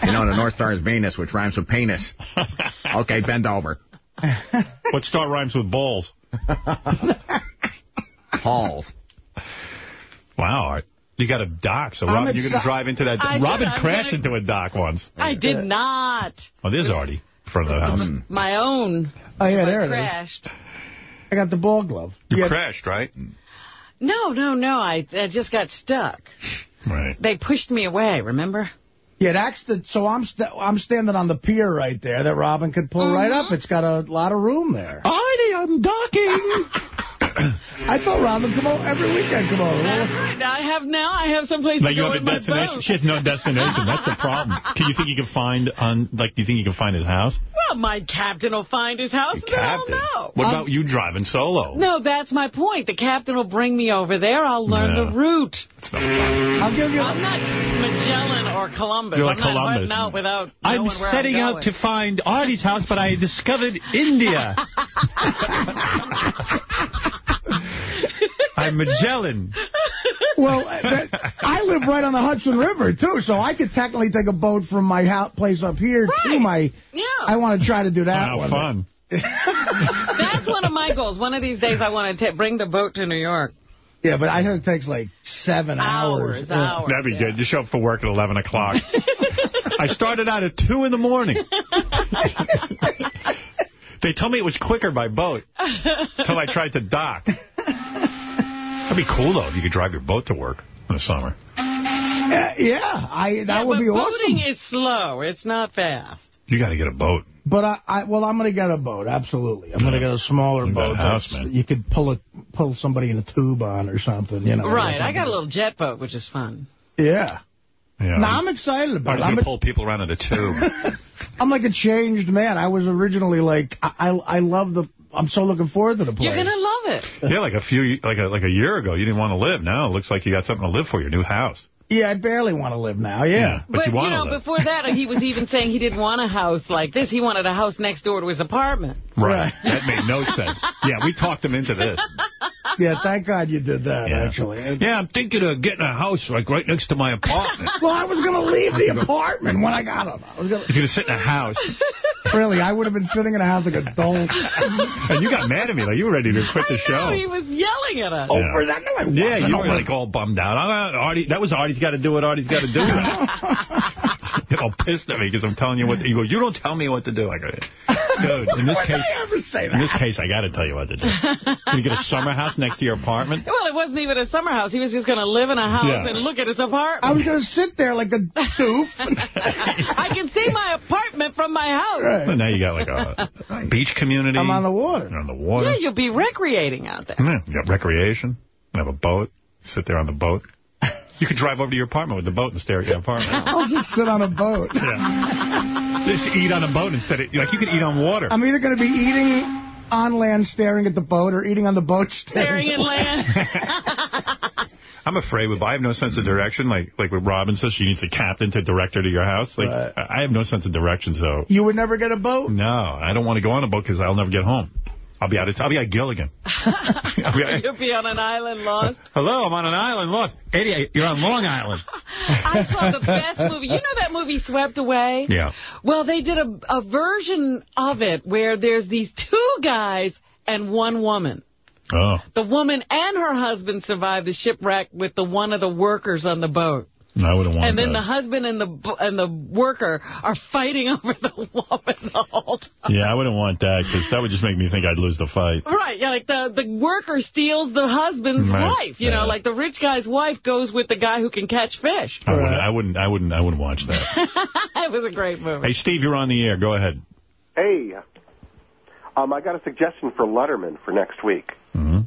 You know, the North Star is Venus, which rhymes with penis. <laughs> Okay, bend over. what star rhymes with balls? Halls. Wow. Art. You got a dock, so Robin, you're going to drive into that. I did, Robin I'm crashed gonna- into a dock once. I did not. Oh, there's Artie in front of the house. My own. Oh, yeah, I there it is. crashed. I got the ball glove. You Yeah. crashed, right? No, no, no. I, I just got stuck. Right. They pushed me away, remember? Yeah, that's the. So I'm st I'm standing on the pier right there that Robin could pull right Mm-hmm. up. It's got a lot of room there. Heidi, I'm docking. <laughs> I thought Robin come over every weekend. Come over. That's right. Now I have now I have someplace Like to you have a destination. She has no destination. That's the problem. Can you think you can find on? Like, do you think you can find his house? Well, my captain will find his house, and then I'll Captain. know. What um, about you driving solo? No, that's my point. The captain will bring me over there. I'll learn Yeah. the route. I'll give you. I'm not Magellan or Columbus. You're like I'm not Columbus. heading out without I'm where setting I'm out to find Artie's house, but I discovered India. <laughs> I'm Magellan. Well, uh, that, I live right on the Hudson River too, so I could technically take a boat from my house, place up here to my. Yeah. I want to try to do that ah, Wow, one. fun. <laughs> That's one of my goals. One of these days, I want to bring the boat to New York. Yeah, but I heard it takes like seven Hours, hours. hours. That'd be good. You show up for work at 11 o'clock. <laughs> I started out at 2 in the morning. <laughs> they told me it was quicker by boat until I tried to dock. That'd be cool, though, if you could drive your boat to work in the summer. Yeah, yeah, I that yeah, would but be boating awesome. is slow. It's not fast. You got to get a boat. But I, I, well, I'm going to get a boat. Absolutely, I'm going to get a smaller You got a boat. house, man. You could pull a pull somebody in a tube on or something. You know. right. I got a little jet boat, which is fun. Yeah. Yeah. No, I'm excited about I'm it. I'm, going to pull people around in a tube. <laughs> I'm like a changed man. I was originally like I I, I love the. I'm so looking forward to the place. You're gonna love it. yeah, like a few, like a like a year ago, you didn't want to live. Now it looks like you got something to live for, your new house. Yeah, I barely want to live now. Yeah. But, you want know, to live. before that, he was even <laughs> saying he didn't want a house like this. He wanted a house next door to his apartment. Right. That made no sense. Yeah, we talked him into this. <laughs> Yeah, thank God you did that, Yeah. actually. Yeah, I'm thinking of getting a house like right next to my apartment. <laughs> Well, I was going to leave the apartment when I got it. I was gonna, He's going to sit in a house. really, I would have been sitting in a house like a dolt. And you got mad at me. Like, you were ready to quit the show. No, he was yelling at us. Over that? No, I wasn't. Yeah, you were Oh, like all bummed out. I'm, uh, Artie, that was Artie's got to do what Artie's got to do. <laughs> You're all pissed at me because I'm telling you what. You go, you don't tell me what to do. I go, dude. In this case, I in this case, I got to tell you what to do. Can you get a summer house next to your apartment. Well, it wasn't even a summer house. He was just going to live in a house Yeah. and look at his apartment. I was going to sit there like a doof. <laughs> I can see my apartment from my house. But now you got like a beach community. I'm on the water. You're on the water. Yeah, you'll be recreating out there. Yeah, you got recreation. You have a boat. Sit there on the boat. You could drive over to your apartment with the boat and stare at your apartment. <laughs> I'll just sit on a boat. Yeah. Just eat on a boat instead of, like, you could eat on water. I'm either going to be eating on land staring at the boat or eating on the boat staring, Staring in land. <laughs> I'm afraid with, I have no sense of direction. Like, like with Robin says, she needs a captain to direct her to your house. Like, Right. I I have no sense of direction, so You would never get a boat? no, I don't want to go on a boat because I'll never get home. I'll be out I'll be at Gilligan. <laughs> I'll be You'll be on an island lost. Hello, I'm on an island. Look, Eddie, you're on Long Island. <laughs> I saw the best movie. You know that movie Swept Away? Yeah. Well, they did a, a version of it where there's these two guys and one woman. Oh. The woman and her husband survived the shipwreck with the one of the workers on the boat. No, I wouldn't want And then that. the husband and the and the worker are fighting <laughs> over the woman the whole time. Yeah, I wouldn't want that because that would just make me think I'd lose the fight. Right, yeah, like the, the worker steals the husband's Right, wife. You know, like the rich guy's wife goes with the guy who can catch fish. I wouldn't, I wouldn't, I wouldn't, I wouldn't watch that. <laughs> it was a great movie. hey, Steve, you're on the air. Go ahead. Hey, um, I got a suggestion for Letterman for next week. Mm-hmm.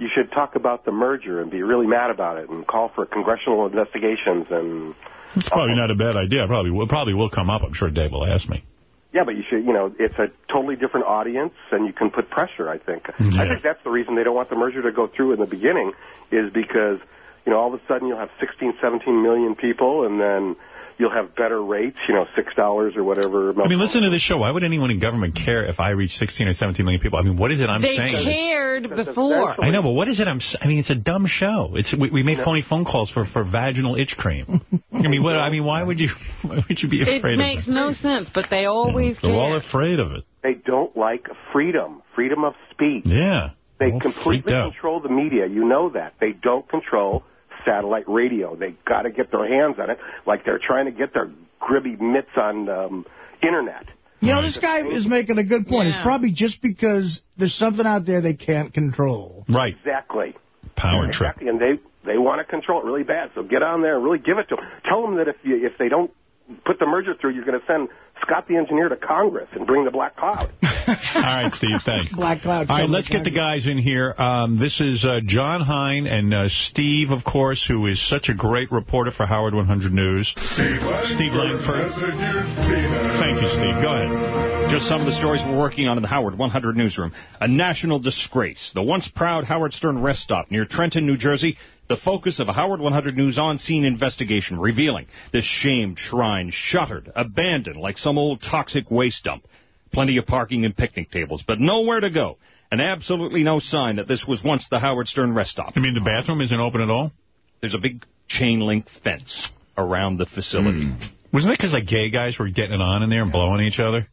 You should talk about the merger and be really mad about it and call for congressional investigations and It's probably not a bad idea. Probably will, probably will come up. I'm sure Dave will ask me. yeah, but you should, you know, it's a totally different audience and you can put pressure, I think. I think that's the reason they don't want the merger to go through in the beginning is because, you know, all of a sudden you'll have 16, 17 million people and then you'll have better rates, you know, $6 or whatever. I mean, listen to this show. Why would anyone in government care if I reach 16 or 17 million people? I mean, what is it I'm saying? they saying? cared before. I know, but what is it I'm... s- I mean, it's a dumb show. It's we, we made phony phone calls for, for vaginal itch cream. I mean, what? I mean, why would you? <laughs> Why would you be It afraid makes of it? Makes no sense, but they always They're all afraid of it. They don't like freedom, freedom of speech. Yeah. They All completely control the media. You know that. They don't control satellite radio. They got to get their hands on it, like they're trying to get their gribby mitts on um, internet. You know, this guy is making a good point. It's probably just because there's something out there they can't control. Right. Exactly. power trip. Exactly, and they they want to control it really bad. So get on there and really give it to them. Tell them that if you if they don't put the merger through, you're going to send Scott the engineer to Congress and bring the black cloud. <laughs> All right, Steve, thanks. Black Cloud. All right, let's get the guys in here. Um, this is uh, John Hein and uh, Steve, of course, who is such a great reporter for Howard 100 News. Steve Langford. Thank you, Steve. Go ahead. Just some of the stories we're working on in the Howard 100 newsroom. A national disgrace. The once proud Howard Stern rest stop near Trenton, New Jersey, the focus of a Howard 100 News on-scene investigation revealing this shamed shrine shuttered, abandoned like some old toxic waste dump. Plenty of parking and picnic tables, but nowhere to go. And absolutely no sign that this was once the Howard Stern rest stop. I mean, the bathroom isn't open at all? There's a big chain link fence around the facility. Hmm. Wasn't it because like gay guys were getting it on in there and blowing each other?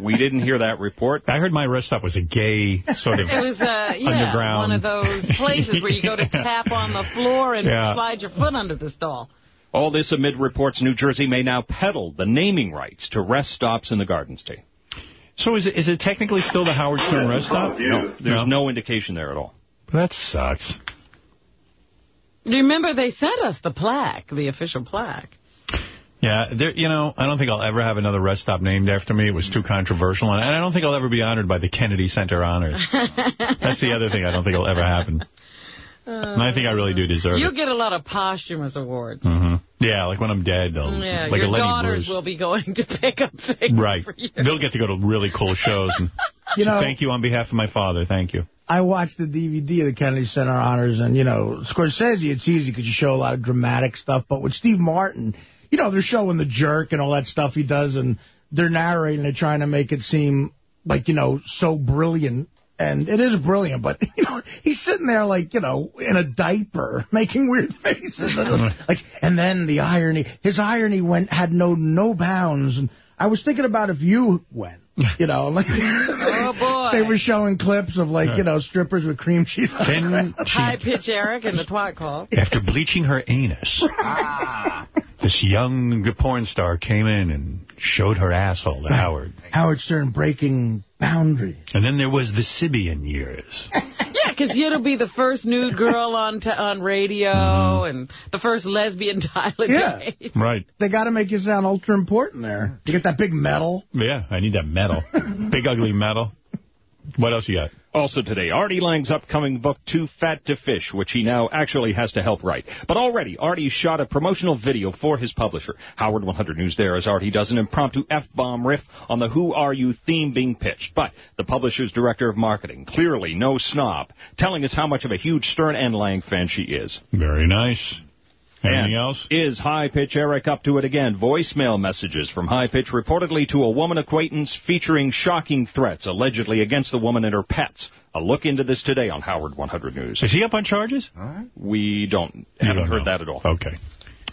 We didn't hear that report. I heard my rest stop was a gay sort of It was, uh, yeah, underground. one of those places where you go to <laughs> tap on the floor and Yeah. slide your foot under the stall. All this amid reports New Jersey may now peddle the naming rights to rest stops in the Garden State. So is it is it technically still the Howard Stern rest stop? No, there's no indication there at all. That sucks. Remember, they sent us the plaque, the official plaque. Yeah, there, you know, I don't think I'll ever have another rest stop named after me. It was too controversial, and I don't think I'll ever be honored by the Kennedy Center honors. <laughs> That's the other thing I don't think will ever happen. And I think I really do deserve You'll it. get a lot of posthumous awards. hmm Yeah, like when I'm dead, they'll Yeah, like your a Lenny daughters Bruce. will be going to pick up things Right. for you. They'll get to go to really cool shows. And <laughs> You know- thank you on behalf of my father. Thank you. I watched the DVD of the Kennedy Center Honors, and, you know, Scorsese, it's easy because you show a lot of dramatic stuff, but with Steve Martin, you know, they're showing the jerk and all that stuff he does, and they're narrating it, trying to make it seem like, you know, so brilliant. And it is brilliant, but, <laughs> you know, he's sitting there like, you know, in a diaper, <laughs> making weird faces. <laughs> like, and then the irony, his irony went, had no, no bounds. And I was thinking about if you went, <laughs> you know, like, Oh, boy. they were showing clips of, like, you know, strippers with cream cheese. Then High pitch Eric in the twat call. <laughs> After bleaching her anus, <laughs> this young porn star came in and showed her asshole to Howard. Howard Stern breaking boundaries. And then there was the Sybian years. Yeah, because it'll be the first nude girl on t on radio mm-hmm. and the first lesbian Tyler Yeah. Date. Right. They got to make you sound ultra important there. You get that big medal. Yeah, I need that metal. Big ugly metal. What else you got? Also today, Artie Lange's upcoming book, Too Fat to Fish, which he now actually has to help write. But already, Artie shot a promotional video for his publisher. Howard 100 News there as Artie does an impromptu F-bomb riff on the Who Are You theme being pitched. But the publisher's director of marketing, clearly no snob, telling us how much of a huge Stern and Lang fan she is. Very nice. Anything And else? Is High Pitch Eric up to it again? Voicemail messages from High Pitch reportedly to a woman acquaintance featuring shocking threats allegedly against the woman and her pets. A look into this today on Howard 100 News. Is he up on charges? We don't You haven't don't heard know. that at all. Okay.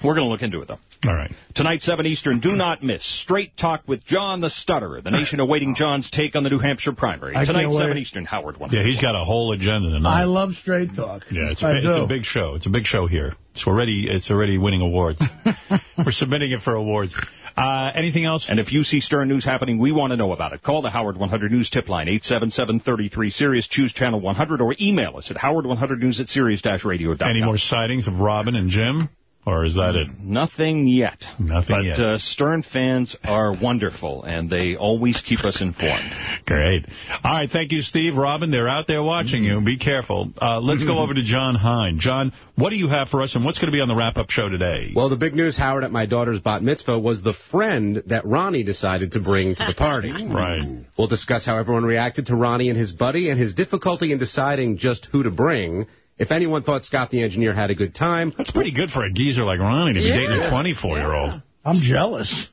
We're going to look into it, though. All right. Tonight, 7 Eastern, do not miss Straight Talk with John the Stutterer. The nation awaiting John's take on the New Hampshire primary. I Tonight, 7. Eastern, Howard 100. Yeah, he's got a whole agenda tonight. I love straight talk. Yeah, it's a, I it's a big show. It's a big show here. It's already it's already winning awards. <laughs> We're submitting it for awards. Uh, anything else? And if you see Stern News happening, we want to know about it. Call the Howard 100 News tip line, 877-33-SIRIUS, choose channel 100, or email us at howard100news at sirius-radio.com. Any more sightings of Robin and Jim? Or is that it? Nothing yet. Nothing but, yet. uh, Stern fans are wonderful, and they always keep us informed. <laughs> Great. All right, thank you, Steve. Robin, they're out there watching you. Be careful. Uh, let's go <laughs> over to John Hein. John, what do you have for us, and what's going to be on the wrap-up show today? Well, the big news, Howard, at my daughter's bat mitzvah was the friend that Ronnie decided to bring to the party. <laughs> right. We'll discuss how everyone reacted to Ronnie and his buddy and his difficulty in deciding just who to bring. If anyone thought Scott the engineer had a good time. That's pretty good for a geezer like Ronnie to be Yeah. dating a 24-year-old. I'm jealous.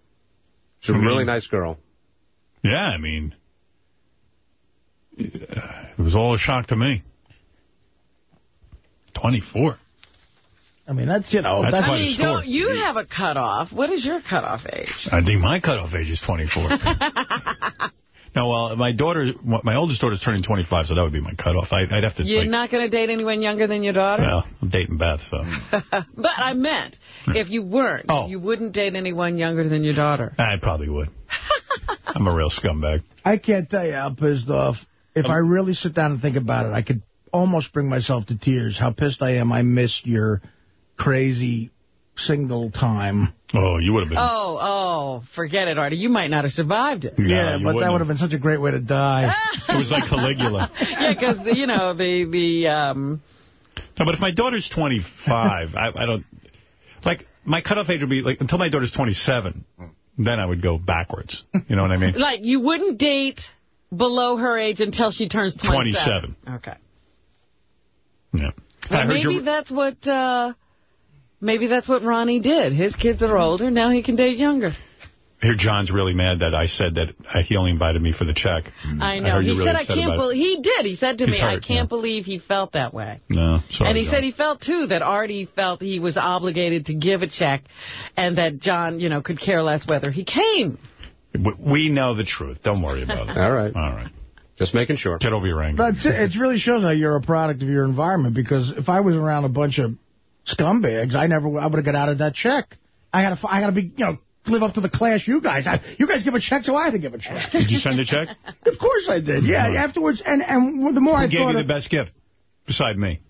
She's a really nice girl. Yeah, I mean, it was all a shock to me. 24. I mean, that's, you know, That's that's, quite I a mean, score. don't you have a cutoff? What is your cutoff age? I think my cutoff age is 24. <laughs> no, well, my daughter, my oldest daughter's turning 25, so that would be my cutoff. I, I'd have to, You're like, not going to date anyone younger than your daughter? well, I'm dating Beth, so. <laughs> but I meant, if you weren't, Oh. you wouldn't date anyone younger than your daughter. I probably would. <laughs> I'm a real scumbag. I can't tell you how pissed off. If I really sit down and think about it, I could almost bring myself to tears. How pissed I am. I missed your crazy single time. Oh, you would have been. Oh, oh, forget it, Artie. You might not have survived it. yeah, but that would have been such a great way to die. <laughs> It was like Caligula. <laughs> yeah, because, you know, the, the, um... No, but if my daughter's 25, I, I don't... Like, my cutoff age would be, like, until my daughter's 27. Then I would go backwards. You know what I mean? <laughs> Like, you wouldn't date below her age until she turns 27. 27. Okay. Yeah. Well, maybe you're- that's what, uh... Maybe that's what Ronnie did. His kids are older. Now he can date younger. Here, John's really mad that I said that uh, he only invited me for the check. I know. heard he you're really said, I can't about believe... He did. He said to He's me, I can't yeah. believe he felt that way. No, sorry, and he John. said he felt, too, that Artie felt he was obligated to give a check and that John, you know, could care less whether he came. We- We know the truth. Don't worry about it. <laughs> All right. All right. Just making sure. Get over your anger. That's it. It really shows how you're a product of your environment, because if I was around a bunch of scumbags, I never, I would have got out of that check. I had to, I got to be, you know, live up to the class you guys. I, you guys give a check, so I had to give a check. Did you send a check? <laughs> Of course I did. Yeah, afterwards, and and the more Who I gave thought you the of, best gift beside me?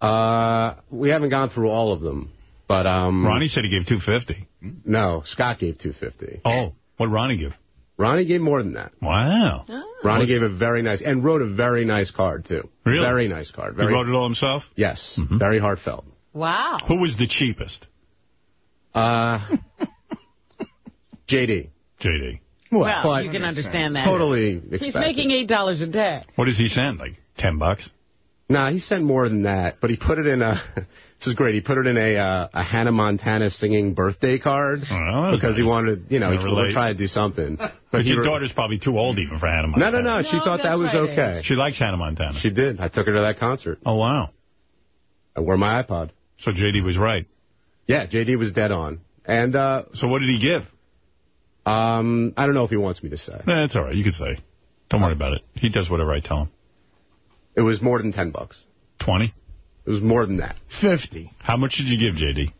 Uh, we haven't gone through all of them, but um. Ronnie said he gave 250 No, Scott gave 250 Oh, what Ronnie give? Ronnie gave more than that. Wow. Ronnie gave a very nice, and wrote a very nice card, too. Really? Very nice card. He wrote it all himself? Yes, very heartfelt. Wow. Who was the cheapest? Uh, <laughs> JD. JD. Well, but you can understand that. Totally He's making $8 a day. What does he send? Like 10 bucks? Nah, he sent more than that, but he put it in a. <laughs> This is great. He put it in a uh, a Hannah Montana singing birthday card Oh, that's because he wanted, you know, Yeah, he relate. was trying to do something. <laughs> But he your daughter's probably too old even for Hannah Montana. no, no. No. She No, thought that was right, okay. She likes Hannah Montana. She did. I took her to that concert. Oh, wow. I wore my iPod. So JD was right. Yeah, JD was dead on. And uh, So what did he give? um, I don't know if he wants me to say. That's all right. You can say. Don't worry about it. He does whatever I tell him. It was more than 10 bucks. 20? It was more than that. 50. How much did you give, JD?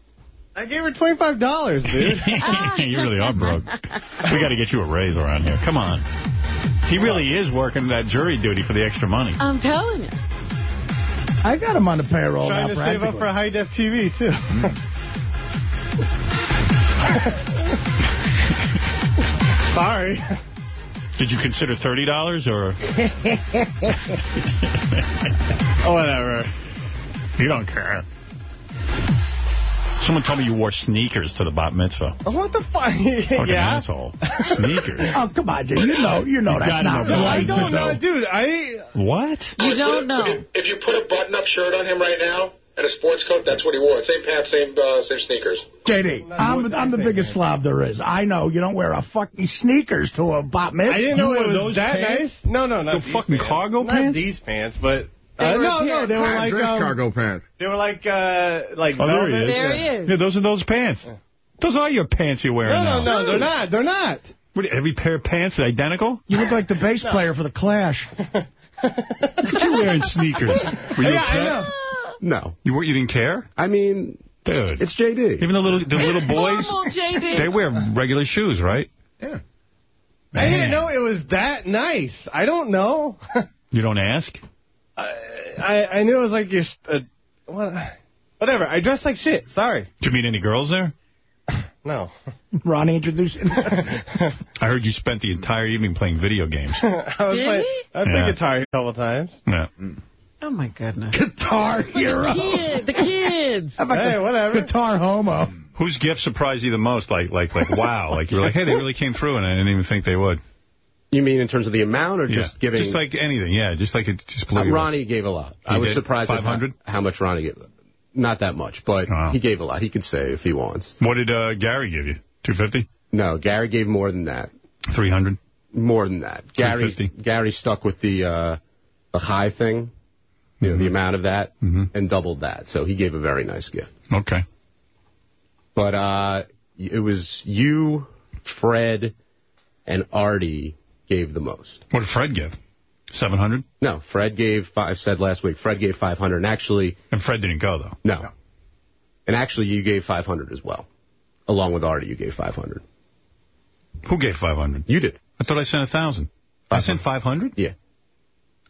I gave her $25, dude. <laughs> <laughs> you really are broke. We got to get you a raise around here. Come on. He really is working that jury duty for the extra money. I'm telling you. I got him on the payroll Trying now, to save up for high def TV, too. <laughs> Sorry. Did you consider $30 or? <laughs> <laughs> Whatever. You don't care. Someone told me you wore sneakers to the bat mitzvah. What the fuck? Fucking <laughs> yeah. asshole. Sneakers. <laughs> Oh, come on, Jay. You know, you know You that's not know No, I right. don't to know, dude. I What? You don't If- know. If, if you put a button-up shirt on him right now and a sports coat, that's what he wore. Same pants, same uh, same sneakers. JD, I'm, I'm the biggest slob there is. I know you don't wear a fucking sneakers to a bat mitzvah. I didn't know it was those that pants? nice. No, no, not The these fucking pants. cargo not pants? these pants, but They uh, no, no, they were like dress um, cargo pants. they were like uh like Oh, there he is. There he is. Yeah, those are those pants. Those are your pants you're wearing No, no, now. no, they're not. They're not. What, every pair of pants is identical? You look like the bass player for the Clash. <laughs> Look at you wearing sneakers. Were you yeah, I know. No. You, weren't. you didn't care? I mean, Dude. it's JD. Even the little the little boys, JD. they wear regular shoes, right? Yeah. I didn't know it was that nice. I don't know. <laughs> You don't ask? I, I I knew it was like your uh, what, whatever. I dressed like shit. Sorry. Did you meet any girls there? <sighs> No. <laughs> Ronnie introduced <laughs> I heard you spent the entire evening playing video games. <laughs> I was Did playing, he? I played Yeah. guitar a couple times. Yeah. Oh, my goodness. guitar The, hero. kid, the kids. How about Hey, the whatever. Guitar homo. Whose gift surprised you the most? Like, like, like, wow. Like, you were like, hey, they really came through, and I didn't even think they would. You mean in terms of the amount or just Yeah. giving? Just like anything, yeah. Just like it just blew Uh. Ronnie gave a lot. I was did? surprised at how, 500? how much Ronnie gave. Not that much, but Wow. he gave a lot. He could say if he wants. What did uh, Gary give you? 250 No, Gary gave more than that. 300 More than that. Gary 350? Gary stuck with the uh, the high thing, you know, the amount of that, Mhm. and doubled that. So he gave a very nice gift. Okay. But uh, it was you, Fred, and Artie gave the most. What did Fred give? 700 No, Fred gave. I said last week. Fred gave 500, and actually, And Fred didn't go, though. no, and actually, you gave 500 as well, along with Artie. You gave 500. Who gave 500 You did. I thought I sent 1,000. I sent 500 Yeah.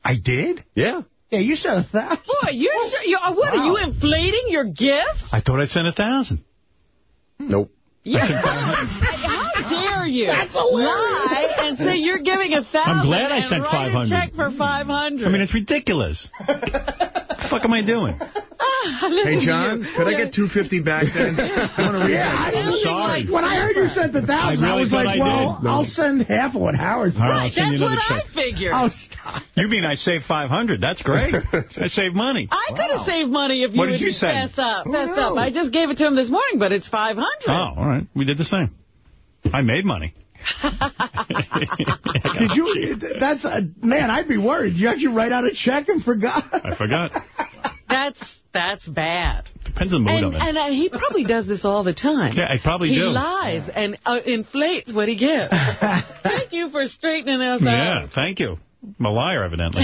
I did? Yeah. Yeah, you said a thousand. Boy, you're, sure, you oh, uh, what, are you inflating your gifts? I thought I sent a thousand. Nope. Yeah. <laughs> How dare you That's hilarious. lie and say you're giving a thousand I'm glad I sent write 500. a check for 500. I mean, it's ridiculous. what the fuck am I doing? Ah, Hey, John, could I get 250 back then? I want to read Yeah, that. I- I'm sorry. When I heard you sent the thousand, I I, was like, I well. No. I'll send half of what Howard All right, I'll Right, that's what another I figured. Oh, stop. You mean I saved 500? That's great. <laughs> I saved money. I could have saved money if you What did had you say? fessed up. Fessed up. I just gave it to him this morning, but it's 500. Oh, all right. We did the same. I made money. <laughs> Did you? That's a man. I'd be worried. You actually write out a check and forgot. I forgot. That's that's bad. Depends on the mood And, of it. and uh, he probably does this all the time. Yeah, I probably he do. lies and uh, inflates what he gives. <laughs> Thank you for straightening us Yeah, out. thank you. I'm a liar, evidently.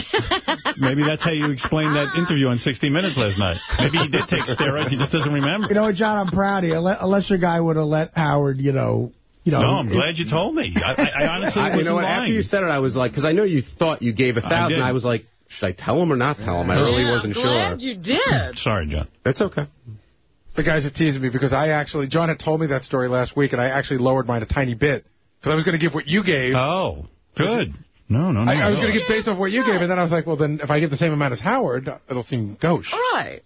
Maybe that's how you explained that <laughs> interview on 60 Minutes last night. Maybe he did take steroids. He just doesn't remember. You know what, John? I'm proud of you. Unless unless your guy would have let Howard, you know, you know. No, I'm glad you told me. I, I, I honestly I, you know what? lying. After you said it, I was like, because I know you thought you gave a thousand. did. I, was like, should I tell him or not tell him? I really yeah, wasn't I'm sure. glad you did. <laughs> Sorry, John. It's okay. The guys are teasing me because I actually, John had told me that story last week, and I actually lowered mine a tiny bit. Because I was going to give what you gave. Oh, good. No, no, no. I, I was no. going to give based off what you gave, and then I was like, well, then if I give the same amount as Howard, it'll seem gauche. Right.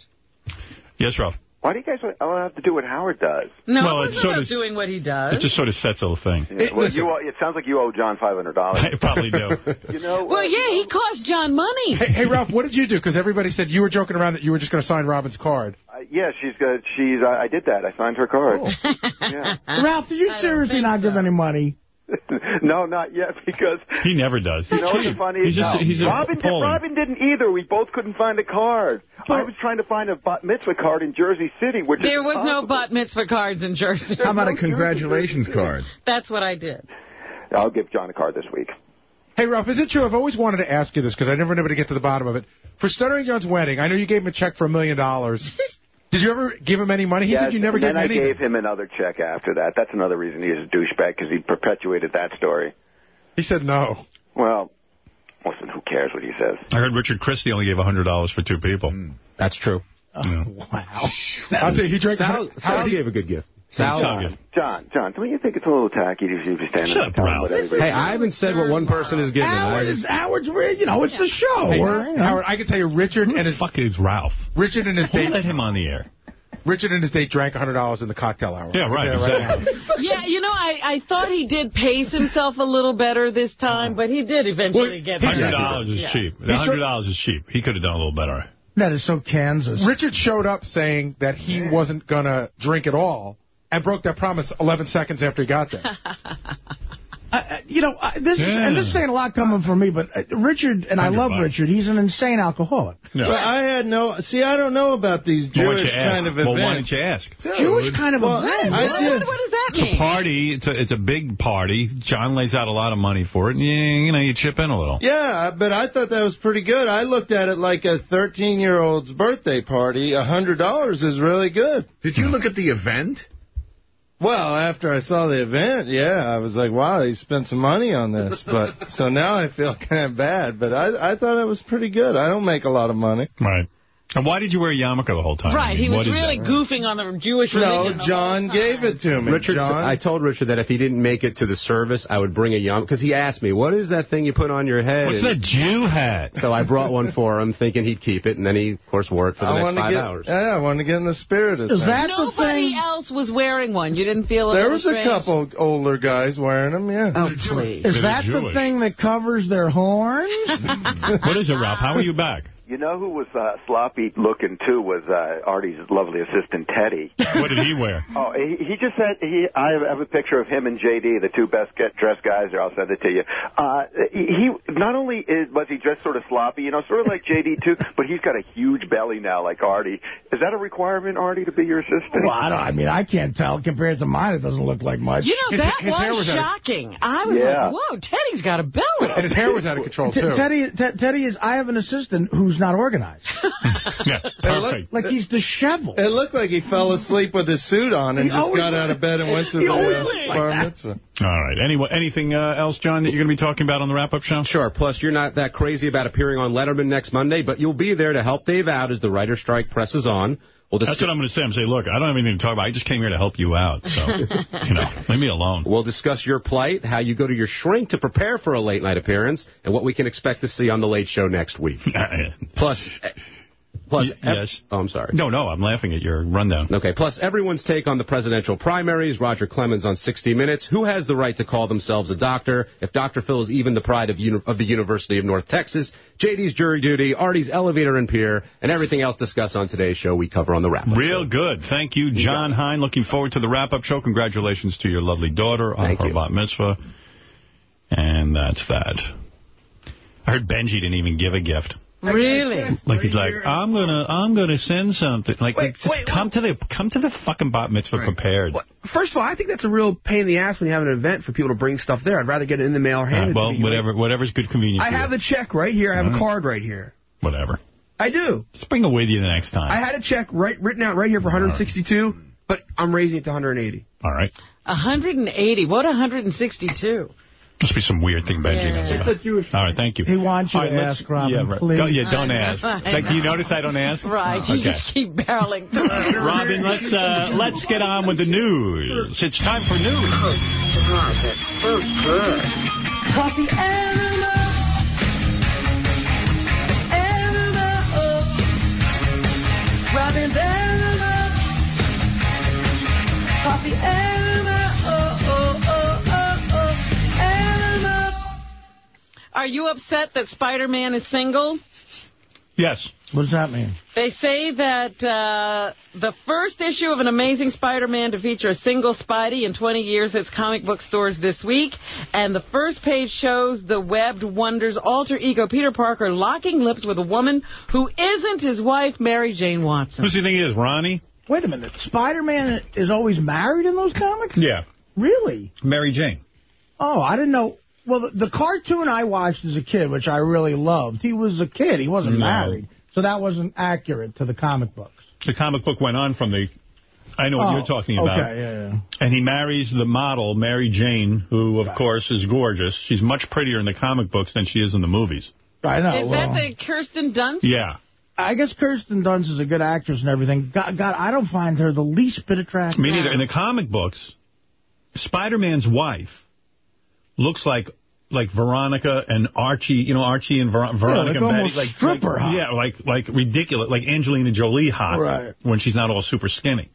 Yes, Ralph. Why do you guys want to have to do what Howard does? No, Well, it's sort of- doing what he does. It just sort of sets the whole thing. Yeah, well, you owe, it sounds like you owe John five hundred dollars. <laughs> I probably do. <laughs> You know, well, yeah, he cost John money. Hey, hey, Ralph, what did you do? Because everybody said you were joking around that you were just going to sign Robin's card. uh, yeah, she's good. She's. Uh, I did that. I signed her card. yeah. Ralph, did you I don't seriously not give any money? <laughs> no, not yet because He never does. you know what's the funniest? He's just, no. he's a Robin, did, Robin didn't either. We both couldn't find a card. I was trying to find a bat mitzvah card in Jersey City, which There is was no impossible. bat mitzvah cards in Jersey. How about a congratulations card? That's what I did. I'll give John a card this week. Hey, Ralph, is it true? I've always wanted to ask you this because I never been able to get to the bottom of it. For Stuttering John's wedding, I know you gave him a check for a million dollars. <laughs> Did you ever give him any money? He yes, said you never and gave then him I gave him another check after that. That's another reason he is a douchebag because he perpetuated that story. He said no. Well, listen, who cares what he says? I heard Richard Christy only gave $100 for two people. That's true. Yeah. <laughs> Wow. I'll tell you, he drank. Sal, Sal Howard, gave a good gift. Sal Sal. gift. John, John, don't you think it's a little tacky to be standing Shut there up, telling Ralph. Hey, I haven't said what one person is given. Howard I, is Howard's, you know, it's the show. Hey, We're, you know. Howard, I can tell you, Richard Who and his fuck is Ralph? Richard and his Who date. let him on the air? Richard and his date drank hundred dollars in the cocktail hour. Yeah, right, I can you exactly. now. Yeah, you know, I, I thought he did pace himself a little better this time, but he did eventually get he's- $100 is Yeah. cheap. $100 is cheap. He could have done a little better. That is so Kansas. Richard showed up saying that he wasn't gonna drink at all, and broke that promise 11 seconds after he got there. <laughs> I- you know, I- this is, and this is saying a lot coming from me, but uh, Richard, and I love bucks. Richard, he's an insane alcoholic. No. But I had no. See, I don't know about these Well, why don't Jewish you kind of well, events. why don't you ask? Jewish kind of Well, event. I What, what does that mean? It's a party. It's a, it's a big party. John lays out a lot of money for it. And, you, you know, you chip in a little. Yeah, but I thought that was pretty good. I looked at it like a 13-year-old's birthday party. A hundred dollars is really good. Did you look at the event? Well, after I saw the event, yeah, I was like, wow, he spent some money on this. <laughs> But so now I feel <laughs> kind of bad. But I I thought it was pretty good. I don't make a lot of money. Right. And why did you wear a yarmulke the whole time? I Right, mean, he was really that? goofing on the Jewish No, religion. the John gave it to me. Richard, John. I told Richard that if he didn't make it to the service, I would bring a yarmulke. Because he asked me, what is that thing you put on your head? What's And that Jew hat? So I brought one for him, thinking he'd keep it, and then he, of course, wore it for the I next five get, hours. Yeah, I wanted to get in the spirit of Is things. that the Nobody thing? else was wearing one. You didn't feel a There little was a couple older guys wearing them, yeah. Oh, please. Is They're that the thing that covers their horns? <laughs> What is it, Ralph? How are you back? You know who was uh, sloppy looking too was uh, Artie's lovely assistant Teddy. <laughs> What did he wear? Oh, he, he just said he. I have a picture of him and JD, the two best get dressed guys there. I'll send it to you. Uh, he not only is, was he dressed sort of sloppy, you know, sort of like JD too, <laughs> but he's got a huge belly now, like Artie. Is that a requirement, Artie, to be your assistant? well, I don't. I mean, I can't tell. Compared to mine, it doesn't look like much. You know, His- that his hair was was out of- shocking. I was Yeah. like, whoa, Teddy's got a belly. and his hair was out of control T- too. Teddy, T- Teddy is. I have an assistant whose was not organized. <laughs> yeah, <laughs> perfect. Like he's disheveled. It looked like he fell asleep with his suit on and He just got out of bed and went to the uh, looks like bar mitzvah. All right. Anyway, anything uh, else, John, that you're going to be talking about on the wrap-up show? Sure. Plus, you're not that crazy about appearing on Letterman next Monday, but you'll be there to help Dave out as the writer strike presses on. We'll That's what I'm going to say. I'm saying, look, I don't have anything to talk about. I just came here to help you out. So, <laughs> you know, leave me alone. We'll discuss your plight, how you go to your shrink to prepare for a late night appearance, and what we can expect to see on the Late Show next week. <laughs> Plus, plus, yes. oh, I'm sorry. No, no, I'm laughing at your rundown. Okay, plus everyone's take on the presidential primaries, Roger Clemens on 60 Minutes, who has the right to call themselves a doctor, if Dr. Phil is even the pride of, of the University of North Texas, JD's jury duty, Artie's elevator and pier, and everything else discussed on today's show we cover on the wrap-up. Real good. Thank you, John Hein. Looking forward to the wrap-up show. Congratulations to your lovely daughter on her bat mitzvah. And that's that. I heard Benji didn't even give a gift. Really? Like he's like, I'm gonna, I'm gonna send something. Like, Wait, just wait, come to the, come to the fucking bat mitzvah prepared. First of all, I think that's a real pain in the ass when you have an event for people to bring stuff there. I'd rather get it in the mail or Uh, handed well, to me. whatever, whatever's good convenience. I have the check right here. I have All a card right here. Whatever. I do. Just bring it with you the next time. I had a check right written out right here for 162, but I'm raising it to 180. All right. 180. What 162? Must be some weird thing Benji knows Yeah. about. Jewish All right, thank you. He wants you All right, to let's- ask, Robin, yeah, right. please. Don't- yeah, don't I ask. know, Like, do you notice I don't ask? Right. Oh, You okay. just keep barreling through. Robin, let's uh, let's get on with the news. It's time for news. Coffee animal. Animal. Robin's animal. Coffee animal. Are you upset that Spider-Man is single? Yes. What does that mean? They say that uh, the first issue of an Amazing Spider-Man to feature a single Spidey in 20 years hits comic book stores this week. And the first page shows the webbed Wonder's alter ego Peter Parker locking lips with a woman who isn't his wife, Mary Jane Watson. Who does he think he is, Ronnie? Wait a minute. Spider-Man is always married in those comics? Yeah. Really? Mary Jane. Oh, I didn't know. Well, the, the cartoon I watched as a kid, which I really loved, he was a kid. He wasn't No. married. So that wasn't accurate to the comic books. The comic book went on from the... I know what Oh, you're talking about. Okay, yeah, yeah. And he marries the model, Mary Jane, who, of course, is gorgeous. She's much prettier in the comic books than she is in the movies. I know. Is well, that the Kirsten Dunst? Yeah. I guess Kirsten Dunst is a good actress and everything. God, God, I don't find her the least bit attractive. Me neither. In the comic books, Spider-Man's wife looks like like Veronica and Archie, you know, Archie and Ver Veronica like and Betty. almost Like, stripper like, hot. Yeah, like like ridiculous, like Angelina Jolie hot Right. when she's not all super skinny.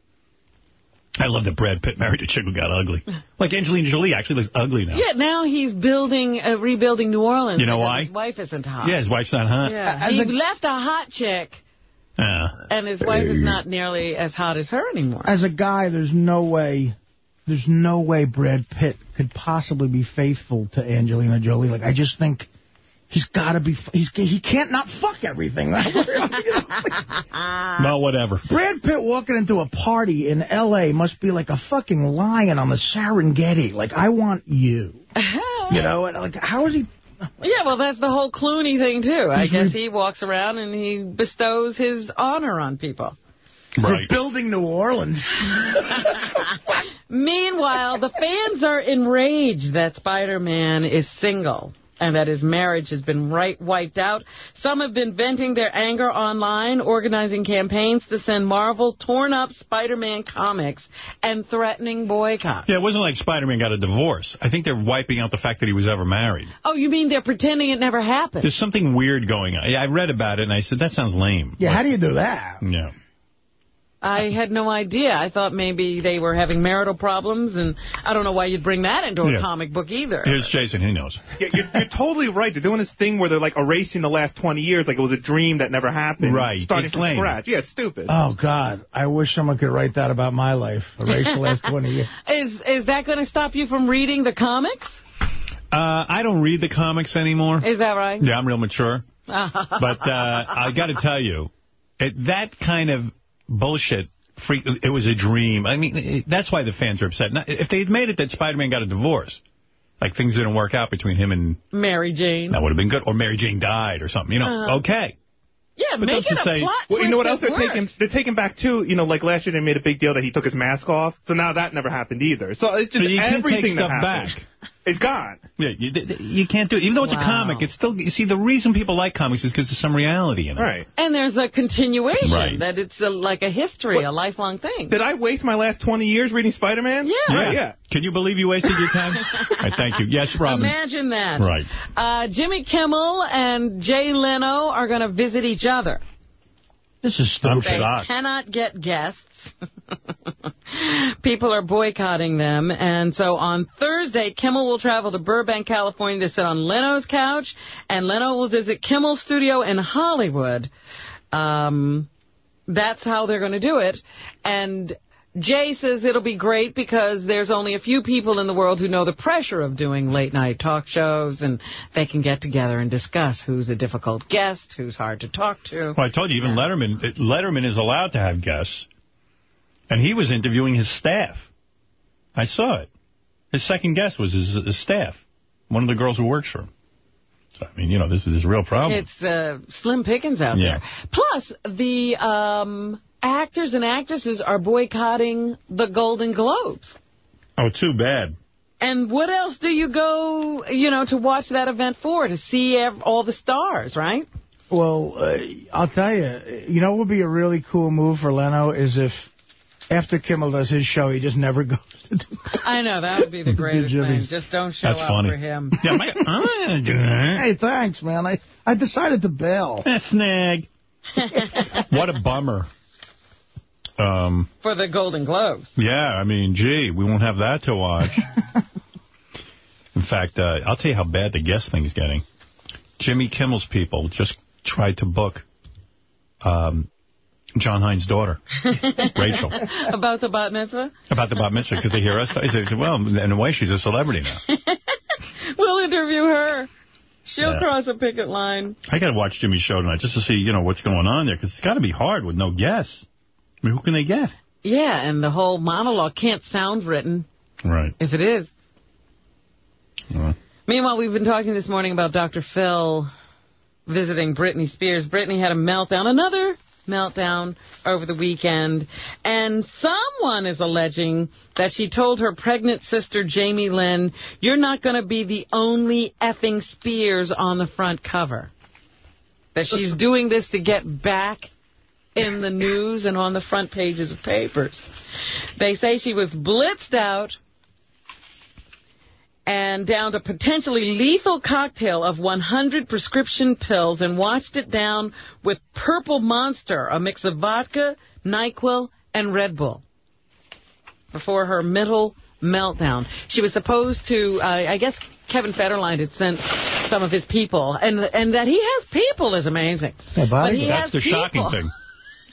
I love that Brad Pitt married a chick who got ugly. <laughs> Like Angelina Jolie actually looks ugly now. Yeah, now he's building, uh, rebuilding New Orleans. You know why? His wife isn't hot. Yeah, his wife's not hot. Yeah, As he a- left a hot chick, Yeah. and his wife is not nearly as hot as her anymore. As a guy, there's no way, there's no way Brad Pitt could possibly be faithful to Angelina Jolie. Like, I just think he's got to be, he's he can't not fuck everything. <laughs> Well, whatever. Brad Pitt walking into a party in L.A. must be like a fucking lion on the Serengeti. Like, I want you. <laughs> You know, and like, how is he? Yeah, well, that's the whole Clooney thing, too. I guess he walks around and he bestows his honor on people. We're building New Orleans. <laughs> Meanwhile, the fans are enraged that Spider-Man is single and that his marriage has been right wiped out. Some have been venting their anger online, organizing campaigns to send Marvel torn-up Spider-Man comics and threatening boycotts. Yeah, it wasn't like Spider-Man got a divorce. I think they're wiping out the fact that he was ever married. Oh, you mean they're pretending it never happened? There's something weird going on. Yeah, I read about it, and I said, that sounds lame. Yeah, how do you do that? Yeah. I had no idea. I thought maybe they were having marital problems, and I don't know why you'd bring that into a Yeah. comic book either. Here's Jason. He knows. Yeah, you're, you're totally right. They're doing this thing where they're like erasing the last 20 years like it was a dream that never happened. Right. Starting It's from lame. scratch. Yeah, stupid. Oh, God. I wish someone could write that about my life. Erase the last 20 years. <laughs> Is is that going to stop you from reading the comics? Uh, I don't read the comics anymore. Is that right? Yeah, I'm real mature. <laughs> But uh, I got to tell you, it, that kind of bullshit, freak, it was a dream. I mean, it, that's why the fans are upset. Not, if they had made it that Spider-Man got a divorce, like things didn't work out between him and Mary Jane. that would have been good, or Mary Jane died or something, you know, Uh-huh. okay. Yeah, But make don't it a say, plot well, you know what else they're works. taking? They're taking back too. You know, like last year they made a big deal that he took his mask off. So now that never happened either. So it's just So you can't everything take that stuff happened. back. It's gone. Yeah, you, th- th- you can't do it. Even though it's a comic, it's still... You see, the reason people like comics is because there's some reality in it. Right. And there's a continuation Right. that it's a, like a history, a lifelong thing. Did I waste my last 20 years reading Spider-Man? Yeah. Right, yeah. Can you believe you wasted your time? <laughs> All right, thank you. Yes, Robin. Imagine that. Right. Uh, Jimmy Kimmel and Jay Leno are going to visit each other. This is I'm They shocked. cannot get guests. <laughs> People are boycotting them. And so on Thursday, Kimmel will travel to Burbank, California to sit on Leno's couch, and Leno will visit Kimmel's studio in Hollywood. Um, that's how they're going to do it. And Jay says it'll be great because there's only a few people in the world who know the pressure of doing late-night talk shows, and they can get together and discuss who's a difficult guest, who's hard to talk to. Well, I told you, even Letterman, Letterman is allowed to have guests. And he was interviewing his staff. I saw it. His second guest was his, his staff, one of the girls who works for him. So, I mean, you know, this is a real problem. It's uh, slim pickings out Yeah. there. Plus, the um, actors and actresses are boycotting the Golden Globes. Oh, too bad. And what else do you go, you know, to watch that event for? To see ev- all the stars, right? Well, uh, I'll tell you, you know what would be a really cool move for Leno is if after Kimmel does his show, he just never <laughs> goes to do I know, that would be the <laughs> greatest thing. Just don't show That's up funny. for him. <laughs> Yeah, my, I'm gonna do that. Hey, thanks, man. I, I decided to bail. snag. What a bummer. Um, For the Golden Globes. yeah, I mean, gee, we won't have that to watch. <laughs> In fact, uh, I'll tell you how bad the guest thing's getting. Jimmy Kimmel's people just tried to book um, John Hein's daughter, <laughs> Rachel, About the bat mitzvah? about the bat mitzvah because they hear us. They say, well, in a way, she's a celebrity now. <laughs> We'll interview her. She'll Yeah. cross a picket line. I got to watch Jimmy's show tonight just to see, you know, what's going on there because it's got to be hard with no guests. I mean, who can they get? Yeah, and the whole monologue can't sound written Right. if it is. Well, Meanwhile, we've been talking this morning about Dr. Phil visiting Britney Spears. Britney had a meltdown, another meltdown over the weekend, and someone is alleging that she told her pregnant sister, Jamie Lynn, you're not going to be the only effing Spears on the front cover. That she's <laughs> doing this to get back in the news and on the front pages of papers. They say she was blitzed out and downed a potentially lethal cocktail of 100 prescription pills and washed it down with Purple Monster, a mix of vodka, NyQuil, and Red Bull before her mental meltdown. She was supposed to, uh, I guess Kevin Federline had sent some of his people, and and that he has people is amazing. but he That's has the shocking thing.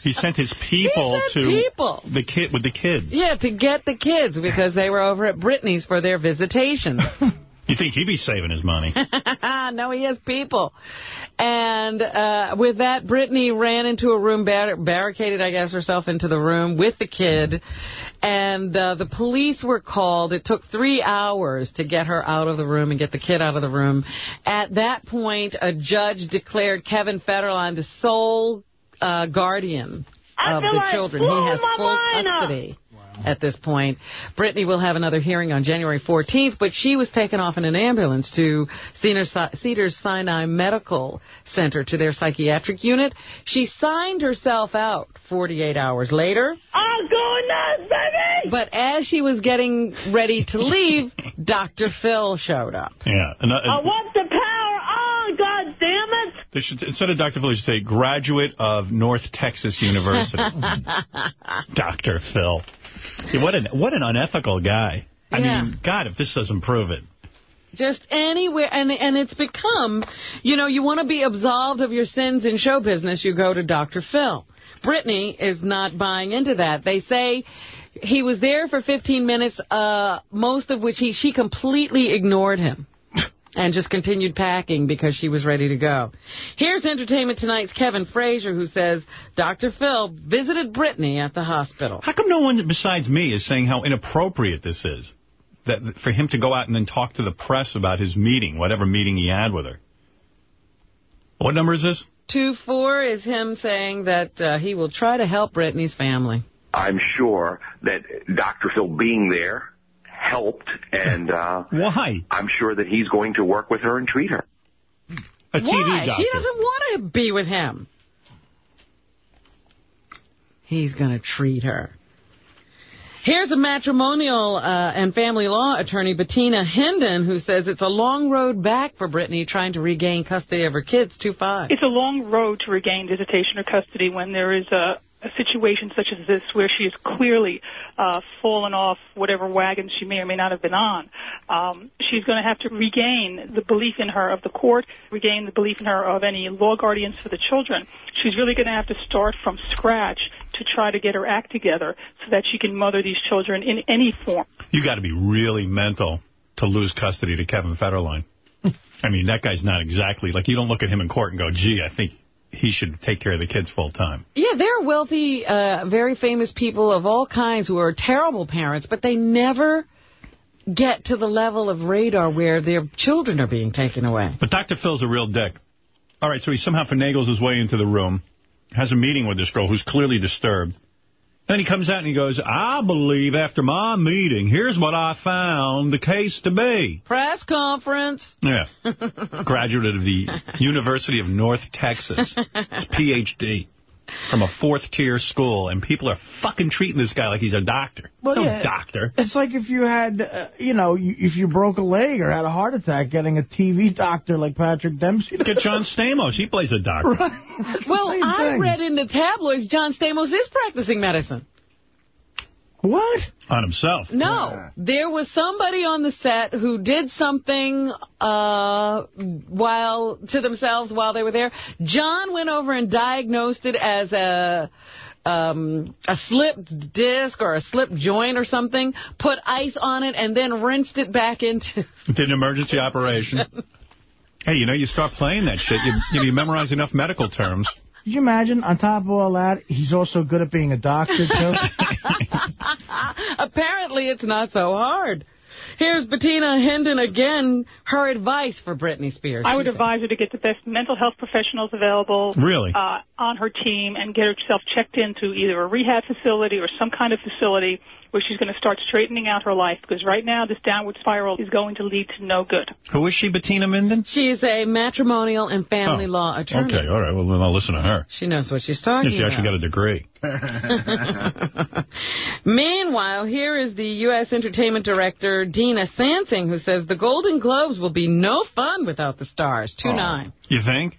He sent his people to people. the kid with the kids. Yeah, to get the kids because they were over at Britney's for their visitation. <laughs> You think he'd be saving his money? <laughs> no, he has people. And uh, with that, Britney ran into a room, bar- barricaded, I guess, herself into the room with the kid. And uh, the police were called. It took three hours to get her out of the room and get the kid out of the room. At that point, a judge declared Kevin Federline the sole uh, guardian of the like children. He has full mind up. custody at this point. Britney will have another hearing on January 14th, but she was taken off in an ambulance to Cedars Sinai Medical Center to their psychiatric unit. She signed herself out 48 hours later. I'm going nuts, baby! But as she was getting ready to leave, <laughs> Dr. Phil showed up. Yeah. And, uh, I want the power on, God damn it! They should, instead of Dr. Phil, they should say graduate of North Texas University. <laughs> Dr. Phil. What an what an unethical guy. I Yeah. mean, God, if this doesn't prove it. Just anywhere, and and it's become, you know, you want to be absolved of your sins in show business, you go to Dr. Phil. Britney is not buying into that. They say he was there for 15 minutes, uh, most of which he she completely ignored him. And just continued packing because she was ready to go. Here's Entertainment Tonight's Kevin Frazier, who says Dr. Phil visited Britney at the hospital. How come no one besides me is saying how inappropriate this is? That For him to go out and then talk to the press about his meeting, whatever meeting he had with her. What number is this? 624 is him saying that uh, he will try to help Britney's family. I'm sure that Dr. Phil being there helped, and uh, why? I'm sure that he's going to work with her and treat her. A TV Why? doctor. She doesn't want to be with him. He's going to treat her. Here's a matrimonial uh, and family law attorney, Bettina Hendon, who says it's a long road back for Britney trying to regain custody of her kids, 2-5. It's a long road to regain visitation or custody when there is a, a situation such as this where she has clearly uh, fallen off whatever wagon she may or may not have been on. Um, she's going to have to regain the belief in her of the court, regain the belief in her of any law guardians for the children. She's really going to have to start from scratch to try to get her act together so that she can mother these children in any form. You got to be really mental to lose custody to Kevin Federline. <laughs> I mean, that guy's not exactly, like, you don't look at him in court and go, gee, I think he should take care of the kids full time. Yeah, there are wealthy, uh, very famous people of all kinds who are terrible parents, but they never get to the level of radar where their children are being taken away. But Dr. Phil's a real dick. All right, so he somehow finagles his way into the room, has a meeting with this girl who's clearly disturbed. Then he comes out and he goes, I believe after my meeting, here's what I found the case to be. Press conference. Yeah. <laughs> Graduate of the University of North Texas. It's PhD. From a fourth-tier school, and people are fucking treating this guy like he's a doctor. Well, no yeah, doctor. It's like if you had, uh, you know, you, if you broke a leg or had a heart attack, getting a TV doctor like Patrick Dempsey. Get John Stamos. He plays a doctor. <laughs> Well, I thing. read in the tabloids John Stamos is practicing medicine. What? On himself. No, there was somebody on the set who did something uh, while to themselves while they were there. John went over and diagnosed it as a um, a slipped disc or a slipped joint or something, put ice on it, and then rinsed it back into... <laughs> Did an emergency operation. Hey, you know, you start playing that shit, you, you, know, you memorize enough medical terms. Could you imagine, on top of all that, he's also good at being a doctor, too? <laughs> <laughs> Apparently, it's not so hard. Here's Bettina Hendon again, her advice for Britney Spears. I would said- advise her to get the best mental health professionals available Really? uh, on her team and get herself checked into either a rehab facility or some kind of facility where she's going to start straightening out her life because right now this downward spiral is going to lead to no good. Who is she, Bettina Minden? She's a matrimonial and family Oh, law attorney. Okay, all right. Well, then I'll listen to her. She knows what she's Yeah, talking she actually about. got a degree. <laughs> <laughs> Meanwhile, here is the U.S. entertainment director, Dina Sansing, who says the Golden Globes will be no fun without the stars. 2-9. You think?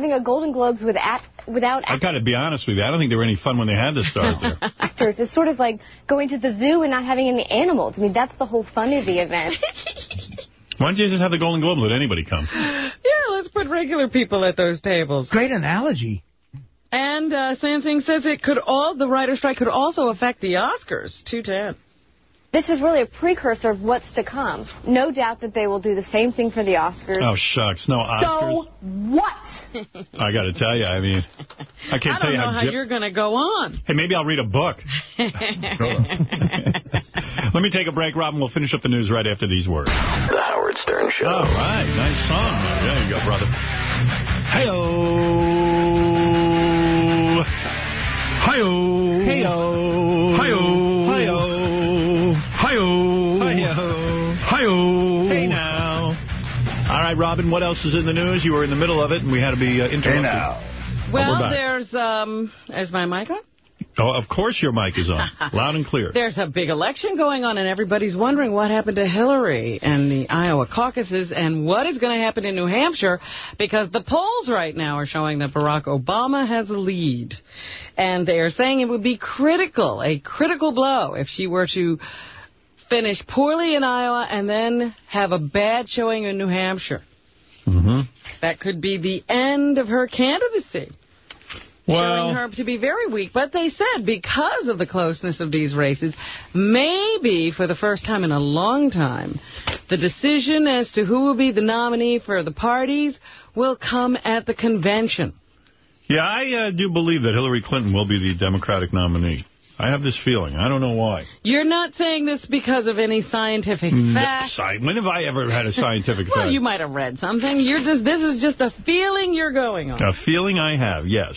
Having a Golden Globes without without I got to be honest with you. I don't think they were any fun when they had the stars there. <laughs> actors. It's sort of like going to the zoo and not having any animals. I mean, that's the whole fun of the event. <laughs> Why don't you just have the Golden Globe and let anybody come? Yeah, let's put regular people at those tables. Great analogy. And uh, Sansing says it could all the writer strike could also affect the Oscars. 210. This is really a precursor of what's to come. No doubt that they will do the same thing for the Oscars. Oh, shucks. No Oscars. So what? I got to tell you, I mean, I can't I tell don't you know how... how you're going to go on. Hey, maybe I'll read a book. <laughs> <laughs> Let me take a break, Robin. We'll finish up the news right after these words. The Howard Stern Show. All right. Nice song. there. There you go, brother. Hi-oh. Hi-oh. Hey-oh. Hi-oh. Hi-oh. Hi-oh. Hi-oh. Hi-oh. Hey now. All right, Robin, what else is in the news? You were in the middle of it, and we had to be uh, interrupted. Hey now. Well, we're there's, um, is my mic on? Oh, of course your mic is on. <laughs> Loud and clear. There's a big election going on, and everybody's wondering what happened to Hillary and the Iowa caucuses and what is going to happen in New Hampshire because the polls right now are showing that Barack Obama has a lead. And they are saying it would be critical, a critical blow, if she were to finish poorly in Iowa and then have a bad showing in New Hampshire. Mm-hmm. That could be the end of her candidacy showing her to be very weak. But they said because of the closeness of these races, maybe for the first time in a long time, the decision as to who will be the nominee for the parties will come at the convention. Yeah, I uh, do believe that Hillary Clinton will be the Democratic nominee. I have this feeling. I don't know why. You're not saying this because of any scientific fact. Sci- When have I ever had a scientific <laughs> Well, fact? you might have read something. You're just. This is just a feeling you're going on. A feeling I have, yes.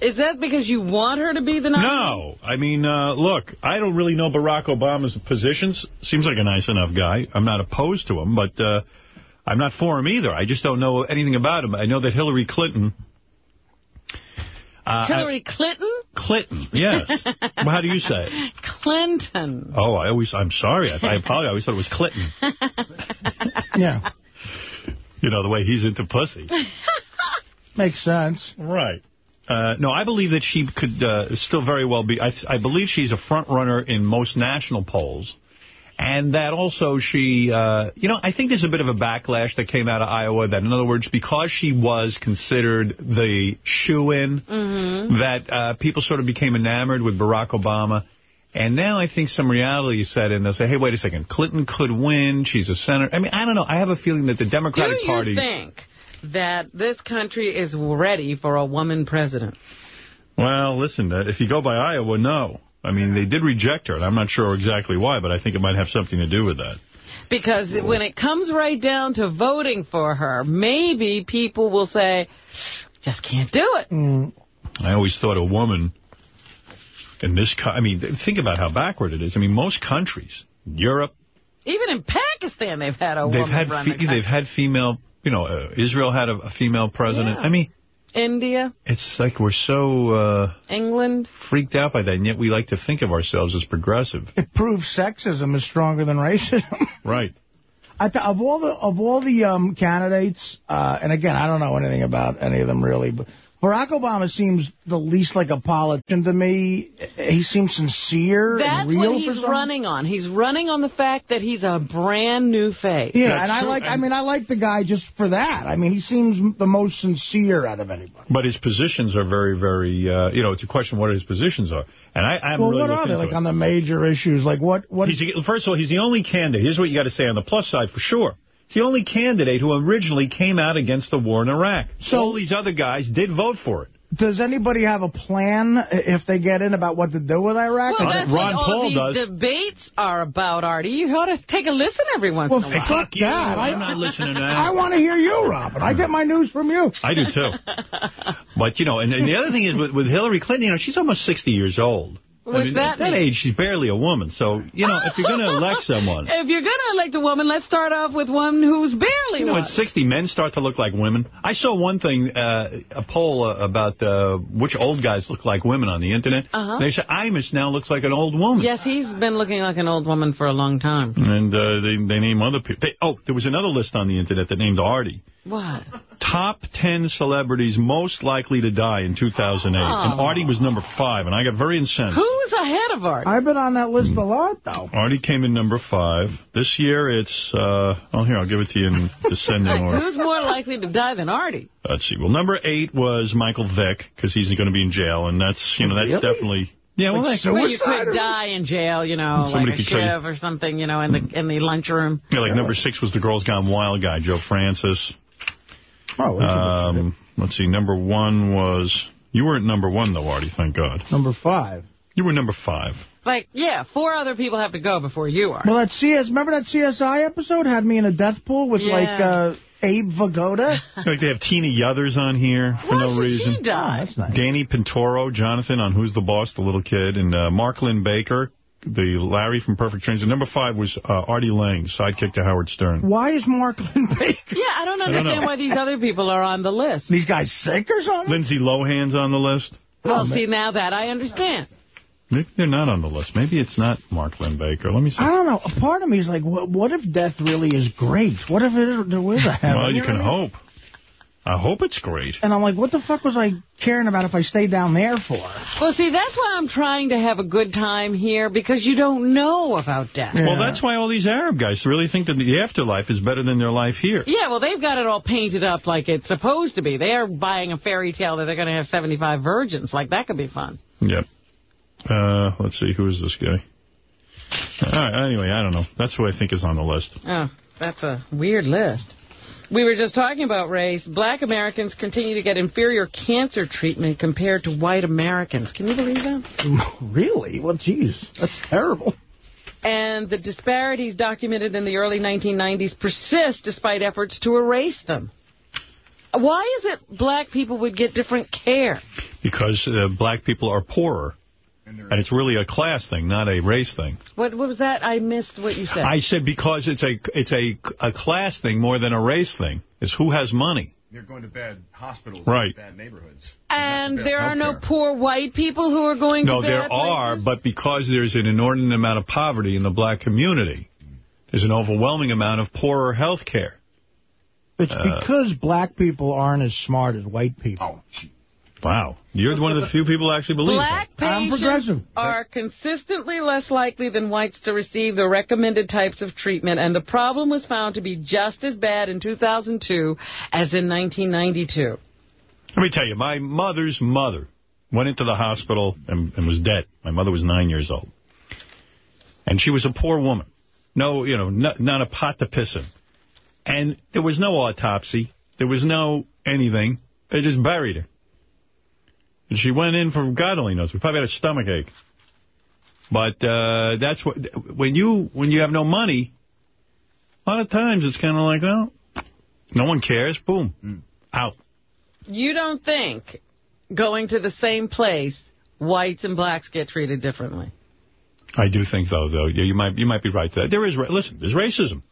Is that because you want her to be the nominee? No. I mean, uh, look, I don't really know Barack Obama's positions. Seems like a nice enough guy. I'm not opposed to him, but uh, I'm not for him either. I just don't know anything about him. I know that Hillary Clinton... Uh, Hillary Clinton? Clinton, yes. <laughs> well, how do you say it? Clinton. Oh, I always, I'm sorry. I, I apologize. I always thought it was Clinton. <laughs> Yeah. You know, the way he's into pussy. <laughs> Makes sense. Right. Uh, no, I believe that she could uh, still very well be. I, I believe she's a front runner in most national polls. And that also she, uh, you know, I think there's a bit of a backlash that came out of Iowa that, in other words, because she was considered the shoe-in, Mm-hmm. that uh, people sort of became enamored with Barack Obama. And now I think some reality is set in. They'll say, hey, wait a second, Clinton could win. She's a senator. I mean, I don't know. I have a feeling that the Democratic Do Democratic you Party... think that this country is ready for a woman president? Well, listen, uh, if you go by Iowa, no. I mean, they did reject her, and I'm not sure exactly why, but I think it might have something to do with that. Because when it comes right down to voting for her, maybe people will say, just can't do it. I always thought a woman in this... I mean, think about how backward it is. I mean, most countries, Europe, Even in Pakistan, they've had a they've woman had run fe the they've had female... You know, uh, Israel had a, a female president. Yeah. I mean, India, it's like we're so uh, England. freaked out by that, and yet we like to think of ourselves as progressive. It proves sexism is stronger than racism. <laughs> Right. I th of all the of all the um, candidates, uh, and again, I don't know anything about any of them really, but Barack Obama seems the least like a politician to me. He seems sincere That's and real what he's running on. He's running on the fact that he's a brand new face. Yeah, and I like. I mean, I like the guy just for that. I mean, he seems the most sincere out of anybody. But his positions are very, very, uh, you know, it's a question of what his positions are. And I, I haven't Well, really what are they like it. on the major issues? Like what? What? He's the- first of all, he's the only candidate. Here's what you got to say on the plus side for sure. He's the only candidate who originally came out against the war in Iraq. So all these other guys did vote for it. Does anybody have a plan if they get in about what to do with Iraq? Well, that's what all these debates are about, Artie. You ought to take a listen every once Well, in a while. fuck that. I'm not listening to that. I want to hear you, Robin. I get my news from you. I do, too. <laughs> But, you know, and, and the other thing is with, with Hillary Clinton, you know, she's almost 60 years old. I mean, that At that age, she's barely a woman. So, you know, if you're going <laughs> to elect someone... If you're going to elect a woman, let's start off with one who's barely You know, one. at 60, men start to look like women. I saw one thing, uh, a poll uh, about uh, which old guys look like women on the Internet. Uh-huh. They said Imus now looks like an old woman. Yes, he's been looking like an old woman for a long time. And uh, they, they name other people. They, oh, there was another list on the Internet that named Artie. What? Top 10 celebrities most likely to die in 2008. And Oh. Artie was number five, and I got very incensed. Who's ahead of Artie? I've been on that list a lot, though. Artie came in number five. This year it's, uh, oh, here, I'll give it to you in <laughs> descending order. Who's more likely to die than Artie? Let's see. Well, number eight was Michael Vick, because he's going to be in jail, and that's, you know, that's Really? definitely... Yeah, well, that's, Well, you could die in jail, you know, Somebody like a could tell you. shiv or something, you know, in the in the lunchroom. Yeah, like number six was the Girls Gone Wild guy, Joe Francis. Oh, um, let's see. Number one was... You weren't number one, though, Artie, thank God. Number five. You were number five. Like, yeah, four other people have to go before you are. Well, that CS, remember that CSI episode had me in a death pool with Yeah. like uh, Abe Vigoda? <laughs> Like they have Tina Yothers on here for no reason. she die? Oh, that's nice. Danny Pintauro, Jonathan on Who's the Boss, the little kid, and uh, Mark Linn-Baker, the Larry from Perfect Strangers. And number five was uh, Artie Lange, sidekick to Howard Stern. Why is Mark <laughs> Linn-Baker? Yeah, I don't don't understand why these other people are on the list. These guys sick or something? Lindsay Lohan's on the list. Well, see, now that I understand. Maybe they're not on the list. Maybe it's not Mark Linn-Baker. Let me see. I don't know. A part of me is like, what, what if death really is great? What if it, there is a heaven? Well, you know can hope. I mean? Hope. I hope it's great. And I'm like, what the fuck was I caring about if I stayed down there for? Well, see, that's why I'm trying to have a good time here, because you don't know about death. Well, that's why all these Arab guys really think that the afterlife is better than their life here. Yeah, well, they've got it all painted up like it's supposed to be. They're buying a fairy tale that they're going to have 75 virgins. Like, that could be fun. Yep. Uh, let's see, who is this guy? All right, anyway, I don't know. That's who I think is on the list. Oh, that's a weird list. We were just talking about race. Black Americans continue to get inferior cancer treatment compared to white Americans. Can you believe that? <laughs> Really? Well, geez, that's terrible. And the disparities documented in the early 1990s persist despite efforts to erase them. Why is it black people would get different care? Because uh, black people are poorer. And it's really a class thing, not a race thing. What, what was that? I missed what you said. I said because it's a it's a, a class thing more than a race thing. Is who has money. They're going to bad hospitals, Right. bad neighborhoods. and there are no poor white people who are going to. No, there bad are, but because there's an inordinate amount of poverty in the black community, there's an overwhelming amount of poorer health care. It's Uh, because black people aren't as smart as white people. Wow. You're one of the few people who actually believe Black that. I'm patients are consistently less likely than whites to receive the recommended types of treatment, and the problem was found to be just as bad in 2002 as in 1992. Let me tell you, my mother's mother went into the hospital and, and was dead. My mother was nine years old. And she was a poor woman. No, you know, not, not a pot to piss in. And there was no autopsy. There was no anything. They just buried her. And she went in for God only knows. We probably had a stomach ache. But uh, that's what when you when you have no money, a lot of times it's kind of like, well, no one cares. Boom, out. You don't think going to the same place, whites and blacks get treated differently? I do think, though, though, yeah, you might you might be right there. There is, ra- listen, there's racism.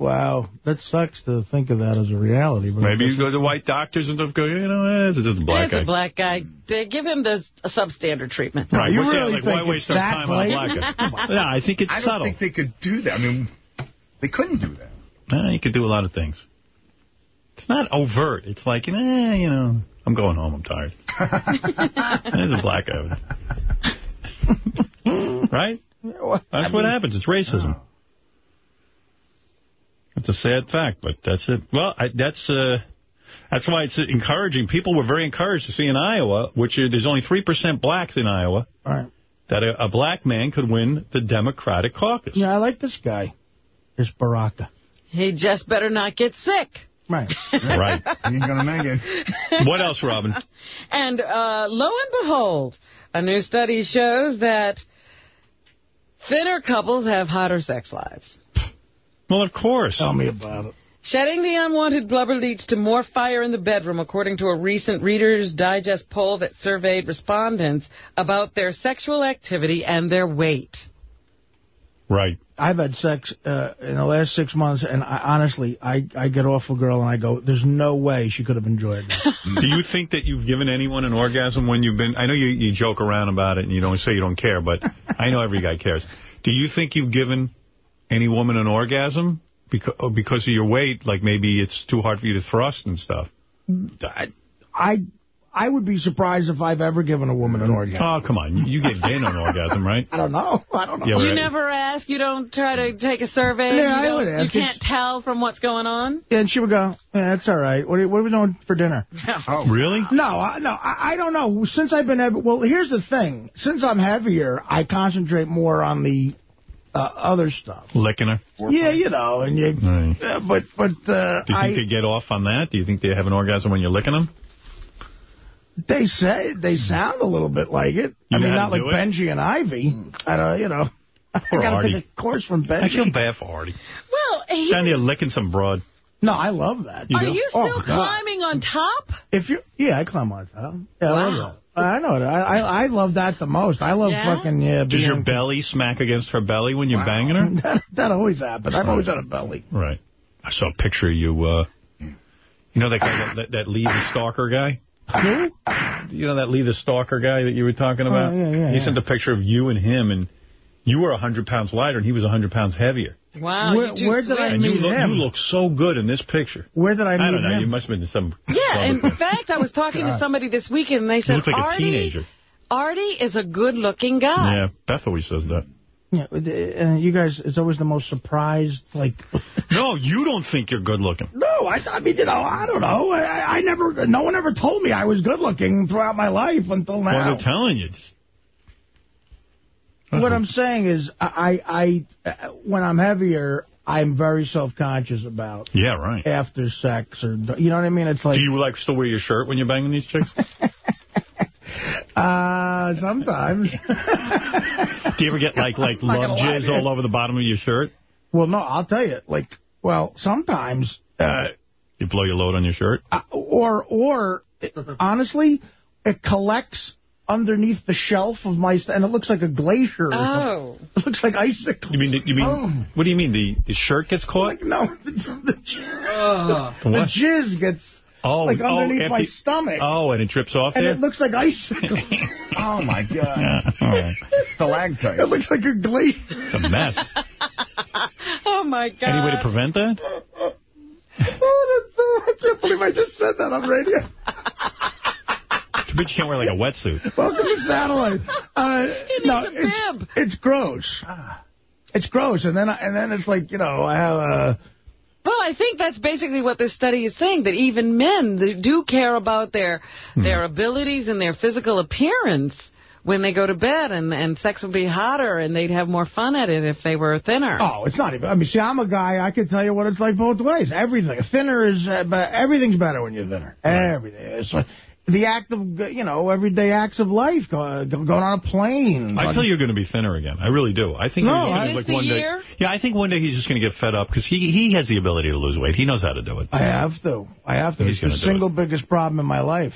Wow, that sucks to think of that as a reality. But Maybe you go to white doctors and stuff, go, you know, eh, it's just a black It's guy. a black guy. They give him the substandard treatment. Right, You what's really like, why think waste our that time on a black guy? <laughs> no, I think it's I don't think they could do that. I mean, they couldn't do that. Eh, you could do a lot of things. It's not overt. It's like, eh, you know, I'm going home. I'm tired. <laughs> There's a black guy. <laughs> right? That's what happens. It's racism. It's a sad fact, but that's it. Well, I, that's uh, that's why it's encouraging. People were very encouraged to see in Iowa, which is, there's only 3% blacks in Iowa, All right. that a, a black man could win the Democratic caucus. Yeah, I like this guy. This Baraka. He just better not get sick. Right. <laughs> Right. He ain't going to make it. What else, Robin? And uh, lo and behold, a new study shows that thinner couples have hotter sex lives. Well, of course. Tell me about it. Shedding the unwanted blubber leads to more fire in the bedroom, according to a recent Reader's Digest poll that surveyed respondents about their sexual activity and their weight. Right. I've had sex uh, in the last six months, and I, honestly, I, I get off a girl and I go, there's no way she could have enjoyed that. <laughs> Do you think that you've given anyone an orgasm when you've been... I know you, you joke around about it and you don't say you don't care, but <laughs> I know every guy cares. Do you think you've given any woman an orgasm because, oh, because of your weight? Like maybe it's too hard for you to thrust and stuff? I, I I would be surprised if I've ever given a woman an orgasm. Oh, come on. You get gain on orgasm, right? <laughs> I don't know. I don't know. Yeah, You right. never ask? You don't try to take a survey? Yeah, you I don't- would ask. You can't tell from what's going on? Yeah, And she would go, yeah, that's all right. What are, what are we doing for dinner? <laughs> Oh, really? No, I, no, I, I don't know. Since I've been, heavy, well, here's the thing. Since I'm heavier, I concentrate more on the uh, other stuff. Licking her? Yeah, you know, and you, Right. uh, but, but, uh, Do you I, think they get off on that? Do you think they have an orgasm when you're licking them? they say, they sound a little bit like it. You I mean, not like it? Benji and Ivy. I don't, you know. <laughs> I gotta Artie. take a course from Benji. I feel Benji. bad for Artie. Well, he, Down there licking some broad. No, I love that. are you still Oh, climbing on top? If you, yeah, I climb on top. Yeah, I Wow. Love that. I know it. I, I I love that the most. I love Yeah? fucking yeah. Does your belly smack against her belly when you're banging her? <laughs> that, that always happens. I've always had a belly. Right. I saw a picture of you, uh, you know that guy, that, that, that Lee the Stalker guy? Who? You know that Lee the Stalker guy that you were talking about? Oh, yeah, yeah, he yeah. sent a picture of you and him, and you were 100 pounds lighter, and he was 100 pounds heavier. Wow, Where- you where did I switch. And you meet look, him? you look so good in this picture. Where did I meet him? I don't know. him? You must have been some... <laughs> Yeah, in fact, I was talking to somebody this weekend, and they said, look like a Artie, teenager. Artie is a good-looking guy. Yeah, Beth always says that. Yeah, uh, you guys, it's always the most surprised, like... <laughs> No, you don't think you're good looking. No, I, I mean, you know, I don't know. I, I never, no one ever told me I was good looking throughout my life until Well, now. they're telling you. Just- What I'm saying is, I, I, I, when I'm heavier, I'm very self-conscious about Yeah, right. after sex or you know what I mean. It's like Do you like still wear your shirt when you're banging these chicks? <laughs> uh sometimes. <laughs> Do you ever get like like <laughs> love jizz all over the bottom of your shirt? well, no, I'll tell you. Like, well, sometimes. Uh, You blow your load on your shirt? Uh, or, or honestly, it collects underneath the shelf of my, and it looks like a glacier. Oh. <laughs> It looks like icicles. You mean you mean Oh. what do you mean the, the shirt gets caught? No, <laughs> the, the, The the jizz gets Oh, like oh, underneath after my you- stomach. Oh, and it drips off and there? it looks like icicles. <laughs> Oh, my God. oh, Stalactite. It looks like a glacier. it's a mess. Oh, my God. Any way to prevent that? Oh, that's so, I can't believe I just said that on radio. <laughs> Too bad you can't wear like a wetsuit. Welcome to Satellite. Uh, <laughs> no, it's, it's gross. It's gross. And then, I, and then it's like, you know, I have a... Well, I think that's basically what this study is saying, that even men they do care about their Hmm. their abilities and their physical appearance when they go to bed, and, and sex would be hotter, and they'd have more fun at it if they were thinner. Oh, it's not even. I mean, see, I'm a guy. I can tell you what it's like both ways. Everything. Thinner is, uh, but everything's better when you're thinner. Everything. It's like the act of, you know, everyday acts of life. Go, go- going on a plane. I feel you're going to be thinner again. I really do. I think No, he's gonna, Is like one the day. year? Yeah, I think one day he's just going to get fed up because he he has the ability to lose weight. He knows how to do it. I have to. I have to. He's it's the gonna do single biggest problem in my life.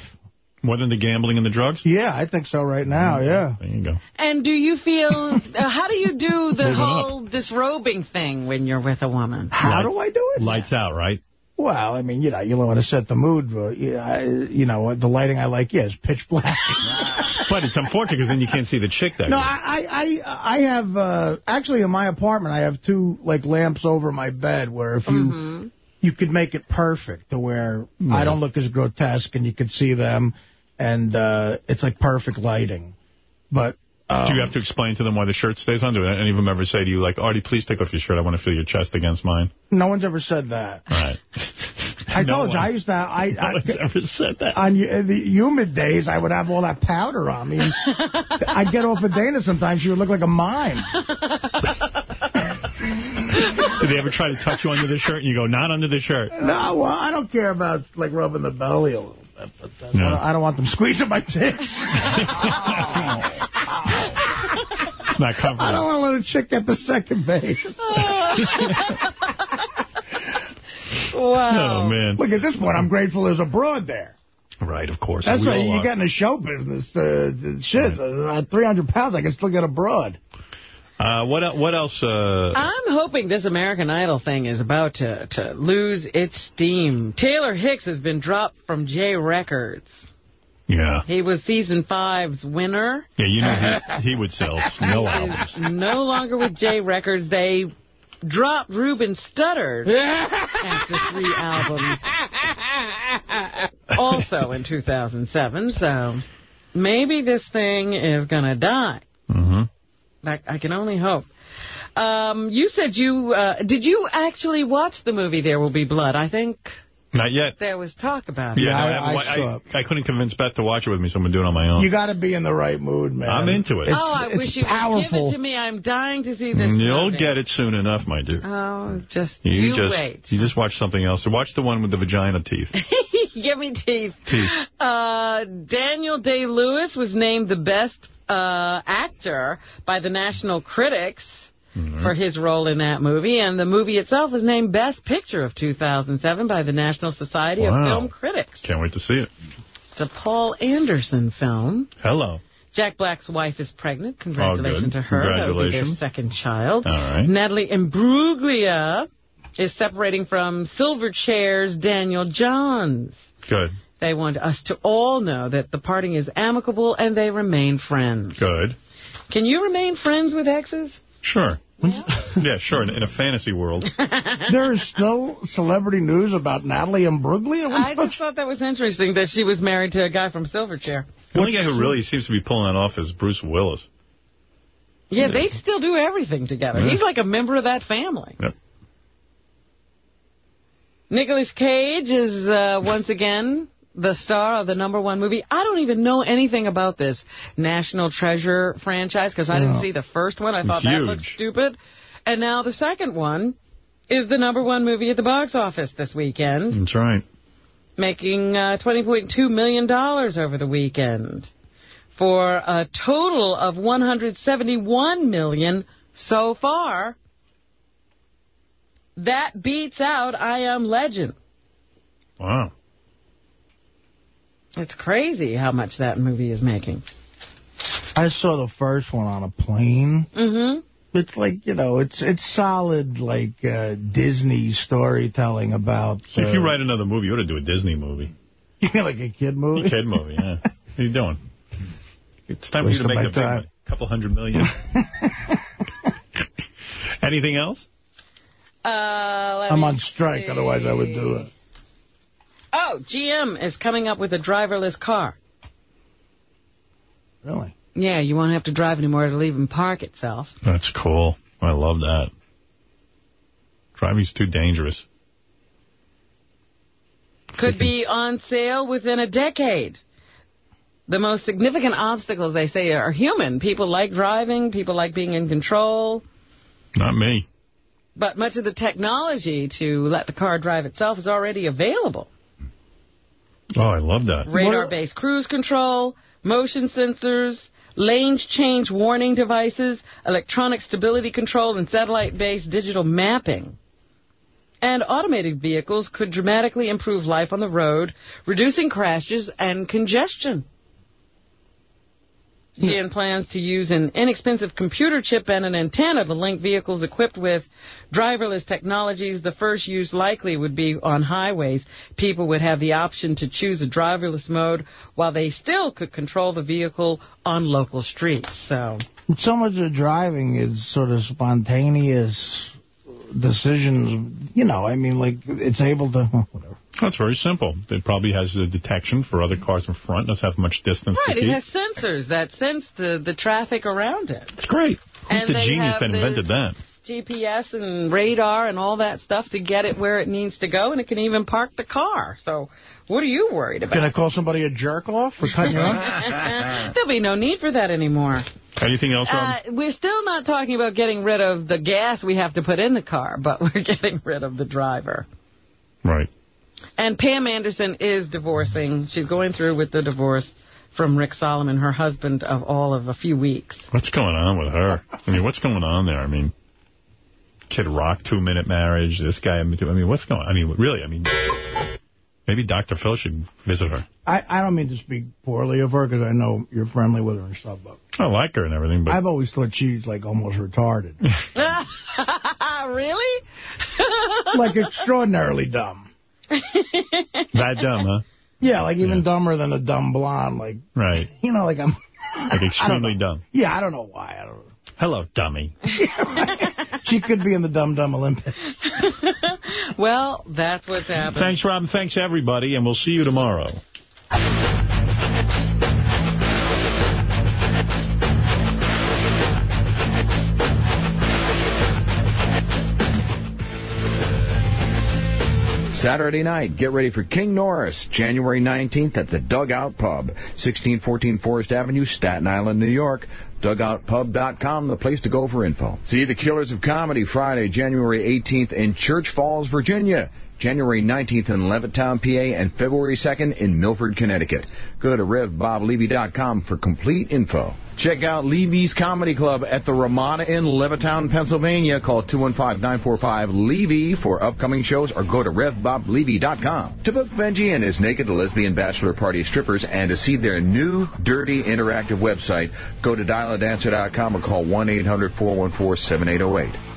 More than the gambling and the drugs? Yeah, I think so right now, yeah. There you go. And do you feel, <laughs> uh, how do you do the Moving up. whole disrobing thing when you're with a woman? How do I do it? Lights out, right? Well, I mean, you know, you want to set the mood. But, you know, the lighting I like, yeah, is pitch black. <laughs> But it's unfortunate because then you can't see the chick that No, good. I, I, I have, uh, actually in my apartment, I have two, like, lamps over my bed where if you, Mm-hmm. you could make it perfect to where I don't look as grotesque and you could see them and, uh, it's like perfect lighting. But, um, Do you have to explain to them why the shirt stays on? Do any of them ever say to you, like, Artie, please take off your shirt. I want to feel your chest against mine? no one's ever said that. All right. I <laughs> No told you. I used to, I, No I, one's ever said that. on y- the humid days, I would have all that powder on me. <laughs> I'd get off of Dana sometimes. She would look like a mime. Did they ever try to touch you under the shirt and you go, not under the shirt? No, well, I don't care about, like, rubbing the belly a little bit. But No. I, don't, I don't want them squeezing my tits. <laughs> Not comfortable. I don't want to let a chick get the second base. Wow. Oh, man. Look, at this point, I'm grateful there's a broad there. Right, of course. That's We why you are. get in the show business. Uh, the shit, uh, at 300 pounds, I can still get a broad. Uh, what, what else? Uh, I'm hoping this American Idol thing is about to, to lose its steam. Taylor Hicks has been dropped from J Records. yeah. He was season five's winner. Yeah, you know he, <laughs> he would sell no albums. No longer with J Records. They dropped Ruben Studdard <laughs> after three albums. Also in 2007, so maybe this thing is going to die. Mm-hmm. I, I can only hope. Um, you said you, uh, did you actually watch the movie There Will Be Blood? I think Not yet. there was talk about it. Yeah, no, I- I, I I, I couldn't convince Beth to watch it with me, so I'm going to do it on my own. You got to be in the right mood, man. I'm into it. It's, oh, I it's wish you would give it to me. I'm dying to see this You'll movie. get it soon enough, my dear. Oh, just You, you, just wait. you just watch something else. Watch the one with the vagina teeth. <laughs> Give me teeth. Teeth. Uh, Daniel Day-Lewis was named the best uh, actor by the National Critics Mm-hmm. for his role in that movie, and the movie itself was named Best Picture of 2007 by the National Society of Film Critics. Can't wait to see it. It's a Paul Anderson film. Hello. Jack Black's wife is pregnant. Congratulations good. to her. Be their second child. All right. Natalie Imbruglia is separating from Silverchair's Daniel Johns. Good. They want us to all know that the parting is amicable and they remain friends. Good. Can you remain friends with exes? Sure. Yeah, <laughs> sure. In, in a fantasy world. <laughs> there is still celebrity news about Natalie Imbruglia? I just thought that was interesting that she was married to a guy from Silverchair. The only guy who really seems to be pulling that off is Bruce Willis. Yeah, they still do everything together. Yeah. He's like a member of that family. Yep. Nicolas Cage is uh, once again the star of the number one movie. I don't even know anything about this National Treasure franchise because I didn't see the first one. I It's thought that looked stupid. And now the second one is the number one movie at the box office this weekend, That's right. making uh, $20.2 million over the weekend for a total of 171 million so far. That beats out I Am Legend. Wow. It's crazy how much that movie is making. I saw the first one on a plane. Mm-hmm. It's like, you know, it's it's solid, like, uh, Disney storytelling about... See, if you uh, write another movie, you ought to do a Disney movie. You mean like a kid movie? A kid movie, yeah. What are you doing? It's time for you to make a big time. couple hundred million. <laughs> Anything else? Uh, I'm on strike, see. otherwise I would do it. Oh, GM is coming up with a driverless car. Really? Yeah, you won't have to drive anymore. It'll even park itself. That's cool. I love that. Driving's too dangerous. Could be on sale within a decade. The most significant obstacles, they say, are human. People like driving. People like being in control. Not me. But much of the technology to let the car drive itself is already available. Oh, I love that. Radar-based cruise control, motion sensors, lane change warning devices, electronic stability control, and satellite-based digital mapping. And automated vehicles could dramatically improve life on the road, reducing crashes and congestion. GM plans to use an inexpensive computer chip and an antenna to link vehicles equipped with driverless technologies. The first use likely would be on highways. People would have the option to choose a driverless mode while they still could control the vehicle on local streets. So, So much of driving is sort of spontaneous decisions. You know, I mean, like, it's able to... <laughs> Whatever. That's very simple. It probably has a detection for other cars in front. Doesn't have much distance right, to it has sensors that sense the, the traffic around it. It's great. Who's And the genius that invented that? GPS and radar and all that stuff to get it where it needs to go, and it can even park the car. So what are you worried about? Can I call somebody a jerk off for cutting you off? <laughs> There'll be no need for that anymore. Anything else, Uh, we're still not talking about getting rid of the gas we have to put in the car, but <laughs> we're getting rid of the driver. right. And Pam Anderson is divorcing. She's going through with the divorce from Rick Salomon, her husband of all of a few weeks. What's going on with her? I mean, what's going on there? I mean, Kid Rock, two-minute marriage. This guy, I mean, what's going on? I mean, really, I mean, maybe Dr. Phil should visit her. I, I don't mean to speak poorly of her, because I know you're friendly with her and stuff, but I like her and everything, but I've always thought she's, like, almost retarded. <laughs> <laughs> really? <laughs> like, extraordinarily dumb. that dumb, huh? Yeah, like, even dumber than a dumb blonde. Like, Right. you know, like, I'm... Like extremely dumb. Yeah, I don't know why. I don't know. Hello, dummy. <laughs> She could be in the Dum Dum Olympics. <laughs> Well, that's what's happening. Thanks, Rob, thanks, everybody, and we'll see you tomorrow. Saturday night, get ready for King Norris, January 19th at the Dugout Pub, 1614 Forest Avenue, Staten Island, New York. DugoutPub.com, the place to go for info. See the Killers of Comedy Friday, January 18th in Church Falls, Virginia. January 19th in Levittown, PA, and February 2nd in Milford, Connecticut. Go to RevBobLevy.com for complete info. Check out Levy's Comedy Club at the Ramada in Levittown, Pennsylvania. Call 215-945-LEVY for upcoming shows or go to RevBobLevy.com. To book Benji and his Naked Lesbian Bachelor Party Strippers and to see their new, dirty, interactive website, go to dialadancer.com or call 1-800-414-7808.